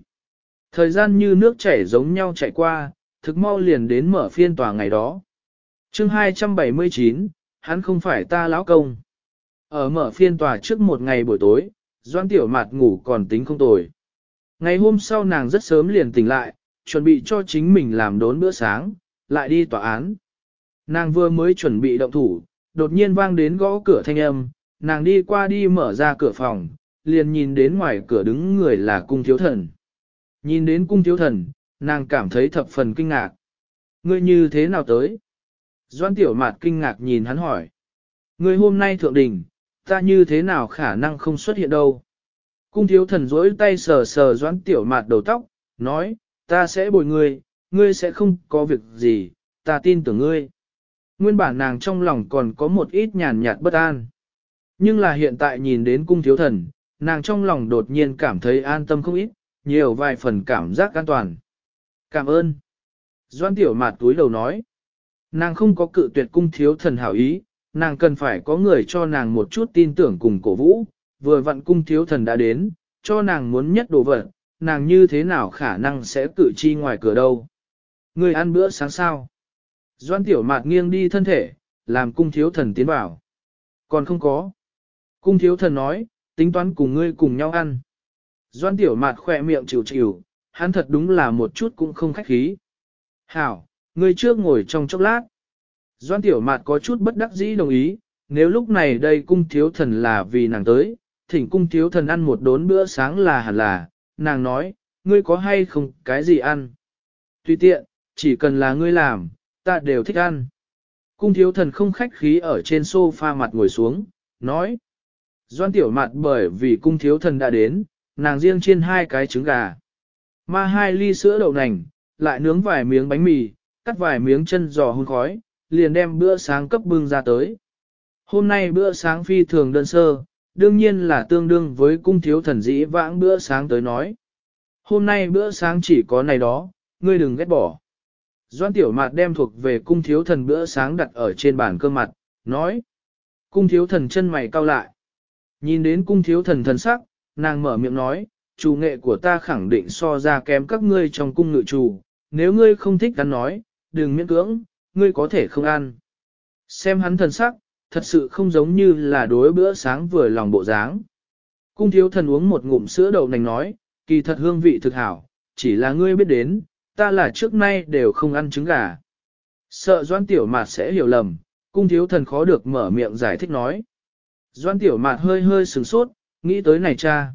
Thời gian như nước chảy giống nhau chạy qua, thực mau liền đến mở phiên tòa ngày đó. chương 279, hắn không phải ta lão công. Ở mở phiên tòa trước một ngày buổi tối, Doan tiểu mạt ngủ còn tính không tồi. Ngày hôm sau nàng rất sớm liền tỉnh lại, chuẩn bị cho chính mình làm đốn bữa sáng, lại đi tòa án. Nàng vừa mới chuẩn bị động thủ, đột nhiên vang đến gõ cửa thanh âm, nàng đi qua đi mở ra cửa phòng, liền nhìn đến ngoài cửa đứng người là cung thiếu thần. Nhìn đến cung thiếu thần, nàng cảm thấy thập phần kinh ngạc. Ngươi như thế nào tới? Doan tiểu mạt kinh ngạc nhìn hắn hỏi. Ngươi hôm nay thượng đỉnh, ta như thế nào khả năng không xuất hiện đâu? Cung thiếu thần rỗi tay sờ sờ doan tiểu mạt đầu tóc, nói, ta sẽ bồi ngươi, ngươi sẽ không có việc gì, ta tin tưởng ngươi. Nguyên bản nàng trong lòng còn có một ít nhàn nhạt bất an. Nhưng là hiện tại nhìn đến cung thiếu thần, nàng trong lòng đột nhiên cảm thấy an tâm không ít, nhiều vài phần cảm giác an toàn. Cảm ơn. Doan tiểu mạt túi đầu nói. Nàng không có cự tuyệt cung thiếu thần hảo ý, nàng cần phải có người cho nàng một chút tin tưởng cùng cổ vũ, vừa vặn cung thiếu thần đã đến, cho nàng muốn nhất đồ vật, nàng như thế nào khả năng sẽ cự chi ngoài cửa đâu. Người ăn bữa sáng sao? Doan tiểu mạt nghiêng đi thân thể, làm cung thiếu thần tiến vào. Còn không có. Cung thiếu thần nói, tính toán cùng ngươi cùng nhau ăn. Doan tiểu mạt khỏe miệng chịu chịu, hắn thật đúng là một chút cũng không khách khí. Hảo, ngươi trước ngồi trong chốc lát. Doan tiểu mạt có chút bất đắc dĩ đồng ý, nếu lúc này đây cung thiếu thần là vì nàng tới, thỉnh cung thiếu thần ăn một đốn bữa sáng là hẳn là, nàng nói, ngươi có hay không cái gì ăn. Tuy tiện, chỉ cần là ngươi làm, ta đều thích ăn. Cung thiếu thần không khách khí ở trên sofa mặt ngồi xuống, nói. Doan tiểu mặt bởi vì cung thiếu thần đã đến, nàng riêng trên hai cái trứng gà. Ma hai ly sữa đậu nành, lại nướng vài miếng bánh mì, cắt vài miếng chân giò hun khói, liền đem bữa sáng cấp bưng ra tới. Hôm nay bữa sáng phi thường đơn sơ, đương nhiên là tương đương với cung thiếu thần dĩ vãng bữa sáng tới nói. Hôm nay bữa sáng chỉ có này đó, ngươi đừng ghét bỏ. Doan tiểu mạt đem thuộc về cung thiếu thần bữa sáng đặt ở trên bàn cơm mặt, nói. Cung thiếu thần chân mày cau lại. Nhìn đến cung thiếu thần thần sắc, nàng mở miệng nói, chủ nghệ của ta khẳng định so ra kém các ngươi trong cung ngự chủ, nếu ngươi không thích ăn nói, đừng miễn cưỡng, ngươi có thể không ăn. Xem hắn thần sắc, thật sự không giống như là đối bữa sáng vừa lòng bộ dáng. Cung thiếu thần uống một ngụm sữa đậu nành nói, kỳ thật hương vị thực hảo, chỉ là ngươi biết đến, ta là trước nay đều không ăn trứng gà. Sợ doan tiểu mà sẽ hiểu lầm, cung thiếu thần khó được mở miệng giải thích nói. Doan tiểu mạt hơi hơi sừng sốt, nghĩ tới này cha.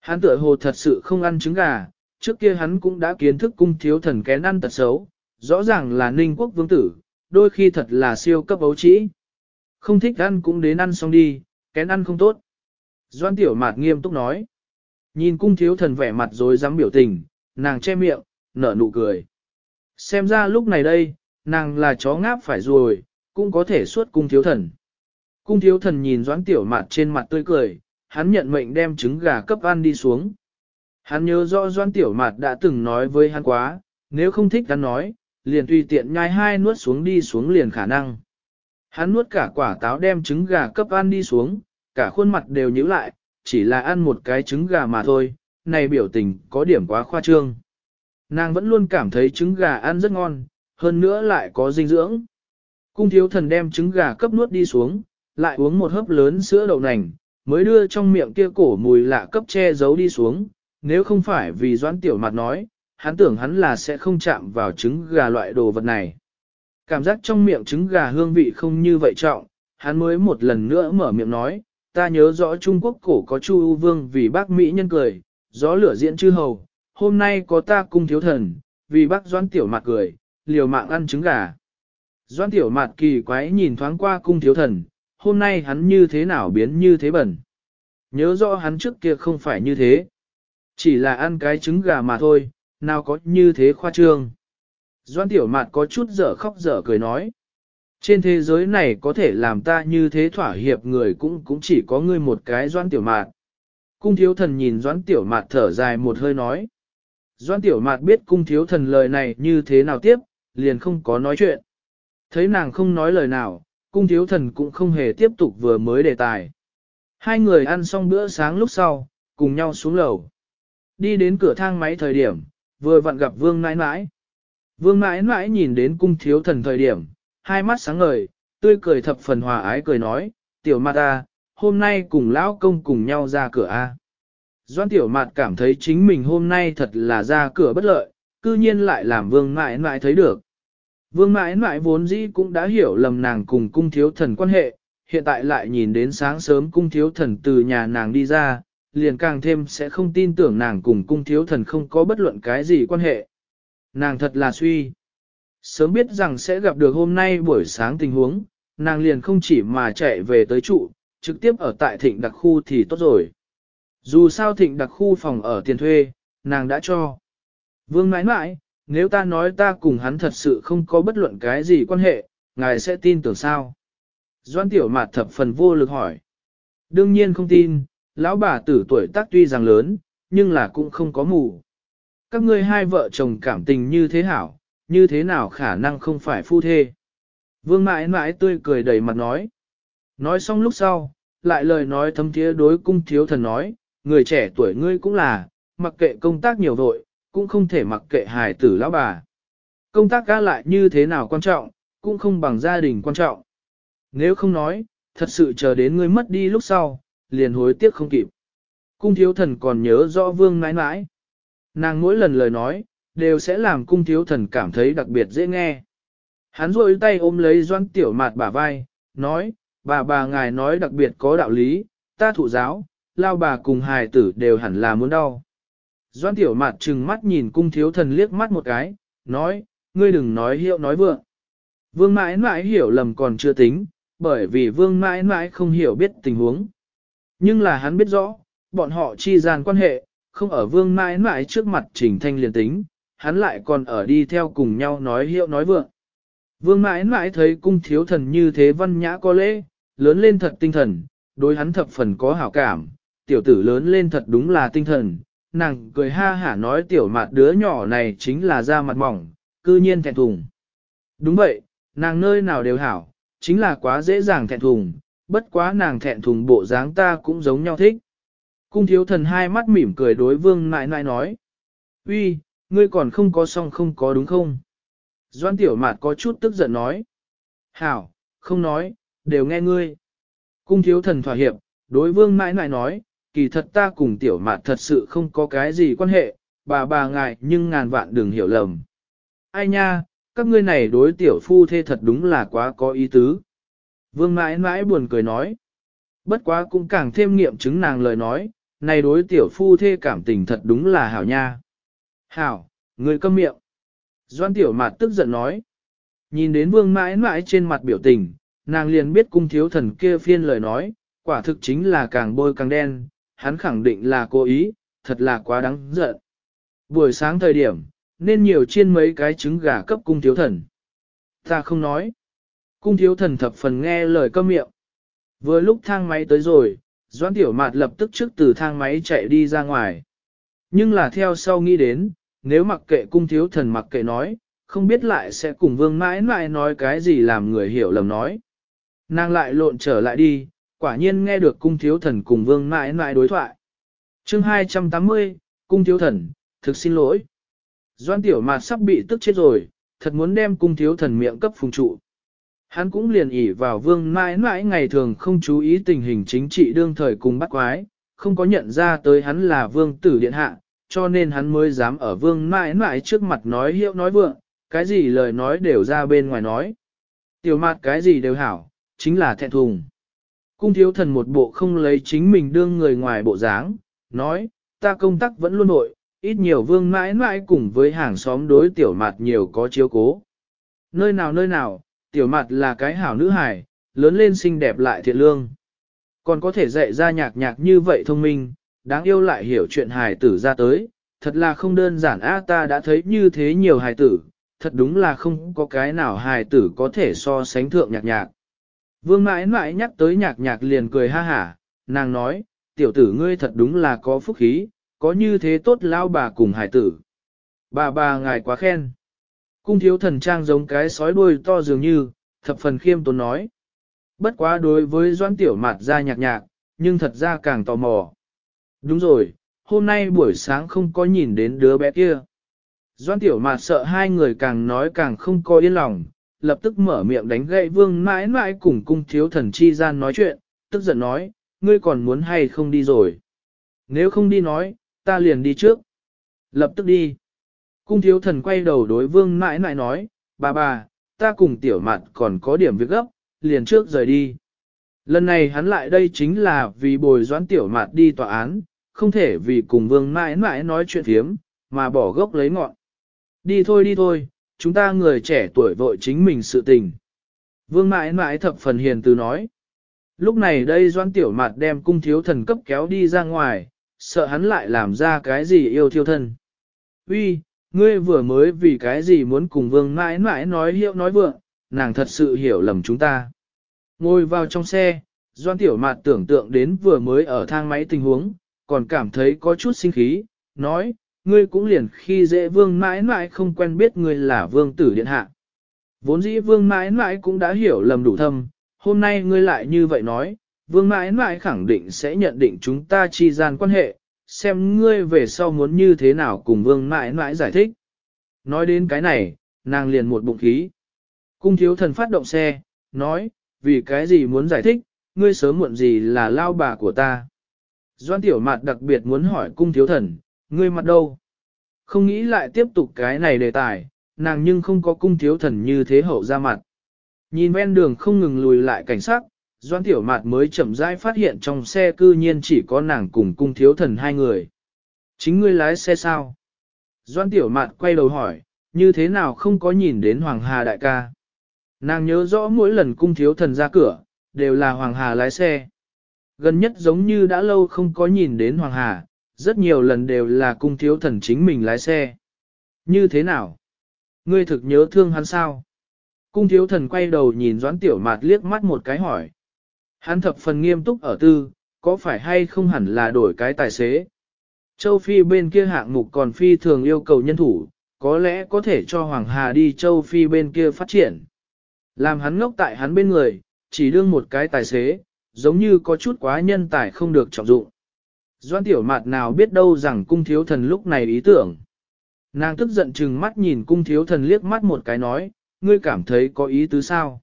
Hắn tựa hồ thật sự không ăn trứng gà, trước kia hắn cũng đã kiến thức cung thiếu thần kén ăn tật xấu, rõ ràng là ninh quốc vương tử, đôi khi thật là siêu cấp ấu trĩ. Không thích ăn cũng đến ăn xong đi, kén ăn không tốt. Doan tiểu mạt nghiêm túc nói. Nhìn cung thiếu thần vẻ mặt rồi dám biểu tình, nàng che miệng, nở nụ cười. Xem ra lúc này đây, nàng là chó ngáp phải rồi, cũng có thể suốt cung thiếu thần. Cung thiếu thần nhìn doãn tiểu mạt trên mặt tươi cười, hắn nhận mệnh đem trứng gà cấp ăn đi xuống. Hắn nhớ rõ doãn tiểu mạt đã từng nói với hắn quá, nếu không thích hắn nói, liền tùy tiện nhai hai nuốt xuống đi xuống liền khả năng. Hắn nuốt cả quả táo đem trứng gà cấp ăn đi xuống, cả khuôn mặt đều nhíu lại, chỉ là ăn một cái trứng gà mà thôi, này biểu tình có điểm quá khoa trương. Nàng vẫn luôn cảm thấy trứng gà ăn rất ngon, hơn nữa lại có dinh dưỡng. Cung thiếu thần đem trứng gà cấp nuốt đi xuống, lại uống một hớp lớn sữa đậu nành, mới đưa trong miệng kia cổ mùi lạ cấp che giấu đi xuống, nếu không phải vì doãn tiểu mặt nói, hắn tưởng hắn là sẽ không chạm vào trứng gà loại đồ vật này. Cảm giác trong miệng trứng gà hương vị không như vậy trọng, hắn mới một lần nữa mở miệng nói, ta nhớ rõ Trung Quốc cổ có Chu u vương vì bác Mỹ nhân cười, gió lửa diễn chư hầu, hôm nay có ta cung thiếu thần, vì bác doãn tiểu mặt cười, liều mạng ăn trứng gà. Doãn tiểu mặt kỳ quái nhìn thoáng qua cung thiếu thần, hôm nay hắn như thế nào biến như thế bẩn. Nhớ rõ hắn trước kia không phải như thế. Chỉ là ăn cái trứng gà mà thôi, nào có như thế khoa trương. Doan tiểu mạn có chút dở khóc dở cười nói. Trên thế giới này có thể làm ta như thế thỏa hiệp người cũng cũng chỉ có ngươi một cái doan tiểu mạt. Cung thiếu thần nhìn doan tiểu mạt thở dài một hơi nói. Doan tiểu mạt biết cung thiếu thần lời này như thế nào tiếp, liền không có nói chuyện. Thấy nàng không nói lời nào, cung thiếu thần cũng không hề tiếp tục vừa mới đề tài. Hai người ăn xong bữa sáng lúc sau, cùng nhau xuống lầu. Đi đến cửa thang máy thời điểm, vừa vặn gặp vương nãi nãi. Vương nãi nãi nhìn đến cung thiếu thần thời điểm, hai mắt sáng ngời, tươi cười thập phần hòa ái cười nói, tiểu mặt ta, à, hôm nay cùng lão công cùng nhau ra cửa à? a. Doan tiểu mặt cảm thấy chính mình hôm nay thật là ra cửa bất lợi, cư nhiên lại làm vương nãi nãi thấy được. Vương mãi mãi vốn dĩ cũng đã hiểu lầm nàng cùng cung thiếu thần quan hệ, hiện tại lại nhìn đến sáng sớm cung thiếu thần từ nhà nàng đi ra, liền càng thêm sẽ không tin tưởng nàng cùng cung thiếu thần không có bất luận cái gì quan hệ. Nàng thật là suy. Sớm biết rằng sẽ gặp được hôm nay buổi sáng tình huống, nàng liền không chỉ mà chạy về tới trụ, trực tiếp ở tại thịnh đặc khu thì tốt rồi. Dù sao thịnh đặc khu phòng ở tiền thuê, nàng đã cho. Vương mãi mãi, nếu ta nói ta cùng hắn thật sự không có bất luận cái gì quan hệ, ngài sẽ tin tưởng sao? Doan tiểu mạt thập phần vô lực hỏi. Đương nhiên không tin, lão bà tử tuổi tác tuy rằng lớn, nhưng là cũng không có mù. Các ngươi hai vợ chồng cảm tình như thế hảo, như thế nào khả năng không phải phu thê. Vương mãi mãi tươi cười đầy mặt nói. Nói xong lúc sau, lại lời nói thâm thiế đối cung thiếu thần nói, người trẻ tuổi ngươi cũng là, mặc kệ công tác nhiều vội, cũng không thể mặc kệ hài tử lão bà. Công tác ca lại như thế nào quan trọng, cũng không bằng gia đình quan trọng. Nếu không nói, thật sự chờ đến ngươi mất đi lúc sau, liền hối tiếc không kịp. Cung thiếu thần còn nhớ rõ vương nãi nãi. Nàng mỗi lần lời nói, đều sẽ làm cung thiếu thần cảm thấy đặc biệt dễ nghe. Hắn rôi tay ôm lấy doan tiểu mạt bả vai, nói, bà bà ngài nói đặc biệt có đạo lý, ta thụ giáo, lao bà cùng hài tử đều hẳn là muốn đau. Doan tiểu mạt trừng mắt nhìn cung thiếu thần liếc mắt một cái, nói, ngươi đừng nói hiệu nói vượng. Vương mãi mãi hiểu lầm còn chưa tính, bởi vì vương mãi mãi không hiểu biết tình huống. Nhưng là hắn biết rõ, bọn họ chi gian quan hệ, không ở vương mãi mãi trước mặt trình thanh liền tính, hắn lại còn ở đi theo cùng nhau nói hiệu nói vượng. Vương mãi mãi thấy cung thiếu thần như thế văn nhã có lễ, lớn lên thật tinh thần, đối hắn thập phần có hảo cảm, tiểu tử lớn lên thật đúng là tinh thần, nàng cười ha hả nói tiểu mặt đứa nhỏ này chính là da mặt mỏng, cư nhiên thẹn thùng. Đúng vậy, nàng nơi nào đều hảo, chính là quá dễ dàng thẹn thùng, bất quá nàng thẹn thùng bộ dáng ta cũng giống nhau thích. Cung thiếu thần hai mắt mỉm cười đối vương nại nại nói. uy, ngươi còn không có xong không có đúng không? Doan tiểu mạt có chút tức giận nói. Hảo, không nói, đều nghe ngươi. Cung thiếu thần thỏa hiệp, đối vương mãi mãi nói, kỳ thật ta cùng tiểu mạt thật sự không có cái gì quan hệ, bà bà ngại nhưng ngàn vạn đừng hiểu lầm. Ai nha, các ngươi này đối tiểu phu thê thật đúng là quá có ý tứ. Vương mãi mãi buồn cười nói. Bất quá cũng càng thêm nghiệm chứng nàng lời nói, này đối tiểu phu thê cảm tình thật đúng là hảo nha. Hảo, người câm miệng. Doan tiểu mạt tức giận nói. Nhìn đến vương mãi mãi trên mặt biểu tình, nàng liền biết cung thiếu thần kia phiên lời nói, quả thực chính là càng bôi càng đen, hắn khẳng định là cố ý, thật là quá đáng giận. Buổi sáng thời điểm, nên nhiều chiên mấy cái trứng gà cấp cung thiếu thần. Ta không nói. Cung thiếu thần thập phần nghe lời câm miệng. Vừa lúc thang máy tới rồi, Doãn Tiểu Mạt lập tức trước từ thang máy chạy đi ra ngoài. Nhưng là theo sau nghĩ đến, nếu mặc kệ cung thiếu thần mặc kệ nói, không biết lại sẽ cùng vương mãi mãi nói cái gì làm người hiểu lầm nói. Nàng lại lộn trở lại đi, quả nhiên nghe được cung thiếu thần cùng vương mãi mãi đối thoại. chương 280, cung thiếu thần, thực xin lỗi. Doan tiểu mạt sắp bị tức chết rồi, thật muốn đem cung thiếu thần miệng cấp phùng trụ. Hắn cũng liền ỉ vào vương mãi mãi ngày thường không chú ý tình hình chính trị đương thời cùng bắt quái, không có nhận ra tới hắn là vương tử điện hạ, cho nên hắn mới dám ở vương mãi mãi trước mặt nói hiệu nói vượng, cái gì lời nói đều ra bên ngoài nói. Tiểu mạt cái gì đều hảo, chính là thẹn thùng. Cung thiếu thần một bộ không lấy chính mình đương người ngoài bộ dáng, nói, ta công tác vẫn luôn nội, ít nhiều vương mãi mãi cùng với hàng xóm đối tiểu mặt nhiều có chiếu cố. Nơi nào nơi nào, tiểu mặt là cái hảo nữ hài, lớn lên xinh đẹp lại thiện lương. Còn có thể dạy ra nhạc nhạc như vậy thông minh, đáng yêu lại hiểu chuyện hài tử ra tới, thật là không đơn giản a ta đã thấy như thế nhiều hài tử, thật đúng là không có cái nào hài tử có thể so sánh thượng nhạc nhạc. Vương mãi mãi nhắc tới nhạc nhạc liền cười ha hả, nàng nói, tiểu tử ngươi thật đúng là có phúc khí, có như thế tốt lao bà cùng hải tử. Bà bà ngài quá khen. Cung thiếu thần trang giống cái sói đuôi to dường như, thập phần khiêm tốn nói. Bất quá đối với doan tiểu Mạt ra nhạc nhạc, nhưng thật ra càng tò mò. Đúng rồi, hôm nay buổi sáng không có nhìn đến đứa bé kia. Doan tiểu mạt sợ hai người càng nói càng không có yên lòng, lập tức mở miệng đánh gậy vương mãi mãi cùng cung thiếu thần chi gian nói chuyện, tức giận nói, ngươi còn muốn hay không đi rồi. Nếu không đi nói, ta liền đi trước. Lập tức đi. Cung thiếu thần quay đầu đối vương mãi mãi nói, bà bà, ta cùng tiểu mặt còn có điểm việc gấp, liền trước rời đi. Lần này hắn lại đây chính là vì bồi doãn tiểu mặt đi tòa án, không thể vì cùng vương mãi mãi nói chuyện thiếm, mà bỏ gốc lấy ngọn. Đi thôi đi thôi, chúng ta người trẻ tuổi vội chính mình sự tình. Vương mãi mãi thập phần hiền từ nói. Lúc này đây doan tiểu mặt đem cung thiếu thần cấp kéo đi ra ngoài, sợ hắn lại làm ra cái gì yêu thiêu thân. Uy, ngươi vừa mới vì cái gì muốn cùng vương mãi mãi nói hiệu nói vượng, nàng thật sự hiểu lầm chúng ta. Ngồi vào trong xe, doan tiểu mạt tưởng tượng đến vừa mới ở thang máy tình huống, còn cảm thấy có chút sinh khí, nói, ngươi cũng liền khi dễ vương mãi mãi không quen biết ngươi là vương tử điện hạ. Vốn dĩ vương mãi mãi cũng đã hiểu lầm đủ thâm, hôm nay ngươi lại như vậy nói, vương mãi mãi khẳng định sẽ nhận định chúng ta chi gian quan hệ, xem ngươi về sau muốn như thế nào cùng vương mãi mãi giải thích. Nói đến cái này, nàng liền một bụng khí. Cung thiếu thần phát động xe, nói, vì cái gì muốn giải thích, ngươi sớm muộn gì là lao bà của ta. Doan tiểu mạt đặc biệt muốn hỏi cung thiếu thần, ngươi mặt đâu? Không nghĩ lại tiếp tục cái này đề tài, nàng nhưng không có cung thiếu thần như thế hậu ra mặt. Nhìn ven đường không ngừng lùi lại cảnh sát, Doan Tiểu Mạt mới chậm rãi phát hiện trong xe cư nhiên chỉ có nàng cùng cung thiếu thần hai người. Chính ngươi lái xe sao? Doan Tiểu Mạt quay đầu hỏi, như thế nào không có nhìn đến Hoàng Hà đại ca? Nàng nhớ rõ mỗi lần cung thiếu thần ra cửa, đều là Hoàng Hà lái xe. Gần nhất giống như đã lâu không có nhìn đến Hoàng Hà, rất nhiều lần đều là cung thiếu thần chính mình lái xe. Như thế nào? Ngươi thực nhớ thương hắn sao? Cung thiếu thần quay đầu nhìn Doãn Tiểu Mạt liếc mắt một cái hỏi. Hắn thập phần nghiêm túc ở tư, có phải hay không hẳn là đổi cái tài xế? Châu Phi bên kia hạng mục còn phi thường yêu cầu nhân thủ, có lẽ có thể cho Hoàng Hà đi Châu Phi bên kia phát triển. Làm hắn ngốc tại hắn bên người, chỉ đương một cái tài xế, giống như có chút quá nhân tài không được trọng dụng. Doan tiểu mạt nào biết đâu rằng cung thiếu thần lúc này ý tưởng. Nàng tức giận chừng mắt nhìn cung thiếu thần liếc mắt một cái nói, ngươi cảm thấy có ý tứ sao?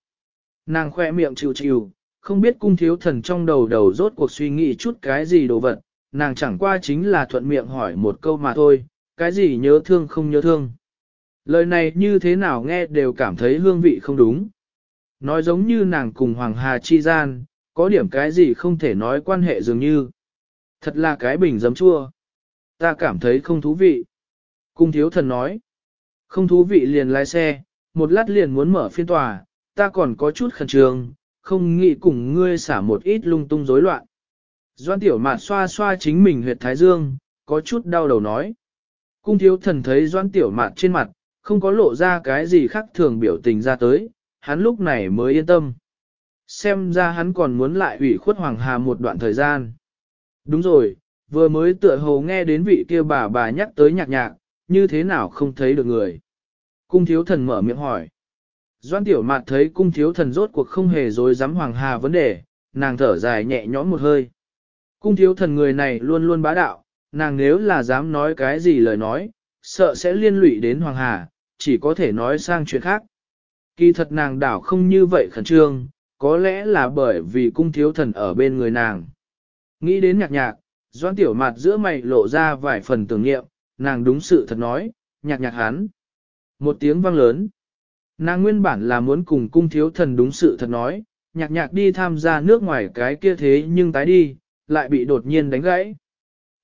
Nàng khoe miệng chịu chịu, không biết cung thiếu thần trong đầu đầu rốt cuộc suy nghĩ chút cái gì đồ vật, nàng chẳng qua chính là thuận miệng hỏi một câu mà thôi, cái gì nhớ thương không nhớ thương. Lời này như thế nào nghe đều cảm thấy hương vị không đúng. Nói giống như nàng cùng Hoàng Hà chi gian, có điểm cái gì không thể nói quan hệ dường như. Thật là cái bình giấm chua. Ta cảm thấy không thú vị. Cung thiếu thần nói. Không thú vị liền lái xe, một lát liền muốn mở phiên tòa, ta còn có chút khẩn trương, không nghĩ cùng ngươi xả một ít lung tung rối loạn. Doan tiểu mạt xoa xoa chính mình huyệt thái dương, có chút đau đầu nói. Cung thiếu thần thấy doan tiểu mạt trên mặt, không có lộ ra cái gì khác thường biểu tình ra tới, hắn lúc này mới yên tâm. Xem ra hắn còn muốn lại ủy khuất Hoàng Hà một đoạn thời gian. Đúng rồi, vừa mới tựa hồ nghe đến vị kia bà bà nhắc tới nhạc nhạc, như thế nào không thấy được người. Cung thiếu thần mở miệng hỏi. Doan tiểu mạt thấy cung thiếu thần rốt cuộc không hề dối dám Hoàng Hà vấn đề, nàng thở dài nhẹ nhõm một hơi. Cung thiếu thần người này luôn luôn bá đạo, nàng nếu là dám nói cái gì lời nói, sợ sẽ liên lụy đến Hoàng Hà, chỉ có thể nói sang chuyện khác. Kỳ thật nàng đảo không như vậy khẩn trương, có lẽ là bởi vì cung thiếu thần ở bên người nàng. Nghĩ đến nhạc nhạc, doan tiểu mặt giữa mày lộ ra vài phần tưởng nghiệm, nàng đúng sự thật nói, nhạc nhạc hắn. Một tiếng vang lớn. Nàng nguyên bản là muốn cùng cung thiếu thần đúng sự thật nói, nhạc nhạc đi tham gia nước ngoài cái kia thế nhưng tái đi, lại bị đột nhiên đánh gãy.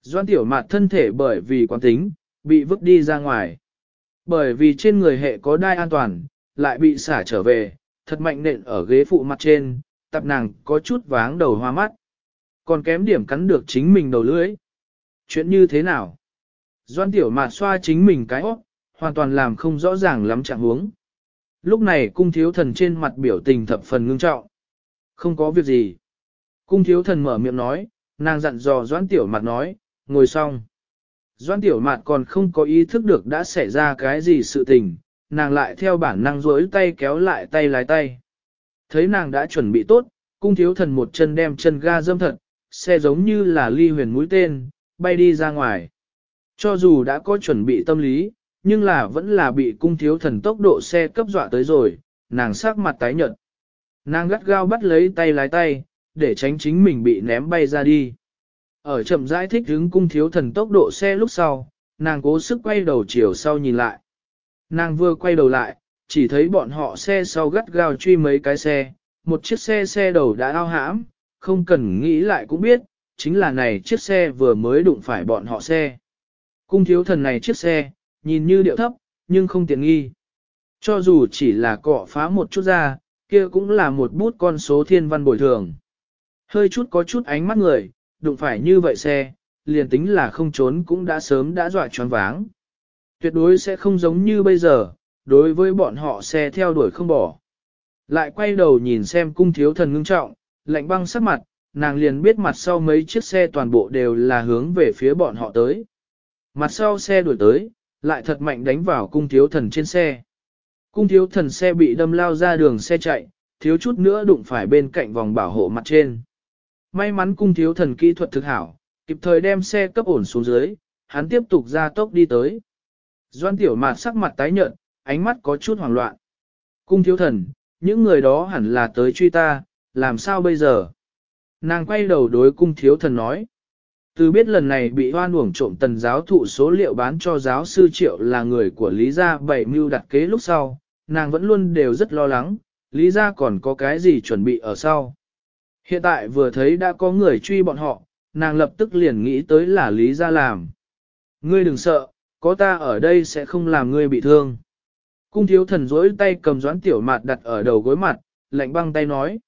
Doan tiểu mạt thân thể bởi vì quán tính, bị vứt đi ra ngoài. Bởi vì trên người hệ có đai an toàn, lại bị xả trở về, thật mạnh nện ở ghế phụ mặt trên, tập nàng có chút váng đầu hoa mắt. Còn kém điểm cắn được chính mình đầu lưỡi. Chuyện như thế nào? Doan tiểu mạt xoa chính mình cái óc, hoàn toàn làm không rõ ràng lắm trạng huống. Lúc này cung thiếu thần trên mặt biểu tình thập phần ngưng trọng. Không có việc gì. Cung thiếu thần mở miệng nói, nàng dặn dò doan tiểu mặt nói, ngồi xong. Doan tiểu mạt còn không có ý thức được đã xảy ra cái gì sự tình, nàng lại theo bản năng rối tay kéo lại tay lái tay. Thấy nàng đã chuẩn bị tốt, cung thiếu thần một chân đem chân ga dâm thật, xe giống như là ly huyền mũi tên, bay đi ra ngoài. Cho dù đã có chuẩn bị tâm lý, nhưng là vẫn là bị cung thiếu thần tốc độ xe cấp dọa tới rồi, nàng sắc mặt tái nhợt. Nàng gắt gao bắt lấy tay lái tay, để tránh chính mình bị ném bay ra đi. Ở chậm rãi thích hứng cung thiếu thần tốc độ xe lúc sau, nàng cố sức quay đầu chiều sau nhìn lại. Nàng vừa quay đầu lại, chỉ thấy bọn họ xe sau gắt gao truy mấy cái xe, một chiếc xe xe đầu đã ao hãm, không cần nghĩ lại cũng biết, chính là này chiếc xe vừa mới đụng phải bọn họ xe. Cung thiếu thần này chiếc xe, nhìn như điệu thấp, nhưng không tiện nghi. Cho dù chỉ là cọ phá một chút ra, kia cũng là một bút con số thiên văn bồi thường. Hơi chút có chút ánh mắt người, đụng phải như vậy xe, liền tính là không trốn cũng đã sớm đã dọa choáng váng. Tuyệt đối sẽ không giống như bây giờ, đối với bọn họ xe theo đuổi không bỏ. Lại quay đầu nhìn xem cung thiếu thần ngưng trọng, lạnh băng sắc mặt, nàng liền biết mặt sau mấy chiếc xe toàn bộ đều là hướng về phía bọn họ tới. Mặt sau xe đuổi tới, lại thật mạnh đánh vào cung thiếu thần trên xe. Cung thiếu thần xe bị đâm lao ra đường xe chạy, thiếu chút nữa đụng phải bên cạnh vòng bảo hộ mặt trên. May mắn cung thiếu thần kỹ thuật thực hảo, kịp thời đem xe cấp ổn xuống dưới, hắn tiếp tục ra tốc đi tới. Doan tiểu mạt sắc mặt tái nhợt, ánh mắt có chút hoảng loạn. Cung thiếu thần, những người đó hẳn là tới truy ta, làm sao bây giờ? Nàng quay đầu đối cung thiếu thần nói. Từ biết lần này bị hoan uổng trộm tần giáo thụ số liệu bán cho giáo sư triệu là người của Lý Gia bảy mưu đặt kế lúc sau, nàng vẫn luôn đều rất lo lắng, Lý Gia còn có cái gì chuẩn bị ở sau. Hiện tại vừa thấy đã có người truy bọn họ, nàng lập tức liền nghĩ tới là Lý Gia làm. Ngươi đừng sợ, có ta ở đây sẽ không làm ngươi bị thương. Cung thiếu thần dối tay cầm doãn tiểu mạt đặt ở đầu gối mặt, lạnh băng tay nói.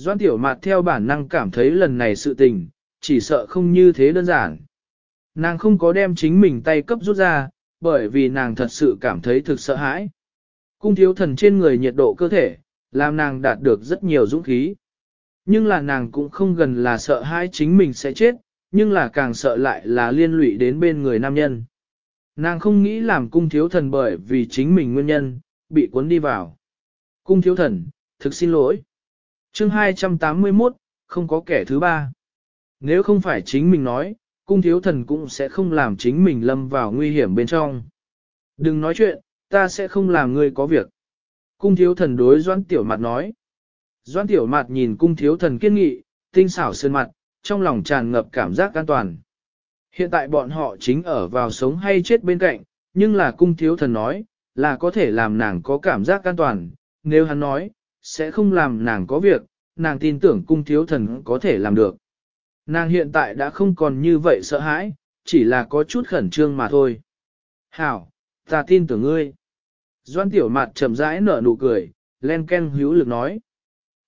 Doãn tiểu mạt theo bản năng cảm thấy lần này sự tình, chỉ sợ không như thế đơn giản. Nàng không có đem chính mình tay cấp rút ra, bởi vì nàng thật sự cảm thấy thực sợ hãi. Cung thiếu thần trên người nhiệt độ cơ thể, làm nàng đạt được rất nhiều dũng khí. Nhưng là nàng cũng không gần là sợ hãi chính mình sẽ chết, nhưng là càng sợ lại là liên lụy đến bên người nam nhân. Nàng không nghĩ làm cung thiếu thần bởi vì chính mình nguyên nhân, bị cuốn đi vào. Cung thiếu thần, thực xin lỗi chương 281, không có kẻ thứ ba. Nếu không phải chính mình nói, cung thiếu thần cũng sẽ không làm chính mình lâm vào nguy hiểm bên trong. Đừng nói chuyện, ta sẽ không làm ngươi có việc. Cung thiếu thần đối doãn tiểu mặt nói. Doan tiểu mặt nhìn cung thiếu thần kiên nghị, tinh xảo sơn mặt, trong lòng tràn ngập cảm giác an toàn. Hiện tại bọn họ chính ở vào sống hay chết bên cạnh, nhưng là cung thiếu thần nói, là có thể làm nàng có cảm giác an toàn, nếu hắn nói, sẽ không làm nàng có việc, nàng tin tưởng cung thiếu thần có thể làm được. Nàng hiện tại đã không còn như vậy sợ hãi, chỉ là có chút khẩn trương mà thôi. Hảo, ta tin tưởng ngươi. Doan tiểu mặt chậm rãi nở nụ cười, len ken hữu lực nói.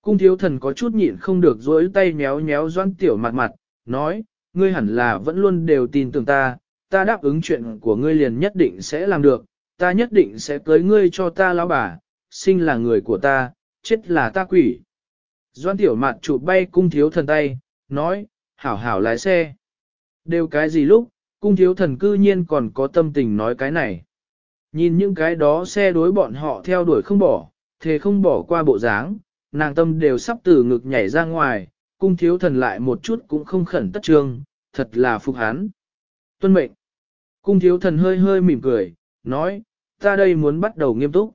Cung thiếu thần có chút nhịn không được dối tay méo méo doan tiểu mặt mặt, nói, ngươi hẳn là vẫn luôn đều tin tưởng ta, ta đáp ứng chuyện của ngươi liền nhất định sẽ làm được, ta nhất định sẽ cưới ngươi cho ta lão bà, sinh là người của ta, chết là ta quỷ. Doan tiểu mặt chụp bay cung thiếu thần tay, nói, hảo hảo lái xe. Đều cái gì lúc, cung thiếu thần cư nhiên còn có tâm tình nói cái này. Nhìn những cái đó xe đối bọn họ theo đuổi không bỏ, thề không bỏ qua bộ dáng, nàng tâm đều sắp từ ngực nhảy ra ngoài, cung thiếu thần lại một chút cũng không khẩn tất trương, thật là phục hán. Tuân mệnh. Cung thiếu thần hơi hơi mỉm cười, nói, ta đây muốn bắt đầu nghiêm túc.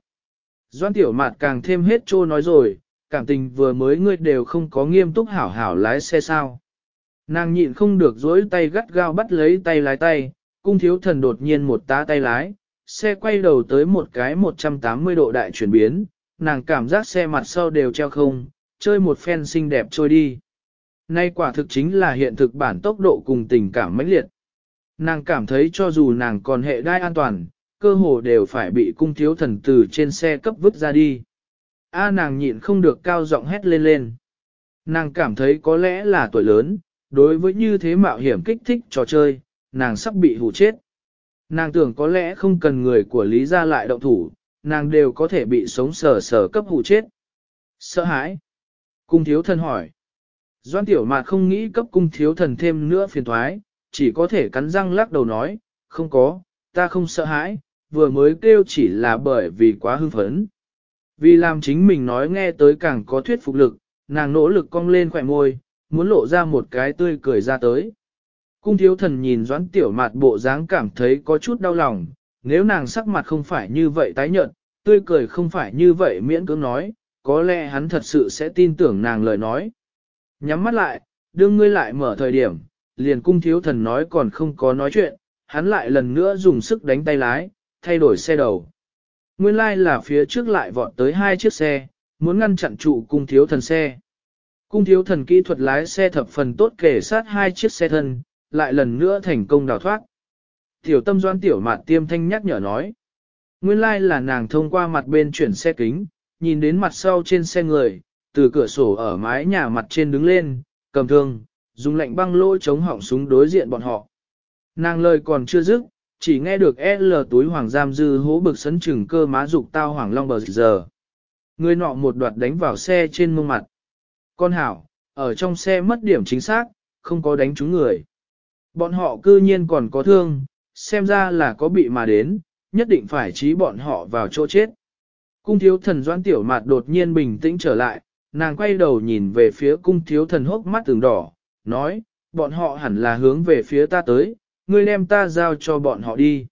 Doan tiểu mạt càng thêm hết trô nói rồi, cảm tình vừa mới ngươi đều không có nghiêm túc hảo hảo lái xe sao. Nàng nhịn không được dối tay gắt gao bắt lấy tay lái tay, cung thiếu thần đột nhiên một tá tay lái, xe quay đầu tới một cái 180 độ đại chuyển biến, nàng cảm giác xe mặt sau đều treo không, chơi một phen xinh đẹp trôi đi. Nay quả thực chính là hiện thực bản tốc độ cùng tình cảm mãnh liệt. Nàng cảm thấy cho dù nàng còn hệ đai an toàn, cơ hồ đều phải bị cung thiếu thần từ trên xe cấp vứt ra đi. A nàng nhịn không được cao giọng hét lên lên. Nàng cảm thấy có lẽ là tuổi lớn, đối với như thế mạo hiểm kích thích trò chơi, nàng sắp bị hù chết. Nàng tưởng có lẽ không cần người của Lý gia lại động thủ, nàng đều có thể bị sống sờ sờ cấp hù chết. Sợ hãi. Cung thiếu thần hỏi. Doan tiểu mạt không nghĩ cấp cung thiếu thần thêm nữa phiền thoái, chỉ có thể cắn răng lắc đầu nói, không có, ta không sợ hãi, vừa mới kêu chỉ là bởi vì quá hưng phấn. Vì làm chính mình nói nghe tới càng có thuyết phục lực, nàng nỗ lực cong lên khỏe môi, muốn lộ ra một cái tươi cười ra tới. Cung thiếu thần nhìn doãn tiểu mạt bộ dáng cảm thấy có chút đau lòng, nếu nàng sắc mặt không phải như vậy tái nhợt, tươi cười không phải như vậy miễn cưỡng nói, có lẽ hắn thật sự sẽ tin tưởng nàng lời nói. Nhắm mắt lại, đưa ngươi lại mở thời điểm, liền cung thiếu thần nói còn không có nói chuyện, hắn lại lần nữa dùng sức đánh tay lái, thay đổi xe đầu. Nguyên lai like là phía trước lại vọt tới hai chiếc xe, muốn ngăn chặn trụ cung thiếu thần xe. Cung thiếu thần kỹ thuật lái xe thập phần tốt kể sát hai chiếc xe thân, lại lần nữa thành công đào thoát. Tiểu tâm doan tiểu mạt tiêm thanh nhắc nhở nói. Nguyên lai like là nàng thông qua mặt bên chuyển xe kính, nhìn đến mặt sau trên xe người, từ cửa sổ ở mái nhà mặt trên đứng lên, cầm thương, dùng lạnh băng lỗ chống họng súng đối diện bọn họ. Nàng lời còn chưa dứt, chỉ nghe được L túi hoàng giam dư hố bực sấn chừng cơ má dục tao hoàng long bờ giờ. Người nọ một đoạt đánh vào xe trên mông mặt. Con hảo, ở trong xe mất điểm chính xác, không có đánh trúng người. Bọn họ cư nhiên còn có thương, xem ra là có bị mà đến, nhất định phải trí bọn họ vào chỗ chết. Cung thiếu thần doan tiểu mạt đột nhiên bình tĩnh trở lại, nàng quay đầu nhìn về phía cung thiếu thần hốc mắt từng đỏ, nói, bọn họ hẳn là hướng về phía ta tới, ngươi đem ta giao cho bọn họ đi.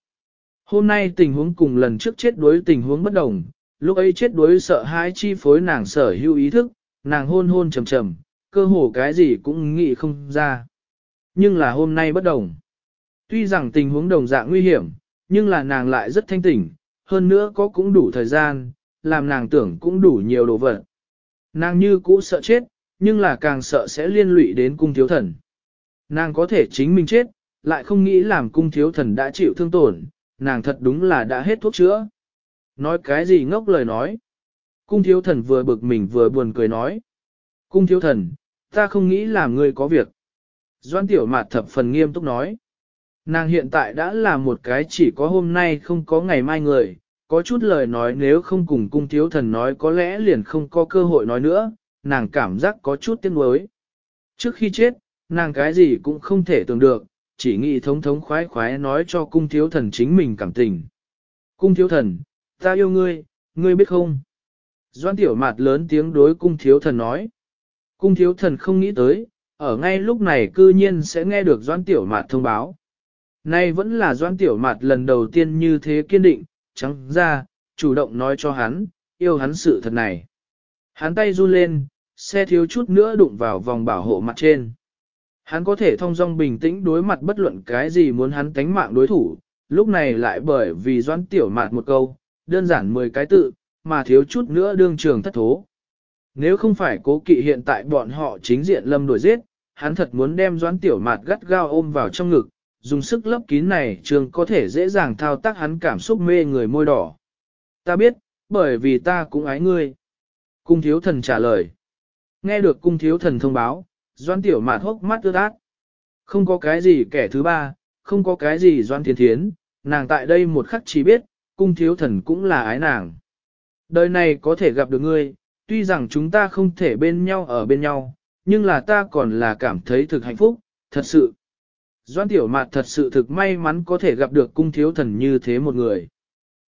Hôm nay tình huống cùng lần trước chết đuối tình huống bất đồng, lúc ấy chết đuối sợ hãi chi phối nàng sở hữu ý thức, nàng hôn hôn trầm trầm, cơ hồ cái gì cũng nghĩ không ra. Nhưng là hôm nay bất đồng. Tuy rằng tình huống đồng dạng nguy hiểm, nhưng là nàng lại rất thanh tỉnh, hơn nữa có cũng đủ thời gian, làm nàng tưởng cũng đủ nhiều đồ vật. Nàng như cũ sợ chết, nhưng là càng sợ sẽ liên lụy đến cung thiếu thần. Nàng có thể chính mình chết, lại không nghĩ làm cung thiếu thần đã chịu thương tổn, nàng thật đúng là đã hết thuốc chữa. Nói cái gì ngốc lời nói. Cung thiếu thần vừa bực mình vừa buồn cười nói. Cung thiếu thần, ta không nghĩ làm ngươi có việc. Doan tiểu mạt thập phần nghiêm túc nói. Nàng hiện tại đã là một cái chỉ có hôm nay không có ngày mai người, có chút lời nói nếu không cùng cung thiếu thần nói có lẽ liền không có cơ hội nói nữa, nàng cảm giác có chút tiếc nuối. Trước khi chết, nàng cái gì cũng không thể tưởng được, chỉ nghĩ thống thống khoái khoái nói cho cung thiếu thần chính mình cảm tình. Cung thiếu thần, ta yêu ngươi, ngươi biết không? Doan tiểu mạt lớn tiếng đối cung thiếu thần nói. Cung thiếu thần không nghĩ tới, ở ngay lúc này cư nhiên sẽ nghe được doan tiểu mạt thông báo. Nay vẫn là doan tiểu mạt lần đầu tiên như thế kiên định, trắng ra, chủ động nói cho hắn, yêu hắn sự thật này. Hắn tay run lên, xe thiếu chút nữa đụng vào vòng bảo hộ mặt trên. Hắn có thể thông dong bình tĩnh đối mặt bất luận cái gì muốn hắn tánh mạng đối thủ, lúc này lại bởi vì doãn tiểu mạt một câu, đơn giản 10 cái tự, mà thiếu chút nữa đương trường thất thố. Nếu không phải cố kỵ hiện tại bọn họ chính diện lâm đuổi giết, hắn thật muốn đem doãn tiểu mạt gắt gao ôm vào trong ngực, dùng sức lấp kín này trường có thể dễ dàng thao tác hắn cảm xúc mê người môi đỏ. Ta biết, bởi vì ta cũng ái ngươi. Cung thiếu thần trả lời. Nghe được cung thiếu thần thông báo, doan tiểu mạt hốc mắt ướt át. Không có cái gì kẻ thứ ba, không có cái gì doan thiên thiến, nàng tại đây một khắc chỉ biết, cung thiếu thần cũng là ái nàng. Đời này có thể gặp được ngươi, tuy rằng chúng ta không thể bên nhau ở bên nhau, nhưng là ta còn là cảm thấy thực hạnh phúc, thật sự. Doan tiểu mạt thật sự thực may mắn có thể gặp được cung thiếu thần như thế một người.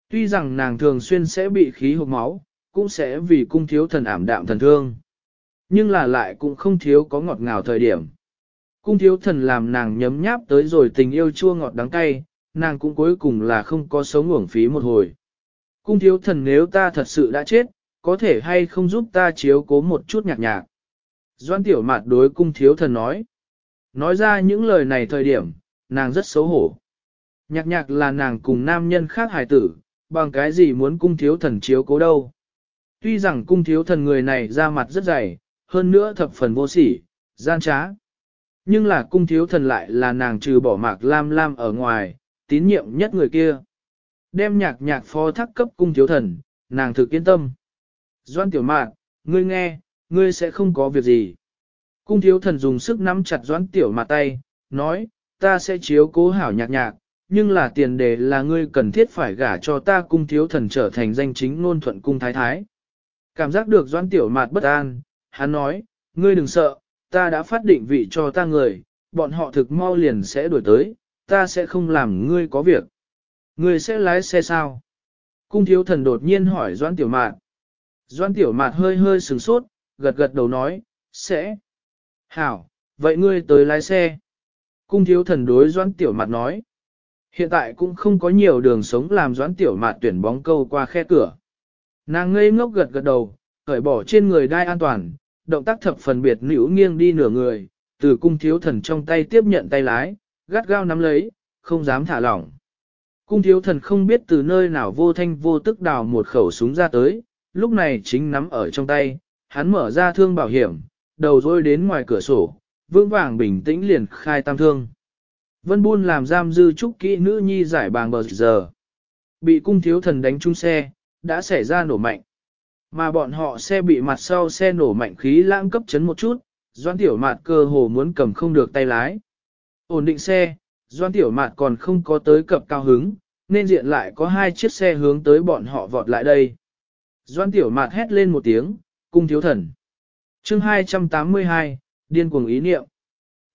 Tuy rằng nàng thường xuyên sẽ bị khí hộp máu, cũng sẽ vì cung thiếu thần ảm đạm thần thương. Nhưng là lại cũng không thiếu có ngọt ngào thời điểm. Cung thiếu thần làm nàng nhấm nháp tới rồi tình yêu chua ngọt đắng cay, nàng cũng cuối cùng là không có sống uổng phí một hồi. Cung thiếu thần nếu ta thật sự đã chết, có thể hay không giúp ta chiếu cố một chút nhạc nhạc. Doan tiểu mạt đối cung thiếu thần nói. Nói ra những lời này thời điểm, nàng rất xấu hổ. Nhạc nhạc là nàng cùng nam nhân khác hài tử, bằng cái gì muốn cung thiếu thần chiếu cố đâu. Tuy rằng cung thiếu thần người này ra mặt rất dày, hơn nữa thập phần vô sỉ, gian trá. Nhưng là cung thiếu thần lại là nàng trừ bỏ mạc lam lam ở ngoài, tín nhiệm nhất người kia. Đem nhạc nhạc phó thác cấp cung thiếu thần, nàng thực yên tâm. Doan tiểu mạc, ngươi nghe, ngươi sẽ không có việc gì. Cung thiếu thần dùng sức nắm chặt doan tiểu mạc tay, nói, ta sẽ chiếu cố hảo nhạc nhạc, nhưng là tiền đề là ngươi cần thiết phải gả cho ta cung thiếu thần trở thành danh chính ngôn thuận cung thái thái. Cảm giác được doan tiểu mạt bất an, hắn nói, ngươi đừng sợ, ta đã phát định vị cho ta người, bọn họ thực mau liền sẽ đuổi tới, ta sẽ không làm ngươi có việc. Ngươi sẽ lái xe sao? Cung thiếu thần đột nhiên hỏi doan tiểu mạt. Doan tiểu mạt hơi hơi sừng sốt, gật gật đầu nói, sẽ. Hảo, vậy ngươi tới lái xe. Cung thiếu thần đối doan tiểu mạt nói. Hiện tại cũng không có nhiều đường sống làm doãn tiểu mạt tuyển bóng câu qua khe cửa. Nàng ngây ngốc gật gật đầu, cởi bỏ trên người đai an toàn, động tác thập phần biệt nữ nghiêng đi nửa người, từ cung thiếu thần trong tay tiếp nhận tay lái, gắt gao nắm lấy, không dám thả lỏng. Cung thiếu thần không biết từ nơi nào vô thanh vô tức đào một khẩu súng ra tới, lúc này chính nắm ở trong tay, hắn mở ra thương bảo hiểm, đầu rôi đến ngoài cửa sổ, vững vàng bình tĩnh liền khai tam thương. Vân Buôn làm giam dư trúc kỹ nữ nhi giải bàng bờ giờ. Bị cung thiếu thần đánh trúng xe, đã xảy ra nổ mạnh. Mà bọn họ xe bị mặt sau xe nổ mạnh khí lãng cấp chấn một chút, doan tiểu mạt cơ hồ muốn cầm không được tay lái. Ổn định xe, doan tiểu mạt còn không có tới cập cao hứng, nên diện lại có hai chiếc xe hướng tới bọn họ vọt lại đây. Doan tiểu mạt hét lên một tiếng, cung thiếu thần. chương 282, điên cuồng ý niệm.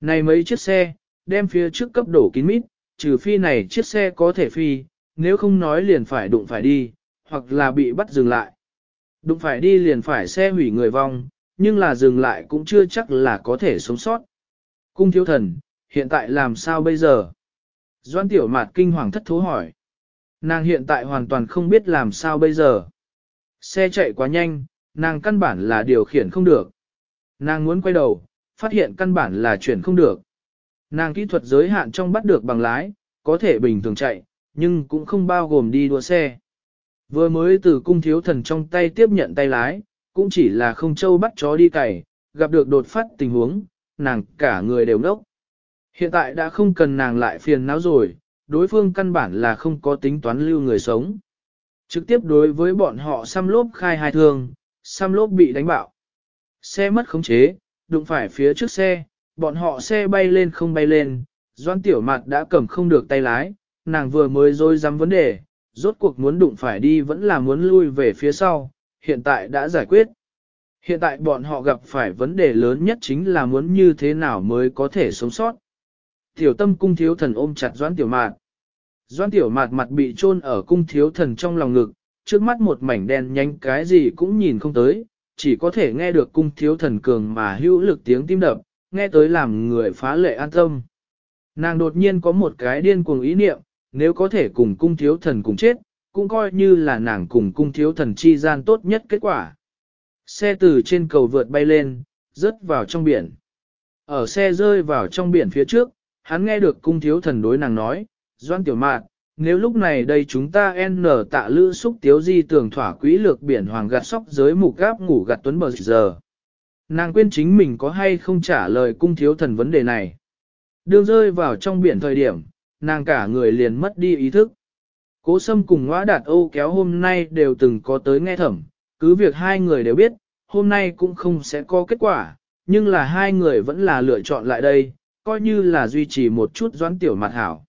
Này mấy chiếc xe, đem phía trước cấp đổ kín mít, trừ phi này chiếc xe có thể phi, nếu không nói liền phải đụng phải đi, hoặc là bị bắt dừng lại. Đụng phải đi liền phải xe hủy người vong, nhưng là dừng lại cũng chưa chắc là có thể sống sót. Cung thiếu thần, hiện tại làm sao bây giờ? Doan tiểu mạt kinh hoàng thất thố hỏi. Nàng hiện tại hoàn toàn không biết làm sao bây giờ. Xe chạy quá nhanh, nàng căn bản là điều khiển không được. Nàng muốn quay đầu, phát hiện căn bản là chuyển không được. Nàng kỹ thuật giới hạn trong bắt được bằng lái, có thể bình thường chạy, nhưng cũng không bao gồm đi đua xe. Vừa mới từ cung thiếu thần trong tay tiếp nhận tay lái, cũng chỉ là không châu bắt chó đi cày, gặp được đột phát tình huống, nàng cả người đều ngốc. Hiện tại đã không cần nàng lại phiền não rồi, đối phương căn bản là không có tính toán lưu người sống. Trực tiếp đối với bọn họ xăm lốp khai hai thương, xăm lốp bị đánh bạo. Xe mất khống chế, đụng phải phía trước xe, bọn họ xe bay lên không bay lên, doan tiểu mặt đã cầm không được tay lái, nàng vừa mới rồi dám vấn đề, rốt cuộc muốn đụng phải đi vẫn là muốn lui về phía sau, hiện tại đã giải quyết. Hiện tại bọn họ gặp phải vấn đề lớn nhất chính là muốn như thế nào mới có thể sống sót. Tiểu tâm cung thiếu thần ôm chặt doãn tiểu mạt. Doãn tiểu mạt mặt bị chôn ở cung thiếu thần trong lòng ngực, trước mắt một mảnh đen nhanh cái gì cũng nhìn không tới, chỉ có thể nghe được cung thiếu thần cường mà hữu lực tiếng tim đập, nghe tới làm người phá lệ an tâm. Nàng đột nhiên có một cái điên cuồng ý niệm, nếu có thể cùng cung thiếu thần cùng chết, cũng coi như là nàng cùng cung thiếu thần chi gian tốt nhất kết quả. Xe từ trên cầu vượt bay lên, rớt vào trong biển. Ở xe rơi vào trong biển phía trước, hắn nghe được cung thiếu thần đối nàng nói, Doan Tiểu Mạn, nếu lúc này đây chúng ta n tạ lữ xúc tiếu di tường thỏa quỹ lược biển hoàng gạt sóc giới mục gáp ngủ gạt tuấn bờ giờ. Nàng quên chính mình có hay không trả lời cung thiếu thần vấn đề này. Đường rơi vào trong biển thời điểm, nàng cả người liền mất đi ý thức. Cố sâm cùng ngõ đạt Âu kéo hôm nay đều từng có tới nghe thẩm, cứ việc hai người đều biết, hôm nay cũng không sẽ có kết quả, nhưng là hai người vẫn là lựa chọn lại đây, coi như là duy trì một chút doãn tiểu mặt hảo.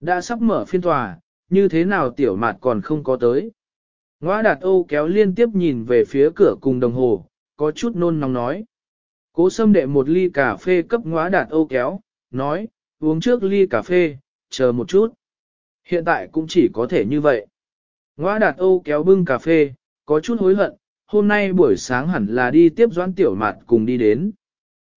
Đã sắp mở phiên tòa, như thế nào tiểu mặt còn không có tới. Ngoa đạt Âu kéo liên tiếp nhìn về phía cửa cùng đồng hồ, có chút nôn nóng nói. Cố sâm đệ một ly cà phê cấp ngoa đạt Âu kéo, nói, uống trước ly cà phê, chờ một chút. Hiện tại cũng chỉ có thể như vậy. Ngoa đạt Âu kéo bưng cà phê, có chút hối hận, hôm nay buổi sáng hẳn là đi tiếp Doãn Tiểu Mạt cùng đi đến.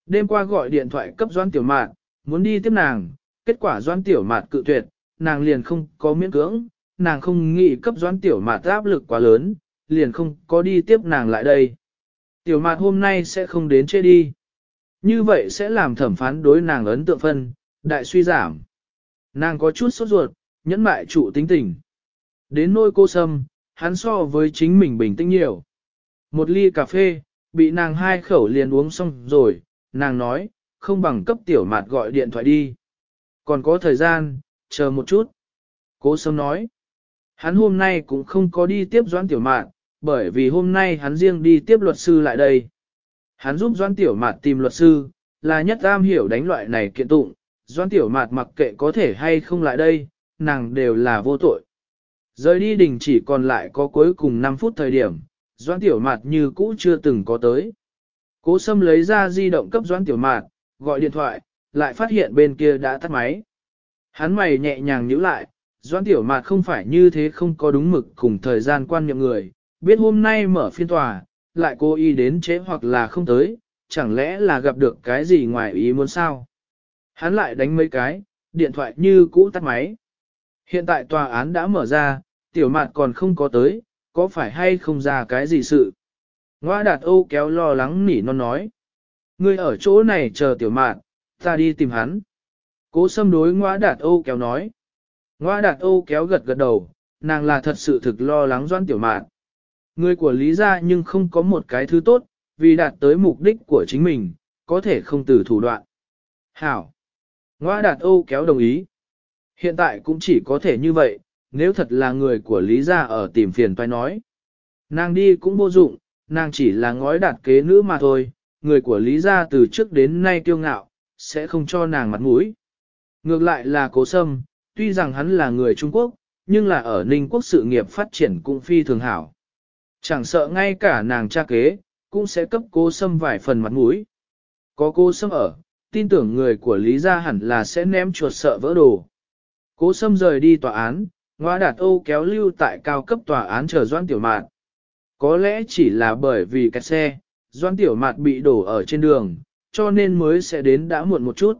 Đêm qua gọi điện thoại cấp Doãn Tiểu Mạt, muốn đi tiếp nàng, kết quả Doãn Tiểu Mạt cự tuyệt, nàng liền không có miễn cưỡng, nàng không nghĩ cấp Doãn Tiểu Mạt áp lực quá lớn, liền không có đi tiếp nàng lại đây. Tiểu Mạt hôm nay sẽ không đến chê đi. Như vậy sẽ làm thẩm phán đối nàng ấn tượng phân, đại suy giảm. Nàng có chút sốt ruột, nhẫn mại trụ tính tình. Đến nôi cô sâm, hắn so với chính mình bình tĩnh nhiều. Một ly cà phê, bị nàng hai khẩu liền uống xong rồi, nàng nói, không bằng cấp tiểu mạt gọi điện thoại đi. Còn có thời gian, chờ một chút. Cố sâm nói, hắn hôm nay cũng không có đi tiếp doãn tiểu mạt, bởi vì hôm nay hắn riêng đi tiếp luật sư lại đây. Hắn giúp doãn tiểu mạt tìm luật sư, là nhất am hiểu đánh loại này kiện tụng, doãn tiểu mạt mặc kệ có thể hay không lại đây, nàng đều là vô tội. Rời đi đình chỉ còn lại có cuối cùng 5 phút thời điểm, Doãn Tiểu Mạt như cũ chưa từng có tới. Cố Sâm lấy ra di động cấp Doãn Tiểu Mạt, gọi điện thoại, lại phát hiện bên kia đã tắt máy. Hắn mày nhẹ nhàng nhíu lại, Doãn Tiểu Mạt không phải như thế không có đúng mực cùng thời gian quan niệm người, biết hôm nay mở phiên tòa, lại cố ý đến chế hoặc là không tới, chẳng lẽ là gặp được cái gì ngoài ý muốn sao? Hắn lại đánh mấy cái, điện thoại như cũ tắt máy. Hiện tại tòa án đã mở ra, tiểu mạt còn không có tới, có phải hay không ra cái gì sự? Ngoa đạt Âu kéo lo lắng nỉ non nói. Ngươi ở chỗ này chờ tiểu mạn, ta đi tìm hắn. Cố xâm đối ngoa đạt Âu kéo nói. Ngoa đạt Âu kéo gật gật đầu, nàng là thật sự thực lo lắng doan tiểu mạn. Người của Lý gia nhưng không có một cái thứ tốt, vì đạt tới mục đích của chính mình, có thể không từ thủ đoạn. Hảo. Ngoa đạt Âu kéo đồng ý. Hiện tại cũng chỉ có thể như vậy, nếu thật là người của Lý gia ở tìm phiền phải nói. Nàng đi cũng vô dụng, nàng chỉ là ngói đạt kế nữ mà thôi, người của Lý gia từ trước đến nay kiêu ngạo, sẽ không cho nàng mặt mũi. Ngược lại là cố sâm, tuy rằng hắn là người Trung Quốc, nhưng là ở Ninh Quốc sự nghiệp phát triển cũng phi thường hảo. Chẳng sợ ngay cả nàng cha kế, cũng sẽ cấp cố sâm vài phần mặt mũi. Có cô sâm ở, tin tưởng người của Lý gia hẳn là sẽ ném chuột sợ vỡ đồ. Cố sâm rời đi tòa án, Ngoa đạt Âu kéo lưu tại cao cấp tòa án chờ Doan Tiểu Mạt. Có lẽ chỉ là bởi vì cái xe, Doan Tiểu Mạt bị đổ ở trên đường, cho nên mới sẽ đến đã muộn một chút.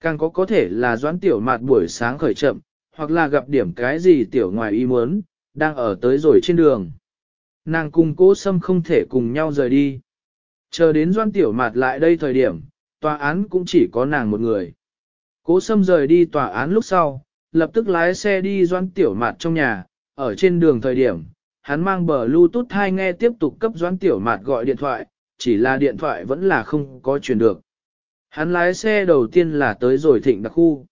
Càng có có thể là Doan Tiểu Mạt buổi sáng khởi chậm, hoặc là gặp điểm cái gì Tiểu ngoài ý muốn, đang ở tới rồi trên đường. Nàng cùng cố sâm không thể cùng nhau rời đi. Chờ đến Doan Tiểu Mạt lại đây thời điểm, tòa án cũng chỉ có nàng một người. Cố sâm rời đi tòa án lúc sau, lập tức lái xe đi doan tiểu mạt trong nhà, ở trên đường thời điểm, hắn mang bờ Bluetooth hai nghe tiếp tục cấp doan tiểu mạt gọi điện thoại, chỉ là điện thoại vẫn là không có truyền được. Hắn lái xe đầu tiên là tới rồi thịnh đặc khu.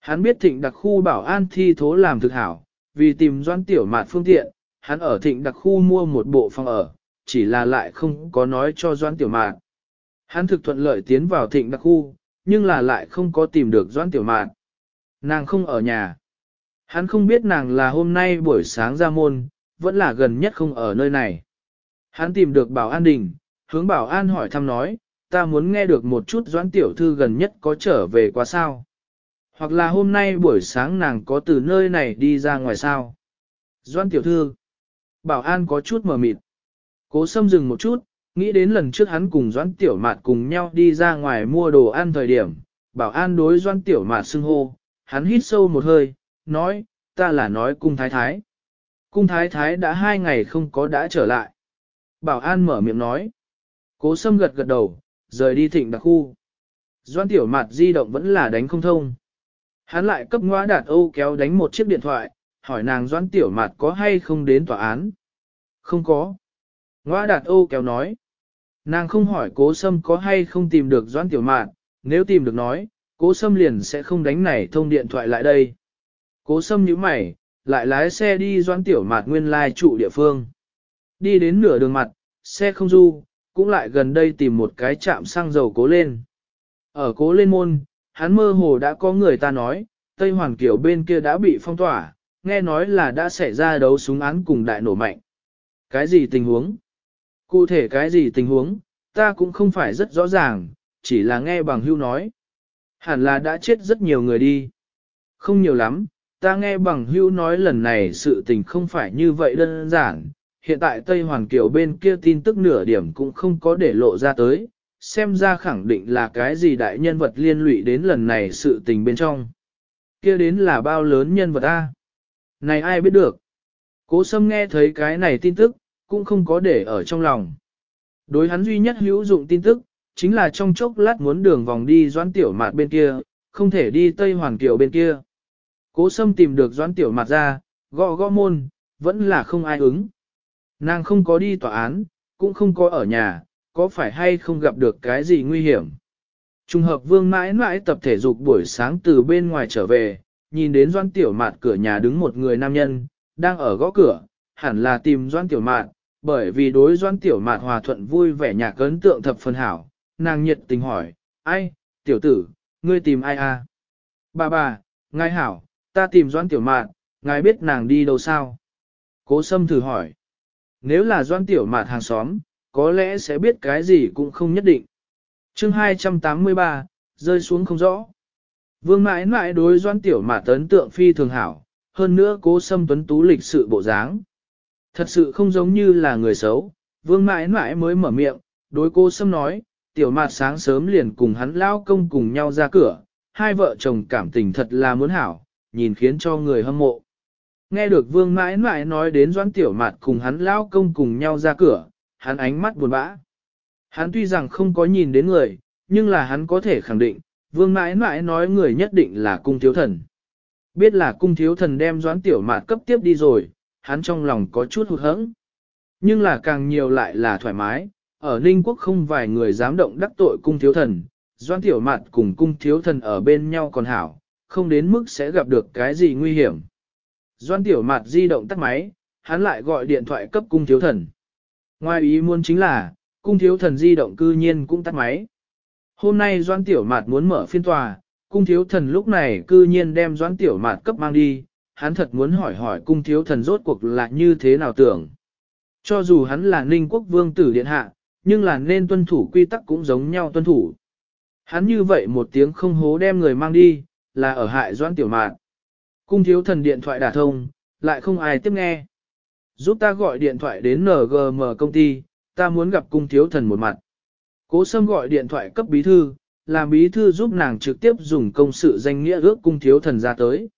Hắn biết thịnh đặc khu bảo an thi thố làm thực hảo, vì tìm doan tiểu mạt phương tiện, hắn ở thịnh đặc khu mua một bộ phòng ở, chỉ là lại không có nói cho doan tiểu mạt. Hắn thực thuận lợi tiến vào thịnh đặc khu, nhưng là lại không có tìm được doãn tiểu mạn. Nàng không ở nhà. Hắn không biết nàng là hôm nay buổi sáng ra môn, vẫn là gần nhất không ở nơi này. Hắn tìm được bảo an đình, hướng bảo an hỏi thăm nói, ta muốn nghe được một chút doãn tiểu thư gần nhất có trở về qua sao. Hoặc là hôm nay buổi sáng nàng có từ nơi này đi ra ngoài sao. Doãn tiểu thư. Bảo an có chút mờ mịt. Cố xâm dừng một chút, nghĩ đến lần trước hắn cùng doãn tiểu mạt cùng nhau đi ra ngoài mua đồ ăn thời điểm. Bảo an đối doãn tiểu mạt xưng hô, hắn hít sâu một hơi, nói, ta là nói cung thái thái. Cung thái thái đã hai ngày không có đã trở lại. Bảo an mở miệng nói. Cố sâm gật gật đầu, rời đi thịnh đặc khu. Doan tiểu mặt di động vẫn là đánh không thông. Hắn lại cấp ngoa đạt Âu kéo đánh một chiếc điện thoại, hỏi nàng doan tiểu mặt có hay không đến tòa án. Không có. Ngoa đạt Âu kéo nói. Nàng không hỏi cố sâm có hay không tìm được Doãn tiểu mạn, nếu tìm được nói, cố sâm liền sẽ không đánh này thông điện thoại lại đây. Cố sâm nhíu mày, lại lái xe đi Doãn tiểu Mạn nguyên lai trụ địa phương. Đi đến nửa đường mặt, xe không du, cũng lại gần đây tìm một cái trạm xăng dầu cố lên. Ở cố lên môn, hắn mơ hồ đã có người ta nói, Tây Hoàn Kiều bên kia đã bị phong tỏa, nghe nói là đã xảy ra đấu súng án cùng đại nổ mạnh. Cái gì tình huống? Cụ thể cái gì tình huống, ta cũng không phải rất rõ ràng, chỉ là nghe bằng hưu nói. Hẳn là đã chết rất nhiều người đi. Không nhiều lắm, ta nghe bằng hưu nói lần này sự tình không phải như vậy đơn giản. Hiện tại Tây Hoàn Kiều bên kia tin tức nửa điểm cũng không có để lộ ra tới, xem ra khẳng định là cái gì đại nhân vật liên lụy đến lần này sự tình bên trong. Kia đến là bao lớn nhân vật A. Này ai biết được. Cố Sâm nghe thấy cái này tin tức, cũng không có để ở trong lòng. Đối hắn duy nhất hữu dụng tin tức, chính là trong chốc lát muốn đường vòng đi doãn tiểu mạt bên kia, không thể đi Tây Hoàng Kiều bên kia. Cố Sâm tìm được doãn tiểu mạt ra, gõ gõ môn, vẫn là không ai ứng. Nàng không có đi tòa án, cũng không có ở nhà, có phải hay không gặp được cái gì nguy hiểm. Trung hợp vương mãi mãi tập thể dục buổi sáng từ bên ngoài trở về, nhìn đến doan tiểu mạt cửa nhà đứng một người nam nhân, đang ở gõ cửa, hẳn là tìm doan tiểu mạt, bởi vì đối doan tiểu mạt hòa thuận vui vẻ nhạc ấn tượng thập phần hảo, nàng nhiệt tình hỏi, ai, tiểu tử, ngươi tìm ai à? Bà bà, ngài hảo, ta tìm doan tiểu mạt, ngài biết nàng đi đâu sao? Cố sâm thử hỏi, nếu là doan tiểu mạt hàng xóm, có lẽ sẽ biết cái gì cũng không nhất định. chương 283, rơi xuống không rõ. Vương mãi mãi đối doan tiểu mạt ấn tượng phi thường hảo, hơn nữa cố Sâm tuấn tú lịch sự bộ dáng. Thật sự không giống như là người xấu, vương mãi mãi mới mở miệng, đối cô xâm nói, tiểu mạt sáng sớm liền cùng hắn lao công cùng nhau ra cửa, hai vợ chồng cảm tình thật là muốn hảo, nhìn khiến cho người hâm mộ. Nghe được vương mãi mãi nói đến Doãn tiểu mạt cùng hắn lao công cùng nhau ra cửa, hắn ánh mắt buồn bã. Hắn tuy rằng không có nhìn đến người, nhưng là hắn có thể khẳng định, vương mãi mãi nói người nhất định là cung thiếu thần. Biết là cung thiếu thần đem doãn tiểu mạt cấp tiếp đi rồi, hắn trong lòng có chút hụt hẫng. Nhưng là càng nhiều lại là thoải mái, ở Ninh Quốc không vài người dám động đắc tội cung thiếu thần, doãn tiểu mạt cùng cung thiếu thần ở bên nhau còn hảo, không đến mức sẽ gặp được cái gì nguy hiểm. Doan tiểu mạt di động tắt máy, hắn lại gọi điện thoại cấp cung thiếu thần. Ngoài ý muốn chính là, cung thiếu thần di động cư nhiên cũng tắt máy. Hôm nay Doan Tiểu Mạt muốn mở phiên tòa, cung thiếu thần lúc này cư nhiên đem Doan Tiểu Mạt cấp mang đi, hắn thật muốn hỏi hỏi cung thiếu thần rốt cuộc là như thế nào tưởng. Cho dù hắn là ninh quốc vương tử điện hạ, nhưng là nên tuân thủ quy tắc cũng giống nhau tuân thủ. Hắn như vậy một tiếng không hố đem người mang đi, là ở hại Doan Tiểu mạn. Cung thiếu thần điện thoại đả thông, lại không ai tiếp nghe. Giúp ta gọi điện thoại đến NGM công ty, ta muốn gặp cung thiếu thần một mặt. Cố Sâm gọi điện thoại cấp bí thư, làm bí thư giúp nàng trực tiếp dùng công sự danh nghĩa ước cung thiếu thần ra tới.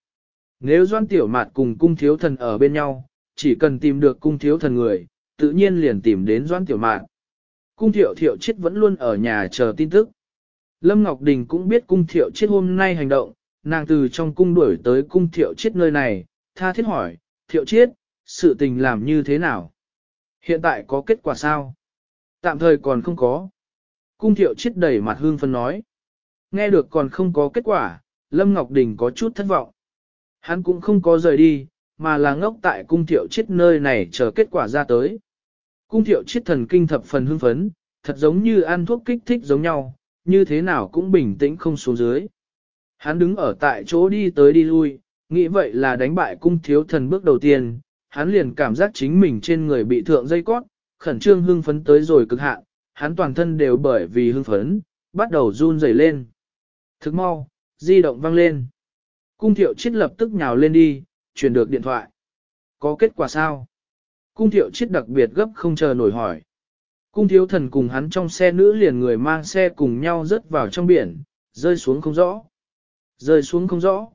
Nếu Doan Tiểu Mạt cùng cung thiếu thần ở bên nhau, chỉ cần tìm được cung thiếu thần người, tự nhiên liền tìm đến Doan Tiểu Mạt. Cung thiệu thiệu chết vẫn luôn ở nhà chờ tin tức. Lâm Ngọc Đình cũng biết cung thiệu chết hôm nay hành động, nàng từ trong cung đuổi tới cung thiệu chết nơi này, tha thiết hỏi, thiệu chết, sự tình làm như thế nào? Hiện tại có kết quả sao? Tạm thời còn không có. Cung thiệu chết đẩy mặt hương phân nói. Nghe được còn không có kết quả, Lâm Ngọc Đình có chút thất vọng. Hắn cũng không có rời đi, mà là ngốc tại cung thiệu chết nơi này chờ kết quả ra tới. Cung thiệu chết thần kinh thập phần hưng phấn, thật giống như ăn thuốc kích thích giống nhau, như thế nào cũng bình tĩnh không xuống dưới. Hắn đứng ở tại chỗ đi tới đi lui, nghĩ vậy là đánh bại cung thiếu thần bước đầu tiên, hắn liền cảm giác chính mình trên người bị thượng dây cót, khẩn trương hưng phấn tới rồi cực hạn, hắn toàn thân đều bởi vì hưng phấn, bắt đầu run rẩy lên. Thức mau, di động vang lên. Cung thiệu chết lập tức nhào lên đi, truyền được điện thoại. Có kết quả sao? Cung thiệu chết đặc biệt gấp không chờ nổi hỏi. Cung thiếu thần cùng hắn trong xe nữ liền người mang xe cùng nhau rớt vào trong biển, rơi xuống không rõ. Rơi xuống không rõ.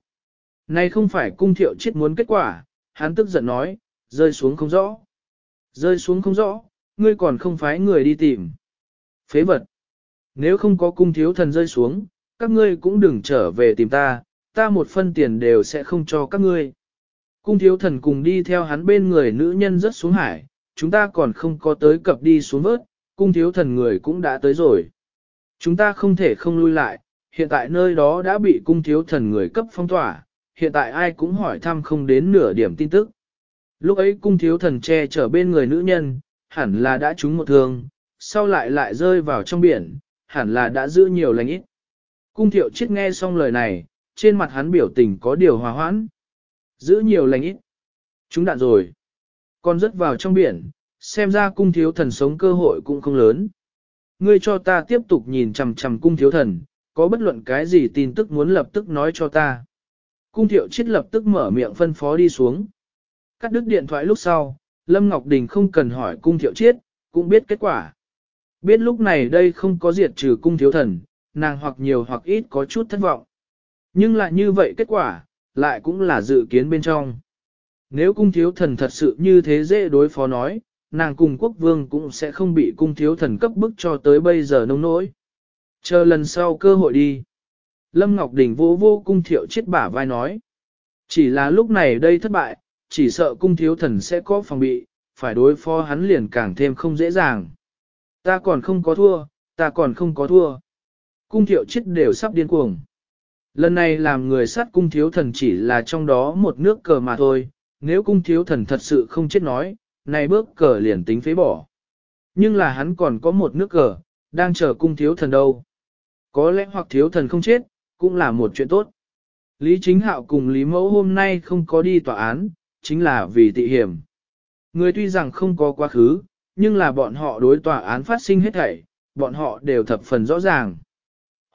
Này không phải cung thiệu chết muốn kết quả, hắn tức giận nói, rơi xuống không rõ. Rơi xuống không rõ, ngươi còn không phái người đi tìm. Phế vật. Nếu không có cung thiếu thần rơi xuống, các ngươi cũng đừng trở về tìm ta, ta một phân tiền đều sẽ không cho các ngươi. Cung thiếu thần cùng đi theo hắn bên người nữ nhân rất xuống hải, chúng ta còn không có tới cập đi xuống vớt, cung thiếu thần người cũng đã tới rồi. Chúng ta không thể không lui lại, hiện tại nơi đó đã bị cung thiếu thần người cấp phong tỏa, hiện tại ai cũng hỏi thăm không đến nửa điểm tin tức. Lúc ấy cung thiếu thần che chở bên người nữ nhân, hẳn là đã trúng một thương, sau lại lại rơi vào trong biển, hẳn là đã giữ nhiều lành ít. Cung thiệu chết nghe xong lời này, trên mặt hắn biểu tình có điều hòa hoãn. Giữ nhiều lành ít. Chúng đạn rồi. Còn rớt vào trong biển, xem ra cung thiếu thần sống cơ hội cũng không lớn. Ngươi cho ta tiếp tục nhìn chằm chằm cung thiếu thần, có bất luận cái gì tin tức muốn lập tức nói cho ta. Cung thiệu chết lập tức mở miệng phân phó đi xuống. Cắt đứt điện thoại lúc sau, Lâm Ngọc Đình không cần hỏi cung thiệu chết, cũng biết kết quả. Biết lúc này đây không có diệt trừ cung thiếu thần, nàng hoặc nhiều hoặc ít có chút thất vọng. Nhưng lại như vậy kết quả, lại cũng là dự kiến bên trong. Nếu cung thiếu thần thật sự như thế dễ đối phó nói, nàng cùng quốc vương cũng sẽ không bị cung thiếu thần cấp bức cho tới bây giờ nông nỗi. Chờ lần sau cơ hội đi. Lâm Ngọc Đình vô vô cung thiệu chết bả vai nói. Chỉ là lúc này đây thất bại, chỉ sợ cung thiếu thần sẽ có phòng bị, phải đối phó hắn liền càng thêm không dễ dàng. Ta còn không có thua, ta còn không có thua. Cung thiệu chết đều sắp điên cuồng. Lần này làm người sát cung thiếu thần chỉ là trong đó một nước cờ mà thôi, nếu cung thiếu thần thật sự không chết nói, này bước cờ liền tính phế bỏ. Nhưng là hắn còn có một nước cờ, đang chờ cung thiếu thần đâu. Có lẽ hoặc thiếu thần không chết, cũng là một chuyện tốt. Lý Chính Hạo cùng Lý Mẫu hôm nay không có đi tòa án, chính là vì tị hiểm. Người tuy rằng không có quá khứ, nhưng là bọn họ đối tòa án phát sinh hết thảy, bọn họ đều thập phần rõ ràng.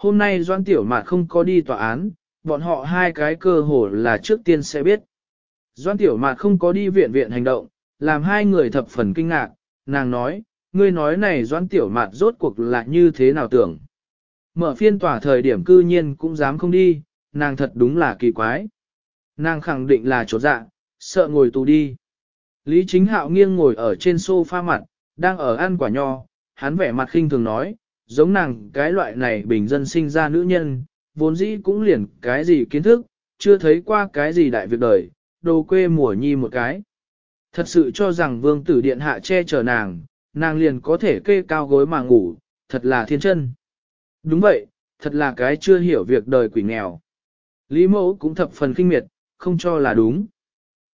Hôm nay Doan Tiểu Mạt không có đi tòa án, bọn họ hai cái cơ hồ là trước tiên sẽ biết. Doan Tiểu Mạt không có đi viện viện hành động, làm hai người thập phần kinh ngạc, nàng nói, ngươi nói này Doan Tiểu Mạt rốt cuộc là như thế nào tưởng. Mở phiên tòa thời điểm cư nhiên cũng dám không đi, nàng thật đúng là kỳ quái. Nàng khẳng định là chỗ dạ, sợ ngồi tù đi. Lý Chính Hạo nghiêng ngồi ở trên sofa mặt, đang ở ăn quả nho, hắn vẻ mặt khinh thường nói, giống nàng cái loại này bình dân sinh ra nữ nhân, vốn dĩ cũng liền cái gì kiến thức, chưa thấy qua cái gì đại việc đời, đồ quê mùa nhi một cái. Thật sự cho rằng vương tử điện hạ che chở nàng, nàng liền có thể kê cao gối mà ngủ, thật là thiên chân. Đúng vậy, thật là cái chưa hiểu việc đời quỷ nghèo. Lý mẫu cũng thập phần kinh miệt, không cho là đúng.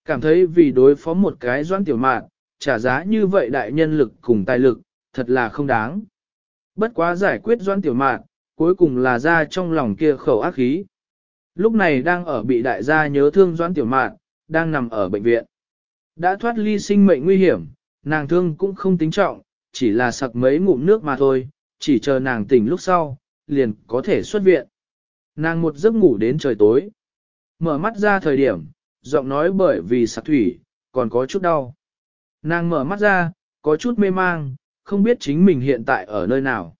Cảm thấy vì đối phó một cái doan tiểu mạn, trả giá như vậy đại nhân lực cùng tài lực, thật là không đáng. Bất quá giải quyết doan tiểu mạn, cuối cùng là ra trong lòng kia khẩu ác khí. Lúc này đang ở bị đại gia nhớ thương doan tiểu mạn, đang nằm ở bệnh viện. Đã thoát ly sinh mệnh nguy hiểm, nàng thương cũng không tính trọng, chỉ là sặc mấy ngụm nước mà thôi, chỉ chờ nàng tỉnh lúc sau, liền có thể xuất viện. Nàng một giấc ngủ đến trời tối. Mở mắt ra thời điểm, giọng nói bởi vì sặc thủy, còn có chút đau. Nàng mở mắt ra, có chút mê mang, không biết chính mình hiện tại ở nơi nào.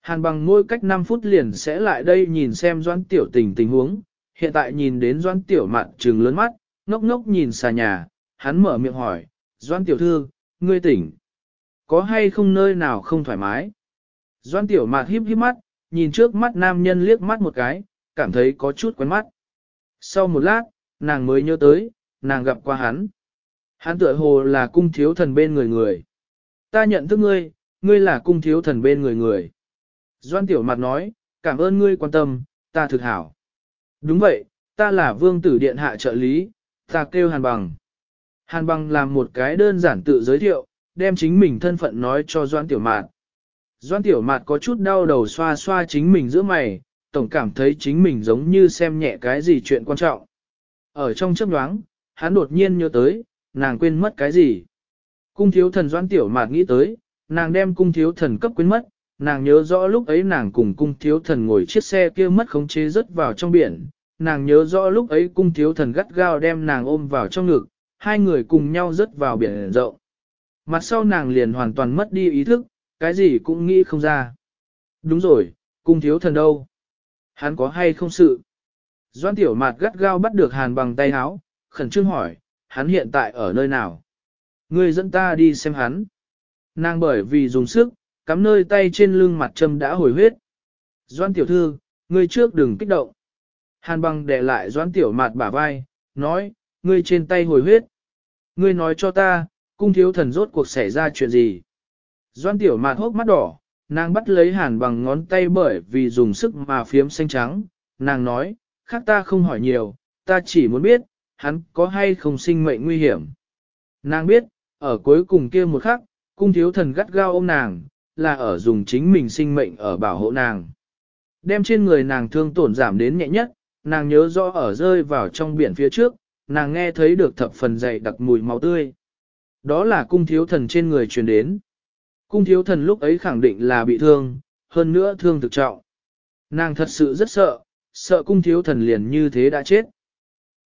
Hàn bằng ngôi cách 5 phút liền sẽ lại đây nhìn xem doan tiểu tình tình huống, hiện tại nhìn đến doan tiểu mạn trừng lớn mắt, ngốc ngốc nhìn xà nhà, hắn mở miệng hỏi, doan tiểu thư, ngươi tỉnh, có hay không nơi nào không thoải mái? Doan tiểu mạn híp híp mắt, nhìn trước mắt nam nhân liếc mắt một cái, cảm thấy có chút quen mắt. Sau một lát, nàng mới nhớ tới, nàng gặp qua hắn. Hắn tựa hồ là cung thiếu thần bên người người. Ta nhận thức ngươi, ngươi là cung thiếu thần bên người người. Doan tiểu mặt nói, cảm ơn ngươi quan tâm, ta thực hảo. Đúng vậy, ta là vương tử điện hạ trợ lý, ta kêu hàn bằng. Hàn bằng làm một cái đơn giản tự giới thiệu, đem chính mình thân phận nói cho Doan tiểu mạt. Doan tiểu mạt có chút đau đầu xoa xoa chính mình giữa mày, tổng cảm thấy chính mình giống như xem nhẹ cái gì chuyện quan trọng. Ở trong chấp đoáng, hắn đột nhiên nhớ tới, nàng quên mất cái gì. Cung thiếu thần doan tiểu mạt nghĩ tới, nàng đem cung thiếu thần cấp quên mất, nàng nhớ rõ lúc ấy nàng cùng cung thiếu thần ngồi chiếc xe kia mất khống chế rớt vào trong biển, nàng nhớ rõ lúc ấy cung thiếu thần gắt gao đem nàng ôm vào trong ngực, hai người cùng nhau rớt vào biển rộng. Mặt sau nàng liền hoàn toàn mất đi ý thức, cái gì cũng nghĩ không ra. Đúng rồi, cung thiếu thần đâu? Hắn có hay không sự? Doan tiểu mạt gắt gao bắt được hàn bằng tay háo, khẩn trương hỏi, hắn hiện tại ở nơi nào? Ngươi dẫn ta đi xem hắn. Nàng bởi vì dùng sức, cắm nơi tay trên lưng mặt châm đã hồi huyết. Doan tiểu thư, ngươi trước đừng kích động. Hàn băng đè lại doan tiểu mặt bả vai, nói, ngươi trên tay hồi huyết. Ngươi nói cho ta, cung thiếu thần rốt cuộc xảy ra chuyện gì. Doan tiểu mặt hốc mắt đỏ, nàng bắt lấy hàn bằng ngón tay bởi vì dùng sức mà phiếm xanh trắng. Nàng nói, khác ta không hỏi nhiều, ta chỉ muốn biết, hắn có hay không sinh mệnh nguy hiểm. Nàng biết, ở cuối cùng kia một khắc, cung thiếu thần gắt gao ôm nàng, là ở dùng chính mình sinh mệnh ở bảo hộ nàng. Đem trên người nàng thương tổn giảm đến nhẹ nhất, nàng nhớ rõ ở rơi vào trong biển phía trước, nàng nghe thấy được thập phần dày đặc mùi máu tươi. Đó là cung thiếu thần trên người truyền đến. Cung thiếu thần lúc ấy khẳng định là bị thương, hơn nữa thương thực trọng. Nàng thật sự rất sợ, sợ cung thiếu thần liền như thế đã chết.